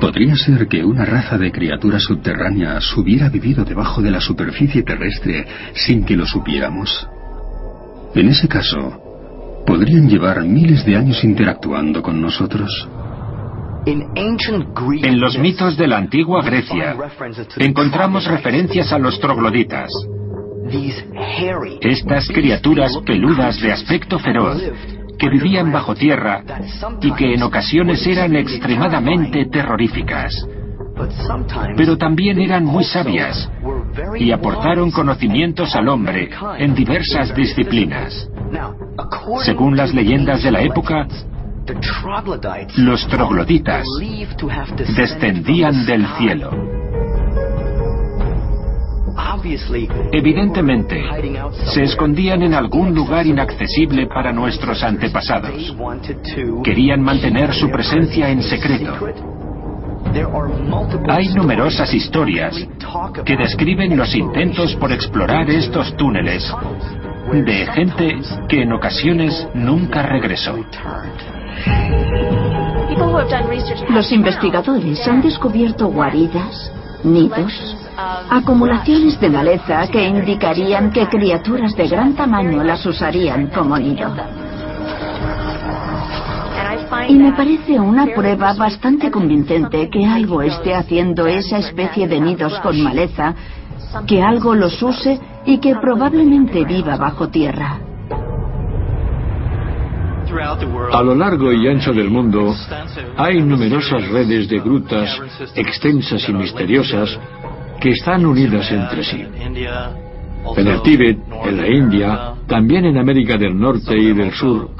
¿Podría ser que una raza de criaturas subterráneas hubiera vivido debajo de la superficie terrestre sin que lo supiéramos? En ese caso, ¿podrían llevar miles de años interactuando con nosotros? En los mitos de la antigua Grecia encontramos referencias a los trogloditas. Estas criaturas peludas de aspecto feroz que vivían bajo tierra y que en ocasiones eran extremadamente terroríficas. Pero también eran muy sabias y aportaron conocimientos al hombre en diversas disciplinas. Según las leyendas de la época, los trogloditas descendían del cielo. Evidentemente, se escondían en algún lugar inaccesible para nuestros antepasados. Querían mantener su presencia en secreto. Hay numerosas historias que describen los intentos por explorar estos túneles de gente que en ocasiones nunca regresó. Los investigadores han descubierto guaridas, nidos, acumulaciones de maleza que indicarían que criaturas de gran tamaño las usarían como nido. Y me parece una prueba bastante convincente que algo esté haciendo esa especie de nidos con maleza, que algo los use y que probablemente viva bajo tierra. A lo largo y ancho del mundo hay numerosas redes de grutas extensas y misteriosas que están unidas entre sí. en el Tíbet, en la India, también en América del Norte y del Sur,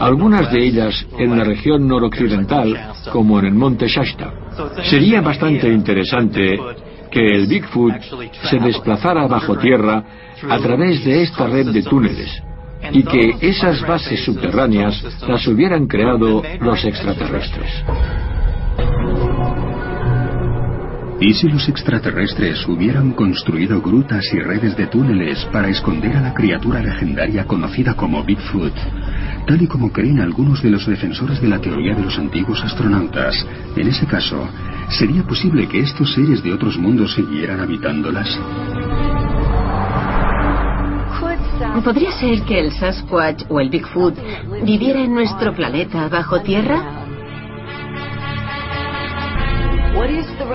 algunas de ellas en la región noroccidental, como en el monte Shasta. Sería bastante interesante que el Bigfoot se desplazara bajo tierra a través de esta red de túneles y que esas bases subterráneas las hubieran creado los extraterrestres. ¿Y si los extraterrestres hubieran construido grutas y redes de túneles para esconder a la criatura legendaria conocida como Bigfoot? Tal y como creen algunos de los defensores de la teoría de los antiguos astronautas, en ese caso, ¿sería posible que estos seres de otros mundos siguieran habitándolas? ¿Podría ser que el Sasquatch o el Bigfoot viviera en nuestro planeta bajo tierra?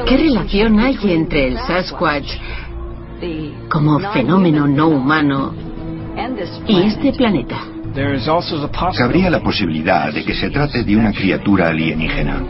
¿Qué relación hay entre el Sasquatch como fenómeno no humano y este planeta? Cabría la posibilidad de que se trate de una criatura alienígena.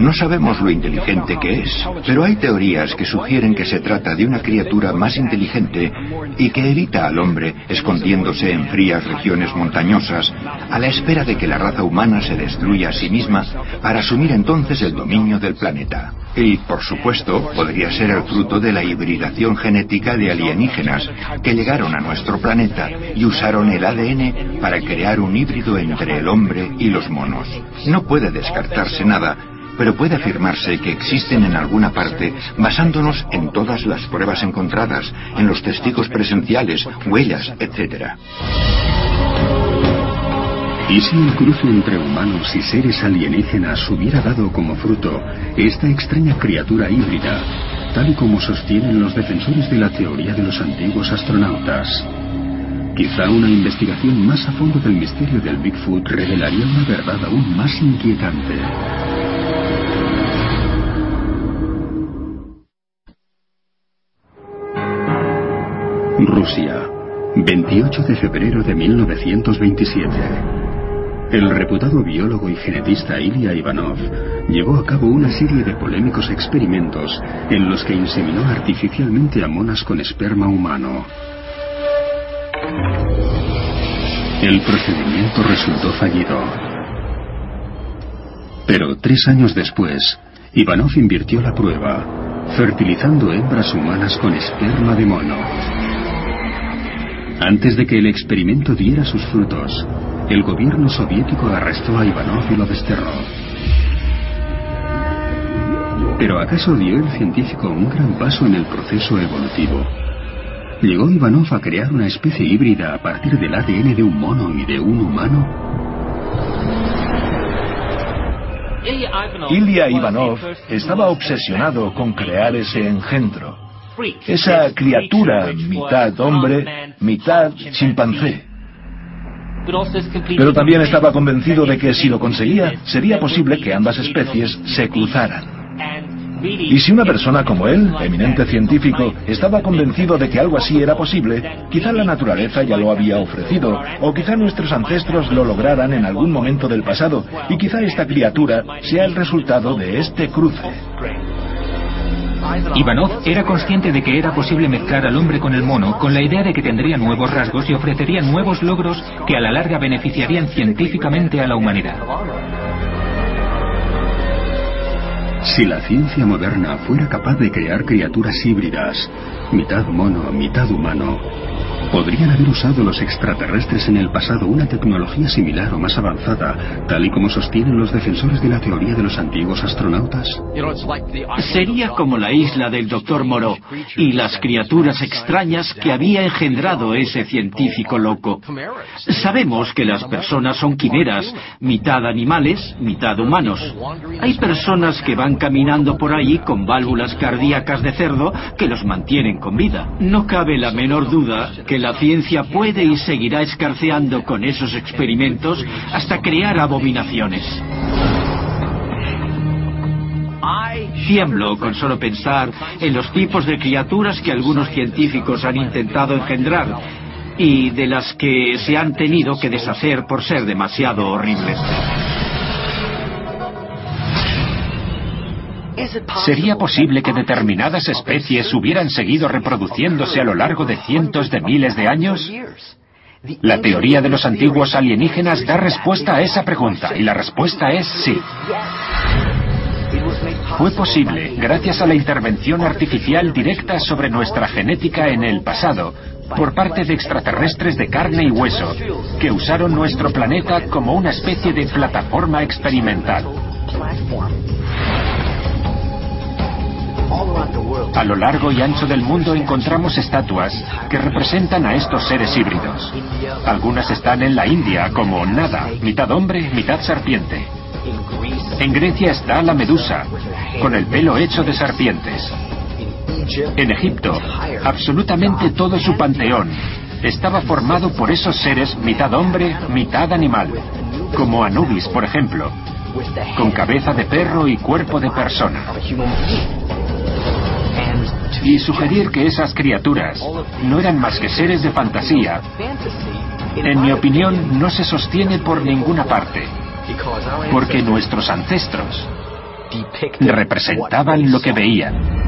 No sabemos lo inteligente que es, pero hay teorías que sugieren que se trata de una criatura más inteligente y que evita al hombre escondiéndose en frías regiones montañosas a la espera de que la raza humana se destruya a sí misma para asumir entonces el dominio del planeta. Y, por supuesto, podría ser el fruto de la hibridación genética de alienígenas que llegaron a nuestro planeta y usaron el ADN para crear un híbrido entre el hombre y los monos. No puede descartarse nada, pero puede afirmarse que existen en alguna parte basándonos en todas las pruebas encontradas, en los testigos presenciales, huellas, etc. ¿Y si el cruce entre humanos y seres alienígenas hubiera dado como fruto esta extraña criatura híbrida, tal y como sostienen los defensores de la teoría de los antiguos astronautas? Quizá una investigación más a fondo del misterio del Bigfoot revelaría una verdad aún más inquietante. Rusia, 28 de febrero de 1927. El reputado biólogo y genetista Ilya Ivanov llevó a cabo una serie de polémicos experimentos en los que inseminó artificialmente a monas con esperma humano. El procedimiento resultó fallido. Pero tres años después, Ivanov invirtió la prueba, fertilizando hembras humanas con esperma de mono. Antes de que el experimento diera sus frutos, el gobierno soviético arrestó a Ivanov y lo desterró. Pero ¿acaso dio el científico un gran paso en el proceso evolutivo? ¿Llegó Ivanov a crear una especie híbrida a partir del ADN de un mono y de un humano? Ilya Ivanov estaba obsesionado con crear ese engendro esa criatura mitad hombre, mitad chimpancé. Pero también estaba convencido de que si lo conseguía, sería posible que ambas especies se cruzaran. Y si una persona como él, eminente científico, estaba convencido de que algo así era posible, quizá la naturaleza ya lo había ofrecido, o quizá nuestros ancestros lo lograran en algún momento del pasado, y quizá esta criatura sea el resultado de este cruce. Ivanov era consciente de que era posible mezclar al hombre con el mono con la idea de que tendría nuevos rasgos y ofrecería nuevos logros que a la larga beneficiarían científicamente a la humanidad. Si la ciencia moderna fuera capaz de crear criaturas híbridas, mitad mono, mitad humano, ¿Podrían haber usado los extraterrestres en el pasado una tecnología similar o más avanzada, tal y como sostienen los defensores de la teoría de los antiguos astronautas? Sería como la isla del Dr. Moreau y las criaturas extrañas que había engendrado ese científico loco. Sabemos que las personas son quimeras, mitad animales, mitad humanos. Hay personas que van caminando por ahí con válvulas cardíacas de cerdo que los mantienen con vida. No cabe la menor duda que la ciencia puede y seguirá escarceando con esos experimentos hasta crear abominaciones. Tiemblo con solo pensar en los tipos de criaturas que algunos científicos han intentado engendrar y de las que se han tenido que deshacer por ser demasiado horribles. ¿Sería posible que determinadas especies hubieran seguido reproduciéndose a lo largo de cientos de miles de años? La teoría de los antiguos alienígenas da respuesta a esa pregunta y la respuesta es sí. Fue posible gracias a la intervención artificial directa sobre nuestra genética en el pasado por parte de extraterrestres de carne y hueso que usaron nuestro planeta como una especie de plataforma experimental. A lo largo y ancho del mundo encontramos estatuas que representan a estos seres híbridos. Algunas están en la India como nada, mitad hombre, mitad serpiente. En Grecia está la medusa, con el pelo hecho de serpientes. En Egipto, absolutamente todo su panteón estaba formado por esos seres mitad hombre, mitad animal, como Anubis, por ejemplo, con cabeza de perro y cuerpo de persona. Y sugerir que esas criaturas no eran más que seres de fantasía, en mi opinión, no se sostiene por ninguna parte, porque nuestros ancestros representaban lo que veían.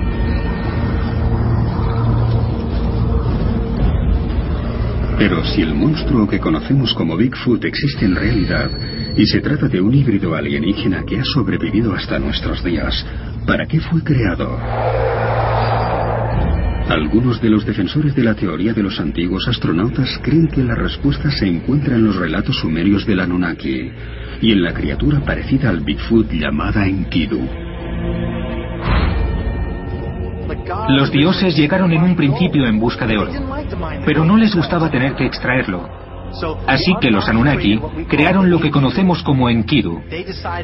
Pero si el monstruo que conocemos como Bigfoot existe en realidad y se trata de un híbrido alienígena que ha sobrevivido hasta nuestros días, ¿para qué fue creado? Algunos de los defensores de la teoría de los antiguos astronautas creen que la respuesta se encuentra en los relatos sumerios del Anunnaki y en la criatura parecida al Bigfoot llamada Enkidu. Los dioses llegaron en un principio en busca de oro, pero no les gustaba tener que extraerlo. Así que los Anunnaki crearon lo que conocemos como Enkidu.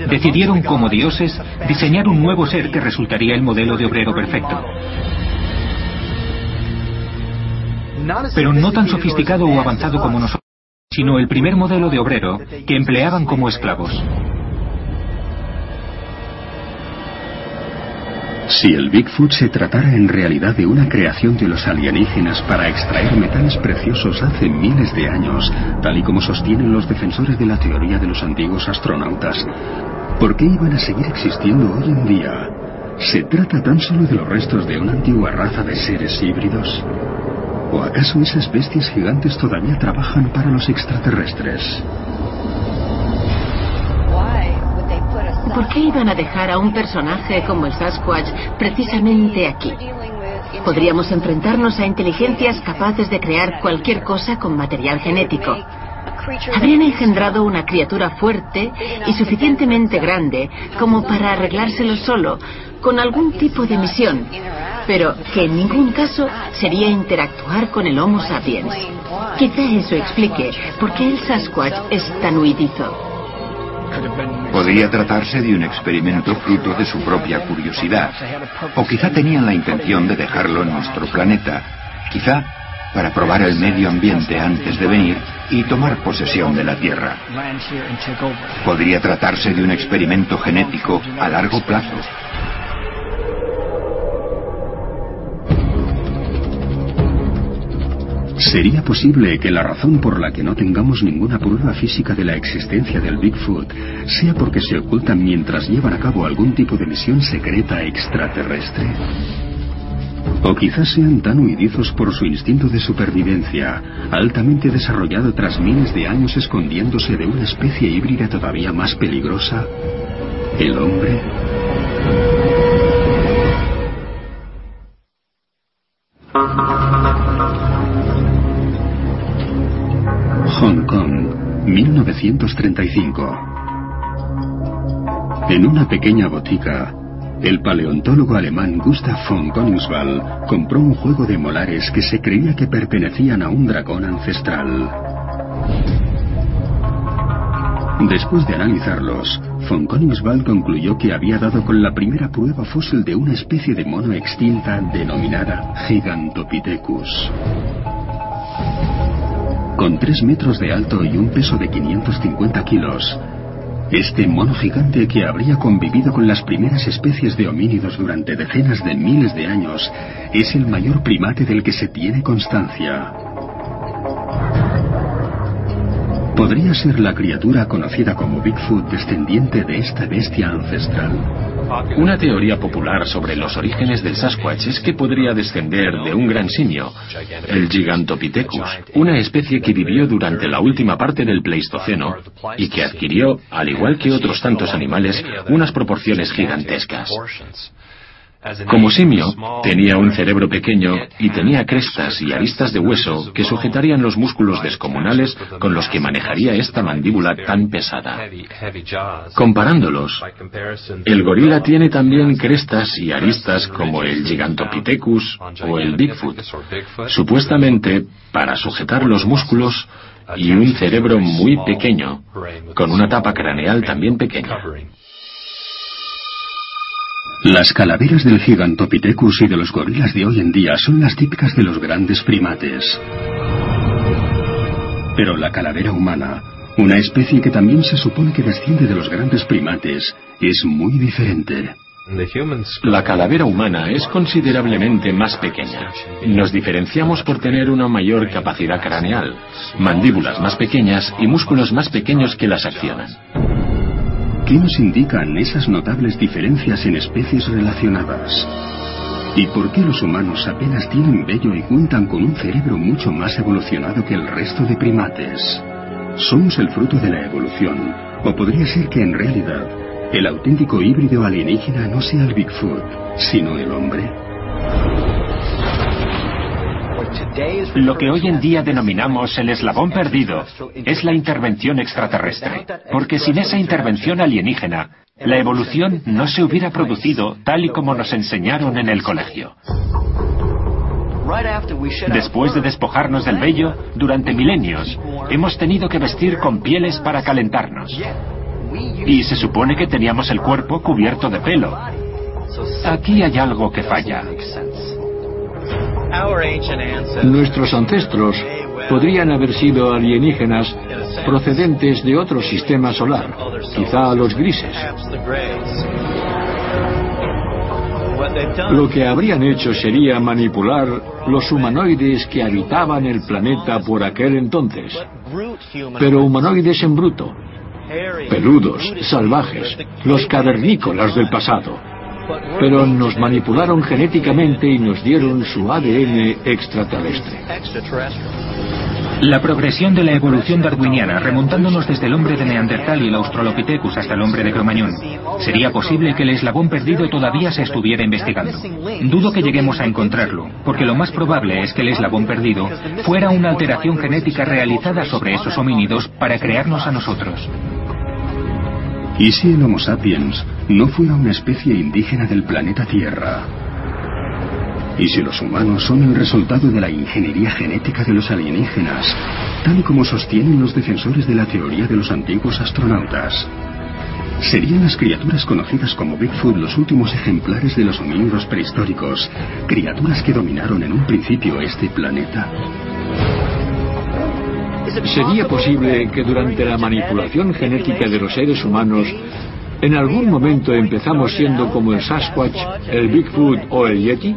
Decidieron como dioses diseñar un nuevo ser que resultaría el modelo de obrero perfecto. pero no tan sofisticado o avanzado como nosotros, sino el primer modelo de obrero que empleaban como esclavos. Si el Bigfoot se tratara en realidad de una creación de los alienígenas para extraer metales preciosos hace miles de años, tal y como sostienen los defensores de la teoría de los antiguos astronautas, ¿por qué iban a seguir existiendo hoy en día? ¿Se trata tan solo de los restos de una antigua raza de seres híbridos? ¿O acaso esas bestias gigantes todavía trabajan para los extraterrestres? ¿Por qué iban a dejar a un personaje como el Sasquatch precisamente aquí? Podríamos enfrentarnos a inteligencias capaces de crear cualquier cosa con material genético. Habrían engendrado una criatura fuerte y suficientemente grande como para arreglárselo solo, con algún tipo de misión, pero que en ningún caso sería interactuar con el Homo sapiens. Quizá eso explique por qué el Sasquatch es tan huidizo. Podría tratarse de un experimento fruto de su propia curiosidad. O quizá tenían la intención de dejarlo en nuestro planeta. Quizá para probar el medio ambiente antes de venir y tomar posesión de la Tierra. Podría tratarse de un experimento genético a largo plazo. ¿Sería posible que la razón por la que no tengamos ninguna prueba física de la existencia del Bigfoot sea porque se ocultan mientras llevan a cabo algún tipo de misión secreta extraterrestre? O quizás sean tan huidizos por su instinto de supervivencia, altamente desarrollado tras miles de años escondiéndose de una especie híbrida todavía más peligrosa, el hombre. Hong Kong, 1935. En una pequeña botica, el paleontólogo alemán Gustav von Koningswald compró un juego de molares que se creía que pertenecían a un dragón ancestral. Después de analizarlos, von Koningswald concluyó que había dado con la primera prueba fósil de una especie de mono extinta denominada Gigantopithecus. Con 3 metros de alto y un peso de 550 kilos, este mono gigante que habría convivido con las primeras especies de homínidos durante decenas de miles de años es el mayor primate del que se tiene constancia. ¿Podría ser la criatura conocida como Bigfoot descendiente de esta bestia ancestral? Una teoría popular sobre los orígenes del Sasquatch es que podría descender de un gran simio, el Gigantopithecus, una especie que vivió durante la última parte del Pleistoceno y que adquirió, al igual que otros tantos animales, unas proporciones gigantescas. Como simio, tenía un cerebro pequeño y tenía crestas y aristas de hueso que sujetarían los músculos descomunales con los que manejaría esta mandíbula tan pesada. Comparándolos, el gorila tiene también crestas y aristas como el Gigantopithecus o el Bigfoot, supuestamente para sujetar los músculos y un cerebro muy pequeño, con una tapa craneal también pequeña. Las calaveras del Gigantopithecus y de los gorilas de hoy en día son las típicas de los grandes primates. Pero la calavera humana, una especie que también se supone que desciende de los grandes primates, es muy diferente. La calavera humana es considerablemente más pequeña. Nos diferenciamos por tener una mayor capacidad craneal, mandíbulas más pequeñas y músculos más pequeños que las accionan. ¿Qué nos indican esas notables diferencias en especies relacionadas? ¿Y por qué los humanos apenas tienen vello y cuentan con un cerebro mucho más evolucionado que el resto de primates? ¿Somos el fruto de la evolución? ¿O podría ser que en realidad el auténtico híbrido alienígena no sea el Bigfoot, sino el hombre? Lo que hoy en día denominamos el eslabón perdido es la intervención extraterrestre, porque sin esa intervención alienígena, la evolución no se hubiera producido tal y como nos enseñaron en el colegio. Después de despojarnos del vello, durante milenios, hemos tenido que vestir con pieles para calentarnos. Y se supone que teníamos el cuerpo cubierto de pelo. Aquí hay algo que falla. Nuestros ancestros podrían haber sido alienígenas procedentes de otro sistema solar, quizá los grises. Lo que habrían hecho sería manipular los humanoides que habitaban el planeta por aquel entonces, pero humanoides en bruto, peludos, salvajes, los cavernícolas del pasado pero nos manipularon genéticamente y nos dieron su ADN extraterrestre. La progresión de la evolución darwiniana, remontándonos desde el hombre de Neandertal y el Australopithecus hasta el hombre de Cromañón, sería posible que el eslabón perdido todavía se estuviera investigando. Dudo que lleguemos a encontrarlo, porque lo más probable es que el eslabón perdido fuera una alteración genética realizada sobre esos homínidos para crearnos a nosotros. ¿Y si el Homo sapiens no fuera una especie indígena del planeta Tierra? ¿Y si los humanos son el resultado de la ingeniería genética de los alienígenas, tal como sostienen los defensores de la teoría de los antiguos astronautas? ¿Serían las criaturas conocidas como Bigfoot los últimos ejemplares de los homínidos prehistóricos, criaturas que dominaron en un principio este planeta? ¿Sería posible que durante la manipulación genética de los seres humanos, en algún momento empezamos siendo como el Sasquatch, el Bigfoot o el Yeti?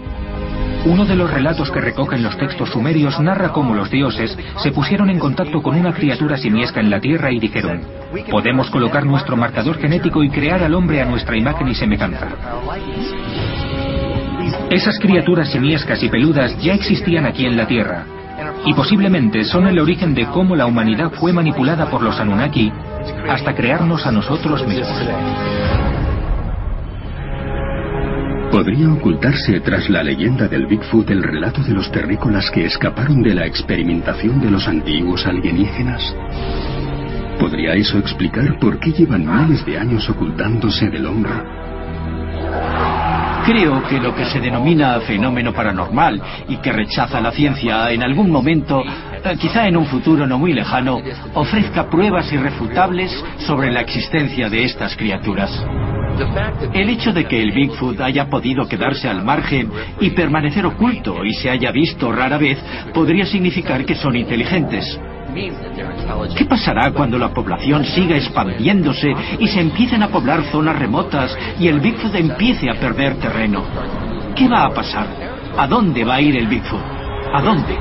Uno de los relatos que recogen los textos sumerios narra cómo los dioses se pusieron en contacto con una criatura simiesca en la tierra y dijeron, podemos colocar nuestro marcador genético y crear al hombre a nuestra imagen y semejanza. Esas criaturas simiescas y peludas ya existían aquí en la tierra, y posiblemente son el origen de cómo la humanidad fue manipulada por los Anunnaki hasta crearnos a nosotros mismos. ¿Podría ocultarse tras la leyenda del Bigfoot el relato de los terrícolas que escaparon de la experimentación de los antiguos alienígenas? ¿Podría eso explicar por qué llevan miles de años ocultándose del hombre? Creo que lo que se denomina fenómeno paranormal y que rechaza la ciencia en algún momento, eh, quizá en un futuro no muy lejano, ofrezca pruebas irrefutables sobre la existencia de estas criaturas. El hecho de que el Bigfoot haya podido quedarse al margen y permanecer oculto y se haya visto rara vez podría significar que son inteligentes. ¿Qué pasará cuando la población siga expandiéndose y se empiecen a poblar zonas remotas y el Bigfoot empiece a perder terreno? ¿Qué va a pasar? ¿A dónde va a ir el Bigfoot? ¿A dónde?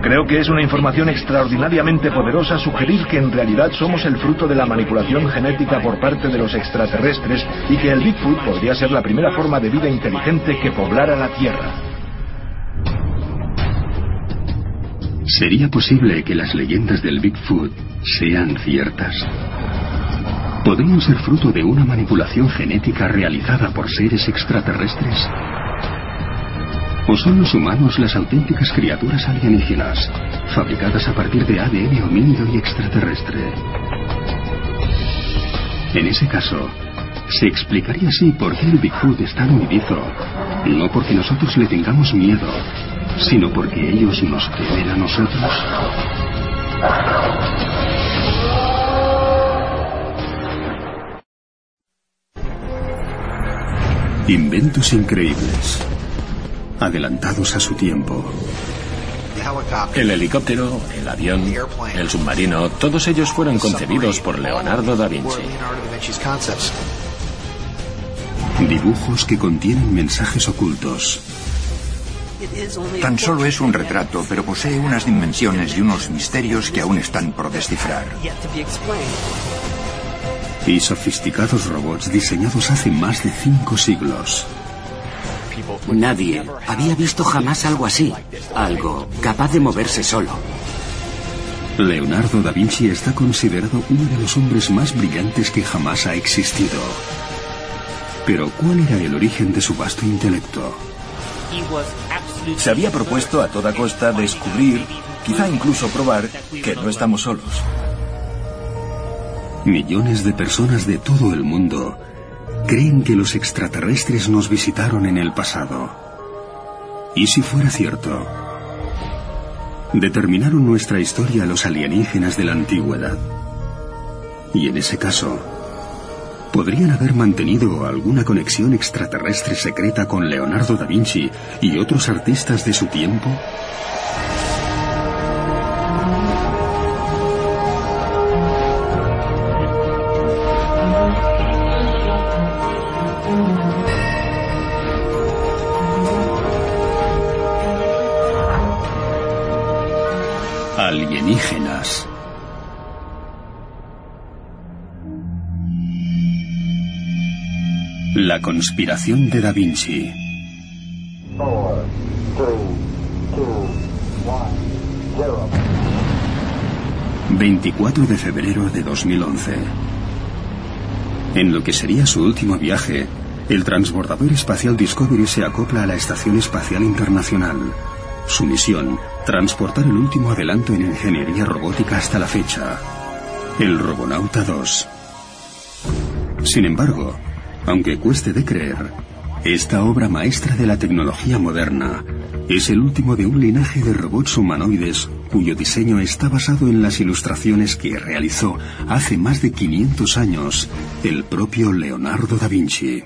Creo que es una información extraordinariamente poderosa sugerir que en realidad somos el fruto de la manipulación genética por parte de los extraterrestres y que el Bigfoot podría ser la primera forma de vida inteligente que poblara la Tierra. ¿Sería posible que las leyendas del Bigfoot sean ciertas? ¿Podrían ser fruto de una manipulación genética realizada por seres extraterrestres? ¿O son los humanos las auténticas criaturas alienígenas, fabricadas a partir de ADN homínido y extraterrestre? En ese caso, se explicaría así por qué el Bigfoot es tan no porque nosotros le tengamos miedo, sino porque ellos nos temen a nosotros. Inventos increíbles adelantados a su tiempo. El helicóptero, el avión, el submarino, todos ellos fueron concebidos por Leonardo da Vinci. Dibujos que contienen mensajes ocultos. Tan solo es un retrato, pero posee unas dimensiones y unos misterios que aún están por descifrar. Y sofisticados robots diseñados hace más de cinco siglos. Nadie había visto jamás algo así, algo capaz de moverse solo. Leonardo da Vinci está considerado uno de los hombres más brillantes que jamás ha existido. Pero ¿cuál era el origen de su vasto intelecto? Se había propuesto a toda costa descubrir, quizá incluso probar, que no estamos solos. Millones de personas de todo el mundo creen que los extraterrestres nos visitaron en el pasado. ¿Y si fuera cierto? Determinaron nuestra historia los alienígenas de la antigüedad. Y en ese caso, ¿podrían haber mantenido alguna conexión extraterrestre secreta con Leonardo da Vinci y otros artistas de su tiempo? alienígenas. La conspiración de Da Vinci. 24 de febrero de 2011. En lo que sería su último viaje, el transbordador espacial Discovery se acopla a la Estación Espacial Internacional. Su misión, transportar el último adelanto en ingeniería robótica hasta la fecha, el Robonauta 2. Sin embargo, aunque cueste de creer, esta obra maestra de la tecnología moderna es el último de un linaje de robots humanoides cuyo diseño está basado en las ilustraciones que realizó hace más de 500 años el propio Leonardo da Vinci.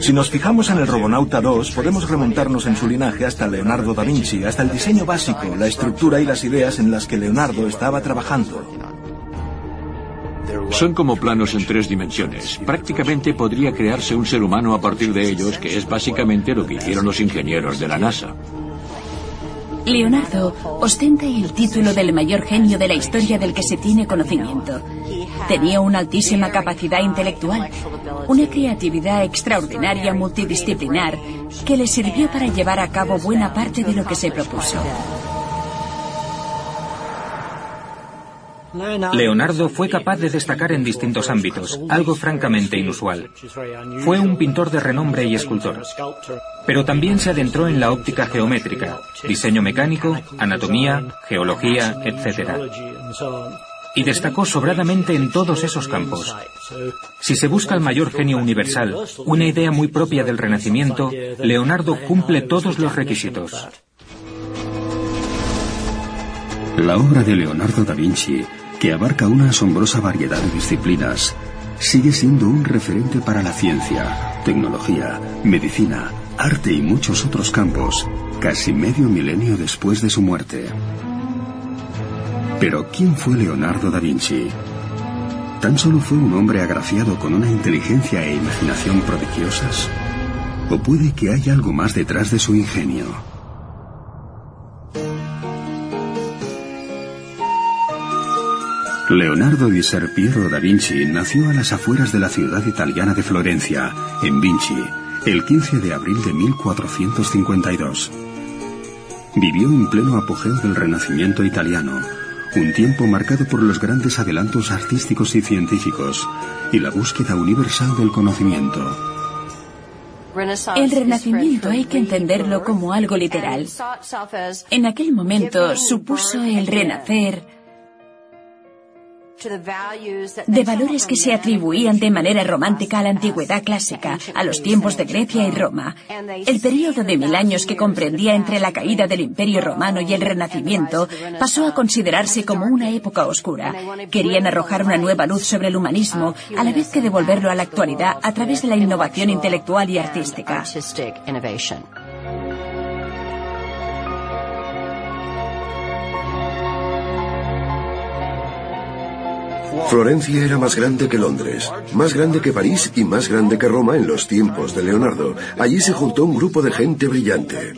Si nos fijamos en el Robonauta 2, podemos remontarnos en su linaje hasta Leonardo da Vinci, hasta el diseño básico, la estructura y las ideas en las que Leonardo estaba trabajando. Son como planos en tres dimensiones. Prácticamente podría crearse un ser humano a partir de ellos, que es básicamente lo que hicieron los ingenieros de la NASA. Leonardo ostenta el título del mayor genio de la historia del que se tiene conocimiento. Tenía una altísima capacidad intelectual, una creatividad extraordinaria multidisciplinar que le sirvió para llevar a cabo buena parte de lo que se propuso. Leonardo fue capaz de destacar en distintos ámbitos, algo francamente inusual. Fue un pintor de renombre y escultor. Pero también se adentró en la óptica geométrica, diseño mecánico, anatomía, geología, etc. Y destacó sobradamente en todos esos campos. Si se busca el mayor genio universal, una idea muy propia del Renacimiento, Leonardo cumple todos los requisitos. La obra de Leonardo da Vinci que abarca una asombrosa variedad de disciplinas, sigue siendo un referente para la ciencia, tecnología, medicina, arte y muchos otros campos, casi medio milenio después de su muerte. Pero ¿quién fue Leonardo da Vinci? ¿Tan solo fue un hombre agraciado con una inteligencia e imaginación prodigiosas? ¿O puede que haya algo más detrás de su ingenio? Leonardo di Ser Piero da Vinci nació a las afueras de la ciudad italiana de Florencia, en Vinci, el 15 de abril de 1452. Vivió en pleno apogeo del Renacimiento italiano, un tiempo marcado por los grandes adelantos artísticos y científicos y la búsqueda universal del conocimiento. El renacimiento hay que entenderlo como algo literal. En aquel momento supuso el renacer de valores que se atribuían de manera romántica a la antigüedad clásica, a los tiempos de Grecia y Roma. El período de mil años que comprendía entre la caída del Imperio Romano y el Renacimiento pasó a considerarse como una época oscura. Querían arrojar una nueva luz sobre el humanismo, a la vez que devolverlo a la actualidad a través de la innovación intelectual y artística. Florencia era más grande que Londres, más grande que París y más grande que Roma en los tiempos de Leonardo. Allí se juntó un grupo de gente brillante.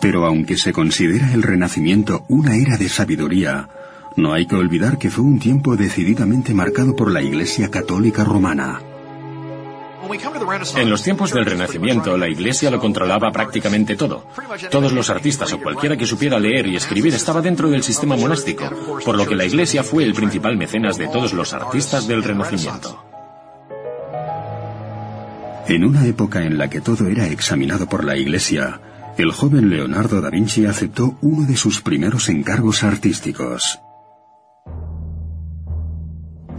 Pero aunque se considera el Renacimiento una era de sabiduría, no hay que olvidar que fue un tiempo decididamente marcado por la Iglesia Católica Romana. En los tiempos del Renacimiento, la Iglesia lo controlaba prácticamente todo. Todos los artistas o cualquiera que supiera leer y escribir estaba dentro del sistema monástico, por lo que la Iglesia fue el principal mecenas de todos los artistas del Renacimiento. En una época en la que todo era examinado por la Iglesia, el joven Leonardo da Vinci aceptó uno de sus primeros encargos artísticos.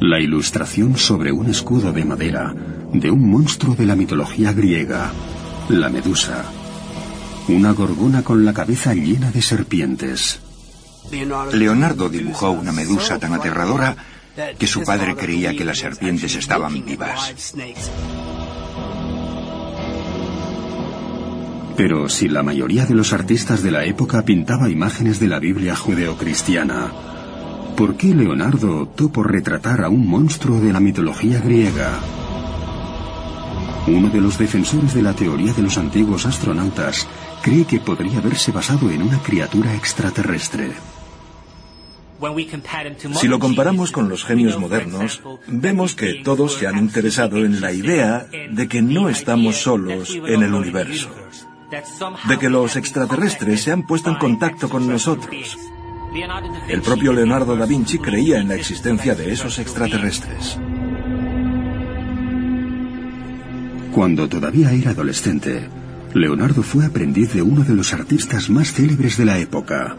La ilustración sobre un escudo de madera de un monstruo de la mitología griega, la Medusa. Una gorgona con la cabeza llena de serpientes. Leonardo dibujó una medusa tan aterradora que su padre creía que las serpientes estaban vivas. Pero si la mayoría de los artistas de la época pintaba imágenes de la Biblia judeocristiana, ¿por qué Leonardo optó por retratar a un monstruo de la mitología griega? Uno de los defensores de la teoría de los antiguos astronautas cree que podría haberse basado en una criatura extraterrestre. Si lo comparamos con los genios modernos, vemos que todos se han interesado en la idea de que no estamos solos en el universo, de que los extraterrestres se han puesto en contacto con nosotros. El propio Leonardo da Vinci creía en la existencia de esos extraterrestres. Cuando todavía era adolescente, Leonardo fue aprendiz de uno de los artistas más célebres de la época,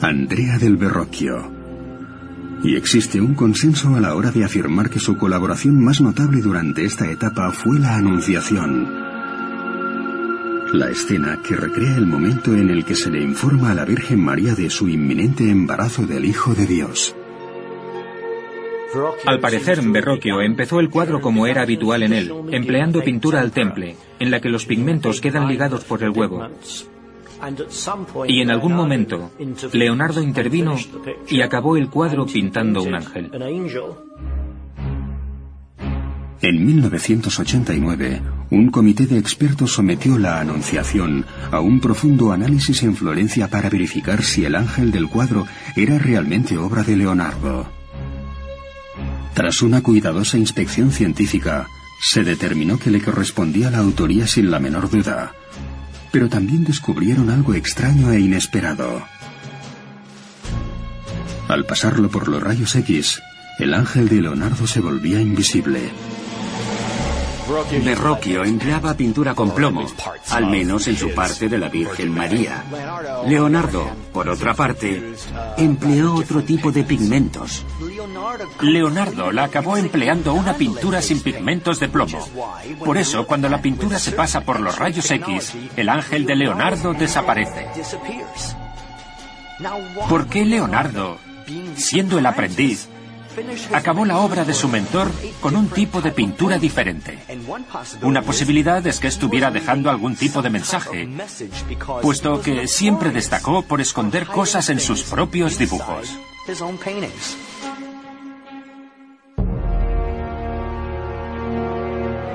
Andrea del Verrocchio. Y existe un consenso a la hora de afirmar que su colaboración más notable durante esta etapa fue la Anunciación. La escena que recrea el momento en el que se le informa a la Virgen María de su inminente embarazo del Hijo de Dios. Al parecer, Verrocchio empezó el cuadro como era habitual en él, empleando pintura al temple, en la que los pigmentos quedan ligados por el huevo. Y en algún momento, Leonardo intervino y acabó el cuadro pintando un ángel. En 1989, un comité de expertos sometió la Anunciación a un profundo análisis en Florencia para verificar si el ángel del cuadro era realmente obra de Leonardo. Tras una cuidadosa inspección científica, se determinó que le correspondía la autoría sin la menor duda. Pero también descubrieron algo extraño e inesperado. Al pasarlo por los rayos X, el ángel de Leonardo se volvía invisible. Verrocchio empleaba pintura con plomo, al menos en su parte de la Virgen María. Leonardo, por otra parte, empleó otro tipo de pigmentos. Leonardo la acabó empleando una pintura sin pigmentos de plomo. Por eso, cuando la pintura se pasa por los rayos X, el ángel de Leonardo desaparece. ¿Por qué Leonardo, siendo el aprendiz, acabó la obra de su mentor con un tipo de pintura diferente. Una posibilidad es que estuviera dejando algún tipo de mensaje, puesto que siempre destacó por esconder cosas en sus propios dibujos.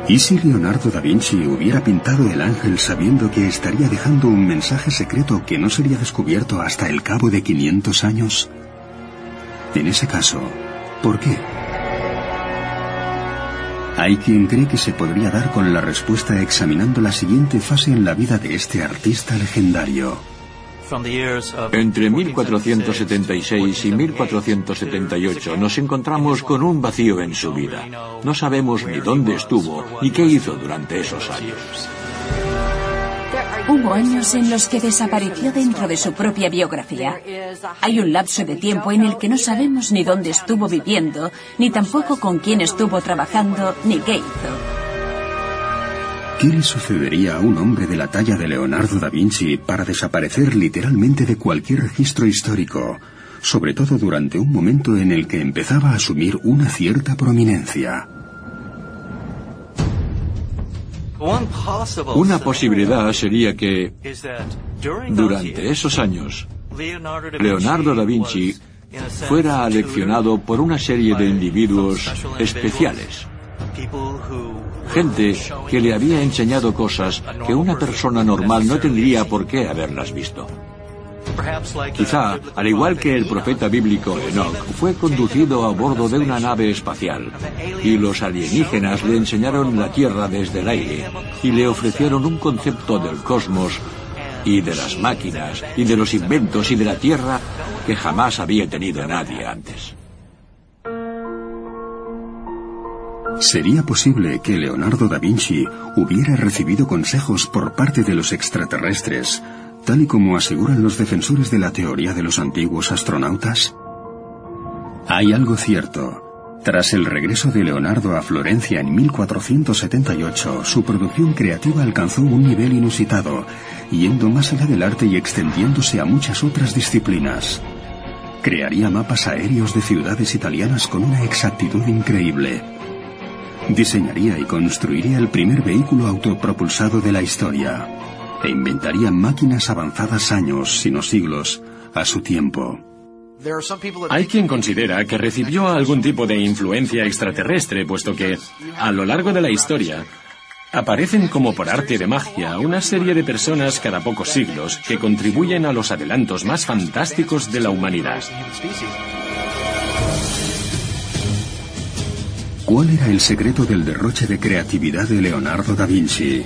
¿Y si Leonardo da Vinci hubiera pintado el ángel sabiendo que estaría dejando un mensaje secreto que no sería descubierto hasta el cabo de 500 años? En ese caso, ¿por qué? Hay quien cree que se podría dar con la respuesta examinando la siguiente fase en la vida de este artista legendario. Entre 1476 y 1478 nos encontramos con un vacío en su vida. No sabemos ni dónde estuvo ni qué hizo durante esos años. Hubo años en los que desapareció dentro de su propia biografía. Hay un lapso de tiempo en el que no sabemos ni dónde estuvo viviendo, ni tampoco con quién estuvo trabajando, ni qué hizo. ¿Qué le sucedería a un hombre de la talla de Leonardo da Vinci para desaparecer literalmente de cualquier registro histórico, sobre todo durante un momento en el que empezaba a asumir una cierta prominencia? Una posibilidad sería que durante esos años Leonardo da Vinci fuera aleccionado por una serie de individuos especiales Gente que le había enseñado cosas que una persona normal no tendría por qué haberlas visto. Quizá, al igual que el profeta bíblico Enoch, fue conducido a bordo de una nave espacial y los alienígenas le enseñaron la Tierra desde el aire y le ofrecieron un concepto del cosmos y de las máquinas y de los inventos y de la Tierra que jamás había tenido nadie antes. ¿Sería posible que Leonardo da Vinci hubiera recibido consejos por parte de los extraterrestres, tal y como aseguran los defensores de la teoría de los antiguos astronautas? Hay algo cierto. Tras el regreso de Leonardo a Florencia en 1478, su producción creativa alcanzó un nivel inusitado, yendo más allá del arte y extendiéndose a muchas otras disciplinas. Crearía mapas aéreos de ciudades italianas con una exactitud increíble Diseñaría y construiría el primer vehículo autopropulsado de la historia e inventaría máquinas avanzadas años, sino siglos, a su tiempo. Hay quien considera que recibió algún tipo de influencia extraterrestre, puesto que, a lo largo de la historia, aparecen como por arte de magia una serie de personas cada pocos siglos que contribuyen a los adelantos más fantásticos de la humanidad. ¿Cuál era el secreto del derroche de creatividad de Leonardo da Vinci?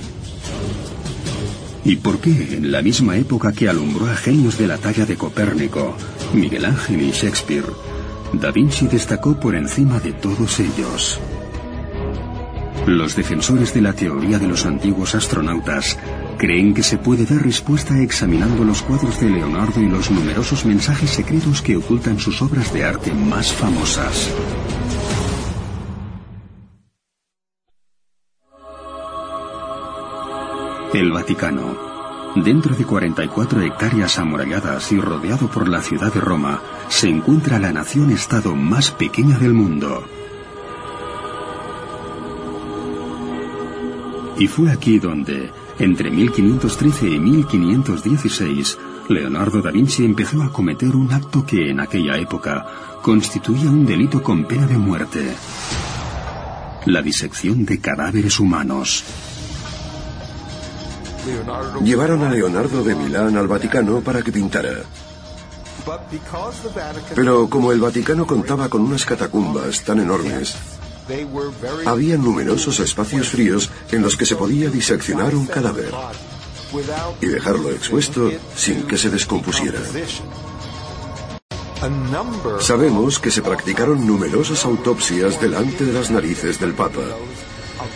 ¿Y por qué, en la misma época que alumbró a genios de la talla de Copérnico, Miguel Ángel y Shakespeare, Da Vinci destacó por encima de todos ellos? Los defensores de la teoría de los antiguos astronautas creen que se puede dar respuesta examinando los cuadros de Leonardo y los numerosos mensajes secretos que ocultan sus obras de arte más famosas. El Vaticano. Dentro de 44 hectáreas amuralladas y rodeado por la ciudad de Roma, se encuentra la nación-estado más pequeña del mundo. Y fue aquí donde, entre 1513 y 1516, Leonardo da Vinci empezó a cometer un acto que en aquella época constituía un delito con pena de muerte. La disección de cadáveres humanos. Llevaron a Leonardo de Milán al Vaticano para que pintara. Pero como el Vaticano contaba con unas catacumbas tan enormes, había numerosos espacios fríos en los que se podía diseccionar un cadáver y dejarlo expuesto sin que se descompusiera. Sabemos que se practicaron numerosas autopsias delante de las narices del Papa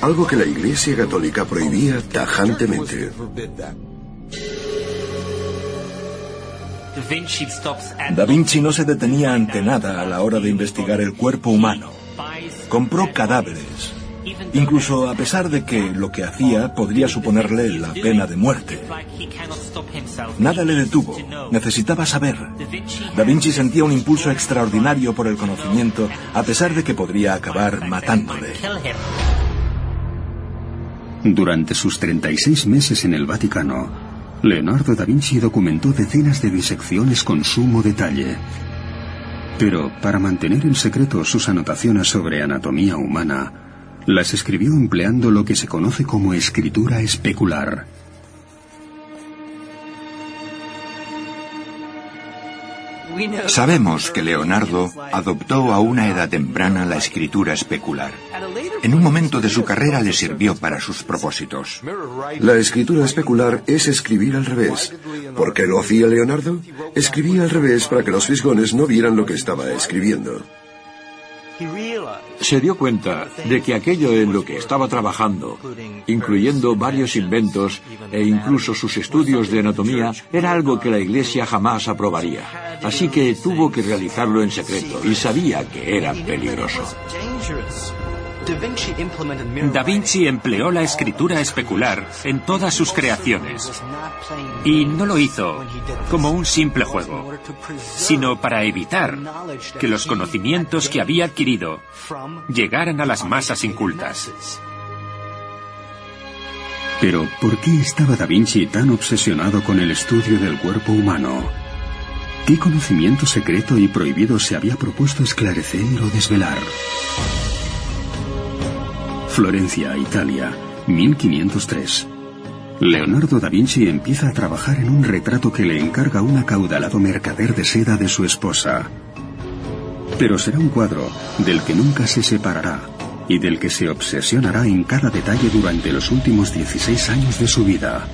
algo que la Iglesia Católica prohibía tajantemente. Da Vinci no se detenía ante nada a la hora de investigar el cuerpo humano. Compró cadáveres, incluso a pesar de que lo que hacía podría suponerle la pena de muerte. Nada le detuvo, necesitaba saber. Da Vinci sentía un impulso extraordinario por el conocimiento, a pesar de que podría acabar matándole. Durante sus 36 meses en el Vaticano, Leonardo da Vinci documentó decenas de disecciones con sumo detalle. Pero para mantener en secreto sus anotaciones sobre anatomía humana, Las escribió empleando lo que se conoce como escritura especular. Sabemos que Leonardo adoptó a una edad temprana la escritura especular. En un momento de su carrera le sirvió para sus propósitos. La escritura especular es escribir al revés. ¿Por qué lo hacía Leonardo? Escribía al revés para que los fisgones no vieran lo que estaba escribiendo. Se dio cuenta de que aquello en lo que estaba trabajando, incluyendo varios inventos e incluso sus estudios de anatomía, era algo que la Iglesia jamás aprobaría. Así que tuvo que realizarlo en secreto y sabía que era peligroso. Da Vinci empleó la escritura especular en todas sus creaciones. Y no lo hizo como un simple juego, sino para evitar que los conocimientos que había adquirido llegaran a las masas incultas. Pero, ¿por qué estaba Da Vinci tan obsesionado con el estudio del cuerpo humano? ¿Qué conocimiento secreto y prohibido se había propuesto esclarecer o desvelar? Florencia, Italia, 1503. Leonardo da Vinci empieza a trabajar en un retrato que le encarga un acaudalado mercader de seda de su esposa. Pero será un cuadro del que nunca se separará y del que se obsesionará en cada detalle durante los últimos 16 años de su vida.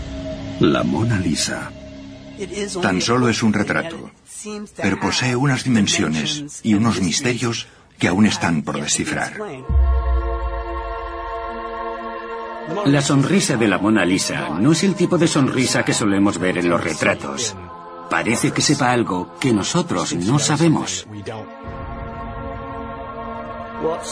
La Mona Lisa. Tan solo es un retrato, pero posee unas dimensiones y unos misterios que aún están por descifrar. La sonrisa de la Mona Lisa no es el tipo de sonrisa que solemos ver en los retratos. Parece que sepa algo que nosotros no sabemos.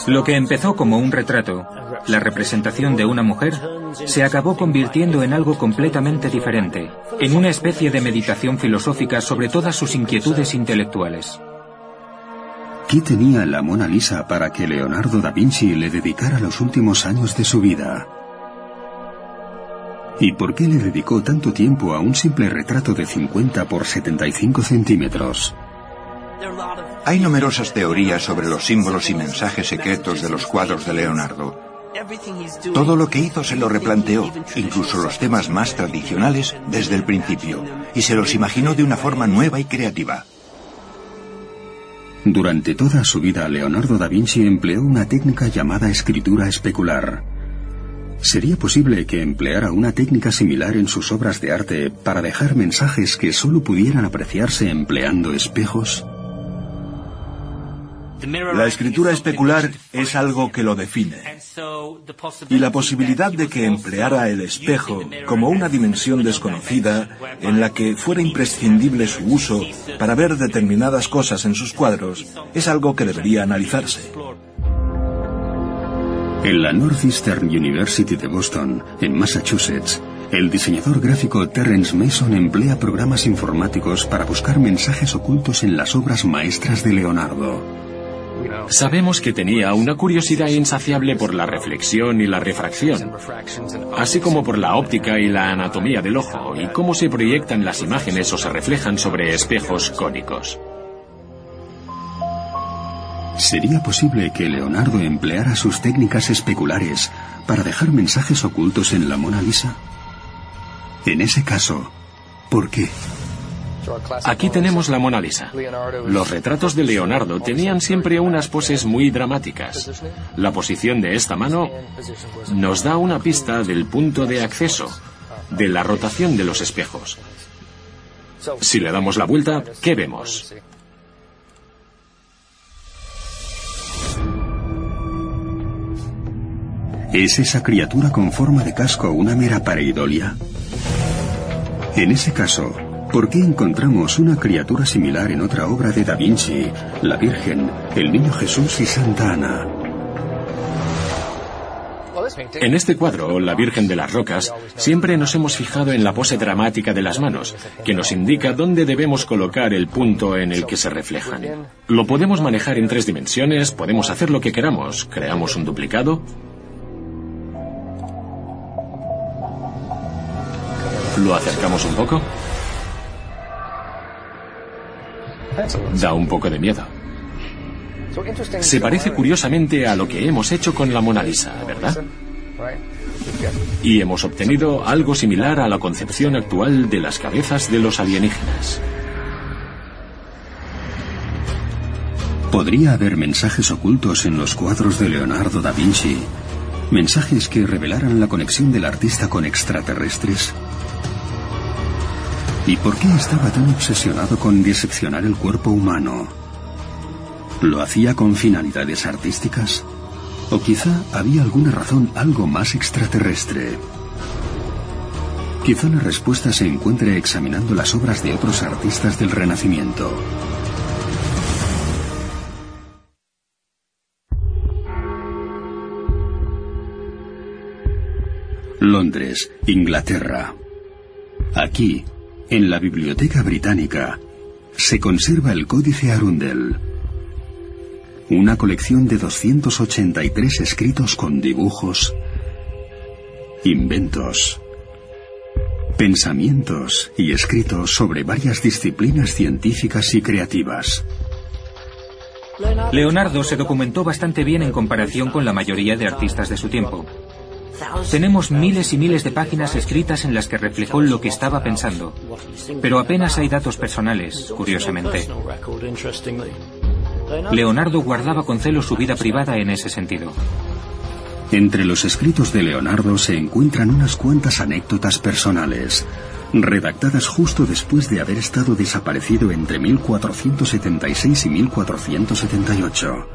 Lo que empezó como un retrato, la representación de una mujer, se acabó convirtiendo en algo completamente diferente, en una especie de meditación filosófica sobre todas sus inquietudes intelectuales. ¿Qué tenía la Mona Lisa para que Leonardo da Vinci le dedicara los últimos años de su vida? ¿Y por qué le dedicó tanto tiempo a un simple retrato de 50 por 75 centímetros? Hay numerosas teorías sobre los símbolos y mensajes secretos de los cuadros de Leonardo. Todo lo que hizo se lo replanteó, incluso los temas más tradicionales, desde el principio, y se los imaginó de una forma nueva y creativa. Durante toda su vida, Leonardo da Vinci empleó una técnica llamada escritura especular. ¿Sería posible que empleara una técnica similar en sus obras de arte para dejar mensajes que solo pudieran apreciarse empleando espejos? La escritura especular es algo que lo define. Y la posibilidad de que empleara el espejo como una dimensión desconocida en la que fuera imprescindible su uso para ver determinadas cosas en sus cuadros es algo que debería analizarse. En la Northeastern University de Boston, en Massachusetts, el diseñador gráfico Terrence Mason emplea programas informáticos para buscar mensajes ocultos en las obras maestras de Leonardo. Sabemos que tenía una curiosidad insaciable por la reflexión y la refracción, así como por la óptica y la anatomía del ojo y cómo se proyectan las imágenes o se reflejan sobre espejos cónicos. ¿Sería posible que Leonardo empleara sus técnicas especulares para dejar mensajes ocultos en la Mona Lisa? En ese caso, ¿por qué? Aquí tenemos la Mona Lisa. Los retratos de Leonardo tenían siempre unas poses muy dramáticas. La posición de esta mano nos da una pista del punto de acceso, de la rotación de los espejos. Si le damos la vuelta, ¿qué vemos? ¿Es esa criatura con forma de casco una mera pareidolia? En ese caso, ¿por qué encontramos una criatura similar en otra obra de Da Vinci, la Virgen, el Niño Jesús y Santa Ana? En este cuadro, La Virgen de las Rocas, siempre nos hemos fijado en la pose dramática de las manos, que nos indica dónde debemos colocar el punto en el que se reflejan. Lo podemos manejar en tres dimensiones, podemos hacer lo que queramos, creamos un duplicado, ¿Lo acercamos un poco? Da un poco de miedo. Se parece curiosamente a lo que hemos hecho con la Mona Lisa, ¿verdad? Y hemos obtenido algo similar a la concepción actual de las cabezas de los alienígenas. Podría haber mensajes ocultos en los cuadros de Leonardo da Vinci, mensajes que revelaran la conexión del artista con extraterrestres. ¿Y por qué estaba tan obsesionado con diseccionar el cuerpo humano? ¿Lo hacía con finalidades artísticas? ¿O quizá había alguna razón algo más extraterrestre? Quizá la respuesta se encuentre examinando las obras de otros artistas del Renacimiento. Londres, Inglaterra. Aquí, en la Biblioteca Británica, se conserva el Códice Arundel, una colección de 283 escritos con dibujos, inventos, pensamientos y escritos sobre varias disciplinas científicas y creativas. Leonardo se documentó bastante bien en comparación con la mayoría de artistas de su tiempo. Tenemos miles y miles de páginas escritas en las que reflejó lo que estaba pensando, pero apenas hay datos personales, curiosamente. Leonardo guardaba con celo su vida privada en ese sentido. Entre los escritos de Leonardo se encuentran unas cuantas anécdotas personales, redactadas justo después de haber estado desaparecido entre 1476 y 1478.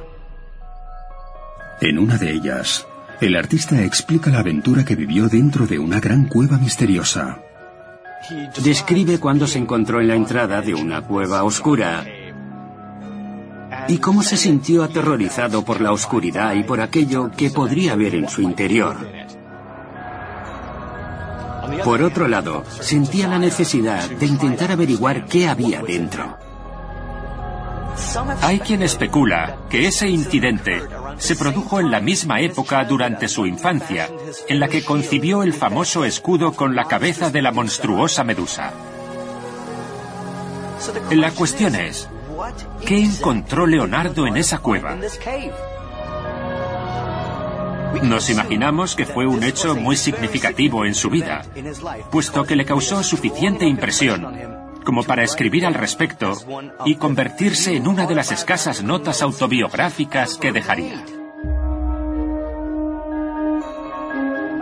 En una de ellas, el artista explica la aventura que vivió dentro de una gran cueva misteriosa. Describe cuando se encontró en la entrada de una cueva oscura y cómo se sintió aterrorizado por la oscuridad y por aquello que podría ver en su interior. Por otro lado, sentía la necesidad de intentar averiguar qué había dentro. Hay quien especula que ese incidente se produjo en la misma época durante su infancia, en la que concibió el famoso escudo con la cabeza de la monstruosa medusa. La cuestión es, ¿qué encontró Leonardo en esa cueva? Nos imaginamos que fue un hecho muy significativo en su vida, puesto que le causó suficiente impresión como para escribir al respecto y convertirse en una de las escasas notas autobiográficas que dejaría.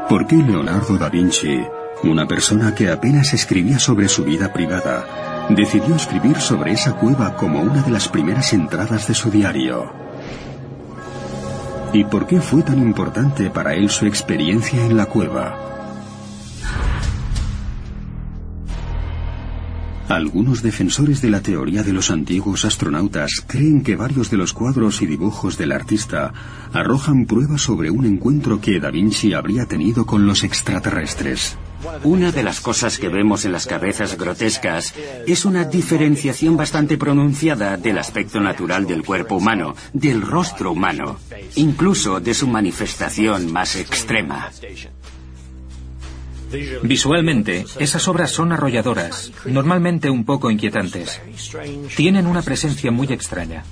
¿Por qué Leonardo da Vinci, una persona que apenas escribía sobre su vida privada, decidió escribir sobre esa cueva como una de las primeras entradas de su diario? ¿Y por qué fue tan importante para él su experiencia en la cueva? Algunos defensores de la teoría de los antiguos astronautas creen que varios de los cuadros y dibujos del artista arrojan pruebas sobre un encuentro que Da Vinci habría tenido con los extraterrestres. Una de las cosas que vemos en las cabezas grotescas es una diferenciación bastante pronunciada del aspecto natural del cuerpo humano, del rostro humano, incluso de su manifestación más extrema. Visualmente, esas obras son arrolladoras, normalmente un poco inquietantes. Tienen una presencia muy extraña.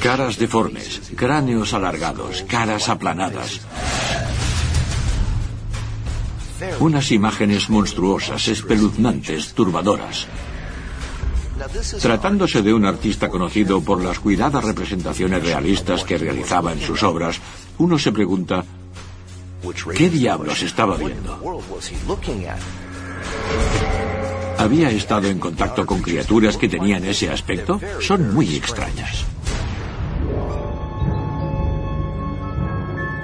Caras deformes, cráneos alargados, caras aplanadas. Unas imágenes monstruosas, espeluznantes, turbadoras. Tratándose de un artista conocido por las cuidadas representaciones realistas que realizaba en sus obras, uno se pregunta ¿Qué diablos estaba viendo? ¿Había estado en contacto con criaturas que tenían ese aspecto? Son muy extrañas.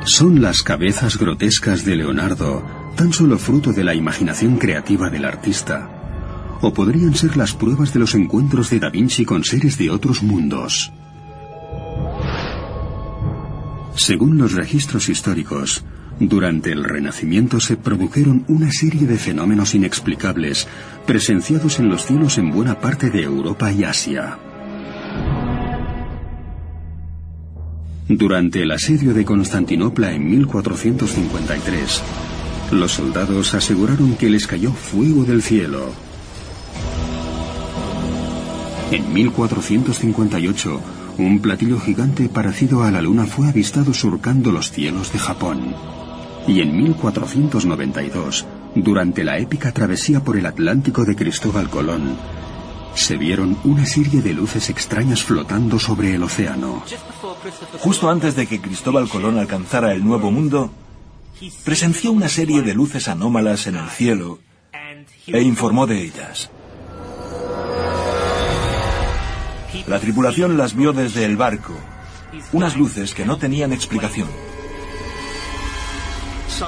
¿Son las cabezas grotescas de Leonardo tan solo fruto de la imaginación creativa del artista? ¿O podrían ser las pruebas de los encuentros de Da Vinci con seres de otros mundos? Según los registros históricos, durante el Renacimiento se produjeron una serie de fenómenos inexplicables presenciados en los cielos en buena parte de Europa y Asia. Durante el asedio de Constantinopla en 1453, los soldados aseguraron que les cayó fuego del cielo. En 1458, un platillo gigante parecido a la luna fue avistado surcando los cielos de Japón. Y en 1492, durante la épica travesía por el Atlántico de Cristóbal Colón, se vieron una serie de luces extrañas flotando sobre el océano. Justo antes de que Cristóbal Colón alcanzara el Nuevo Mundo, presenció una serie de luces anómalas en el cielo e informó de ellas. La tripulación las vio desde el barco, unas luces que no tenían explicación.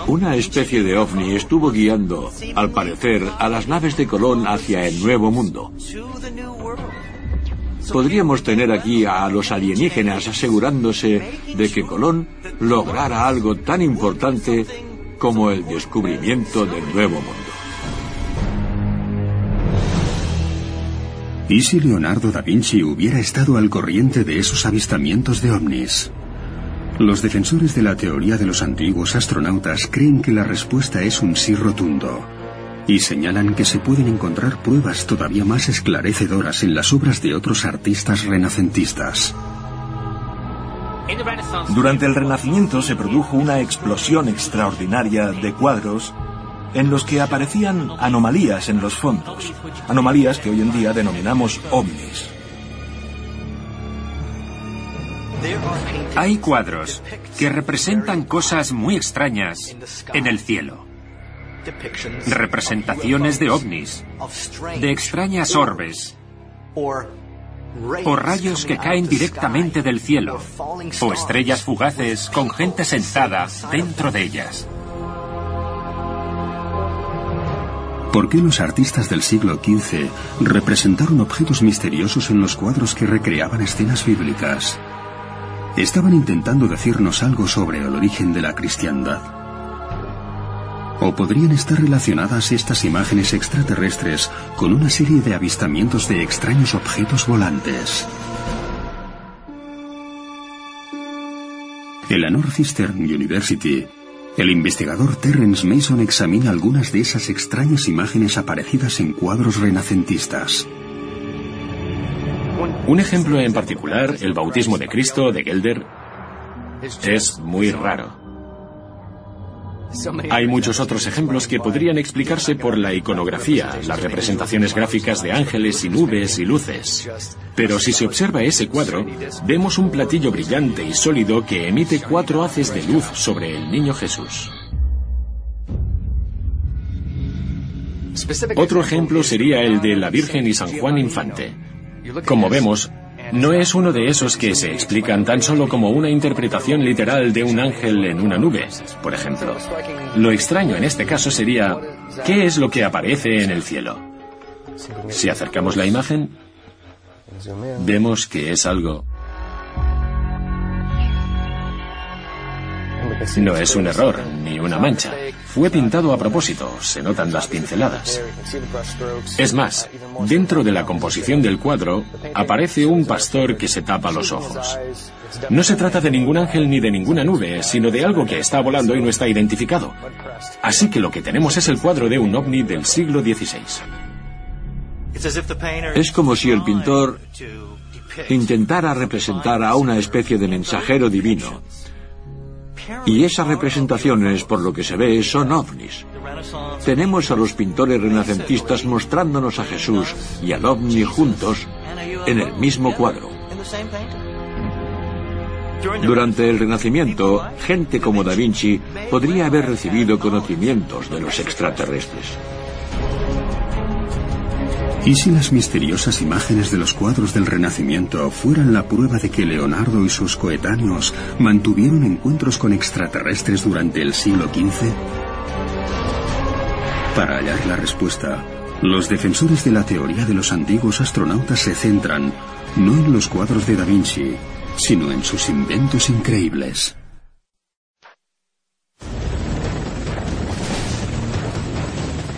Una especie de ovni estuvo guiando, al parecer, a las naves de Colón hacia el Nuevo Mundo. Podríamos tener aquí a los alienígenas asegurándose de que Colón lograra algo tan importante como el descubrimiento del Nuevo Mundo. ¿Y si Leonardo da Vinci hubiera estado al corriente de esos avistamientos de ovnis? Los defensores de la teoría de los antiguos astronautas creen que la respuesta es un sí rotundo y señalan que se pueden encontrar pruebas todavía más esclarecedoras en las obras de otros artistas renacentistas. Durante el Renacimiento se produjo una explosión extraordinaria de cuadros en los que aparecían anomalías en los fondos, anomalías que hoy en día denominamos ovnis. Hay cuadros que representan cosas muy extrañas en el cielo. Representaciones de ovnis, de extrañas orbes, o rayos que caen directamente del cielo, o estrellas fugaces con gente sentada dentro de ellas. ¿Por qué los artistas del siglo XV representaron objetos misteriosos en los cuadros que recreaban escenas bíblicas? Estaban intentando decirnos algo sobre el origen de la cristiandad. ¿O podrían estar relacionadas estas imágenes extraterrestres con una serie de avistamientos de extraños objetos volantes? En la Northeastern University, el investigador Terrence Mason examina algunas de esas extrañas imágenes aparecidas en cuadros renacentistas. Un ejemplo en particular, el bautismo de Cristo de Gelder, es muy raro. Hay muchos otros ejemplos que podrían explicarse por la iconografía, las representaciones gráficas de ángeles y nubes y luces. Pero si se observa ese cuadro, vemos un platillo brillante y sólido que emite cuatro haces de luz sobre el niño Jesús. Otro ejemplo sería el de la Virgen y San Juan Infante. Como vemos, no es uno de esos que se explican tan solo como una interpretación literal de un ángel en una nube, por ejemplo. Lo extraño en este caso sería, ¿qué es lo que aparece en el cielo? Si acercamos la imagen, vemos que es algo No es un error, ni una mancha. Fue pintado a propósito, se notan las pinceladas. Es más, dentro de la composición del cuadro aparece un pastor que se tapa los ojos. No se trata de ningún ángel ni de ninguna nube, sino de algo que está volando y no está identificado. Así que lo que tenemos es el cuadro de un ovni del siglo XVI. Es como si el pintor intentara representar a una especie de mensajero divino y esas representaciones, por lo que se ve, son ovnis. Tenemos a los pintores renacentistas mostrándonos a Jesús y al ovni juntos en el mismo cuadro. Durante el Renacimiento, gente como Da Vinci podría haber recibido conocimientos de los extraterrestres. ¿Y si las misteriosas imágenes de los cuadros del Renacimiento fueran la prueba de que Leonardo y sus coetáneos mantuvieron encuentros con extraterrestres durante el siglo XV? Para hallar la respuesta, los defensores de la teoría de los antiguos astronautas se centran no en los cuadros de Da Vinci, sino en sus inventos increíbles.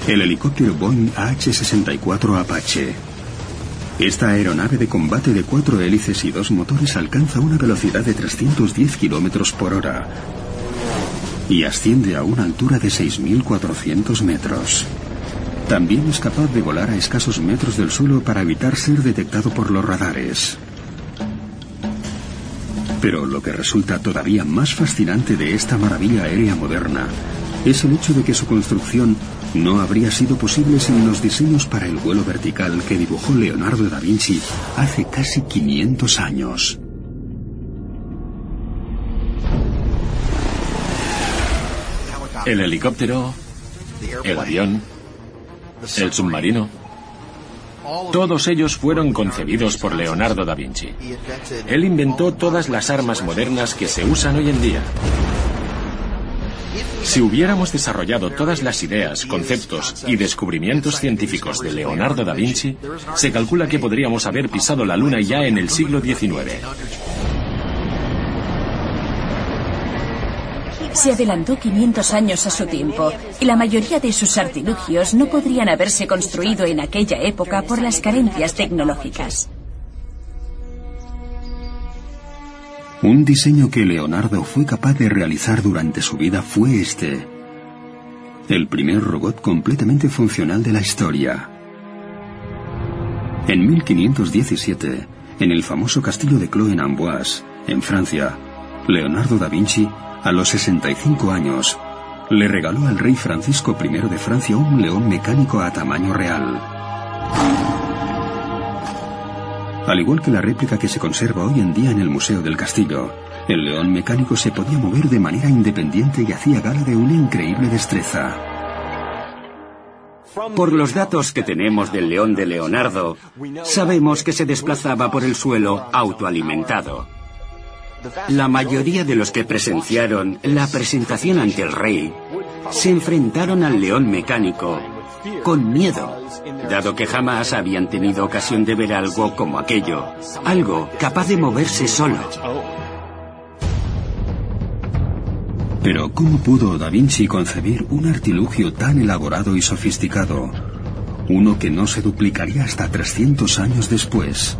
El helicóptero Boeing AH-64 Apache. Esta aeronave de combate de cuatro hélices y dos motores alcanza una velocidad de 310 kilómetros por hora y asciende a una altura de 6.400 metros. También es capaz de volar a escasos metros del suelo para evitar ser detectado por los radares. Pero lo que resulta todavía más fascinante de esta maravilla aérea moderna es el hecho de que su construcción no habría sido posible sin los diseños para el vuelo vertical que dibujó Leonardo da Vinci hace casi 500 años. El helicóptero, el avión, el submarino. Todos ellos fueron concebidos por Leonardo da Vinci. Él inventó todas las armas modernas que se usan hoy en día. Si hubiéramos desarrollado todas las ideas, conceptos y descubrimientos científicos de Leonardo da Vinci, se calcula que podríamos haber pisado la Luna ya en el siglo XIX. Se adelantó 500 años a su tiempo y la mayoría de sus artilugios no podrían haberse construido en aquella época por las carencias tecnológicas. Un diseño que Leonardo fue capaz de realizar durante su vida fue este. El primer robot completamente funcional de la historia. En 1517, en el famoso castillo de Clos en Amboise, en Francia, Leonardo da Vinci a los 65 años, le regaló al rey Francisco I de Francia un león mecánico a tamaño real. Al igual que la réplica que se conserva hoy en día en el Museo del Castillo, el león mecánico se podía mover de manera independiente y hacía gala de una increíble destreza. Por los datos que tenemos del león de Leonardo, sabemos que se desplazaba por el suelo autoalimentado. La mayoría de los que presenciaron la presentación ante el rey se enfrentaron al león mecánico con miedo, dado que jamás habían tenido ocasión de ver algo como aquello, algo capaz de moverse solo. Pero ¿cómo pudo Da Vinci concebir un artilugio tan elaborado y sofisticado? Uno que no se duplicaría hasta 300 años después.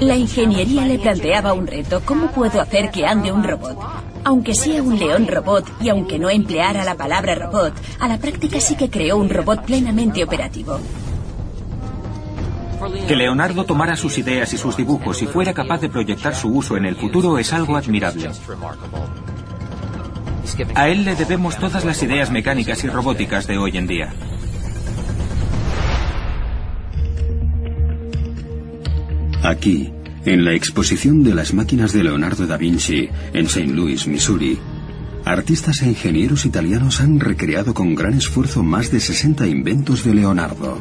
La ingeniería le planteaba un reto. ¿Cómo puedo hacer que ande un robot? Aunque sea un león robot y aunque no empleara la palabra robot, a la práctica sí que creó un robot plenamente operativo. Que Leonardo tomara sus ideas y sus dibujos y fuera capaz de proyectar su uso en el futuro es algo admirable. A él le debemos todas las ideas mecánicas y robóticas de hoy en día. Aquí, en la exposición de las máquinas de Leonardo da Vinci en St. Louis, Missouri, artistas e ingenieros italianos han recreado con gran esfuerzo más de 60 inventos de Leonardo.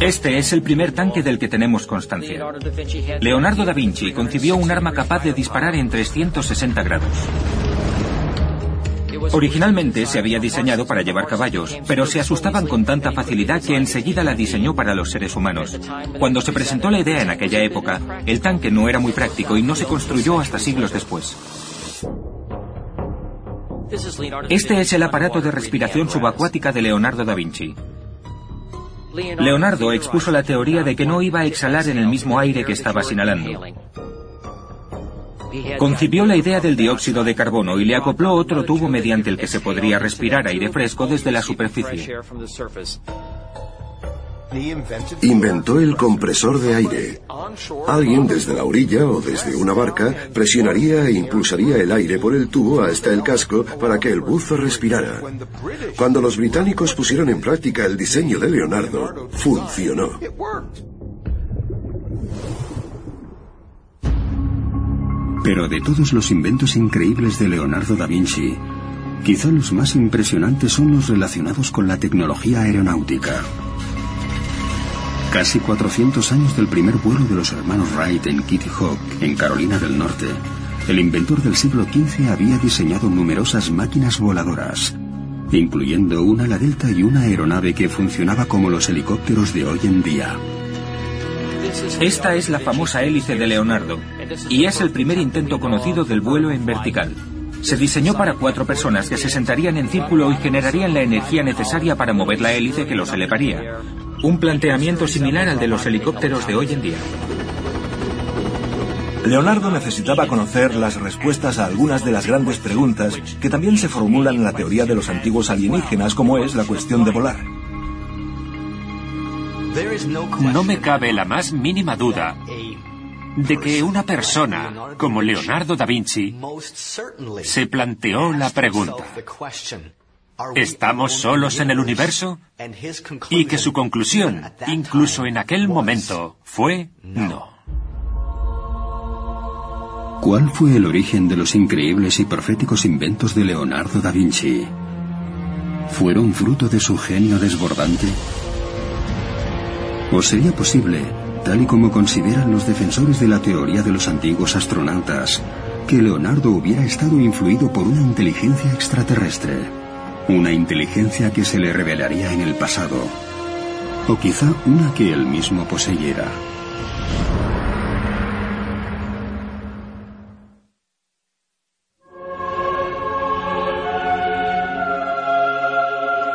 Este es el primer tanque del que tenemos constancia. Leonardo da Vinci concibió un arma capaz de disparar en 360 grados. Originalmente se había diseñado para llevar caballos, pero se asustaban con tanta facilidad que enseguida la diseñó para los seres humanos. Cuando se presentó la idea en aquella época, el tanque no era muy práctico y no se construyó hasta siglos después. Este es el aparato de respiración subacuática de Leonardo da Vinci. Leonardo expuso la teoría de que no iba a exhalar en el mismo aire que estabas inhalando. Concibió la idea del dióxido de carbono y le acopló otro tubo mediante el que se podría respirar aire fresco desde la superficie. Inventó el compresor de aire. Alguien desde la orilla o desde una barca presionaría e impulsaría el aire por el tubo hasta el casco para que el buzo respirara. Cuando los británicos pusieron en práctica el diseño de Leonardo, funcionó. Pero de todos los inventos increíbles de Leonardo da Vinci, quizá los más impresionantes son los relacionados con la tecnología aeronáutica. Casi 400 años del primer vuelo de los hermanos Wright en Kitty Hawk, en Carolina del Norte, el inventor del siglo XV había diseñado numerosas máquinas voladoras, incluyendo una ala delta y una aeronave que funcionaba como los helicópteros de hoy en día. Esta es la famosa hélice de Leonardo y es el primer intento conocido del vuelo en vertical. Se diseñó para cuatro personas que se sentarían en círculo y generarían la energía necesaria para mover la hélice que los elevaría. Un planteamiento similar al de los helicópteros de hoy en día. Leonardo necesitaba conocer las respuestas a algunas de las grandes preguntas que también se formulan en la teoría de los antiguos alienígenas, como es la cuestión de volar. No me cabe la más mínima duda de que una persona como Leonardo da Vinci se planteó la pregunta, ¿estamos solos en el universo? Y que su conclusión, incluso en aquel momento, fue no. ¿Cuál fue el origen de los increíbles y proféticos inventos de Leonardo da Vinci? ¿Fueron fruto de su genio desbordante? ¿O sería posible tal y como consideran los defensores de la teoría de los antiguos astronautas, que Leonardo hubiera estado influido por una inteligencia extraterrestre, una inteligencia que se le revelaría en el pasado, o quizá una que él mismo poseyera.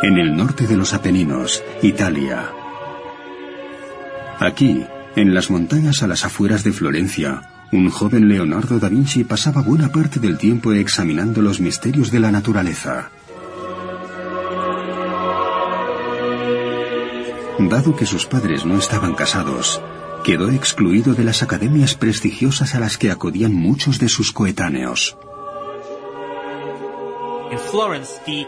En el norte de los Apeninos, Italia. Aquí, en las montañas a las afueras de Florencia, un joven Leonardo da Vinci pasaba buena parte del tiempo examinando los misterios de la naturaleza. Dado que sus padres no estaban casados, quedó excluido de las academias prestigiosas a las que acudían muchos de sus coetáneos.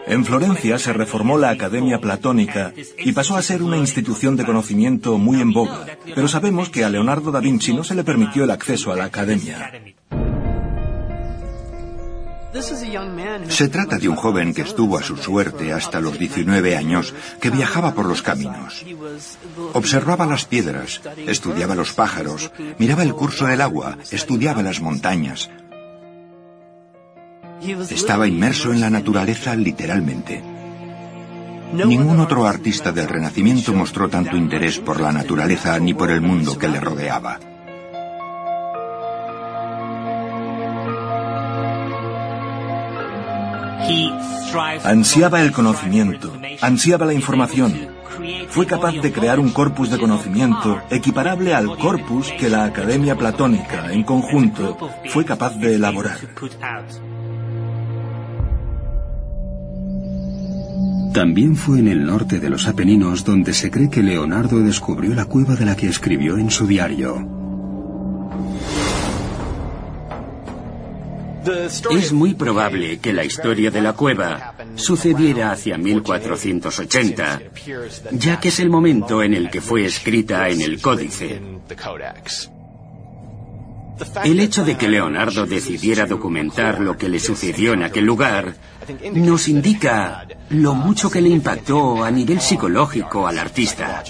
En Florencia se reformó la Academia Platónica y pasó a ser una institución de conocimiento muy en boga, pero sabemos que a Leonardo da Vinci no se le permitió el acceso a la Academia. Se trata de un joven que estuvo a su suerte hasta los 19 años, que viajaba por los caminos. Observaba las piedras, estudiaba los pájaros, miraba el curso del agua, estudiaba las montañas, estaba inmerso en la naturaleza literalmente. Ningún otro artista del Renacimiento mostró tanto interés por la naturaleza ni por el mundo que le rodeaba. Ansiaba el conocimiento, ansiaba la información. Fue capaz de crear un corpus de conocimiento equiparable al corpus que la Academia Platónica, en conjunto, fue capaz de elaborar. También fue en el norte de los Apeninos donde se cree que Leonardo descubrió la cueva de la que escribió en su diario. Es muy probable que la historia de la cueva sucediera hacia 1480, ya que es el momento en el que fue escrita en el códice. El hecho de que Leonardo decidiera documentar lo que le sucedió en aquel lugar nos indica lo mucho que le impactó a nivel psicológico al artista.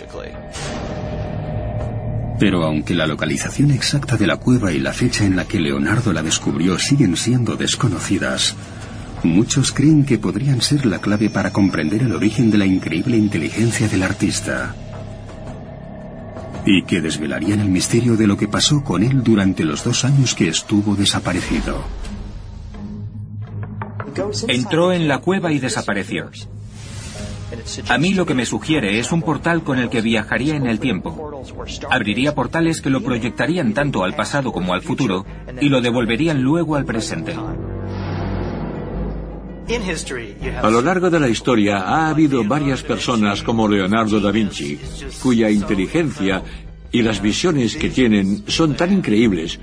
Pero aunque la localización exacta de la cueva y la fecha en la que Leonardo la descubrió siguen siendo desconocidas, muchos creen que podrían ser la clave para comprender el origen de la increíble inteligencia del artista y que desvelarían el misterio de lo que pasó con él durante los dos años que estuvo desaparecido. Entró en la cueva y desapareció. A mí lo que me sugiere es un portal con el que viajaría en el tiempo. Abriría portales que lo proyectarían tanto al pasado como al futuro y lo devolverían luego al presente. A lo largo de la historia ha habido varias personas como Leonardo da Vinci, cuya inteligencia y las visiones que tienen son tan increíbles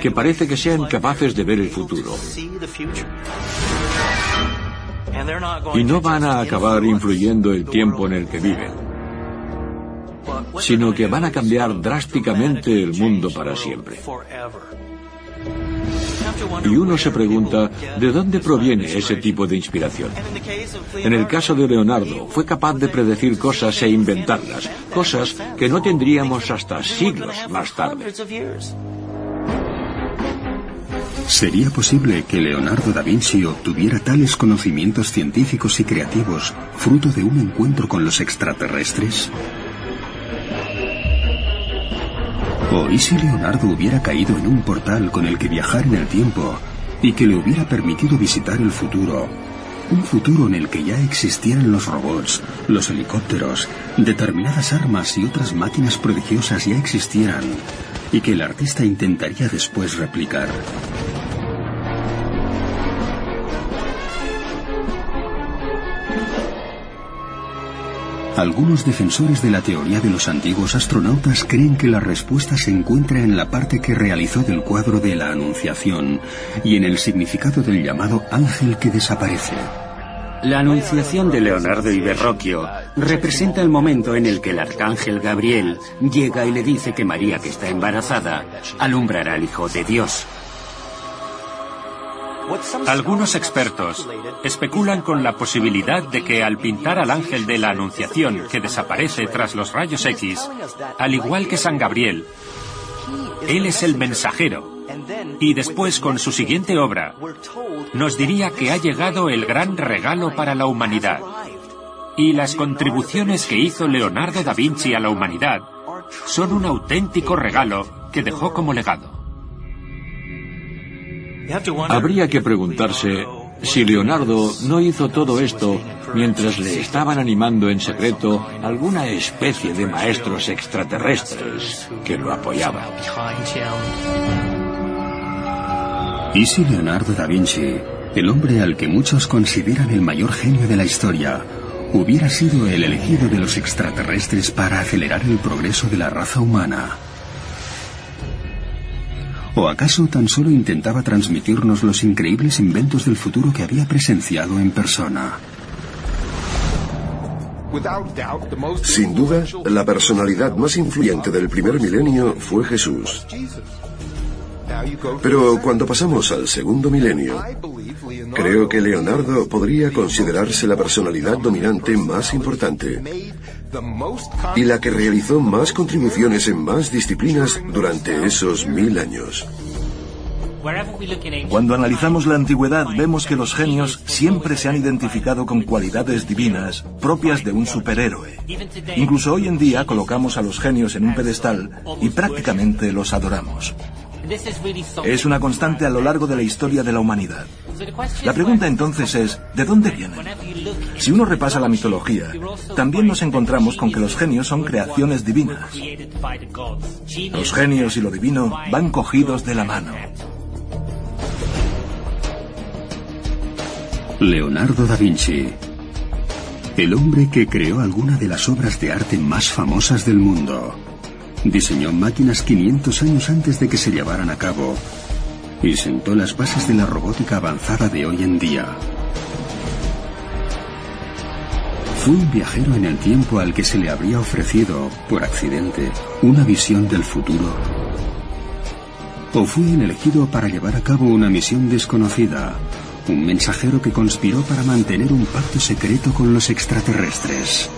que parece que sean capaces de ver el futuro. Y no van a acabar influyendo el tiempo en el que viven, sino que van a cambiar drásticamente el mundo para siempre. Y uno se pregunta, ¿de dónde proviene ese tipo de inspiración? En el caso de Leonardo, fue capaz de predecir cosas e inventarlas, cosas que no tendríamos hasta siglos más tarde. ¿Sería posible que Leonardo da Vinci obtuviera tales conocimientos científicos y creativos fruto de un encuentro con los extraterrestres? ¿O y si Leonardo hubiera caído en un portal con el que viajar en el tiempo y que le hubiera permitido visitar el futuro? Un futuro en el que ya existieran los robots, los helicópteros, determinadas armas y otras máquinas prodigiosas ya existieran, y que el artista intentaría después replicar. Algunos defensores de la teoría de los antiguos astronautas creen que la respuesta se encuentra en la parte que realizó del cuadro de la Anunciación y en el significado del llamado ángel que desaparece. La Anunciación de Leonardo y Verrocchio representa el momento en el que el arcángel Gabriel llega y le dice que María, que está embarazada, alumbrará al Hijo de Dios. Algunos expertos especulan con la posibilidad de que al pintar al ángel de la Anunciación que desaparece tras los rayos X, al igual que San Gabriel, él es el mensajero. Y después, con su siguiente obra, nos diría que ha llegado el gran regalo para la humanidad. Y las contribuciones que hizo Leonardo da Vinci a la humanidad son un auténtico regalo que dejó como legado. Habría que preguntarse si Leonardo no hizo todo esto mientras le estaban animando en secreto alguna especie de maestros extraterrestres que lo apoyaban. ¿Y si Leonardo da Vinci, el hombre al que muchos consideran el mayor genio de la historia, hubiera sido el elegido de los extraterrestres para acelerar el progreso de la raza humana? ¿O acaso tan solo intentaba transmitirnos los increíbles inventos del futuro que había presenciado en persona? Sin duda, la personalidad más influyente del primer milenio fue Jesús. Pero cuando pasamos al segundo milenio, creo que Leonardo podría considerarse la personalidad dominante más importante y la que realizó más contribuciones en más disciplinas durante esos mil años. Cuando analizamos la antigüedad vemos que los genios siempre se han identificado con cualidades divinas propias de un superhéroe. Incluso hoy en día colocamos a los genios en un pedestal y prácticamente los adoramos. Es una constante a lo largo de la historia de la humanidad. La pregunta entonces es, ¿de dónde vienen? Si uno repasa la mitología, también nos encontramos con que los genios son creaciones divinas. Los genios y lo divino van cogidos de la mano. Leonardo da Vinci, el hombre que creó alguna de las obras de arte más famosas del mundo. Diseñó máquinas 500 años antes de que se llevaran a cabo y sentó las bases de la robótica avanzada de hoy en día. Fue un viajero en el tiempo al que se le habría ofrecido, por accidente, una visión del futuro. O fue el elegido para llevar a cabo una misión desconocida, un mensajero que conspiró para mantener un pacto secreto con los extraterrestres.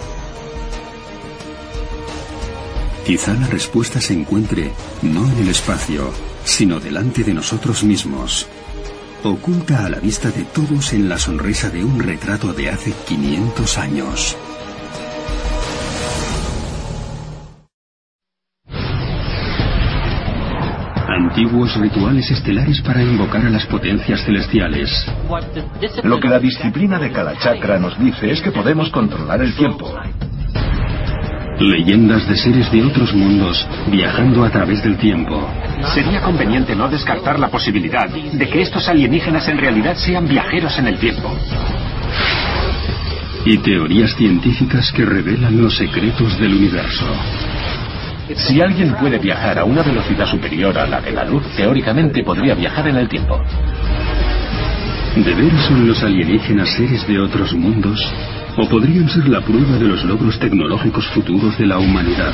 Quizá la respuesta se encuentre no en el espacio, sino delante de nosotros mismos, oculta a la vista de todos en la sonrisa de un retrato de hace 500 años. Antiguos rituales estelares para invocar a las potencias celestiales. Lo que la disciplina de Kalachakra nos dice es que podemos controlar el tiempo. Leyendas de seres de otros mundos viajando a través del tiempo. Sería conveniente no descartar la posibilidad de que estos alienígenas en realidad sean viajeros en el tiempo. Y teorías científicas que revelan los secretos del universo. Si alguien puede viajar a una velocidad superior a la de la luz, teóricamente podría viajar en el tiempo. ¿De veras son los alienígenas seres de otros mundos? ¿O podrían ser la prueba de los logros tecnológicos futuros de la humanidad?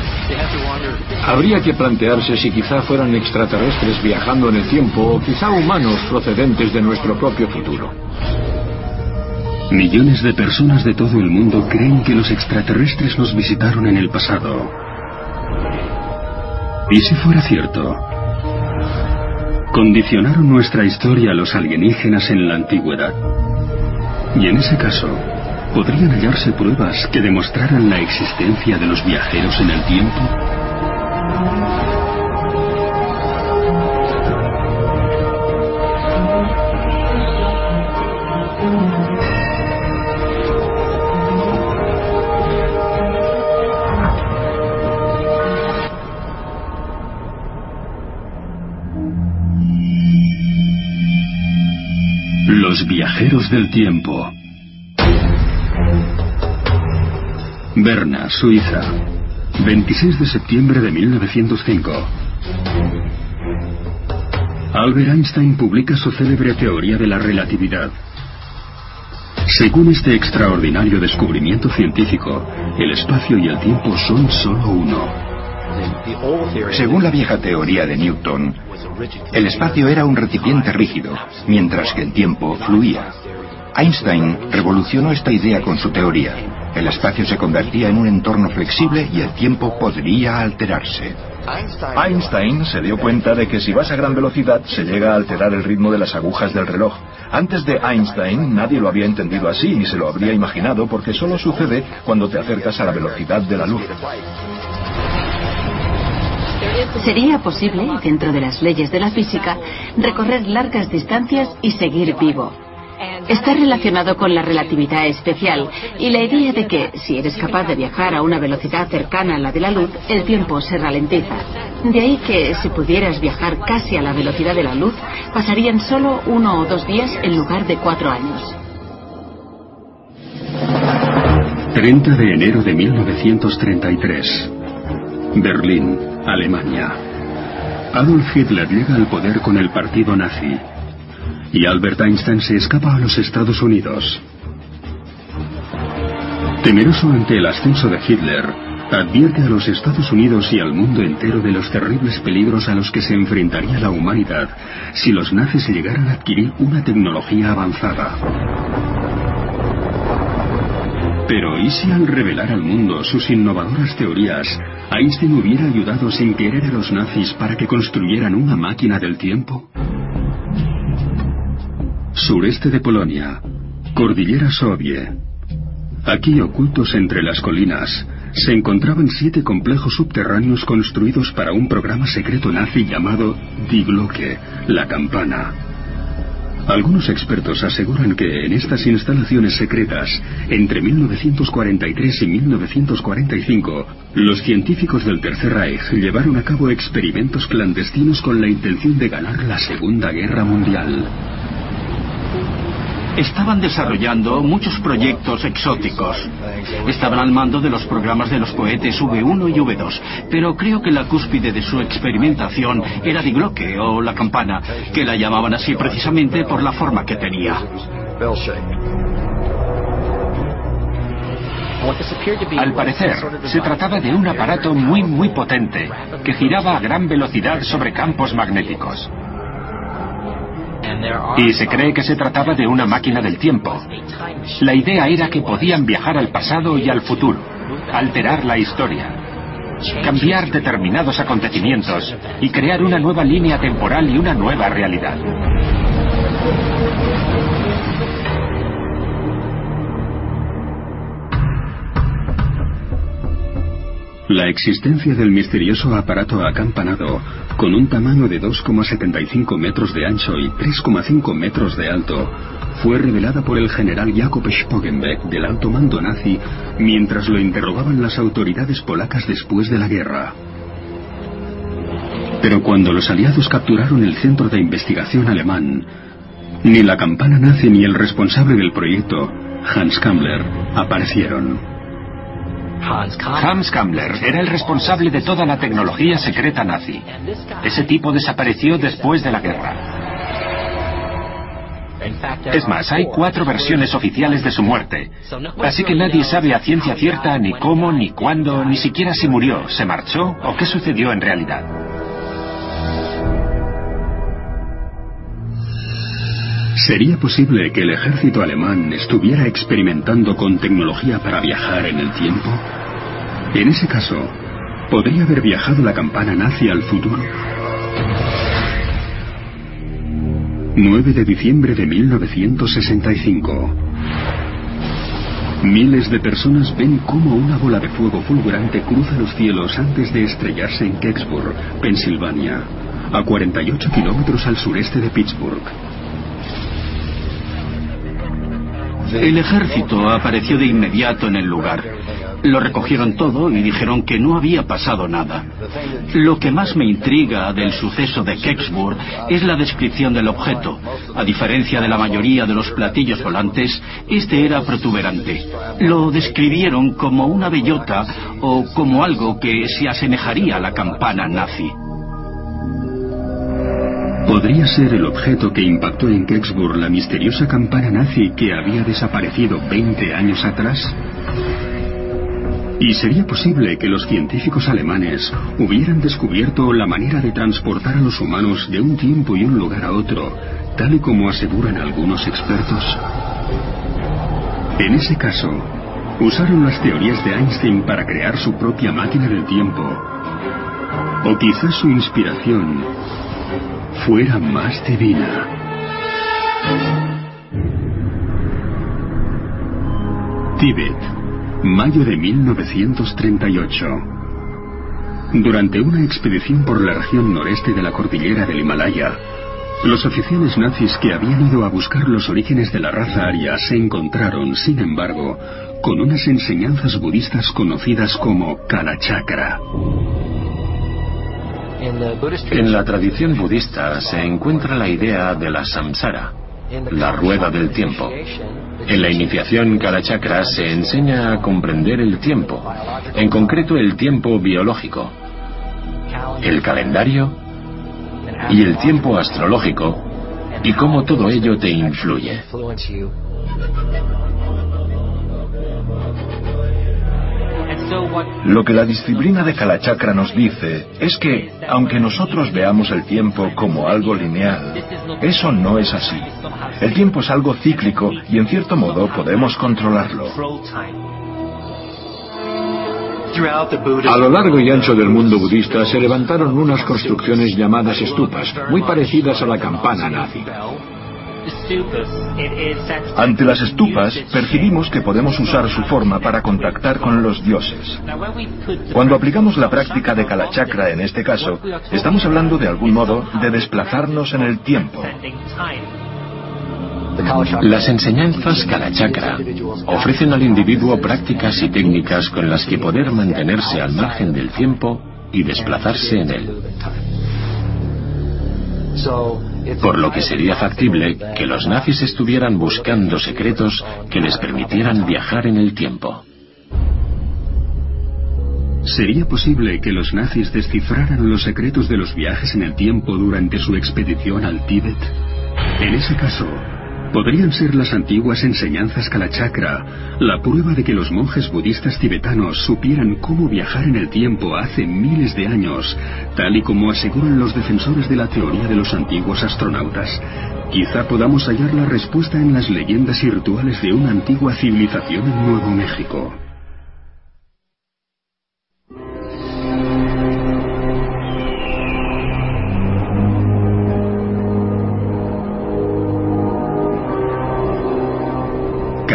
Habría que plantearse si quizá fueran extraterrestres viajando en el tiempo o quizá humanos procedentes de nuestro propio futuro. Millones de personas de todo el mundo creen que los extraterrestres nos visitaron en el pasado. ¿Y si fuera cierto? ¿Condicionaron nuestra historia a los alienígenas en la antigüedad? Y en ese caso, ¿Podrían hallarse pruebas que demostraran la existencia de los viajeros en el tiempo? Los viajeros del tiempo. Berna, Suiza. 26 de septiembre de 1905. Albert Einstein publica su célebre teoría de la relatividad. Según este extraordinario descubrimiento científico, el espacio y el tiempo son solo uno. Según la vieja teoría de Newton, el espacio era un recipiente rígido, mientras que el tiempo fluía. Einstein revolucionó esta idea con su teoría. El espacio se convertía en un entorno flexible y el tiempo podría alterarse. Einstein se dio cuenta de que si vas a gran velocidad se llega a alterar el ritmo de las agujas del reloj. Antes de Einstein nadie lo había entendido así ni se lo habría imaginado porque solo sucede cuando te acercas a la velocidad de la luz. Sería posible, dentro de las leyes de la física, recorrer largas distancias y seguir vivo. Está relacionado con la relatividad especial y la idea de que, si eres capaz de viajar a una velocidad cercana a la de la luz, el tiempo se ralentiza. De ahí que, si pudieras viajar casi a la velocidad de la luz, pasarían solo uno o dos días en lugar de cuatro años. 30 de enero de 1933. Berlín, Alemania. Adolf Hitler llega al poder con el partido nazi y Albert Einstein se escapa a los Estados Unidos. Temeroso ante el ascenso de Hitler, advierte a los Estados Unidos y al mundo entero de los terribles peligros a los que se enfrentaría la humanidad si los nazis llegaran a adquirir una tecnología avanzada. Pero ¿y si al revelar al mundo sus innovadoras teorías, Einstein hubiera ayudado sin querer a los nazis para que construyeran una máquina del tiempo? Sureste de Polonia. Cordillera Sovie. Aquí, ocultos entre las colinas, se encontraban siete complejos subterráneos construidos para un programa secreto nazi llamado Die Glocke, la campana. Algunos expertos aseguran que en estas instalaciones secretas, entre 1943 y 1945, los científicos del Tercer Reich llevaron a cabo experimentos clandestinos con la intención de ganar la Segunda Guerra Mundial estaban desarrollando muchos proyectos exóticos. Estaban al mando de los programas de los cohetes V1 y V2, pero creo que la cúspide de su experimentación era Die Glocke o la campana, que la llamaban así precisamente por la forma que tenía. Al parecer, se trataba de un aparato muy muy potente, que giraba a gran velocidad sobre campos magnéticos. Y se cree que se trataba de una máquina del tiempo. La idea era que podían viajar al pasado y al futuro, alterar la historia, cambiar determinados acontecimientos y crear una nueva línea temporal y una nueva realidad. La existencia del misterioso aparato acampanado, con un tamaño de 2,75 metros de ancho y 3,5 metros de alto, fue revelada por el general Jakob Spogenbeck del alto mando nazi mientras lo interrogaban las autoridades polacas después de la guerra. Pero cuando los aliados capturaron el centro de investigación alemán, ni la campana nazi ni el responsable del proyecto, Hans Kammler, aparecieron. Hans Kammler era el responsable de toda la tecnología secreta nazi. Ese tipo desapareció después de la guerra. Es más, hay cuatro versiones oficiales de su muerte, así que nadie sabe a ciencia cierta ni cómo, ni cuándo, ni siquiera si murió, se marchó o qué sucedió en realidad. ¿Sería posible que el ejército alemán estuviera experimentando con tecnología para viajar en el tiempo? En ese caso, ¿podría haber viajado la campana nazi al futuro? 9 de diciembre de 1965. Miles de personas ven cómo una bola de fuego fulgurante cruza los cielos antes de estrellarse en Kecksburg, Pensilvania, a 48 kilómetros al sureste de Pittsburgh. El ejército apareció de inmediato en el lugar. Lo recogieron todo y dijeron que no había pasado nada. Lo que más me intriga del suceso de Kecksburg es la descripción del objeto. A diferencia de la mayoría de los platillos volantes, este era protuberante. Lo describieron como una bellota o como algo que se asemejaría a la campana nazi. ¿Podría ser el objeto que impactó en Kecksburg la misteriosa campana nazi que había desaparecido 20 años atrás? ¿Y sería posible que los científicos alemanes hubieran descubierto la manera de transportar a los humanos de un tiempo y un lugar a otro, tal y como aseguran algunos expertos? En ese caso, usaron las teorías de Einstein para crear su propia máquina del tiempo. O quizás su inspiración fuera más divina. Tíbet, mayo de 1938. Durante una expedición por la región noreste de la cordillera del Himalaya, los oficiales nazis que habían ido a buscar los orígenes de la raza aria se encontraron, sin embargo, con unas enseñanzas budistas conocidas como Kalachakra. En la tradición budista se encuentra la idea de la samsara, la rueda del tiempo. En la iniciación Kalachakra se enseña a comprender el tiempo, en concreto el tiempo biológico, el calendario y el tiempo astrológico y cómo todo ello te influye. Lo que la disciplina de Kalachakra nos dice es que, aunque nosotros veamos el tiempo como algo lineal, eso no es así. El tiempo es algo cíclico y en cierto modo podemos controlarlo. A lo largo y ancho del mundo budista se levantaron unas construcciones llamadas estupas, muy parecidas a la campana nazi. Ante las estupas percibimos que podemos usar su forma para contactar con los dioses. Cuando aplicamos la práctica de Kalachakra en este caso, estamos hablando de algún modo de desplazarnos en el tiempo. Las enseñanzas Kalachakra ofrecen al individuo prácticas y técnicas con las que poder mantenerse al margen del tiempo y desplazarse en él por lo que sería factible que los nazis estuvieran buscando secretos que les permitieran viajar en el tiempo. ¿Sería posible que los nazis descifraran los secretos de los viajes en el tiempo durante su expedición al Tíbet? En ese caso, podrían ser las antiguas enseñanzas Kalachakra la prueba de que los monjes budistas tibetanos supieran cómo viajar en el tiempo hace miles de años, tal y como aseguran los defensores de la teoría de los antiguos astronautas. Quizá podamos hallar la respuesta en las leyendas y rituales de una antigua civilización en Nuevo México.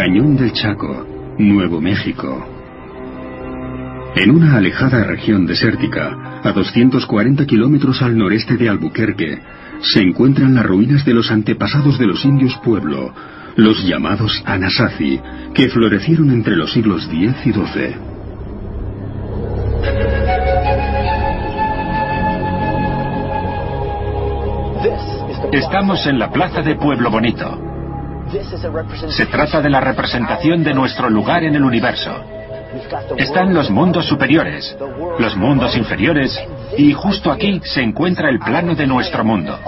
Cañón del Chaco, Nuevo México. En una alejada región desértica, a 240 kilómetros al noreste de Albuquerque, se encuentran las ruinas de los antepasados de los indios pueblo, los llamados Anasazi, que florecieron entre los siglos X y XII. Estamos en la plaza de Pueblo Bonito. Se trata de la representación de nuestro lugar en el universo. Están los mundos superiores, los mundos inferiores y justo aquí se encuentra el plano de nuestro mundo.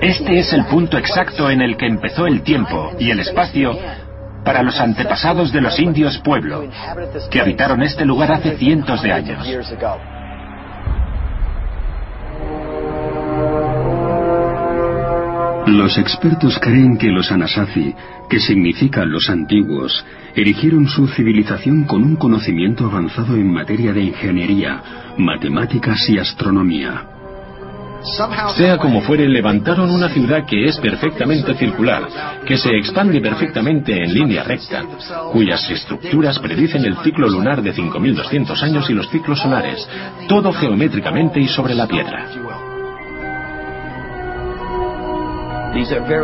Este es el punto exacto en el que empezó el tiempo y el espacio para los antepasados de los indios pueblo, que habitaron este lugar hace cientos de años. Los expertos creen que los Anasazi, que significan los antiguos, erigieron su civilización con un conocimiento avanzado en materia de ingeniería, matemáticas y astronomía. Sea como fuere, levantaron una ciudad que es perfectamente circular, que se expande perfectamente en línea recta, cuyas estructuras predicen el ciclo lunar de 5.200 años y los ciclos solares, todo geométricamente y sobre la piedra.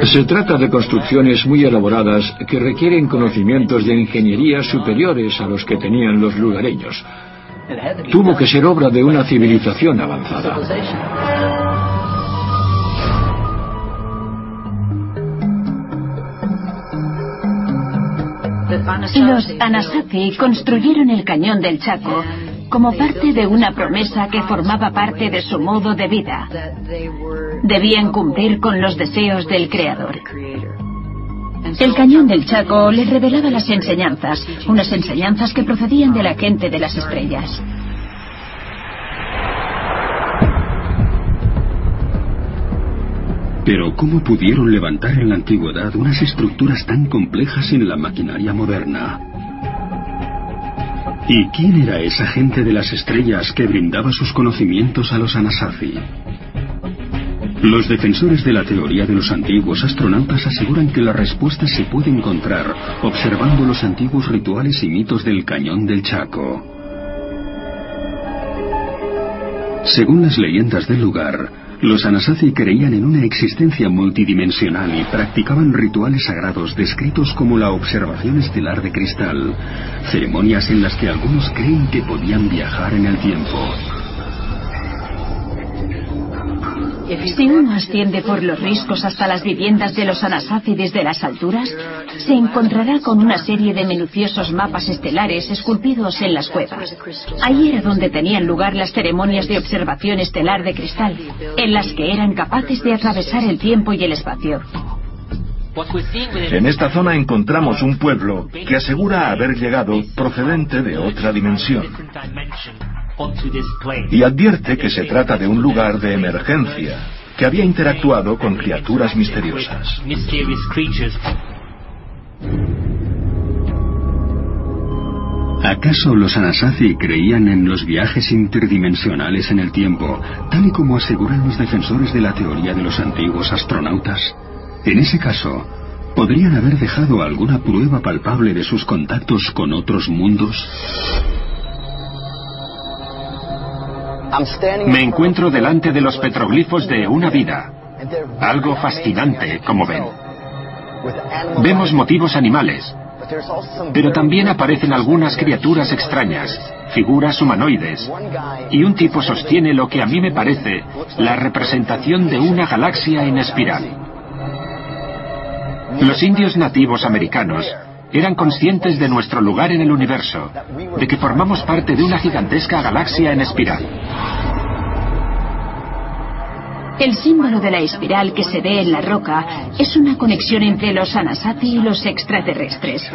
Se trata de construcciones muy elaboradas que requieren conocimientos de ingeniería superiores a los que tenían los lugareños. Tuvo que ser obra de una civilización avanzada. Los Anasazi construyeron el cañón del Chaco como parte de una promesa que formaba parte de su modo de vida. Debían cumplir con los deseos del Creador. El cañón del Chaco les revelaba las enseñanzas, unas enseñanzas que procedían de la gente de las estrellas. Pero ¿cómo pudieron levantar en la antigüedad unas estructuras tan complejas sin la maquinaria moderna? ¿Y quién era esa gente de las estrellas que brindaba sus conocimientos a los Anasazi? Los defensores de la teoría de los antiguos astronautas aseguran que la respuesta se puede encontrar observando los antiguos rituales y mitos del cañón del Chaco. Según las leyendas del lugar, los Anasazi creían en una existencia multidimensional y practicaban rituales sagrados descritos como la observación estelar de cristal, ceremonias en las que algunos creen que podían viajar en el tiempo. Si uno asciende por los riscos hasta las viviendas de los Anasazi desde las alturas, se encontrará con una serie de minuciosos mapas estelares esculpidos en las cuevas. Ahí era donde tenían lugar las ceremonias de observación estelar de cristal, en las que eran capaces de atravesar el tiempo y el espacio. En esta zona encontramos un pueblo que asegura haber llegado procedente de otra dimensión y advierte que se trata de un lugar de emergencia que había interactuado con criaturas misteriosas. ¿Acaso los Anasazi creían en los viajes interdimensionales en el tiempo, tal y como aseguran los defensores de la teoría de los antiguos astronautas? En ese caso, ¿podrían haber dejado alguna prueba palpable de sus contactos con otros mundos? Me encuentro delante de los petroglifos de una vida. Algo fascinante, como ven. Vemos motivos animales, pero también aparecen algunas criaturas extrañas, figuras humanoides, y un tipo sostiene lo que a mí me parece la representación de una galaxia en espiral. Los indios nativos americanos eran conscientes de nuestro lugar en el universo, de que formamos parte de una gigantesca galaxia en espiral. El símbolo de la espiral que se ve en la roca es una conexión entre los Anasazi y los extraterrestres.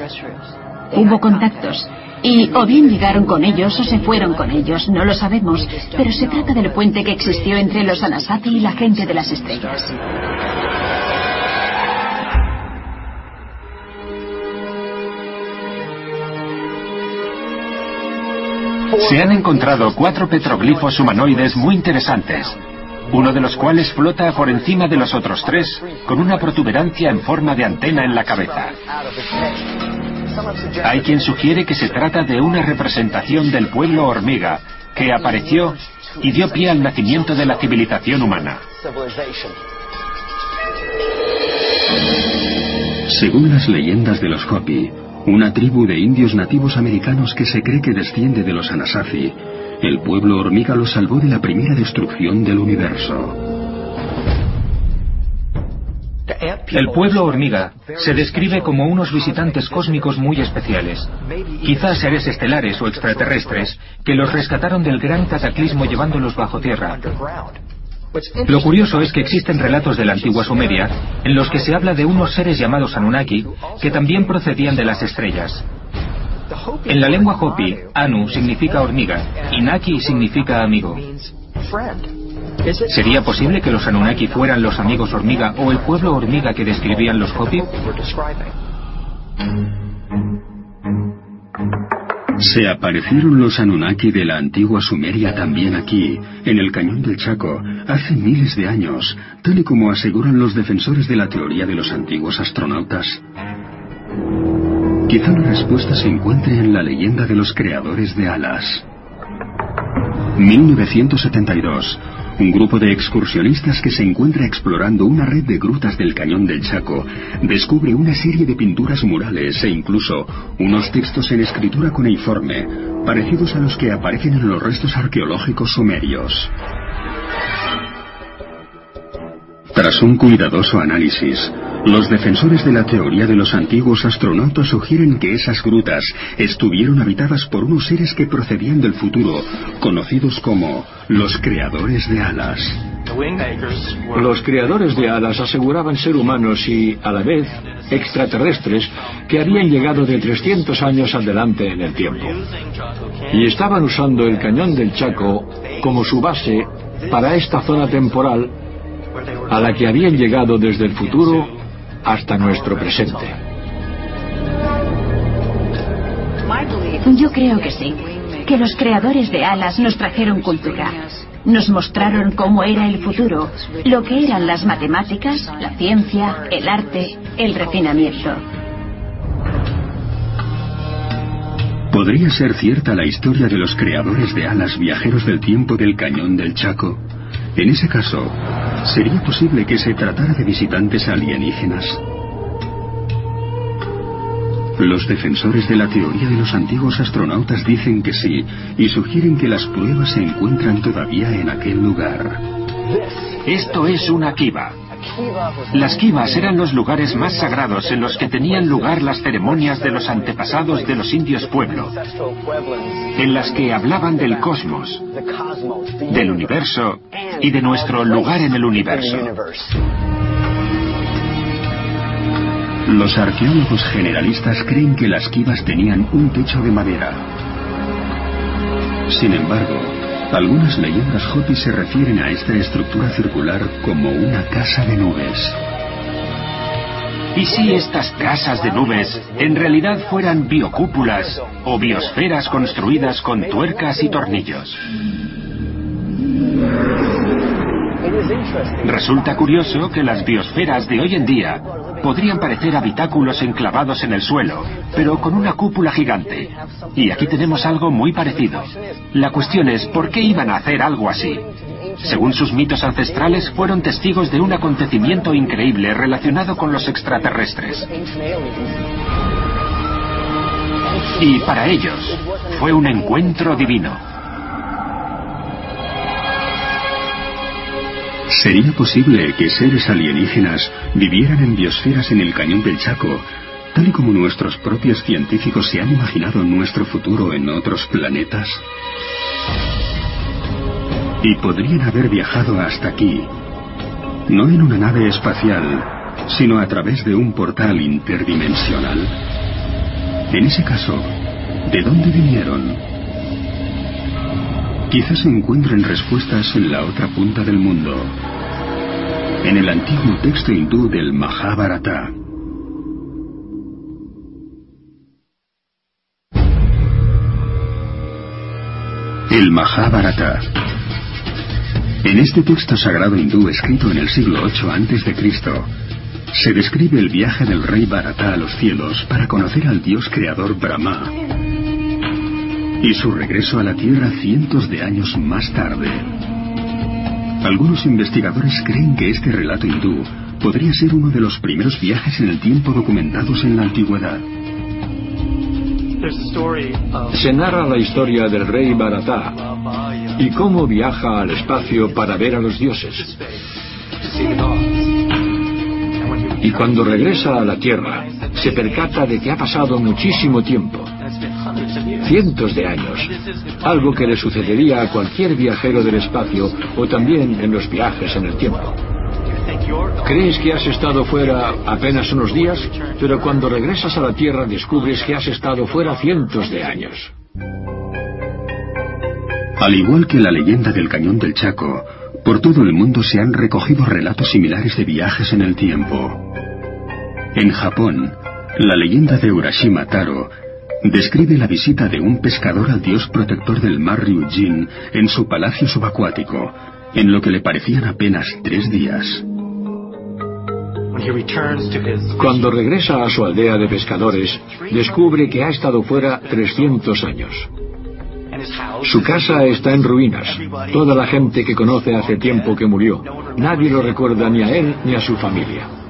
Hubo contactos, y o bien llegaron con ellos o se fueron con ellos, no lo sabemos, pero se trata del puente que existió entre los Anasazi y la gente de las estrellas. Se han encontrado cuatro petroglifos humanoides muy interesantes, uno de los cuales flota por encima de los otros tres con una protuberancia en forma de antena en la cabeza. Hay quien sugiere que se trata de una representación del pueblo hormiga que apareció y dio pie al nacimiento de la civilización humana. Según las leyendas de los Hopi, una tribu de indios nativos americanos que se cree que desciende de los Anasazi. El pueblo hormiga los salvó de la primera destrucción del universo. El pueblo hormiga se describe como unos visitantes cósmicos muy especiales, quizás seres estelares o extraterrestres, que los rescataron del gran cataclismo llevándolos bajo tierra. Lo curioso es que existen relatos de la antigua Sumeria en los que se habla de unos seres llamados Anunnaki que también procedían de las estrellas. En la lengua Hopi, Anu significa hormiga y Naki significa amigo. ¿Sería posible que los Anunnaki fueran los amigos hormiga o el pueblo hormiga que describían los Hopi? Se aparecieron los Anunnaki de la antigua Sumeria también aquí, en el cañón del Chaco, hace miles de años, tal y como aseguran los defensores de la teoría de los antiguos astronautas. Quizá la respuesta se encuentre en la leyenda de los creadores de alas. 1972. Un grupo de excursionistas que se encuentra explorando una red de grutas del cañón del Chaco descubre una serie de pinturas murales e incluso unos textos en escritura cuneiforme, parecidos a los que aparecen en los restos arqueológicos sumerios. Tras un cuidadoso análisis, los defensores de la teoría de los antiguos astronautas sugieren que esas grutas estuvieron habitadas por unos seres que procedían del futuro, conocidos como los creadores de alas. Los creadores de alas aseguraban ser humanos y, a la vez, extraterrestres que habían llegado de 300 años adelante en el tiempo. Y estaban usando el cañón del Chaco como su base para esta zona temporal a la que habían llegado desde el futuro hasta nuestro presente. Yo creo que sí, que los creadores de alas nos trajeron cultura. Nos mostraron cómo era el futuro, lo que eran las matemáticas, la ciencia, el arte, el refinamiento. ¿Podría ser cierta la historia de los creadores de alas viajeros del tiempo del cañón del Chaco? En ese caso, ¿sería posible que se tratara de visitantes alienígenas? Los defensores de la teoría de los antiguos astronautas dicen que sí y sugieren que las pruebas se encuentran todavía en aquel lugar. Esto es una kiva. Las kivas eran los lugares más sagrados en los que tenían lugar las ceremonias de los antepasados de los indios pueblo, en las que hablaban del cosmos, del universo y de nuestro lugar en el universo. Los arqueólogos generalistas creen que las kivas tenían un techo de madera. Sin embargo, algunas leyendas Hopi se refieren a esta estructura circular como una casa de nubes. ¿Y si estas casas de nubes en realidad fueran biocúpulas o biosferas construidas con tuercas y tornillos? Resulta curioso que las biosferas de hoy en día podrían parecer habitáculos enclavados en el suelo, pero con una cúpula gigante. Y aquí tenemos algo muy parecido. La cuestión es, ¿por qué iban a hacer algo así? Según sus mitos ancestrales, fueron testigos de un acontecimiento increíble relacionado con los extraterrestres. Y para ellos, fue un encuentro divino. ¿Sería posible que seres alienígenas vivieran en biosferas en el cañón del Chaco, tal y como nuestros propios científicos se han imaginado nuestro futuro en otros planetas? Y podrían haber viajado hasta aquí, no en una nave espacial, sino a través de un portal interdimensional. En ese caso, ¿de dónde vinieron? Quizás se encuentren respuestas en la otra punta del mundo, en el antiguo texto hindú del Mahabharata. El Mahabharata. En este texto sagrado hindú escrito en el siglo VIII a.C., se describe el viaje del rey Bharata a los cielos para conocer al dios creador Brahma y su regreso a la Tierra cientos de años más tarde. Algunos investigadores creen que este relato hindú podría ser uno de los primeros viajes en el tiempo documentados en la antigüedad. Se narra la historia del rey Bharata y cómo viaja al espacio para ver a los dioses. Y cuando regresa a la Tierra, se percata de que ha pasado muchísimo tiempo cientos de años, algo que le sucedería a cualquier viajero del espacio o también en los viajes en el tiempo. Crees que has estado fuera apenas unos días, pero cuando regresas a la Tierra descubres que has estado fuera cientos de años. Al igual que la leyenda del cañón del Chaco, por todo el mundo se han recogido relatos similares de viajes en el tiempo. En Japón, la leyenda de Urashima Taro describe la visita de un pescador al dios protector del mar Ryujin en su palacio subacuático, en lo que le parecían apenas tres días. Cuando regresa a su aldea de pescadores, descubre que ha estado fuera 300 años. Su casa está en ruinas. Toda la gente que conoce hace tiempo que murió. Nadie lo recuerda ni a él ni a su familia.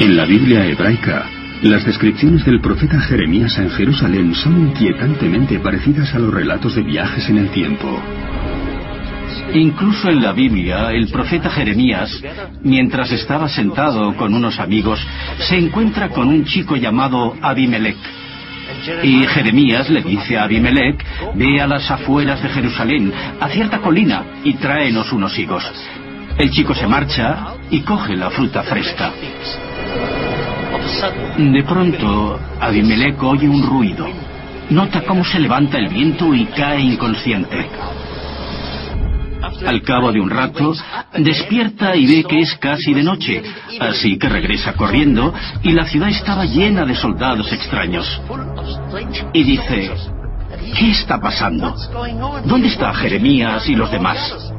En la Biblia hebraica, las descripciones del profeta Jeremías en Jerusalén son inquietantemente parecidas a los relatos de viajes en el tiempo. Incluso en la Biblia, el profeta Jeremías, mientras estaba sentado con unos amigos, se encuentra con un chico llamado Abimelech. Y Jeremías le dice a Abimelech, ve a las afueras de Jerusalén, a cierta colina, y tráenos unos higos. El chico se marcha y coge la fruta fresca. De pronto, Abimelech oye un ruido. Nota cómo se levanta el viento y cae inconsciente. Al cabo de un rato, despierta y ve que es casi de noche, así que regresa corriendo y la ciudad estaba llena de soldados extraños. Y dice, ¿qué está pasando? ¿Dónde está Jeremías y los demás?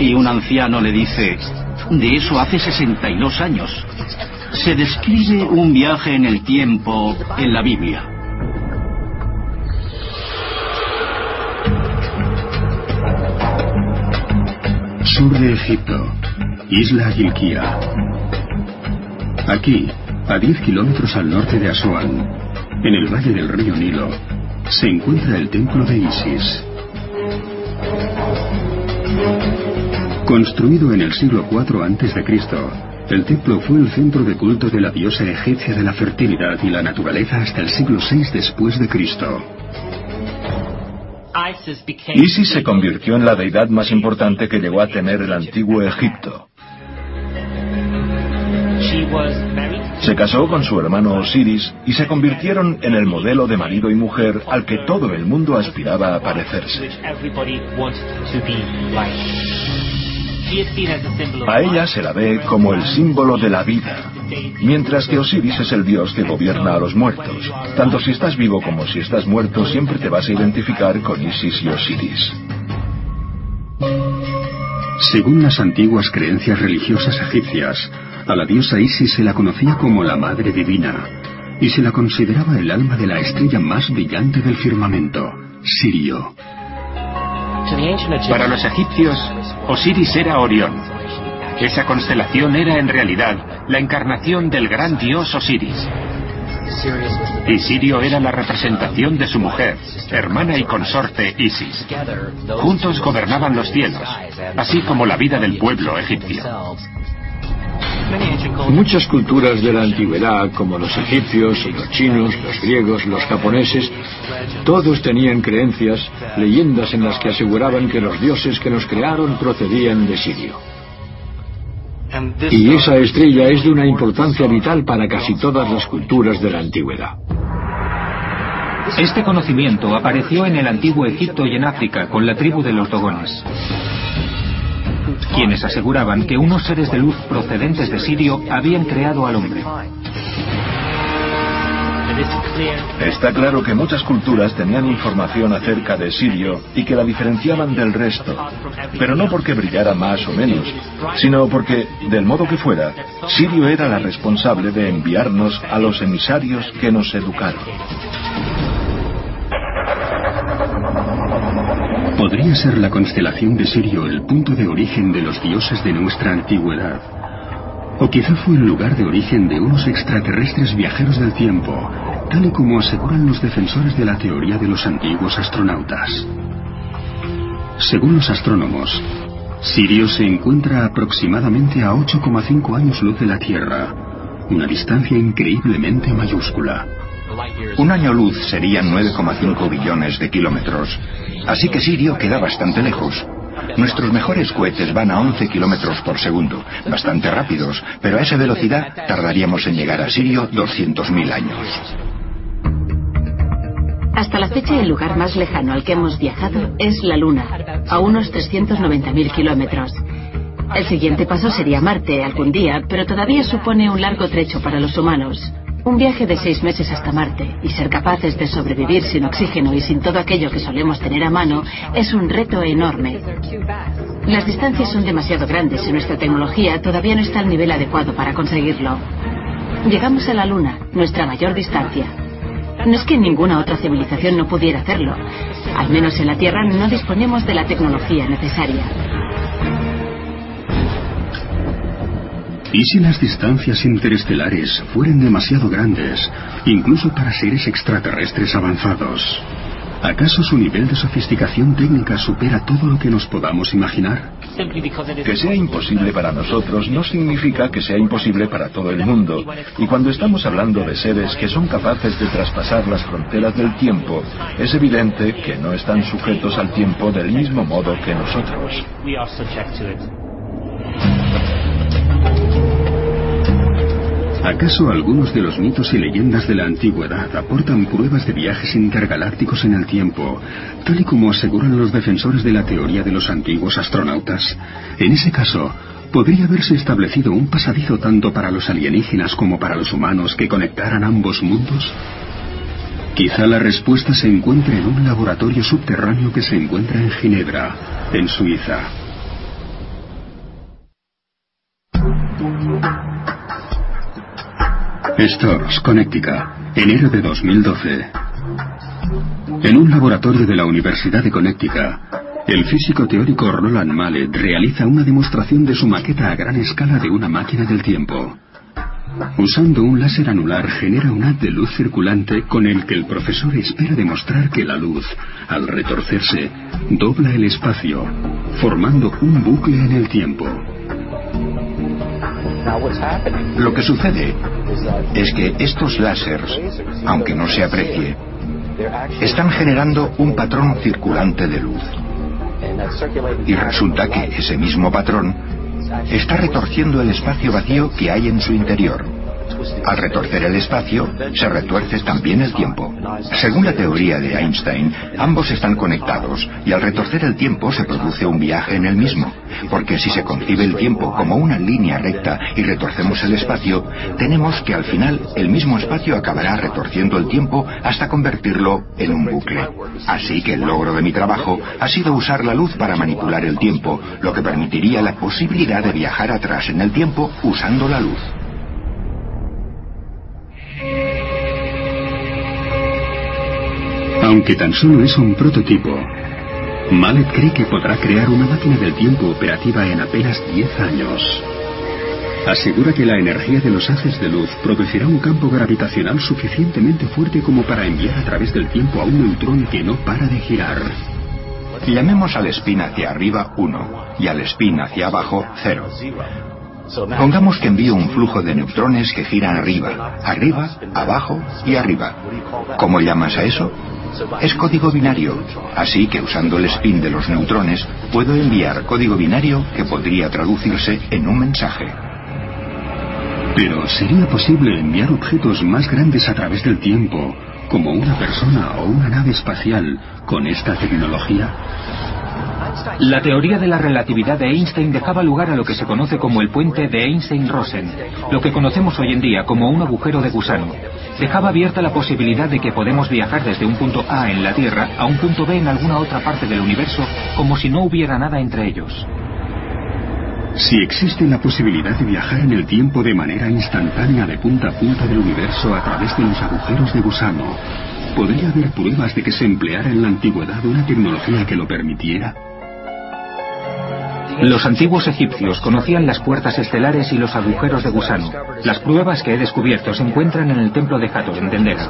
Y un anciano le dice, de eso hace 62 años. Se describe un viaje en el tiempo en la Biblia. Sur de Egipto, Isla Gilquía. Aquí, a 10 kilómetros al norte de Asuán, en el valle del río Nilo, se encuentra el templo de Isis. Construido en el siglo IV a.C., el templo fue el centro de culto de la diosa egipcia de la fertilidad y la naturaleza hasta el siglo VI después de Cristo. Isis se convirtió en la deidad más importante que llegó a tener el antiguo Egipto. Se casó con su hermano Osiris y se convirtieron en el modelo de marido y mujer al que todo el mundo aspiraba a parecerse. A ella se la ve como el símbolo de la vida, mientras que Osiris es el dios que gobierna a los muertos. Tanto si estás vivo como si estás muerto, siempre te vas a identificar con Isis y Osiris. Según las antiguas creencias religiosas egipcias, a la diosa Isis se la conocía como la Madre Divina y se la consideraba el alma de la estrella más brillante del firmamento, Sirio. Para los egipcios, Osiris era Orión. Esa constelación era en realidad la encarnación del gran dios Osiris. Y Sirio era la representación de su mujer, hermana y consorte Isis. Juntos gobernaban los cielos, así como la vida del pueblo egipcio. Muchas culturas de la antigüedad, como los egipcios, los chinos, los griegos, los japoneses, todos tenían creencias, leyendas en las que aseguraban que los dioses que nos crearon procedían de Sirio. Y esa estrella es de una importancia vital para casi todas las culturas de la antigüedad. Este conocimiento apareció en el antiguo Egipto y en África con la tribu de los Dogones quienes aseguraban que unos seres de luz procedentes de Sirio habían creado al hombre. Está claro que muchas culturas tenían información acerca de Sirio y que la diferenciaban del resto, pero no porque brillara más o menos, sino porque, del modo que fuera, Sirio era la responsable de enviarnos a los emisarios que nos educaron. ¿Podría ser la constelación de Sirio el punto de origen de los dioses de nuestra antigüedad? O quizá fue el lugar de origen de unos extraterrestres viajeros del tiempo, tal y como aseguran los defensores de la teoría de los antiguos astronautas. Según los astrónomos, Sirio se encuentra aproximadamente a 8,5 años luz de la Tierra, una distancia increíblemente mayúscula. Un año luz serían 9,5 billones de kilómetros, así que Sirio queda bastante lejos. Nuestros mejores cohetes van a 11 kilómetros por segundo, bastante rápidos, pero a esa velocidad tardaríamos en llegar a Sirio 200.000 años. Hasta la fecha el lugar más lejano al que hemos viajado es la Luna, a unos 390.000 kilómetros. El siguiente paso sería Marte algún día, pero todavía supone un largo trecho para los humanos. Un viaje de seis meses hasta Marte y ser capaces de sobrevivir sin oxígeno y sin todo aquello que solemos tener a mano es un reto enorme. Las distancias son demasiado grandes y nuestra tecnología todavía no está al nivel adecuado para conseguirlo. Llegamos a la Luna, nuestra mayor distancia. No es que ninguna otra civilización no pudiera hacerlo. Al menos en la Tierra no disponemos de la tecnología necesaria. ¿Y si las distancias interestelares fueran demasiado grandes, incluso para seres extraterrestres avanzados? ¿Acaso su nivel de sofisticación técnica supera todo lo que nos podamos imaginar? Que sea imposible para nosotros no significa que sea imposible para todo el mundo. Y cuando estamos hablando de seres que son capaces de traspasar las fronteras del tiempo, es evidente que no están sujetos al tiempo del mismo modo que nosotros. ¿Acaso algunos de los mitos y leyendas de la antigüedad aportan pruebas de viajes intergalácticos en el tiempo, tal y como aseguran los defensores de la teoría de los antiguos astronautas? En ese caso, ¿podría haberse establecido un pasadizo tanto para los alienígenas como para los humanos que conectaran ambos mundos? Quizá la respuesta se encuentre en un laboratorio subterráneo que se encuentra en Ginebra, en Suiza. Stores, Connecticut, enero de 2012. En un laboratorio de la Universidad de Connecticut, el físico teórico Roland Mallet realiza una demostración de su maqueta a gran escala de una máquina del tiempo. Usando un láser anular genera un haz de luz circulante con el que el profesor espera demostrar que la luz, al retorcerse, dobla el espacio, formando un bucle en el tiempo. Lo que sucede es que estos láseres, aunque no se aprecie, están generando un patrón circulante de luz. Y resulta que ese mismo patrón está retorciendo el espacio vacío que hay en su interior. Al retorcer el espacio, se retuerce también el tiempo. Según la teoría de Einstein, ambos están conectados y al retorcer el tiempo se produce un viaje en el mismo. Porque si se concibe el tiempo como una línea recta y retorcemos el espacio, tenemos que al final el mismo espacio acabará retorciendo el tiempo hasta convertirlo en un bucle. Así que el logro de mi trabajo ha sido usar la luz para manipular el tiempo, lo que permitiría la posibilidad de viajar atrás en el tiempo usando la luz. Aunque tan solo es un prototipo, Mallet cree que podrá crear una máquina del tiempo operativa en apenas 10 años. Asegura que la energía de los haces de luz producirá un campo gravitacional suficientemente fuerte como para enviar a través del tiempo a un neutrón que no para de girar. Llamemos al spin hacia arriba 1 y al spin hacia abajo 0. Pongamos que envío un flujo de neutrones que giran arriba, arriba, abajo y arriba. ¿Cómo llamas a eso? Es código binario, así que usando el spin de los neutrones puedo enviar código binario que podría traducirse en un mensaje. Pero ¿sería posible enviar objetos más grandes a través del tiempo, como una persona o una nave espacial, con esta tecnología? La teoría de la relatividad de Einstein dejaba lugar a lo que se conoce como el puente de Einstein-Rosen, lo que conocemos hoy en día como un agujero de gusano. Dejaba abierta la posibilidad de que podemos viajar desde un punto A en la Tierra a un punto B en alguna otra parte del universo como si no hubiera nada entre ellos. Si existe la posibilidad de viajar en el tiempo de manera instantánea de punta a punta del universo a través de los agujeros de gusano, ¿podría haber pruebas de que se empleara en la antigüedad una tecnología que lo permitiera? Los antiguos egipcios conocían las puertas estelares y los agujeros de gusano. Las pruebas que he descubierto se encuentran en el templo de Hathor en Dendera.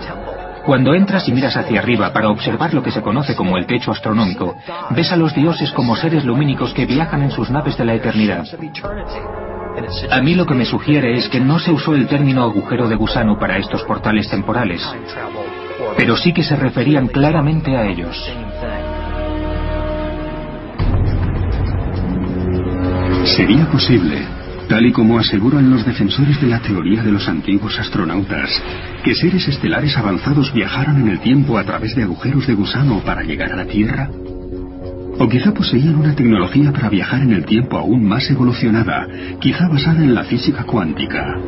Cuando entras y miras hacia arriba para observar lo que se conoce como el techo astronómico, ves a los dioses como seres lumínicos que viajan en sus naves de la eternidad. A mí lo que me sugiere es que no se usó el término agujero de gusano para estos portales temporales, pero sí que se referían claramente a ellos. Sería posible, tal y como aseguran los defensores de la teoría de los antiguos astronautas, que seres estelares avanzados viajaran en el tiempo a través de agujeros de gusano para llegar a la Tierra. O quizá poseían una tecnología para viajar en el tiempo aún más evolucionada, quizá basada en la física cuántica.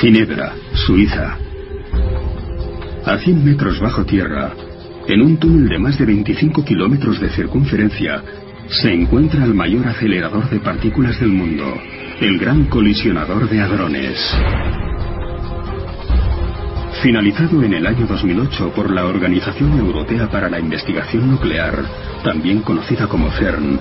Ginebra, Suiza. A 100 metros bajo tierra, en un túnel de más de 25 kilómetros de circunferencia, se encuentra el mayor acelerador de partículas del mundo, el Gran Colisionador de Hadrones. Finalizado en el año 2008 por la Organización Europea para la Investigación Nuclear, también conocida como CERN,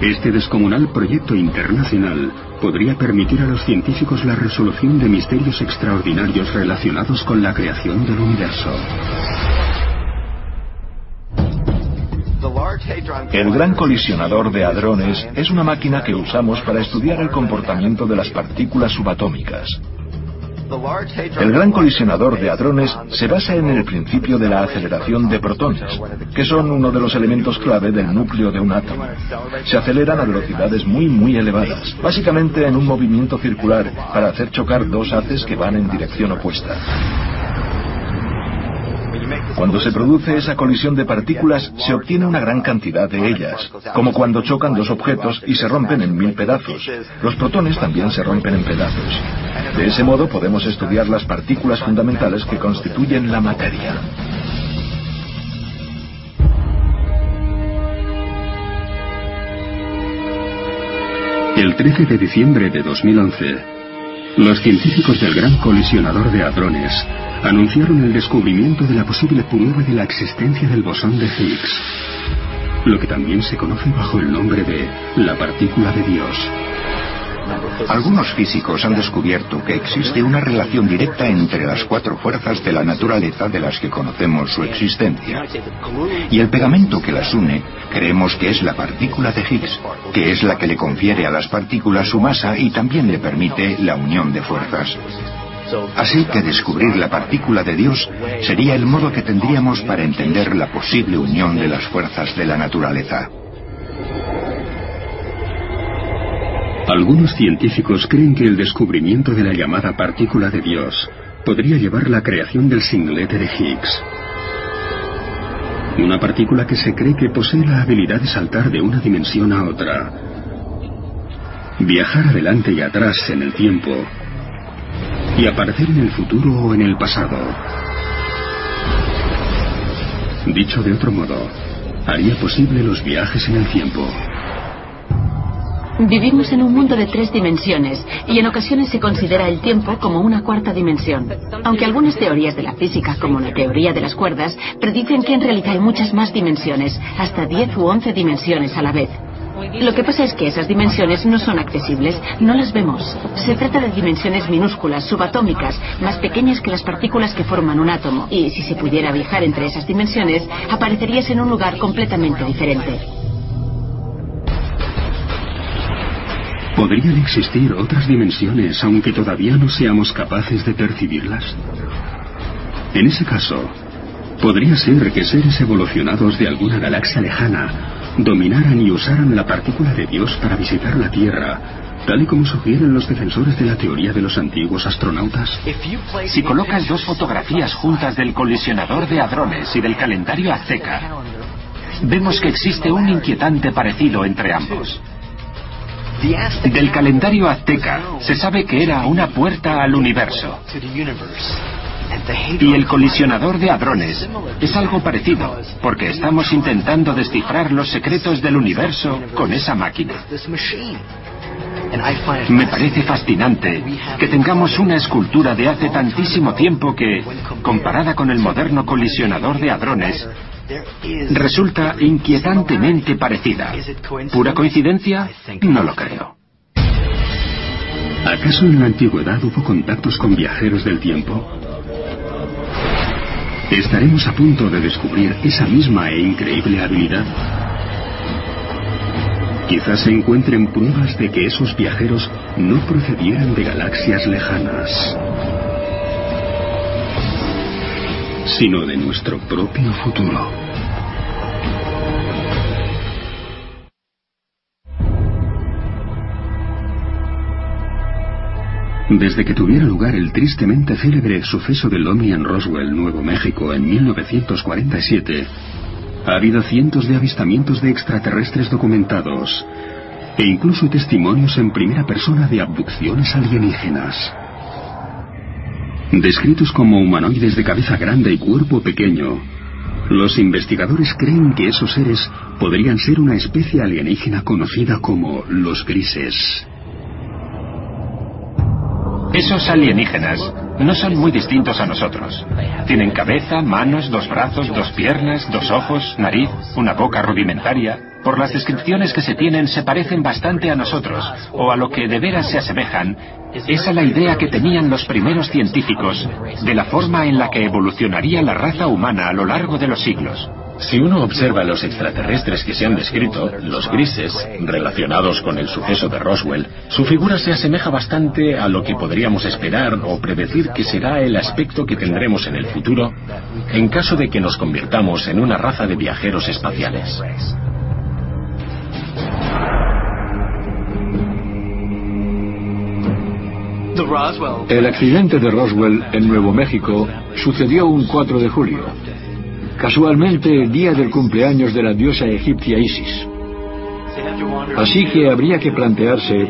este descomunal proyecto internacional podría permitir a los científicos la resolución de misterios extraordinarios relacionados con la creación del universo. El gran colisionador de hadrones es una máquina que usamos para estudiar el comportamiento de las partículas subatómicas. El gran colisionador de hadrones se basa en el principio de la aceleración de protones, que son uno de los elementos clave del núcleo de un átomo. Se aceleran a velocidades muy muy elevadas, básicamente en un movimiento circular para hacer chocar dos haces que van en dirección opuesta. Cuando se produce esa colisión de partículas, se obtiene una gran cantidad de ellas, como cuando chocan dos objetos y se rompen en mil pedazos. Los protones también se rompen en pedazos. De ese modo podemos estudiar las partículas fundamentales que constituyen la materia. El 13 de diciembre de 2011, los científicos del Gran Colisionador de Hadrones anunciaron el descubrimiento de la posible prueba de la existencia del bosón de Higgs, lo que también se conoce bajo el nombre de la partícula de Dios. Algunos físicos han descubierto que existe una relación directa entre las cuatro fuerzas de la naturaleza de las que conocemos su existencia. Y el pegamento que las une creemos que es la partícula de Higgs, que es la que le confiere a las partículas su masa y también le permite la unión de fuerzas. Así que descubrir la partícula de Dios sería el modo que tendríamos para entender la posible unión de las fuerzas de la naturaleza. Algunos científicos creen que el descubrimiento de la llamada partícula de Dios podría llevar la creación del singlete de Higgs. Una partícula que se cree que posee la habilidad de saltar de una dimensión a otra, viajar adelante y atrás en el tiempo y aparecer en el futuro o en el pasado. Dicho de otro modo, haría posible los viajes en el tiempo. Vivimos en un mundo de tres dimensiones y en ocasiones se considera el tiempo como una cuarta dimensión. Aunque algunas teorías de la física, como la teoría de las cuerdas, predicen que en realidad hay muchas más dimensiones, hasta 10 u 11 dimensiones a la vez. Lo que pasa es que esas dimensiones no son accesibles, no las vemos. Se trata de dimensiones minúsculas, subatómicas, más pequeñas que las partículas que forman un átomo. Y si se pudiera viajar entre esas dimensiones, aparecerías en un lugar completamente diferente. ¿Podrían existir otras dimensiones aunque todavía no seamos capaces de percibirlas? En ese caso, podría ser que seres evolucionados de alguna galaxia lejana dominaran y usaran la partícula de Dios para visitar la Tierra, tal y como sugieren los defensores de la teoría de los antiguos astronautas. Si colocas dos fotografías juntas del colisionador de hadrones y del calendario azteca, vemos que existe un inquietante parecido entre ambos. Del calendario azteca se sabe que era una puerta al universo. Y el colisionador de hadrones es algo parecido, porque estamos intentando descifrar los secretos del universo con esa máquina. Me parece fascinante que tengamos una escultura de hace tantísimo tiempo que, comparada con el moderno colisionador de hadrones, resulta inquietantemente parecida. ¿Pura coincidencia? No lo creo. ¿Acaso en la antigüedad hubo contactos con viajeros del tiempo? ¿Estaremos a punto de descubrir esa misma e increíble habilidad? Quizás se encuentren pruebas de que esos viajeros no procedieran de galaxias lejanas, sino de nuestro propio futuro. Desde que tuviera lugar el tristemente célebre suceso del OVNI en Roswell, Nuevo México, en 1947, ha habido cientos de avistamientos de extraterrestres documentados e incluso testimonios en primera persona de abducciones alienígenas. Descritos como humanoides de cabeza grande y cuerpo pequeño, Los investigadores creen que esos seres podrían ser una especie alienígena conocida como los grises. Esos alienígenas no son muy distintos a nosotros. Tienen cabeza, manos, dos brazos, dos piernas, dos ojos, nariz, una boca rudimentaria. Por las descripciones que se tienen se parecen bastante a nosotros, o a lo que de veras se asemejan, es a la idea que tenían los primeros científicos de la forma en la que evolucionaría la raza humana a lo largo de los siglos. Si uno observa los extraterrestres que se han descrito, los grises, relacionados con el suceso de Roswell, su figura se asemeja bastante a lo que podríamos esperar o predecir que será el aspecto que tendremos en el futuro en caso de que nos convirtamos en una raza de viajeros espaciales. El accidente de Roswell en Nuevo México sucedió un 4 de julio, casualmente el día del cumpleaños de la diosa egipcia Isis. Así que habría que plantearse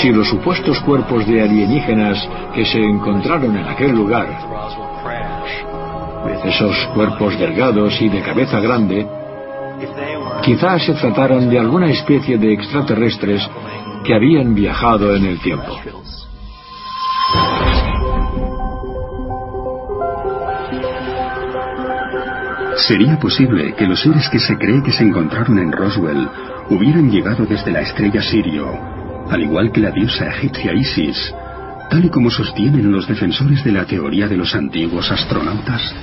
si los supuestos cuerpos de alienígenas que se encontraron en aquel lugar, esos cuerpos delgados y de cabeza grande, quizás se trataran de alguna especie de extraterrestres que habían viajado en el tiempo. ¿Sería posible que los seres que se cree que se encontraron en Roswell hubieran llegado desde la estrella Sirio, al igual que la diosa egipcia Isis, tal y como sostienen los defensores de la teoría de los antiguos astronautas?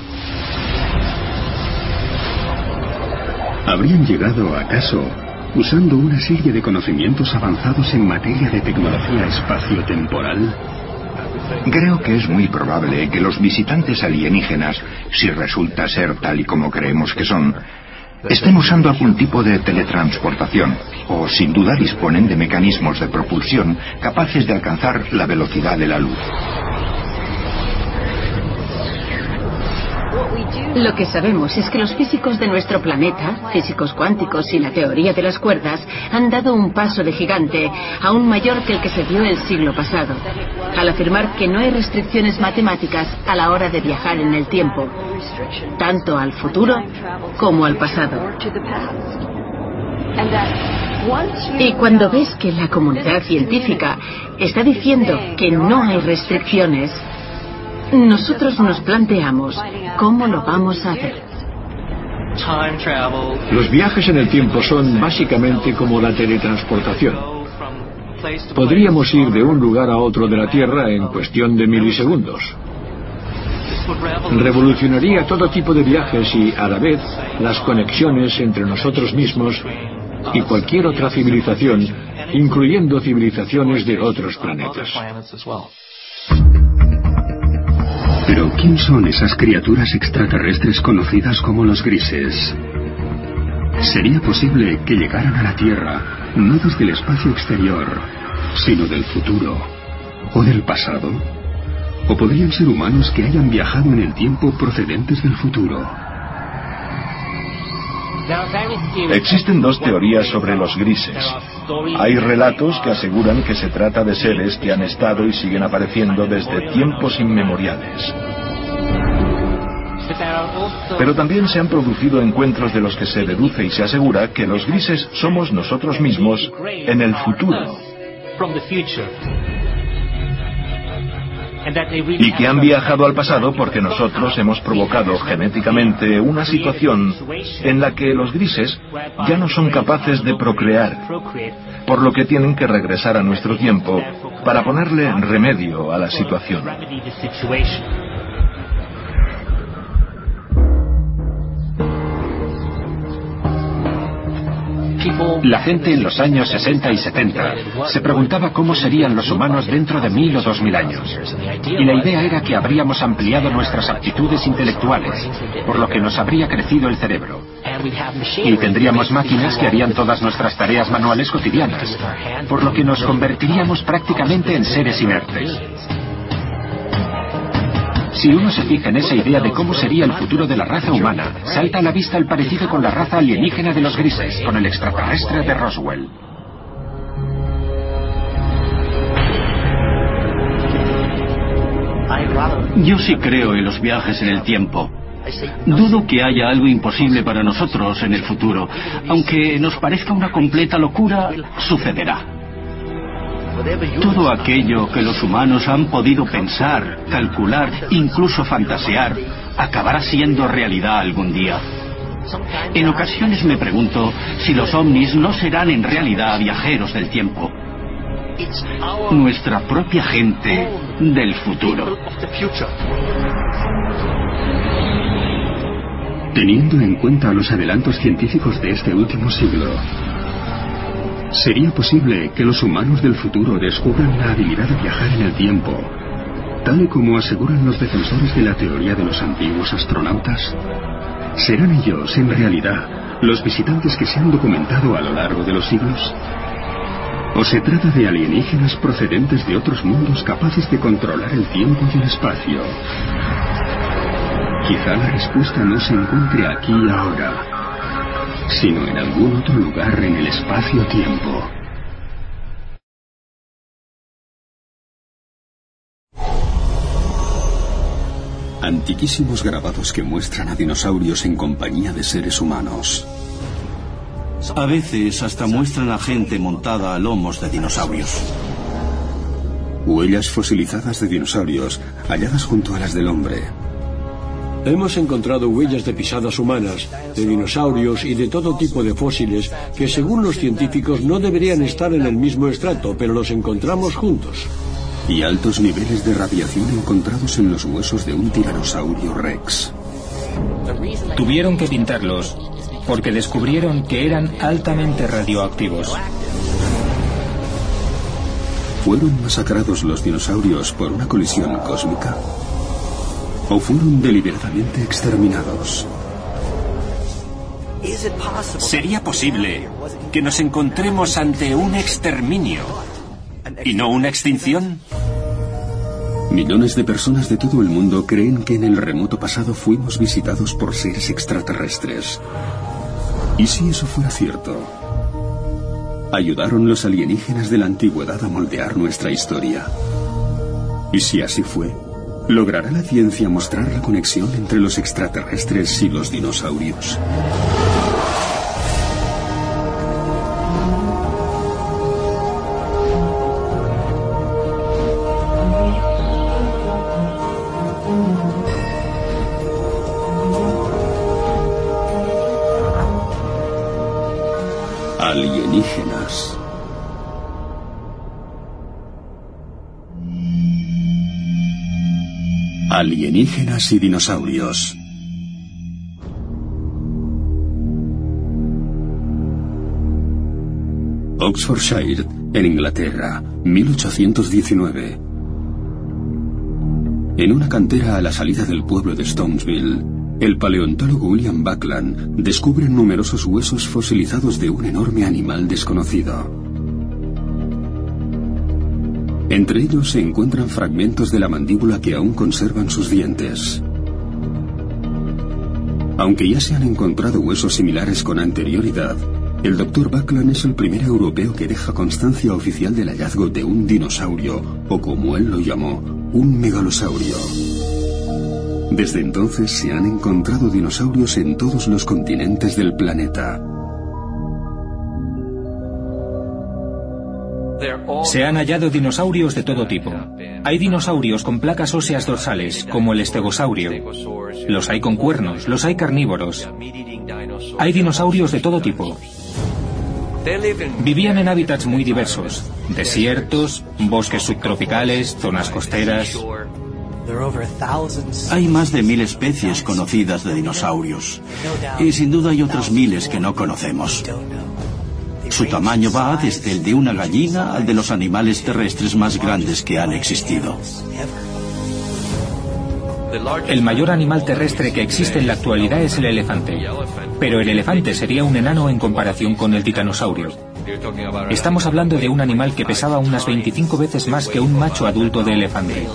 ¿Habrían llegado, acaso, usando una serie de conocimientos avanzados en materia de tecnología espaciotemporal? Creo que es muy probable que los visitantes alienígenas, si resulta ser tal y como creemos que son, estén usando algún tipo de teletransportación, o sin duda disponen de mecanismos de propulsión capaces de alcanzar la velocidad de la luz. Lo que sabemos es que los físicos de nuestro planeta, físicos cuánticos y la teoría de las cuerdas, han dado un paso de gigante, aún mayor que el que se dio el siglo pasado, al afirmar que no hay restricciones matemáticas a la hora de viajar en el tiempo, tanto al futuro como al pasado. Y cuando ves que la comunidad científica está diciendo que no hay restricciones, nosotros nos planteamos cómo lo vamos a hacer. Los viajes en el tiempo son básicamente como la teletransportación. Podríamos ir de un lugar a otro de la Tierra en cuestión de milisegundos. Revolucionaría todo tipo de viajes y, a la vez, las conexiones entre nosotros mismos y cualquier otra civilización, incluyendo civilizaciones de otros planetas. Pero ¿quién son esas criaturas extraterrestres conocidas como los grises? ¿Sería posible que llegaran a la Tierra no desde el espacio exterior, sino del futuro o del pasado? ¿O podrían ser humanos que hayan viajado en el tiempo procedentes del futuro? Existen dos teorías sobre los grises. Hay relatos que aseguran que se trata de seres que han estado y siguen apareciendo desde tiempos inmemoriales. Pero también se han producido encuentros de los que se deduce y se asegura que los grises somos nosotros mismos en el futuro y que han viajado al pasado porque nosotros hemos provocado genéticamente una situación en la que los grises ya no son capaces de procrear, por lo que tienen que regresar a nuestro tiempo para ponerle remedio a la situación. La gente en los años 60 y 70 se preguntaba cómo serían los humanos dentro de mil o dos mil años. Y la idea era que habríamos ampliado nuestras aptitudes intelectuales, por lo que nos habría crecido el cerebro. Y tendríamos máquinas que harían todas nuestras tareas manuales cotidianas, por lo que nos convertiríamos prácticamente en seres inertes. Si uno se fija en esa idea de cómo sería el futuro de la raza humana, salta a la vista el parecido con la raza alienígena de los grises, con el extraterrestre de Roswell. Yo sí creo en los viajes en el tiempo. Dudo que haya algo imposible para nosotros en el futuro. Aunque nos parezca una completa locura, sucederá. Todo aquello que los humanos han podido pensar, calcular, incluso fantasear, acabará siendo realidad algún día. En ocasiones me pregunto si los ovnis no serán en realidad viajeros del tiempo. Nuestra propia gente del futuro. Teniendo en cuenta los adelantos científicos de este último siglo, ¿sería posible que los humanos del futuro descubran la habilidad de viajar en el tiempo, tal y como aseguran los defensores de la teoría de los antiguos astronautas? ¿Serán ellos, en realidad, los visitantes que se han documentado a lo largo de los siglos? ¿O se trata de alienígenas procedentes de otros mundos capaces de controlar el tiempo y el espacio? Quizá la respuesta no se encuentre aquí ahora, sino en algún otro lugar en el espacio-tiempo. Antiquísimos grabados que muestran a dinosaurios en compañía de seres humanos. A veces hasta muestran a gente montada a lomos de dinosaurios. Huellas fosilizadas de dinosaurios halladas junto a las del hombre. Hemos encontrado huellas de pisadas humanas, de dinosaurios y de todo tipo de fósiles que según los científicos no deberían estar en el mismo estrato, pero los encontramos juntos. Y altos niveles de radiación encontrados en los huesos de un tiranosaurio rex. Tuvieron que pintarlos porque descubrieron que eran altamente radioactivos. ¿Fueron masacrados los dinosaurios por una colisión cósmica? O fueron deliberadamente exterminados. ¿Sería posible que nos encontremos ante un exterminio y no una extinción? Millones de personas de todo el mundo creen que en el remoto pasado fuimos visitados por seres extraterrestres. ¿Y si eso fuera cierto? ¿Ayudaron los alienígenas de la antigüedad a moldear nuestra historia? ¿Y si así fue? ¿Logrará la ciencia mostrar la conexión entre los extraterrestres y los dinosaurios? Alienígenas y dinosaurios. Oxfordshire, en Inglaterra, 1819. En una cantera a la salida del pueblo de Stonesville, el paleontólogo William Buckland descubre numerosos huesos fosilizados de un enorme animal desconocido. Entre ellos se encuentran fragmentos de la mandíbula que aún conservan sus dientes. Aunque ya se han encontrado huesos similares con anterioridad, el Dr. Buckland es el primer europeo que deja constancia oficial del hallazgo de un dinosaurio, o como él lo llamó, un megalosaurio. Desde entonces se han encontrado dinosaurios en todos los continentes del planeta. Se han hallado dinosaurios de todo tipo. Hay dinosaurios con placas óseas dorsales, como el estegosaurio. Los hay con cuernos, los hay carnívoros. Hay dinosaurios de todo tipo. Vivían en hábitats muy diversos, desiertos, bosques subtropicales, zonas costeras. Hay más de mil especies conocidas de dinosaurios. Y sin duda hay otras miles que no conocemos. Su tamaño va desde el de una gallina al de los animales terrestres más grandes que han existido. El mayor animal terrestre que existe en la actualidad es el elefante. Pero el elefante sería un enano en comparación con el titanosaurio. Estamos hablando de un animal que pesaba unas 25 veces más que un macho adulto de elefante.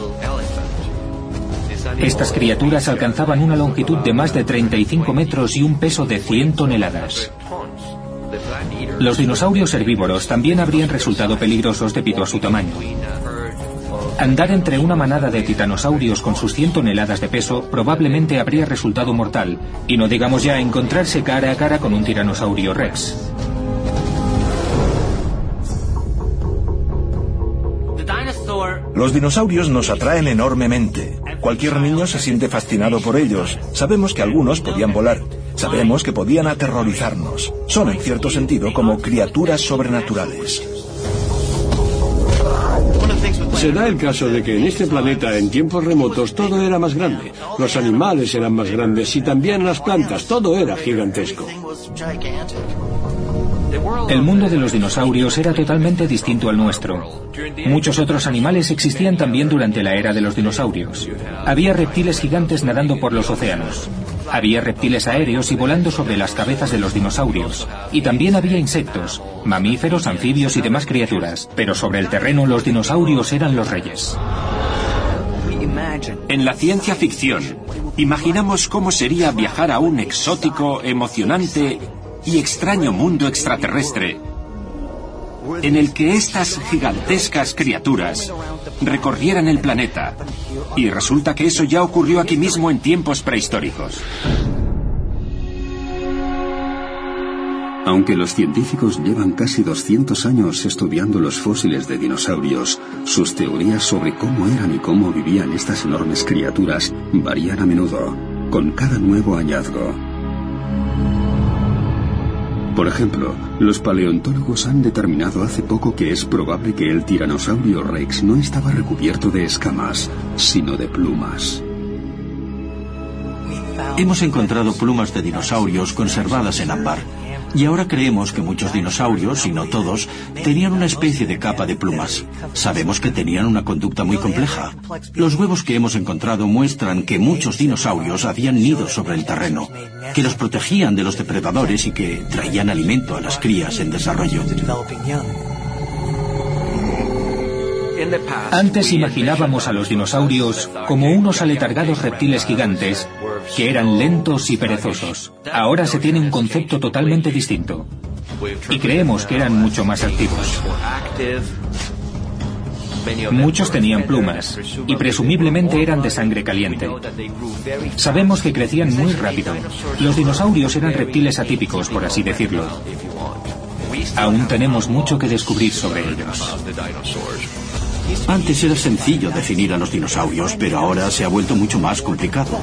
Estas criaturas alcanzaban una longitud de más de 35 metros y un peso de 100 toneladas. Los dinosaurios herbívoros también habrían resultado peligrosos debido a su tamaño. Andar entre una manada de titanosaurios con sus 100 toneladas de peso probablemente habría resultado mortal, y no digamos ya encontrarse cara a cara con un tiranosaurio rex. Los dinosaurios nos atraen enormemente. Cualquier niño se siente fascinado por ellos. Sabemos que algunos podían volar. Sabemos que podían aterrorizarnos. Son, en cierto sentido, como criaturas sobrenaturales. Se da el caso de que en este planeta, en tiempos remotos, todo era más grande. Los animales eran más grandes y también las plantas, todo era gigantesco. El mundo de los dinosaurios era totalmente distinto al nuestro. Muchos otros animales existían también durante la era de los dinosaurios. Había reptiles gigantes nadando por los océanos. Había reptiles aéreos y volando sobre las cabezas de los dinosaurios. Y también había insectos, mamíferos, anfibios y demás criaturas. Pero sobre el terreno los dinosaurios eran los reyes. En la ciencia ficción, imaginamos cómo sería viajar a un exótico, emocionante y extraño mundo extraterrestre en el que estas gigantescas criaturas recorrieran el planeta. Y resulta que eso ya ocurrió aquí mismo en tiempos prehistóricos. Aunque los científicos llevan casi 200 años estudiando los fósiles de dinosaurios, sus teorías sobre cómo eran y cómo vivían estas enormes criaturas varían a menudo, con cada nuevo hallazgo. Por ejemplo, los paleontólogos han determinado hace poco que es probable que el tiranosaurio rex no estaba recubierto de escamas, sino de plumas. Hemos encontrado plumas de dinosaurios conservadas en ámbar. Y ahora creemos que muchos dinosaurios, y no todos, tenían una especie de capa de plumas. Sabemos que tenían una conducta muy compleja. Los huevos que hemos encontrado muestran que muchos dinosaurios habían nidos sobre el terreno, que los protegían de los depredadores y que traían alimento a las crías en desarrollo. Antes imaginábamos a los dinosaurios como unos aletargados reptiles gigantes que eran lentos y perezosos. Ahora se tiene un concepto totalmente distinto. Y creemos que eran mucho más activos. Muchos tenían plumas y presumiblemente eran de sangre caliente. Sabemos que crecían muy rápido. Los dinosaurios eran reptiles atípicos, por así decirlo. Aún tenemos mucho que descubrir sobre ellos. Antes era sencillo definir a los dinosaurios, pero ahora se ha vuelto mucho más complicado.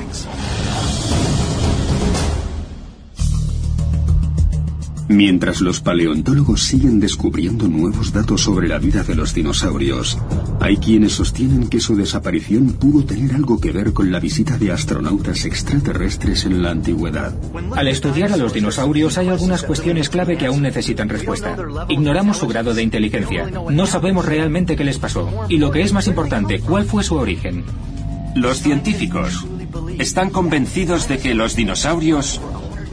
Mientras los paleontólogos siguen descubriendo nuevos datos sobre la vida de los dinosaurios, hay quienes sostienen que su desaparición pudo tener algo que ver con la visita de astronautas extraterrestres en la antigüedad. Al estudiar a los dinosaurios hay algunas cuestiones clave que aún necesitan respuesta. Ignoramos su grado de inteligencia. No sabemos realmente qué les pasó. Y lo que es más importante, ¿cuál fue su origen? Los científicos están convencidos de que los dinosaurios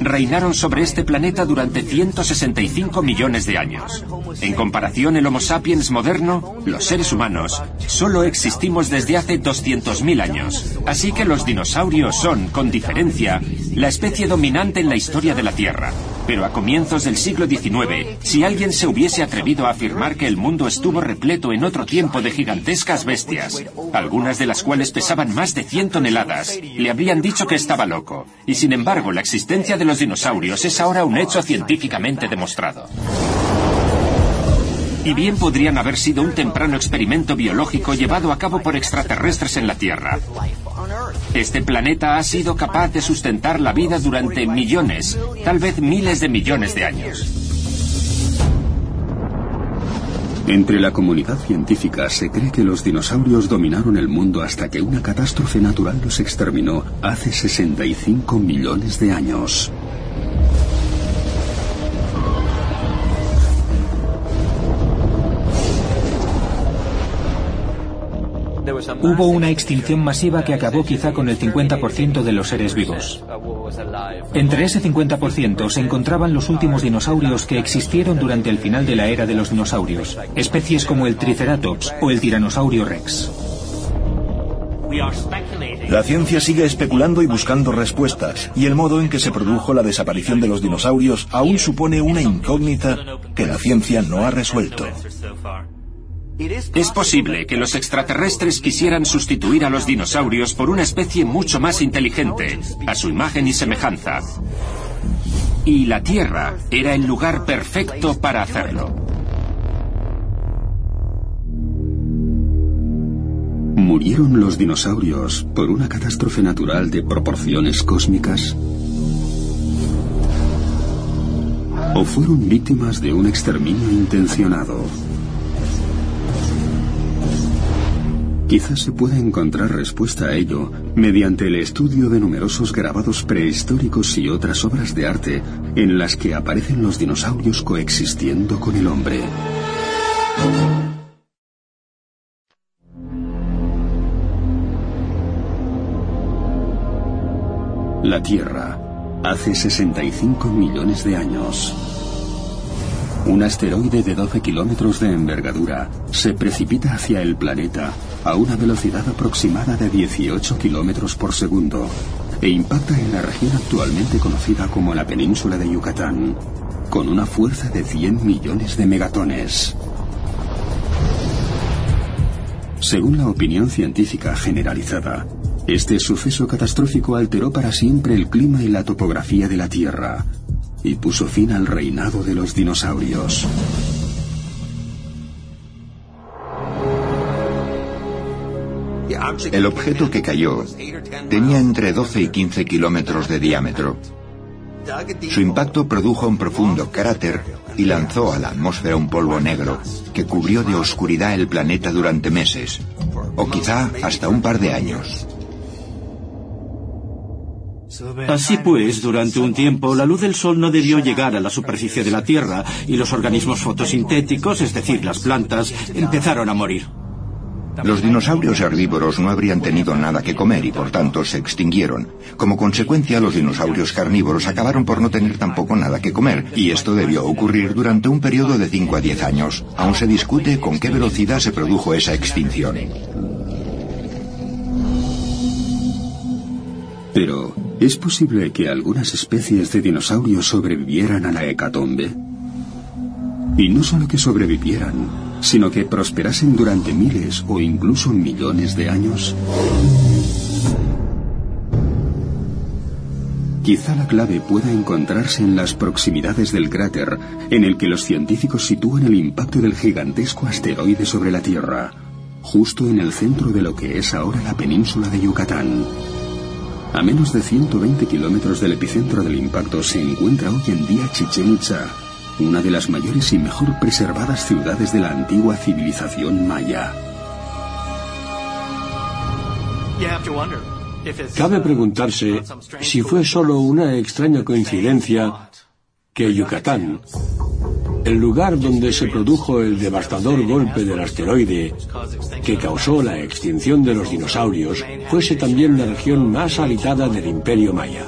reinaron sobre este planeta durante 165 millones de años. En comparación, el Homo sapiens moderno, los seres humanos, solo existimos desde hace 200.000 años. Así que los dinosaurios son, con diferencia, la especie dominante en la historia de la Tierra. Pero a comienzos del siglo XIX, si alguien se hubiese atrevido a afirmar que el mundo estuvo repleto en otro tiempo de gigantescas bestias, algunas de las cuales pesaban más de 100 toneladas, le habrían dicho que estaba loco. Y sin embargo, la existencia de los dinosaurios es ahora un hecho científicamente demostrado. Y bien podrían haber sido un temprano experimento biológico llevado a cabo por extraterrestres en la Tierra. Este planeta ha sido capaz de sustentar la vida durante millones, tal vez miles de millones de años. Entre la comunidad científica se cree que los dinosaurios dominaron el mundo hasta que una catástrofe natural los exterminó hace 65 millones de años. Hubo una extinción masiva que acabó quizá con el 50% de los seres vivos. Entre ese 50% se encontraban los últimos dinosaurios que existieron durante el final de la era de los dinosaurios, especies como el Triceratops o el Tiranosaurio Rex. La ciencia sigue especulando y buscando respuestas, y el modo en que se produjo la desaparición de los dinosaurios aún supone una incógnita que la ciencia no ha resuelto. Es posible que los extraterrestres quisieran sustituir a los dinosaurios por una especie mucho más inteligente, a su imagen y semejanza. Y la Tierra era el lugar perfecto para hacerlo. ¿Murieron los dinosaurios por una catástrofe natural de proporciones cósmicas? ¿O fueron víctimas de un exterminio intencionado? Quizás se pueda encontrar respuesta a ello mediante el estudio de numerosos grabados prehistóricos y otras obras de arte en las que aparecen los dinosaurios coexistiendo con el hombre. La Tierra, hace 65 millones de años. Un asteroide de 12 kilómetros de envergadura se precipita hacia el planeta a una velocidad aproximada de 18 kilómetros por segundo e impacta en la región actualmente conocida como la península de Yucatán, con una fuerza de 100 millones de megatones. Según la opinión científica generalizada, este suceso catastrófico alteró para siempre el clima y la topografía de la Tierra, y puso fin al reinado de los dinosaurios. El objeto que cayó tenía entre 12 y 15 kilómetros de diámetro. Su impacto produjo un profundo cráter y lanzó a la atmósfera un polvo negro que cubrió de oscuridad el planeta durante meses, o quizá hasta un par de años. Así pues, durante un tiempo, la luz del Sol no debió llegar a la superficie de la Tierra y los organismos fotosintéticos, es decir, las plantas, empezaron a morir. Los dinosaurios herbívoros no habrían tenido nada que comer y por tanto se extinguieron. Como consecuencia, los dinosaurios carnívoros acabaron por no tener tampoco nada que comer, y esto debió ocurrir durante un periodo de 5 a 10 años. Aún se discute con qué velocidad se produjo esa extinción. Pero, ¿Es posible que algunas especies de dinosaurios sobrevivieran a la hecatombe? Y no solo que sobrevivieran, sino que prosperasen durante miles o incluso millones de años. Quizá la clave pueda encontrarse en las proximidades del cráter en el que los científicos sitúan el impacto del gigantesco asteroide sobre la Tierra, justo en el centro de lo que es ahora la península de Yucatán. A menos de 120 kilómetros del epicentro del impacto se encuentra hoy en día Chichen Itza, una de las mayores y mejor preservadas ciudades de la antigua civilización maya. Cabe preguntarse si fue solo una extraña coincidencia que Yucatán, el lugar donde se produjo el devastador golpe del asteroide que causó la extinción de los dinosaurios, fuese también la región más habitada del imperio maya.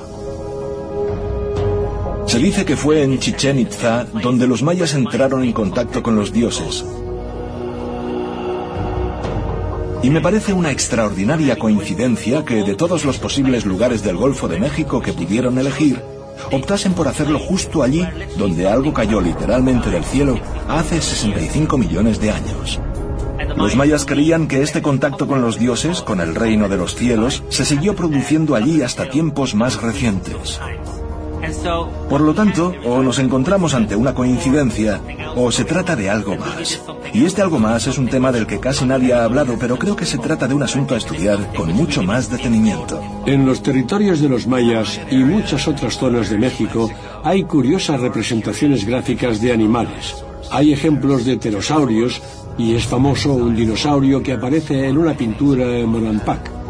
Se dice que fue en Chichen Itza donde los mayas entraron en contacto con los dioses. Y me parece una extraordinaria coincidencia que de todos los posibles lugares del Golfo de México que pudieron elegir, optasen por hacerlo justo allí donde algo cayó literalmente del cielo hace 65 millones de años. Los mayas creían que este contacto con los dioses, con el reino de los cielos, se siguió produciendo allí hasta tiempos más recientes. Por lo tanto, o nos encontramos ante una coincidencia, o se trata de algo más. Y este algo más es un tema del que casi nadie ha hablado, pero creo que se trata de un asunto a estudiar con mucho más detenimiento. En los territorios de los mayas y muchas otras zonas de México hay curiosas representaciones gráficas de animales. Hay ejemplos de pterosaurios y es famoso un dinosaurio que aparece en una pintura en Monampak.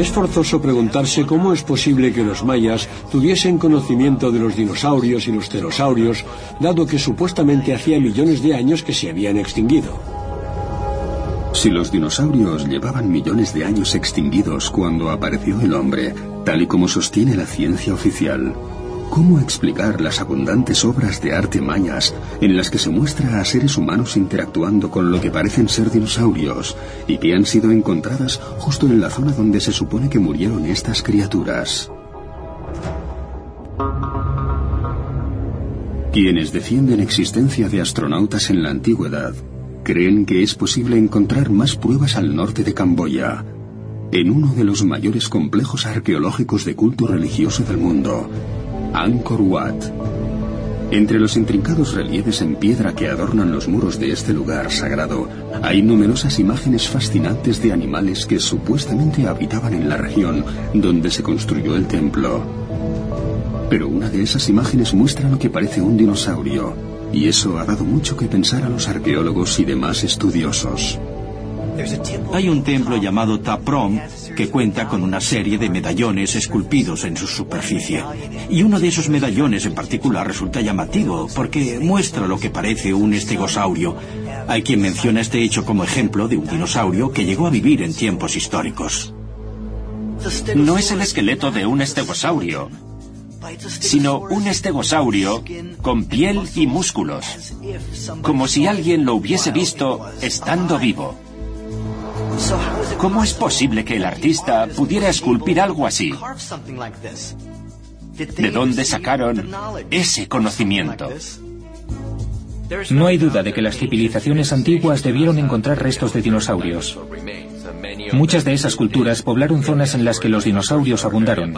Es forzoso preguntarse cómo es posible que los mayas tuviesen conocimiento de los dinosaurios y los pterosaurios, dado que supuestamente hacía millones de años que se habían extinguido. Si los dinosaurios llevaban millones de años extinguidos cuando apareció el hombre, tal y como sostiene la ciencia oficial, ¿Cómo explicar las abundantes obras de arte mayas en las que se muestra a seres humanos interactuando con lo que parecen ser dinosaurios y que han sido encontradas justo en la zona donde se supone que murieron estas criaturas? Quienes defienden existencia de astronautas en la antigüedad creen que es posible encontrar más pruebas al norte de Camboya, en uno de los mayores complejos arqueológicos de culto religioso del mundo, Angkor Wat. Entre los intrincados relieves en piedra que adornan los muros de este lugar sagrado, hay numerosas imágenes fascinantes de animales que supuestamente habitaban en la región donde se construyó el templo. Pero una de esas imágenes muestra lo que parece un dinosaurio, y eso ha dado mucho que pensar a los arqueólogos y demás estudiosos. Hay un templo llamado Taprom que cuenta con una serie de medallones esculpidos en su superficie. Y uno de esos medallones en particular resulta llamativo porque muestra lo que parece un estegosaurio. Hay quien menciona este hecho como ejemplo de un dinosaurio que llegó a vivir en tiempos históricos. No es el esqueleto de un estegosaurio, sino un estegosaurio con piel y músculos, como si alguien lo hubiese visto estando vivo. ¿Cómo es posible que el artista pudiera esculpir algo así? ¿De dónde sacaron ese conocimiento? No hay duda de que las civilizaciones antiguas debieron encontrar restos de dinosaurios. Muchas de esas culturas poblaron zonas en las que los dinosaurios abundaron.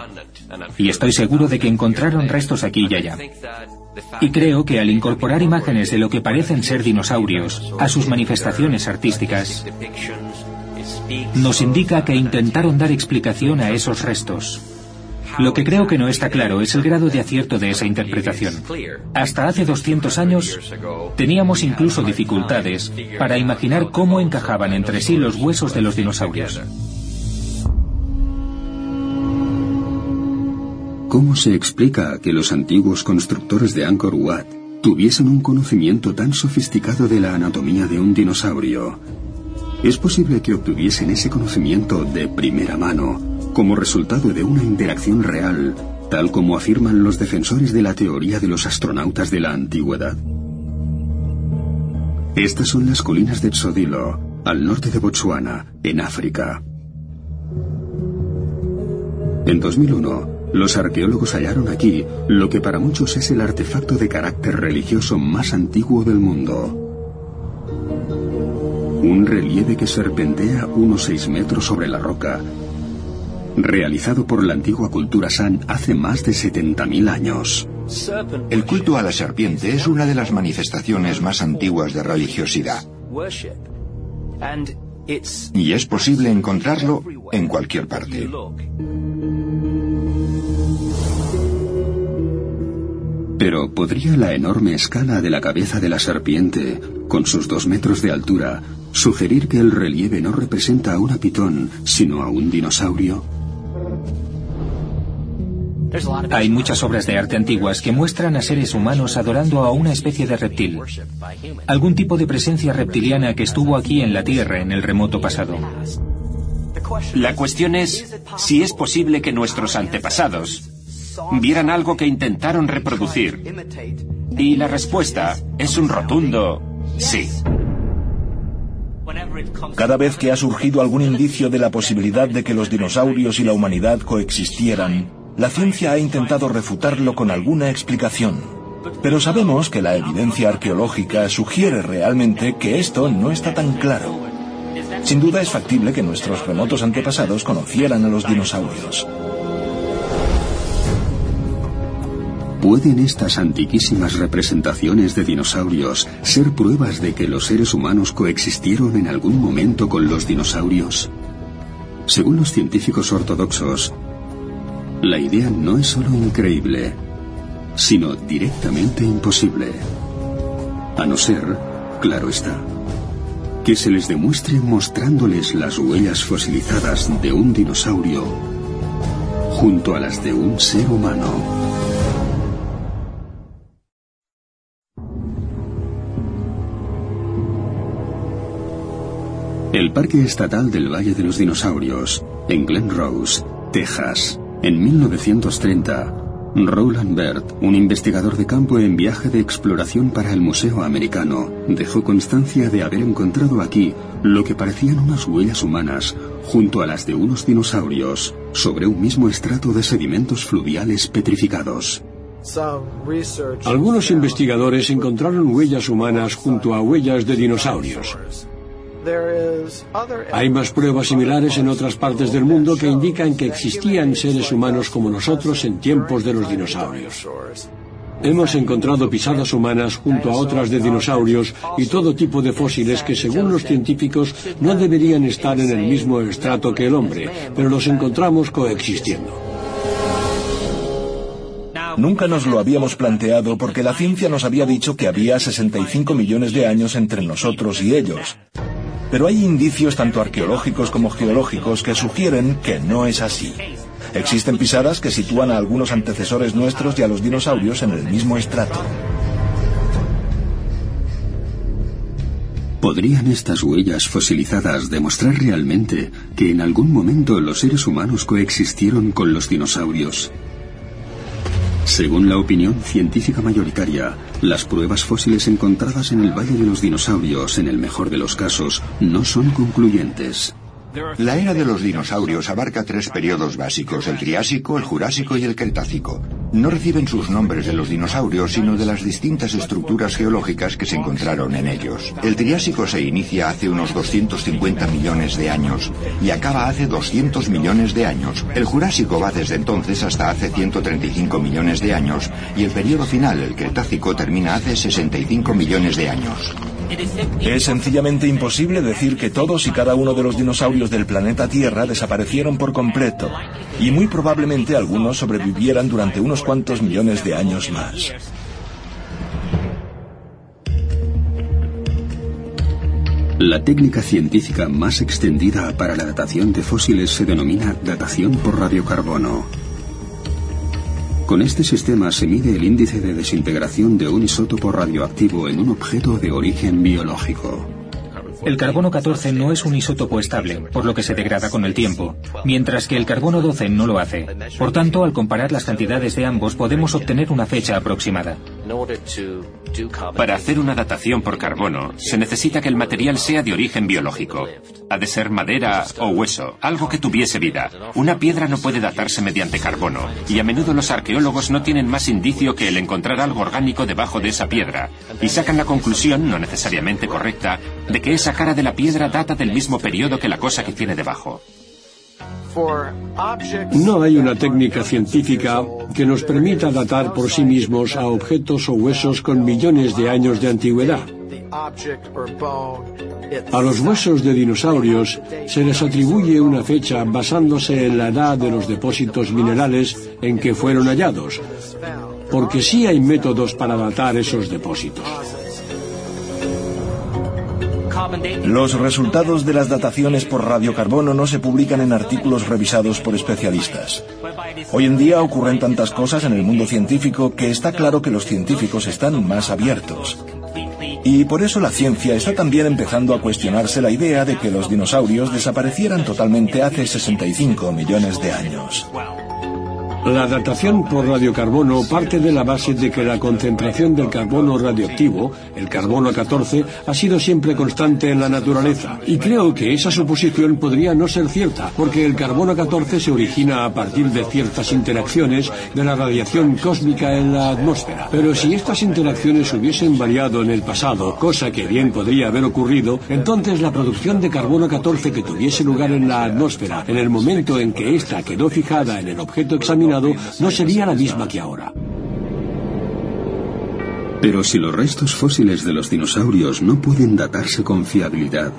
Y estoy seguro de que encontraron restos aquí y allá. Y creo que al incorporar imágenes de lo que parecen ser dinosaurios a sus manifestaciones artísticas, nos indica que intentaron dar explicación a esos restos. Lo que creo que no está claro es el grado de acierto de esa interpretación. Hasta hace 200 años teníamos incluso dificultades para imaginar cómo encajaban entre sí los huesos de los dinosaurios. ¿Cómo se explica que los antiguos constructores de Angkor Wat tuviesen un conocimiento tan sofisticado de la anatomía de un dinosaurio? Es posible que obtuviesen ese conocimiento de primera mano como resultado de una interacción real, tal como afirman los defensores de la teoría de los astronautas de la antigüedad. Estas son las colinas de Tsodilo, al norte de Botsuana, en África. En 2001, los arqueólogos hallaron aquí lo que para muchos es el artefacto de carácter religioso más antiguo del mundo. Un relieve que serpentea unos seis metros sobre la roca, realizado por la antigua cultura San hace más de 70.000 años. El culto a la serpiente es una de las manifestaciones más antiguas de religiosidad. Y es posible encontrarlo en cualquier parte. Pero ¿podría la enorme escala de la cabeza de la serpiente, con sus dos metros de altura, sugerir que el relieve no representa a una pitón, sino a un dinosaurio? Hay muchas obras de arte antiguas que muestran a seres humanos adorando a una especie de reptil, algún tipo de presencia reptiliana que estuvo aquí en la Tierra en el remoto pasado. La cuestión es si es posible que nuestros antepasados vieran algo que intentaron reproducir. Y la respuesta es un rotundo sí. Cada vez que ha surgido algún indicio de la posibilidad de que los dinosaurios y la humanidad coexistieran, la ciencia ha intentado refutarlo con alguna explicación, pero sabemos que la evidencia arqueológica sugiere realmente que esto no está tan claro. Sin duda es factible que nuestros remotos antepasados conocieran a los dinosaurios. ¿Pueden estas antiquísimas representaciones de dinosaurios ser pruebas de que los seres humanos coexistieron en algún momento con los dinosaurios? Según los científicos ortodoxos, la idea no es solo increíble, sino directamente imposible. A no ser, claro está, que se les demuestre mostrándoles las huellas fosilizadas de un dinosaurio junto a las de un ser humano. El Parque Estatal del Valle de los Dinosaurios, en Glen Rose, Texas, en 1930, Roland Bert, un investigador de campo en viaje de exploración para el Museo Americano, dejó constancia de haber encontrado aquí lo que parecían unas huellas humanas junto a las de unos dinosaurios sobre un mismo estrato de sedimentos fluviales petrificados. Algunos investigadores encontraron huellas humanas junto a huellas de dinosaurios. Hay más pruebas similares en otras partes del mundo que indican que existían seres humanos como nosotros en tiempos de los dinosaurios. Hemos encontrado pisadas humanas junto a otras de dinosaurios y todo tipo de fósiles que según los científicos no deberían estar en el mismo estrato que el hombre, pero los encontramos coexistiendo. Nunca nos lo habíamos planteado porque la ciencia nos había dicho que había 65 millones de años entre nosotros y ellos. Pero hay indicios tanto arqueológicos como geológicos que sugieren que no es así. Existen pisadas que sitúan a algunos antecesores nuestros y a los dinosaurios en el mismo estrato. ¿Podrían estas huellas fosilizadas demostrar realmente que en algún momento los seres humanos coexistieron con los dinosaurios? Según la opinión científica mayoritaria, las pruebas fósiles encontradas en el Valle de los Dinosaurios, en el mejor de los casos, no son concluyentes. La era de los dinosaurios abarca tres periodos básicos, el Triásico, el Jurásico y el Cretácico. No reciben sus nombres de los dinosaurios, sino de las distintas estructuras geológicas que se encontraron en ellos. El Triásico se inicia hace unos 250 millones de años y acaba hace 200 millones de años. El Jurásico va desde entonces hasta hace 135 millones de años y el periodo final, el Cretácico, termina hace 65 millones de años. Es sencillamente imposible decir que todos y cada uno de los dinosaurios del planeta Tierra desaparecieron por completo, y muy probablemente algunos sobrevivieran durante unos cuantos millones de años más. La técnica científica más extendida para la datación de fósiles se denomina datación por radiocarbono. Con este sistema se mide el índice de desintegración de un isótopo radioactivo en un objeto de origen biológico. El carbono 14 no es un isótopo estable, por lo que se degrada con el tiempo, mientras que el carbono 12 no lo hace. Por tanto, al comparar las cantidades de ambos podemos obtener una fecha aproximada. Para hacer una datación por carbono, se necesita que el material sea de origen biológico. Ha de ser madera o hueso, algo que tuviese vida. Una piedra no puede datarse mediante carbono, y a menudo los arqueólogos no tienen más indicio que el encontrar algo orgánico debajo de esa piedra, y sacan la conclusión, no necesariamente correcta, de que esa cara de la piedra data del mismo periodo que la cosa que tiene debajo. No hay una técnica científica que nos permita datar por sí mismos a objetos o huesos con millones de años de antigüedad. A los huesos de dinosaurios se les atribuye una fecha basándose en la edad de los depósitos minerales en que fueron hallados, porque sí hay métodos para datar esos depósitos. Los resultados de las dataciones por radiocarbono no se publican en artículos revisados por especialistas. Hoy en día ocurren tantas cosas en el mundo científico que está claro que los científicos están más abiertos. Y por eso la ciencia está también empezando a cuestionarse la idea de que los dinosaurios desaparecieran totalmente hace 65 millones de años. La datación por radiocarbono parte de la base de que la concentración del carbono radioactivo, el carbono 14, ha sido siempre constante en la naturaleza. Y creo que esa suposición podría no ser cierta, porque el carbono 14 se origina a partir de ciertas interacciones de la radiación cósmica en la atmósfera. Pero si estas interacciones hubiesen variado en el pasado, cosa que bien podría haber ocurrido, entonces la producción de carbono 14 que tuviese lugar en la atmósfera en el momento en que ésta quedó fijada en el objeto examinado no sería la misma que ahora. Pero si los restos fósiles de los dinosaurios no pueden datarse con fiabilidad,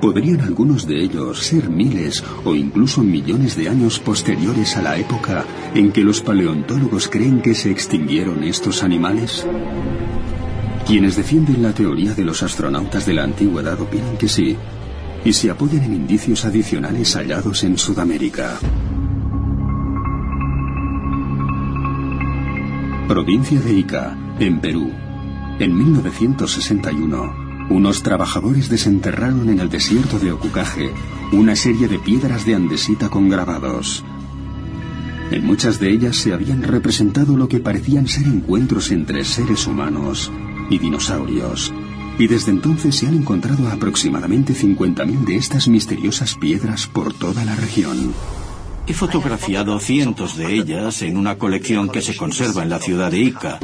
¿podrían algunos de ellos ser miles o incluso millones de años posteriores a la época en que los paleontólogos creen que se extinguieron estos animales? Quienes defienden la teoría de los astronautas de la antigüedad opinan que sí, y se apoyan en indicios adicionales hallados en Sudamérica. Provincia de Ica, en Perú. En 1961, unos trabajadores desenterraron en el desierto de Ocucaje una serie de piedras de andesita con grabados. En muchas de ellas se habían representado lo que parecían ser encuentros entre seres humanos y dinosaurios. Y desde entonces se han encontrado aproximadamente 50.000 de estas misteriosas piedras por toda la región. He fotografiado cientos de ellas en una colección que se conserva en la ciudad de Ica.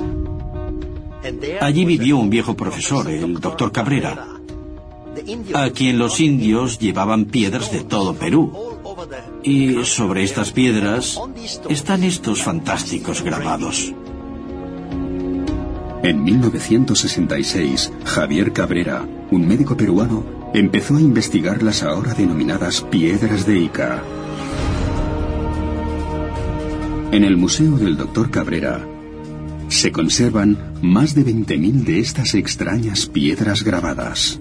Allí vivió un viejo profesor, el doctor Cabrera, a quien los indios llevaban piedras de todo Perú. Y sobre estas piedras están estos fantásticos grabados. En 1966, Javier Cabrera, un médico peruano, empezó a investigar las ahora denominadas piedras de Ica. En el Museo del Dr. Cabrera se conservan más de 20.000 de estas extrañas piedras grabadas.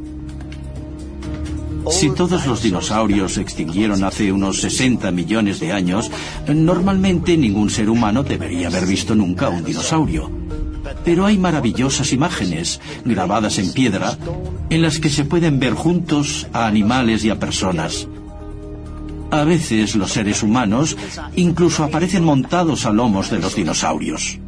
Si todos los dinosaurios se extinguieron hace unos 60 millones de años, normalmente ningún ser humano debería haber visto nunca un dinosaurio. Pero hay maravillosas imágenes grabadas en piedra en las que se pueden ver juntos a animales y a personas. A veces los seres humanos incluso aparecen montados a lomos de los dinosaurios.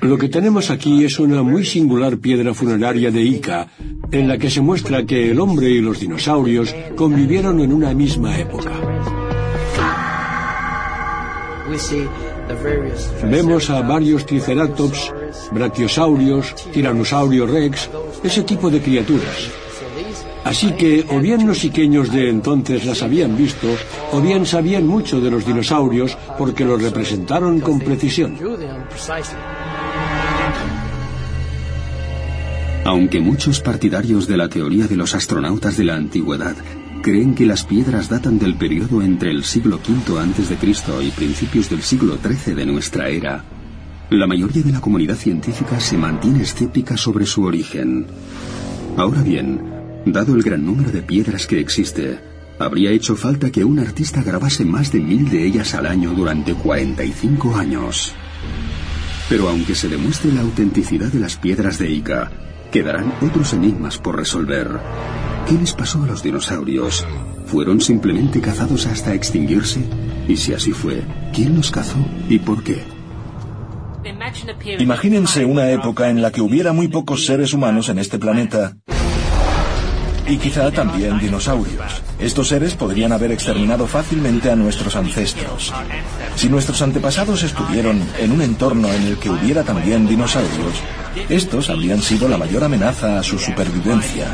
Lo que tenemos aquí es una muy singular piedra funeraria de Ica, en la que se muestra que el hombre y los dinosaurios convivieron en una misma época. Vemos a varios triceratops, brachiosaurios, tiranosaurio rex, ese tipo de criaturas. Así que o bien los iqueños de entonces las habían visto, o bien sabían mucho de los dinosaurios porque los representaron con precisión. Aunque muchos partidarios de la teoría de los astronautas de la antigüedad creen que las piedras datan del periodo entre el siglo V a.C. y principios del siglo XIII de nuestra era, la mayoría de la comunidad científica se mantiene escéptica sobre su origen. Ahora bien, Dado el gran número de piedras que existe, habría hecho falta que un artista grabase más de mil de ellas al año durante 45 años. Pero aunque se demuestre la autenticidad de las piedras de Ica, quedarán otros enigmas por resolver. ¿Qué les pasó a los dinosaurios? ¿Fueron simplemente cazados hasta extinguirse? Y si así fue, ¿quién los cazó y por qué? Imagínense una época en la que hubiera muy pocos seres humanos en este planeta y quizá también dinosaurios. Estos seres podrían haber exterminado fácilmente a nuestros ancestros. Si nuestros antepasados estuvieron en un entorno en el que hubiera también dinosaurios, estos habrían sido la mayor amenaza a su supervivencia.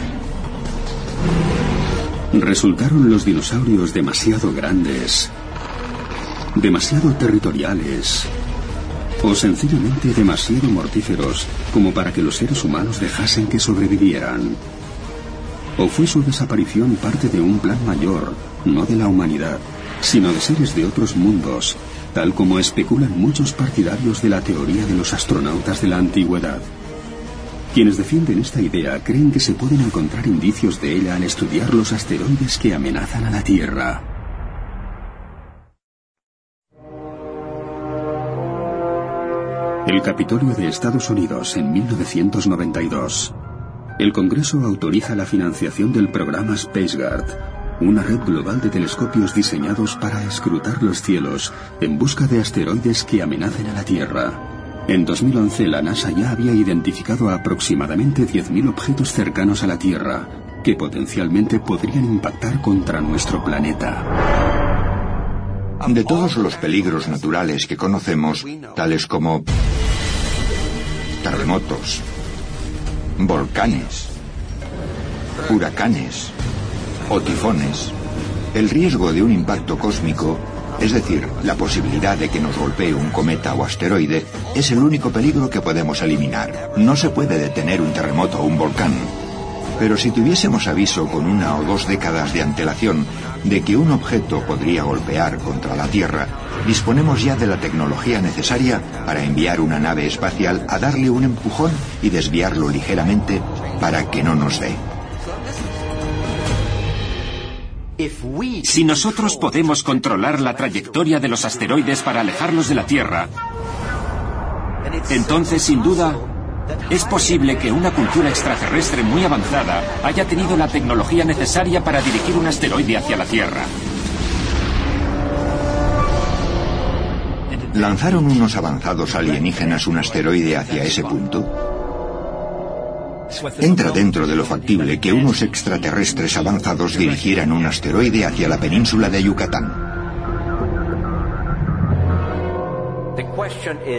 Resultaron los dinosaurios demasiado grandes, demasiado territoriales, o sencillamente demasiado mortíferos como para que los seres humanos dejasen que sobrevivieran. ¿O fue su desaparición parte de un plan mayor, no de la humanidad, sino de seres de otros mundos, tal como especulan muchos partidarios de la teoría de los astronautas de la antigüedad? Quienes defienden esta idea creen que se pueden encontrar indicios de ella al estudiar los asteroides que amenazan a la Tierra. El Capitolio de Estados Unidos en 1992 el Congreso autoriza la financiación del programa SpaceGuard, una red global de telescopios diseñados para escrutar los cielos en busca de asteroides que amenacen a la Tierra. En 2011 la NASA ya había identificado aproximadamente 10.000 objetos cercanos a la Tierra que potencialmente podrían impactar contra nuestro planeta. De todos los peligros naturales que conocemos, tales como terremotos, volcanes, huracanes o tifones, el riesgo de un impacto cósmico, es decir, la posibilidad de que nos golpee un cometa o asteroide, es el único peligro que podemos eliminar. No se puede detener un terremoto o un volcán. Pero si tuviésemos aviso con una o dos décadas de antelación de que un objeto podría golpear contra la Tierra, disponemos ya de la tecnología necesaria para enviar una nave espacial a darle un empujón y desviarlo ligeramente para que no nos dé. Si nosotros podemos controlar la trayectoria de los asteroides para alejarlos de la Tierra, entonces sin duda es posible que una cultura extraterrestre muy avanzada haya tenido la tecnología necesaria para dirigir un asteroide hacia la Tierra. ¿Lanzaron unos avanzados alienígenas un asteroide hacia ese punto? Entra dentro de lo factible que unos extraterrestres avanzados dirigieran un asteroide hacia la península de Yucatán.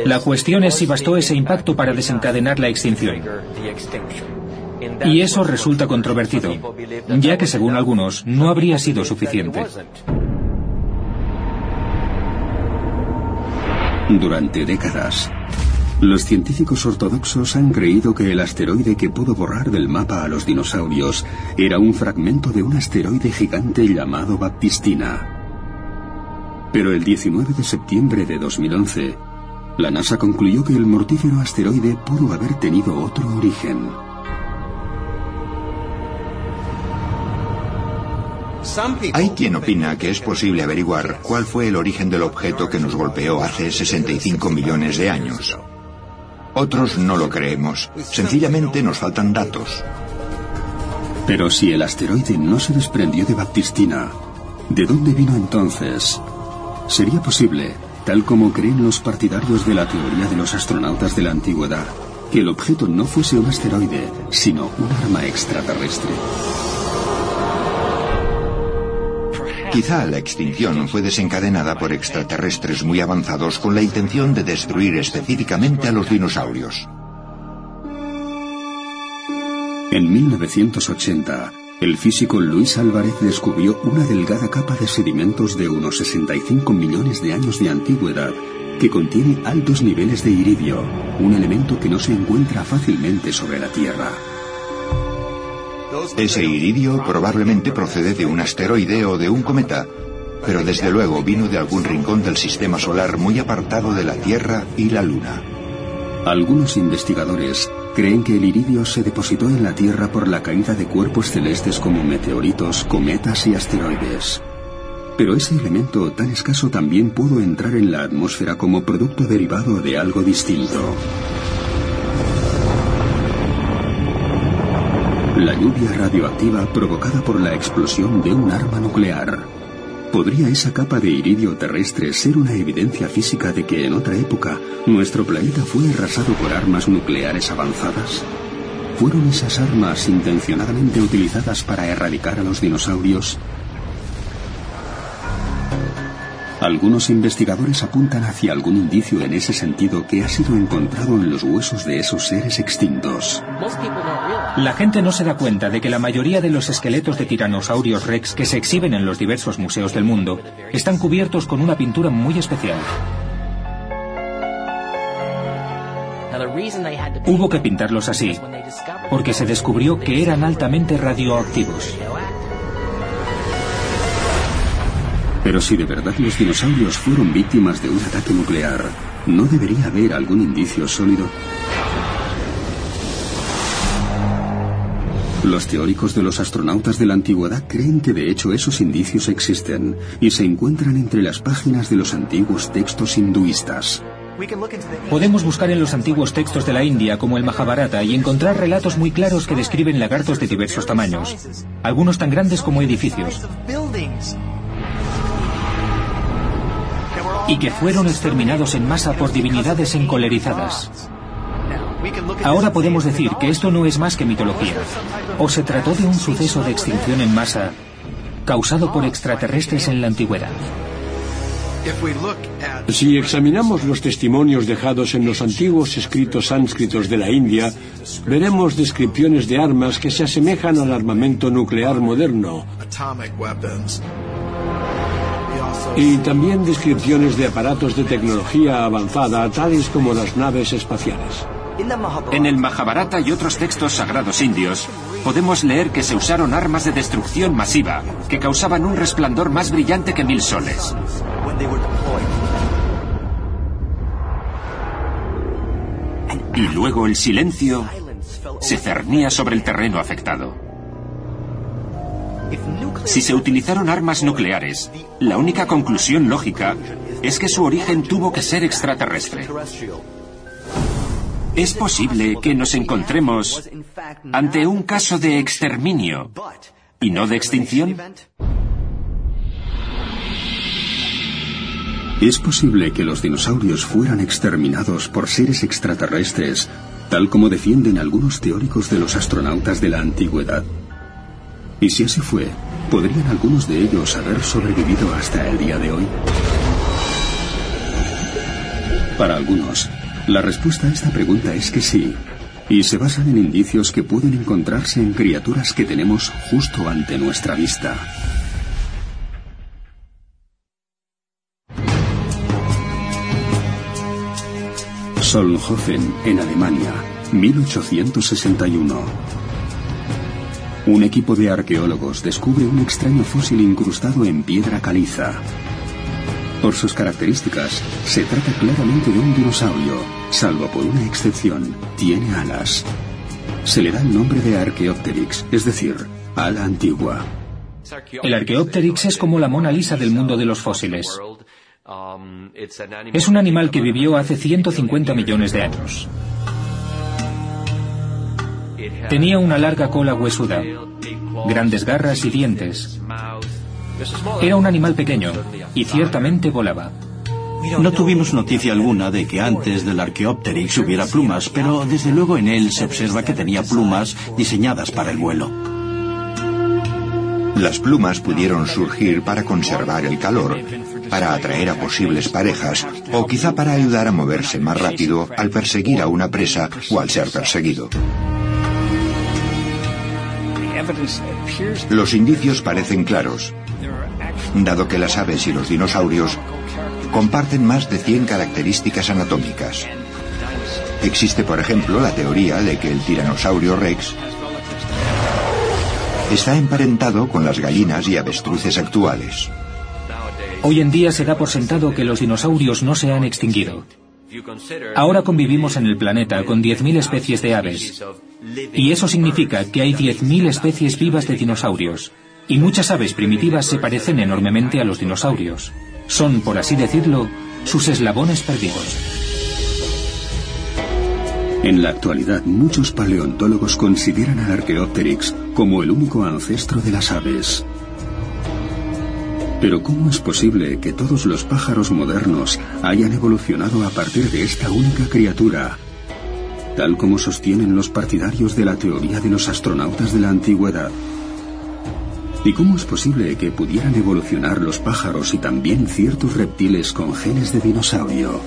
La cuestión es si bastó ese impacto para desencadenar la extinción. Y eso resulta controvertido, ya que según algunos no habría sido suficiente. Durante décadas, los científicos ortodoxos han creído que el asteroide que pudo borrar del mapa a los dinosaurios era un fragmento de un asteroide gigante llamado Baptistina. Pero el 19 de septiembre de 2011, la NASA concluyó que el mortífero asteroide pudo haber tenido otro origen. Hay quien opina que es posible averiguar cuál fue el origen del objeto que nos golpeó hace 65 millones de años. Otros no lo creemos. Sencillamente nos faltan datos. Pero si el asteroide no se desprendió de Baptistina, ¿de dónde vino entonces? Sería posible, tal como creen los partidarios de la teoría de los astronautas de la antigüedad, que el objeto no fuese un asteroide, sino un arma extraterrestre. Quizá la extinción fue desencadenada por extraterrestres muy avanzados con la intención de destruir específicamente a los dinosaurios. En 1980, el físico Luis Álvarez descubrió una delgada capa de sedimentos de unos 65 millones de años de antigüedad que contiene altos niveles de iridio, un elemento que no se encuentra fácilmente sobre la Tierra. Ese iridio probablemente procede de un asteroide o de un cometa, pero desde luego vino de algún rincón del sistema solar muy apartado de la Tierra y la Luna. Algunos investigadores creen que el iridio se depositó en la Tierra por la caída de cuerpos celestes como meteoritos, cometas y asteroides. Pero ese elemento tan escaso también pudo entrar en la atmósfera como producto derivado de algo distinto. La lluvia radioactiva provocada por la explosión de un arma nuclear. ¿Podría esa capa de iridio terrestre ser una evidencia física de que en otra época nuestro planeta fue arrasado por armas nucleares avanzadas? ¿Fueron esas armas intencionadamente utilizadas para erradicar a los dinosaurios? Algunos investigadores apuntan hacia algún indicio en ese sentido que ha sido encontrado en los huesos de esos seres extintos. La gente no se da cuenta de que la mayoría de los esqueletos de tiranosaurios rex que se exhiben en los diversos museos del mundo están cubiertos con una pintura muy especial. Hubo que pintarlos así, porque se descubrió que eran altamente radioactivos. Pero si de verdad los dinosaurios fueron víctimas de un ataque nuclear, ¿no debería haber algún indicio sólido? Los teóricos de los astronautas de la antigüedad creen que de hecho esos indicios existen y se encuentran entre las páginas de los antiguos textos hinduistas. Podemos buscar en los antiguos textos de la India como el Mahabharata y encontrar relatos muy claros que describen lagartos de diversos tamaños, algunos tan grandes como edificios y que fueron exterminados en masa por divinidades encolerizadas. Ahora podemos decir que esto no es más que mitología, o se trató de un suceso de extinción en masa causado por extraterrestres en la antigüedad. Si examinamos los testimonios dejados en los antiguos escritos sánscritos de la India, veremos descripciones de armas que se asemejan al armamento nuclear moderno y también descripciones de aparatos de tecnología avanzada, tales como las naves espaciales. En el Mahabharata y otros textos sagrados indios, podemos leer que se usaron armas de destrucción masiva que causaban un resplandor más brillante que mil soles. Y luego el silencio se cernía sobre el terreno afectado. Si se utilizaron armas nucleares, la única conclusión lógica es que su origen tuvo que ser extraterrestre. ¿Es posible que nos encontremos ante un caso de exterminio y no de extinción? ¿Es posible que los dinosaurios fueran exterminados por seres extraterrestres, tal como defienden algunos teóricos de los astronautas de la antigüedad? Y si así fue, ¿podrían algunos de ellos haber sobrevivido hasta el día de hoy? Para algunos, la respuesta a esta pregunta es que sí, y se basan en indicios que pueden encontrarse en criaturas que tenemos justo ante nuestra vista. Solnhofen, en Alemania, 1861. Un equipo de arqueólogos descubre un extraño fósil incrustado en piedra caliza. Por sus características, se trata claramente de un dinosaurio, salvo por una excepción, tiene alas. Se le da el nombre de Archaeopteryx, es decir, ala antigua. El Archaeopteryx es como la Mona Lisa del mundo de los fósiles. Es un animal que vivió hace 150 millones de años. Tenía una larga cola huesuda, grandes garras y dientes. Era un animal pequeño y ciertamente volaba. No tuvimos noticia alguna de que antes del Archaeopteryx hubiera plumas, pero desde luego en él se observa que tenía plumas diseñadas para el vuelo. Las plumas pudieron surgir para conservar el calor, para atraer a posibles parejas o quizá para ayudar a moverse más rápido al perseguir a una presa o al ser perseguido. Los indicios parecen claros, dado que las aves y los dinosaurios comparten más de 100 características anatómicas. Existe, por ejemplo, la teoría de que el tiranosaurio rex está emparentado con las gallinas y avestruces actuales. Hoy en día se da por sentado que los dinosaurios no se han extinguido. Ahora convivimos en el planeta con 10.000 especies de aves. Y eso significa que hay 10.000 especies vivas de dinosaurios. Y muchas aves primitivas se parecen enormemente a los dinosaurios. Son, por así decirlo, sus eslabones perdidos. En la actualidad, muchos paleontólogos consideran al Archaeopteryx como el único ancestro de las aves. Pero ¿cómo es posible que todos los pájaros modernos hayan evolucionado a partir de esta única criatura? Tal como sostienen los partidarios de la teoría de los astronautas de la antigüedad. ¿Y cómo es posible que pudieran evolucionar los pájaros y también ciertos reptiles con genes de dinosaurio?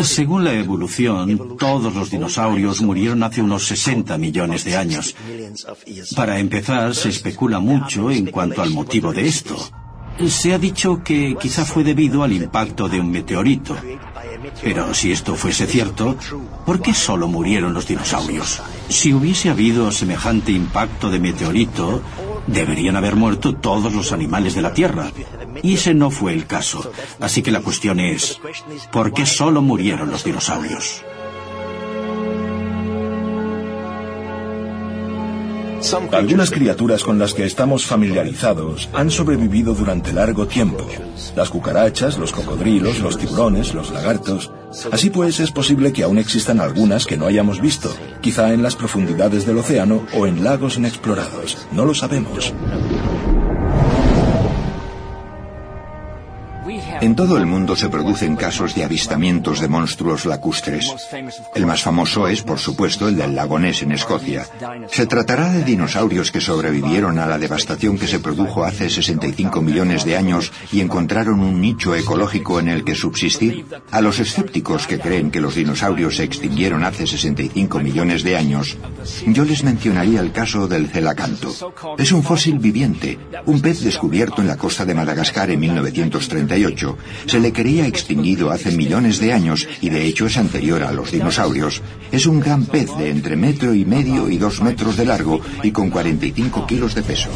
Según la evolución, todos los dinosaurios murieron hace unos 60 millones de años. Para empezar, se especula mucho en cuanto al motivo de esto. Se ha dicho que quizá fue debido al impacto de un meteorito. Pero si esto fuese cierto, ¿por qué solo murieron los dinosaurios? Si hubiese habido semejante impacto de meteorito, deberían haber muerto todos los animales de la Tierra. Y ese no fue el caso. Así que la cuestión es, ¿por qué solo murieron los dinosaurios? Algunas criaturas con las que estamos familiarizados han sobrevivido durante largo tiempo. Las cucarachas, los cocodrilos, los tiburones, los lagartos. Así pues, es posible que aún existan algunas que no hayamos visto, quizá en las profundidades del océano o en lagos inexplorados. No lo sabemos. En todo el mundo se producen casos de avistamientos de monstruos lacustres. El más famoso es, por supuesto, el del lago Ness en Escocia. Se tratará de dinosaurios que sobrevivieron a la devastación que se produjo hace 65 millones de años y encontraron un nicho ecológico en el que subsistir. A los escépticos que creen que los dinosaurios se extinguieron hace 65 millones de años, yo les mencionaría el caso del celacanto. Es un fósil viviente, un pez descubierto en la costa de Madagascar en 1938 se le creía extinguido hace millones de años y de hecho es anterior a los dinosaurios. Es un gran pez de entre metro y medio y dos metros de largo y con 45 kilos de peso.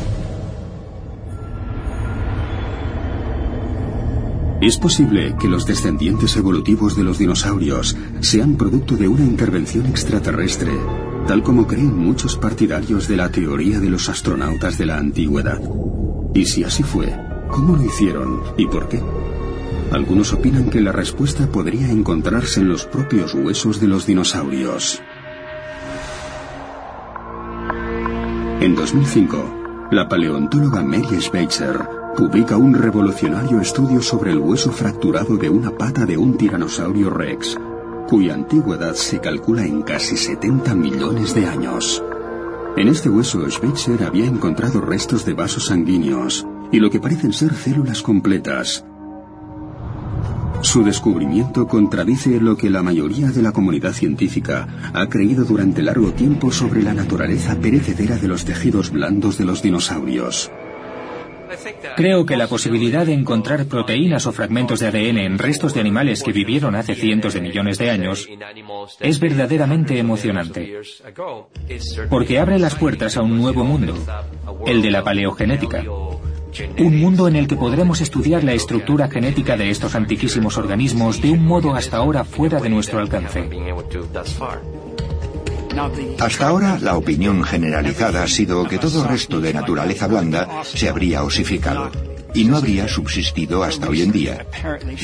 Es posible que los descendientes evolutivos de los dinosaurios sean producto de una intervención extraterrestre, tal como creen muchos partidarios de la teoría de los astronautas de la antigüedad. Y si así fue, ¿cómo lo hicieron y por qué? Algunos opinan que la respuesta podría encontrarse en los propios huesos de los dinosaurios. En 2005, la paleontóloga Mary Schweitzer publica un revolucionario estudio sobre el hueso fracturado de una pata de un tiranosaurio rex, cuya antigüedad se calcula en casi 70 millones de años. En este hueso, Schweitzer había encontrado restos de vasos sanguíneos y lo que parecen ser células completas, Su descubrimiento contradice lo que la mayoría de la comunidad científica ha creído durante largo tiempo sobre la naturaleza perecedera de los tejidos blandos de los dinosaurios. Creo que la posibilidad de encontrar proteínas o fragmentos de ADN en restos de animales que vivieron hace cientos de millones de años es verdaderamente emocionante, porque abre las puertas a un nuevo mundo, el de la paleogenética. Un mundo en el que podremos estudiar la estructura genética de estos antiquísimos organismos de un modo hasta ahora fuera de nuestro alcance. Hasta ahora, la opinión generalizada ha sido que todo resto de naturaleza blanda se habría osificado y no habría subsistido hasta hoy en día.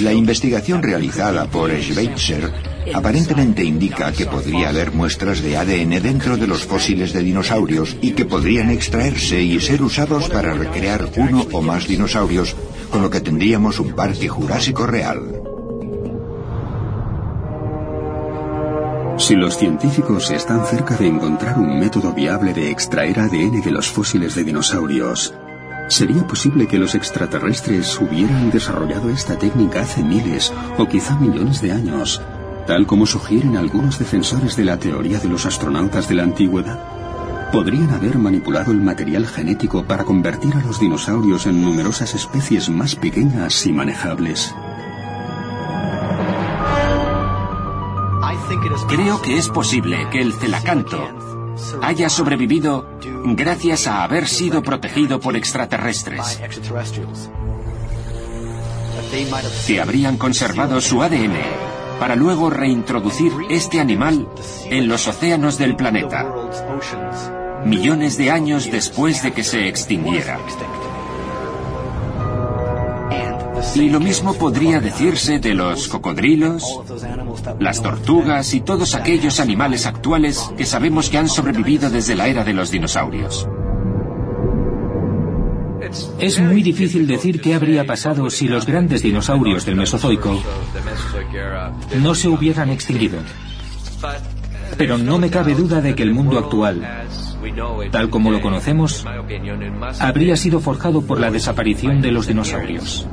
La investigación realizada por Schweitzer aparentemente indica que podría haber muestras de ADN dentro de los fósiles de dinosaurios y que podrían extraerse y ser usados para recrear uno o más dinosaurios, con lo que tendríamos un parque jurásico real. Si los científicos están cerca de encontrar un método viable de extraer ADN de los fósiles de dinosaurios, ¿sería posible que los extraterrestres hubieran desarrollado esta técnica hace miles o quizá millones de años, tal como sugieren algunos defensores de la teoría de los astronautas de la antigüedad? ¿Podrían haber manipulado el material genético para convertir a los dinosaurios en numerosas especies más pequeñas y manejables? Creo que es posible que el celacanto haya sobrevivido gracias a haber sido protegido por extraterrestres, que habrían conservado su ADN para luego reintroducir este animal en los océanos del planeta, millones de años después de que se extinguiera. Y lo mismo podría decirse de los cocodrilos, las tortugas y todos aquellos animales actuales que sabemos que han sobrevivido desde la era de los dinosaurios. Es muy difícil decir qué habría pasado si los grandes dinosaurios del Mesozoico no se hubieran extinguido. Pero no me cabe duda de que el mundo actual, tal como lo conocemos, habría sido forjado por la desaparición de los dinosaurios.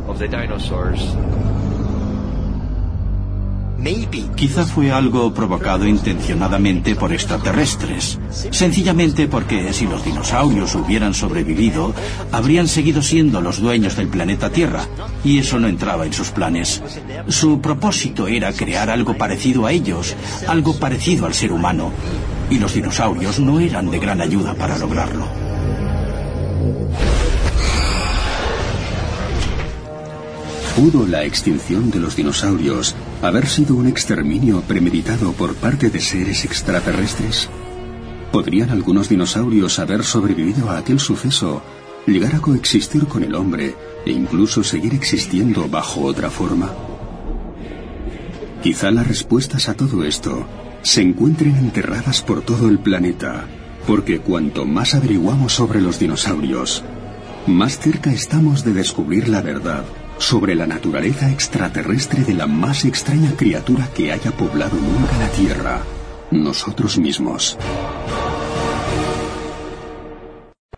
Quizá fue algo provocado intencionadamente por extraterrestres. Sencillamente porque si los dinosaurios hubieran sobrevivido, habrían seguido siendo los dueños del planeta Tierra, y eso no entraba en sus planes. Su propósito era crear algo parecido a ellos, algo parecido al ser humano, y los dinosaurios no eran de gran ayuda para lograrlo. ¿Pudo la extinción de los dinosaurios haber sido un exterminio premeditado por parte de seres extraterrestres? ¿Podrían algunos dinosaurios haber sobrevivido a aquel suceso, llegar a coexistir con el hombre e incluso seguir existiendo bajo otra forma? Quizá las respuestas a todo esto se encuentren enterradas por todo el planeta, porque cuanto más averiguamos sobre los dinosaurios, más cerca estamos de descubrir la verdad sobre la naturaleza extraterrestre de la más extraña criatura que haya poblado nunca la Tierra, nosotros mismos.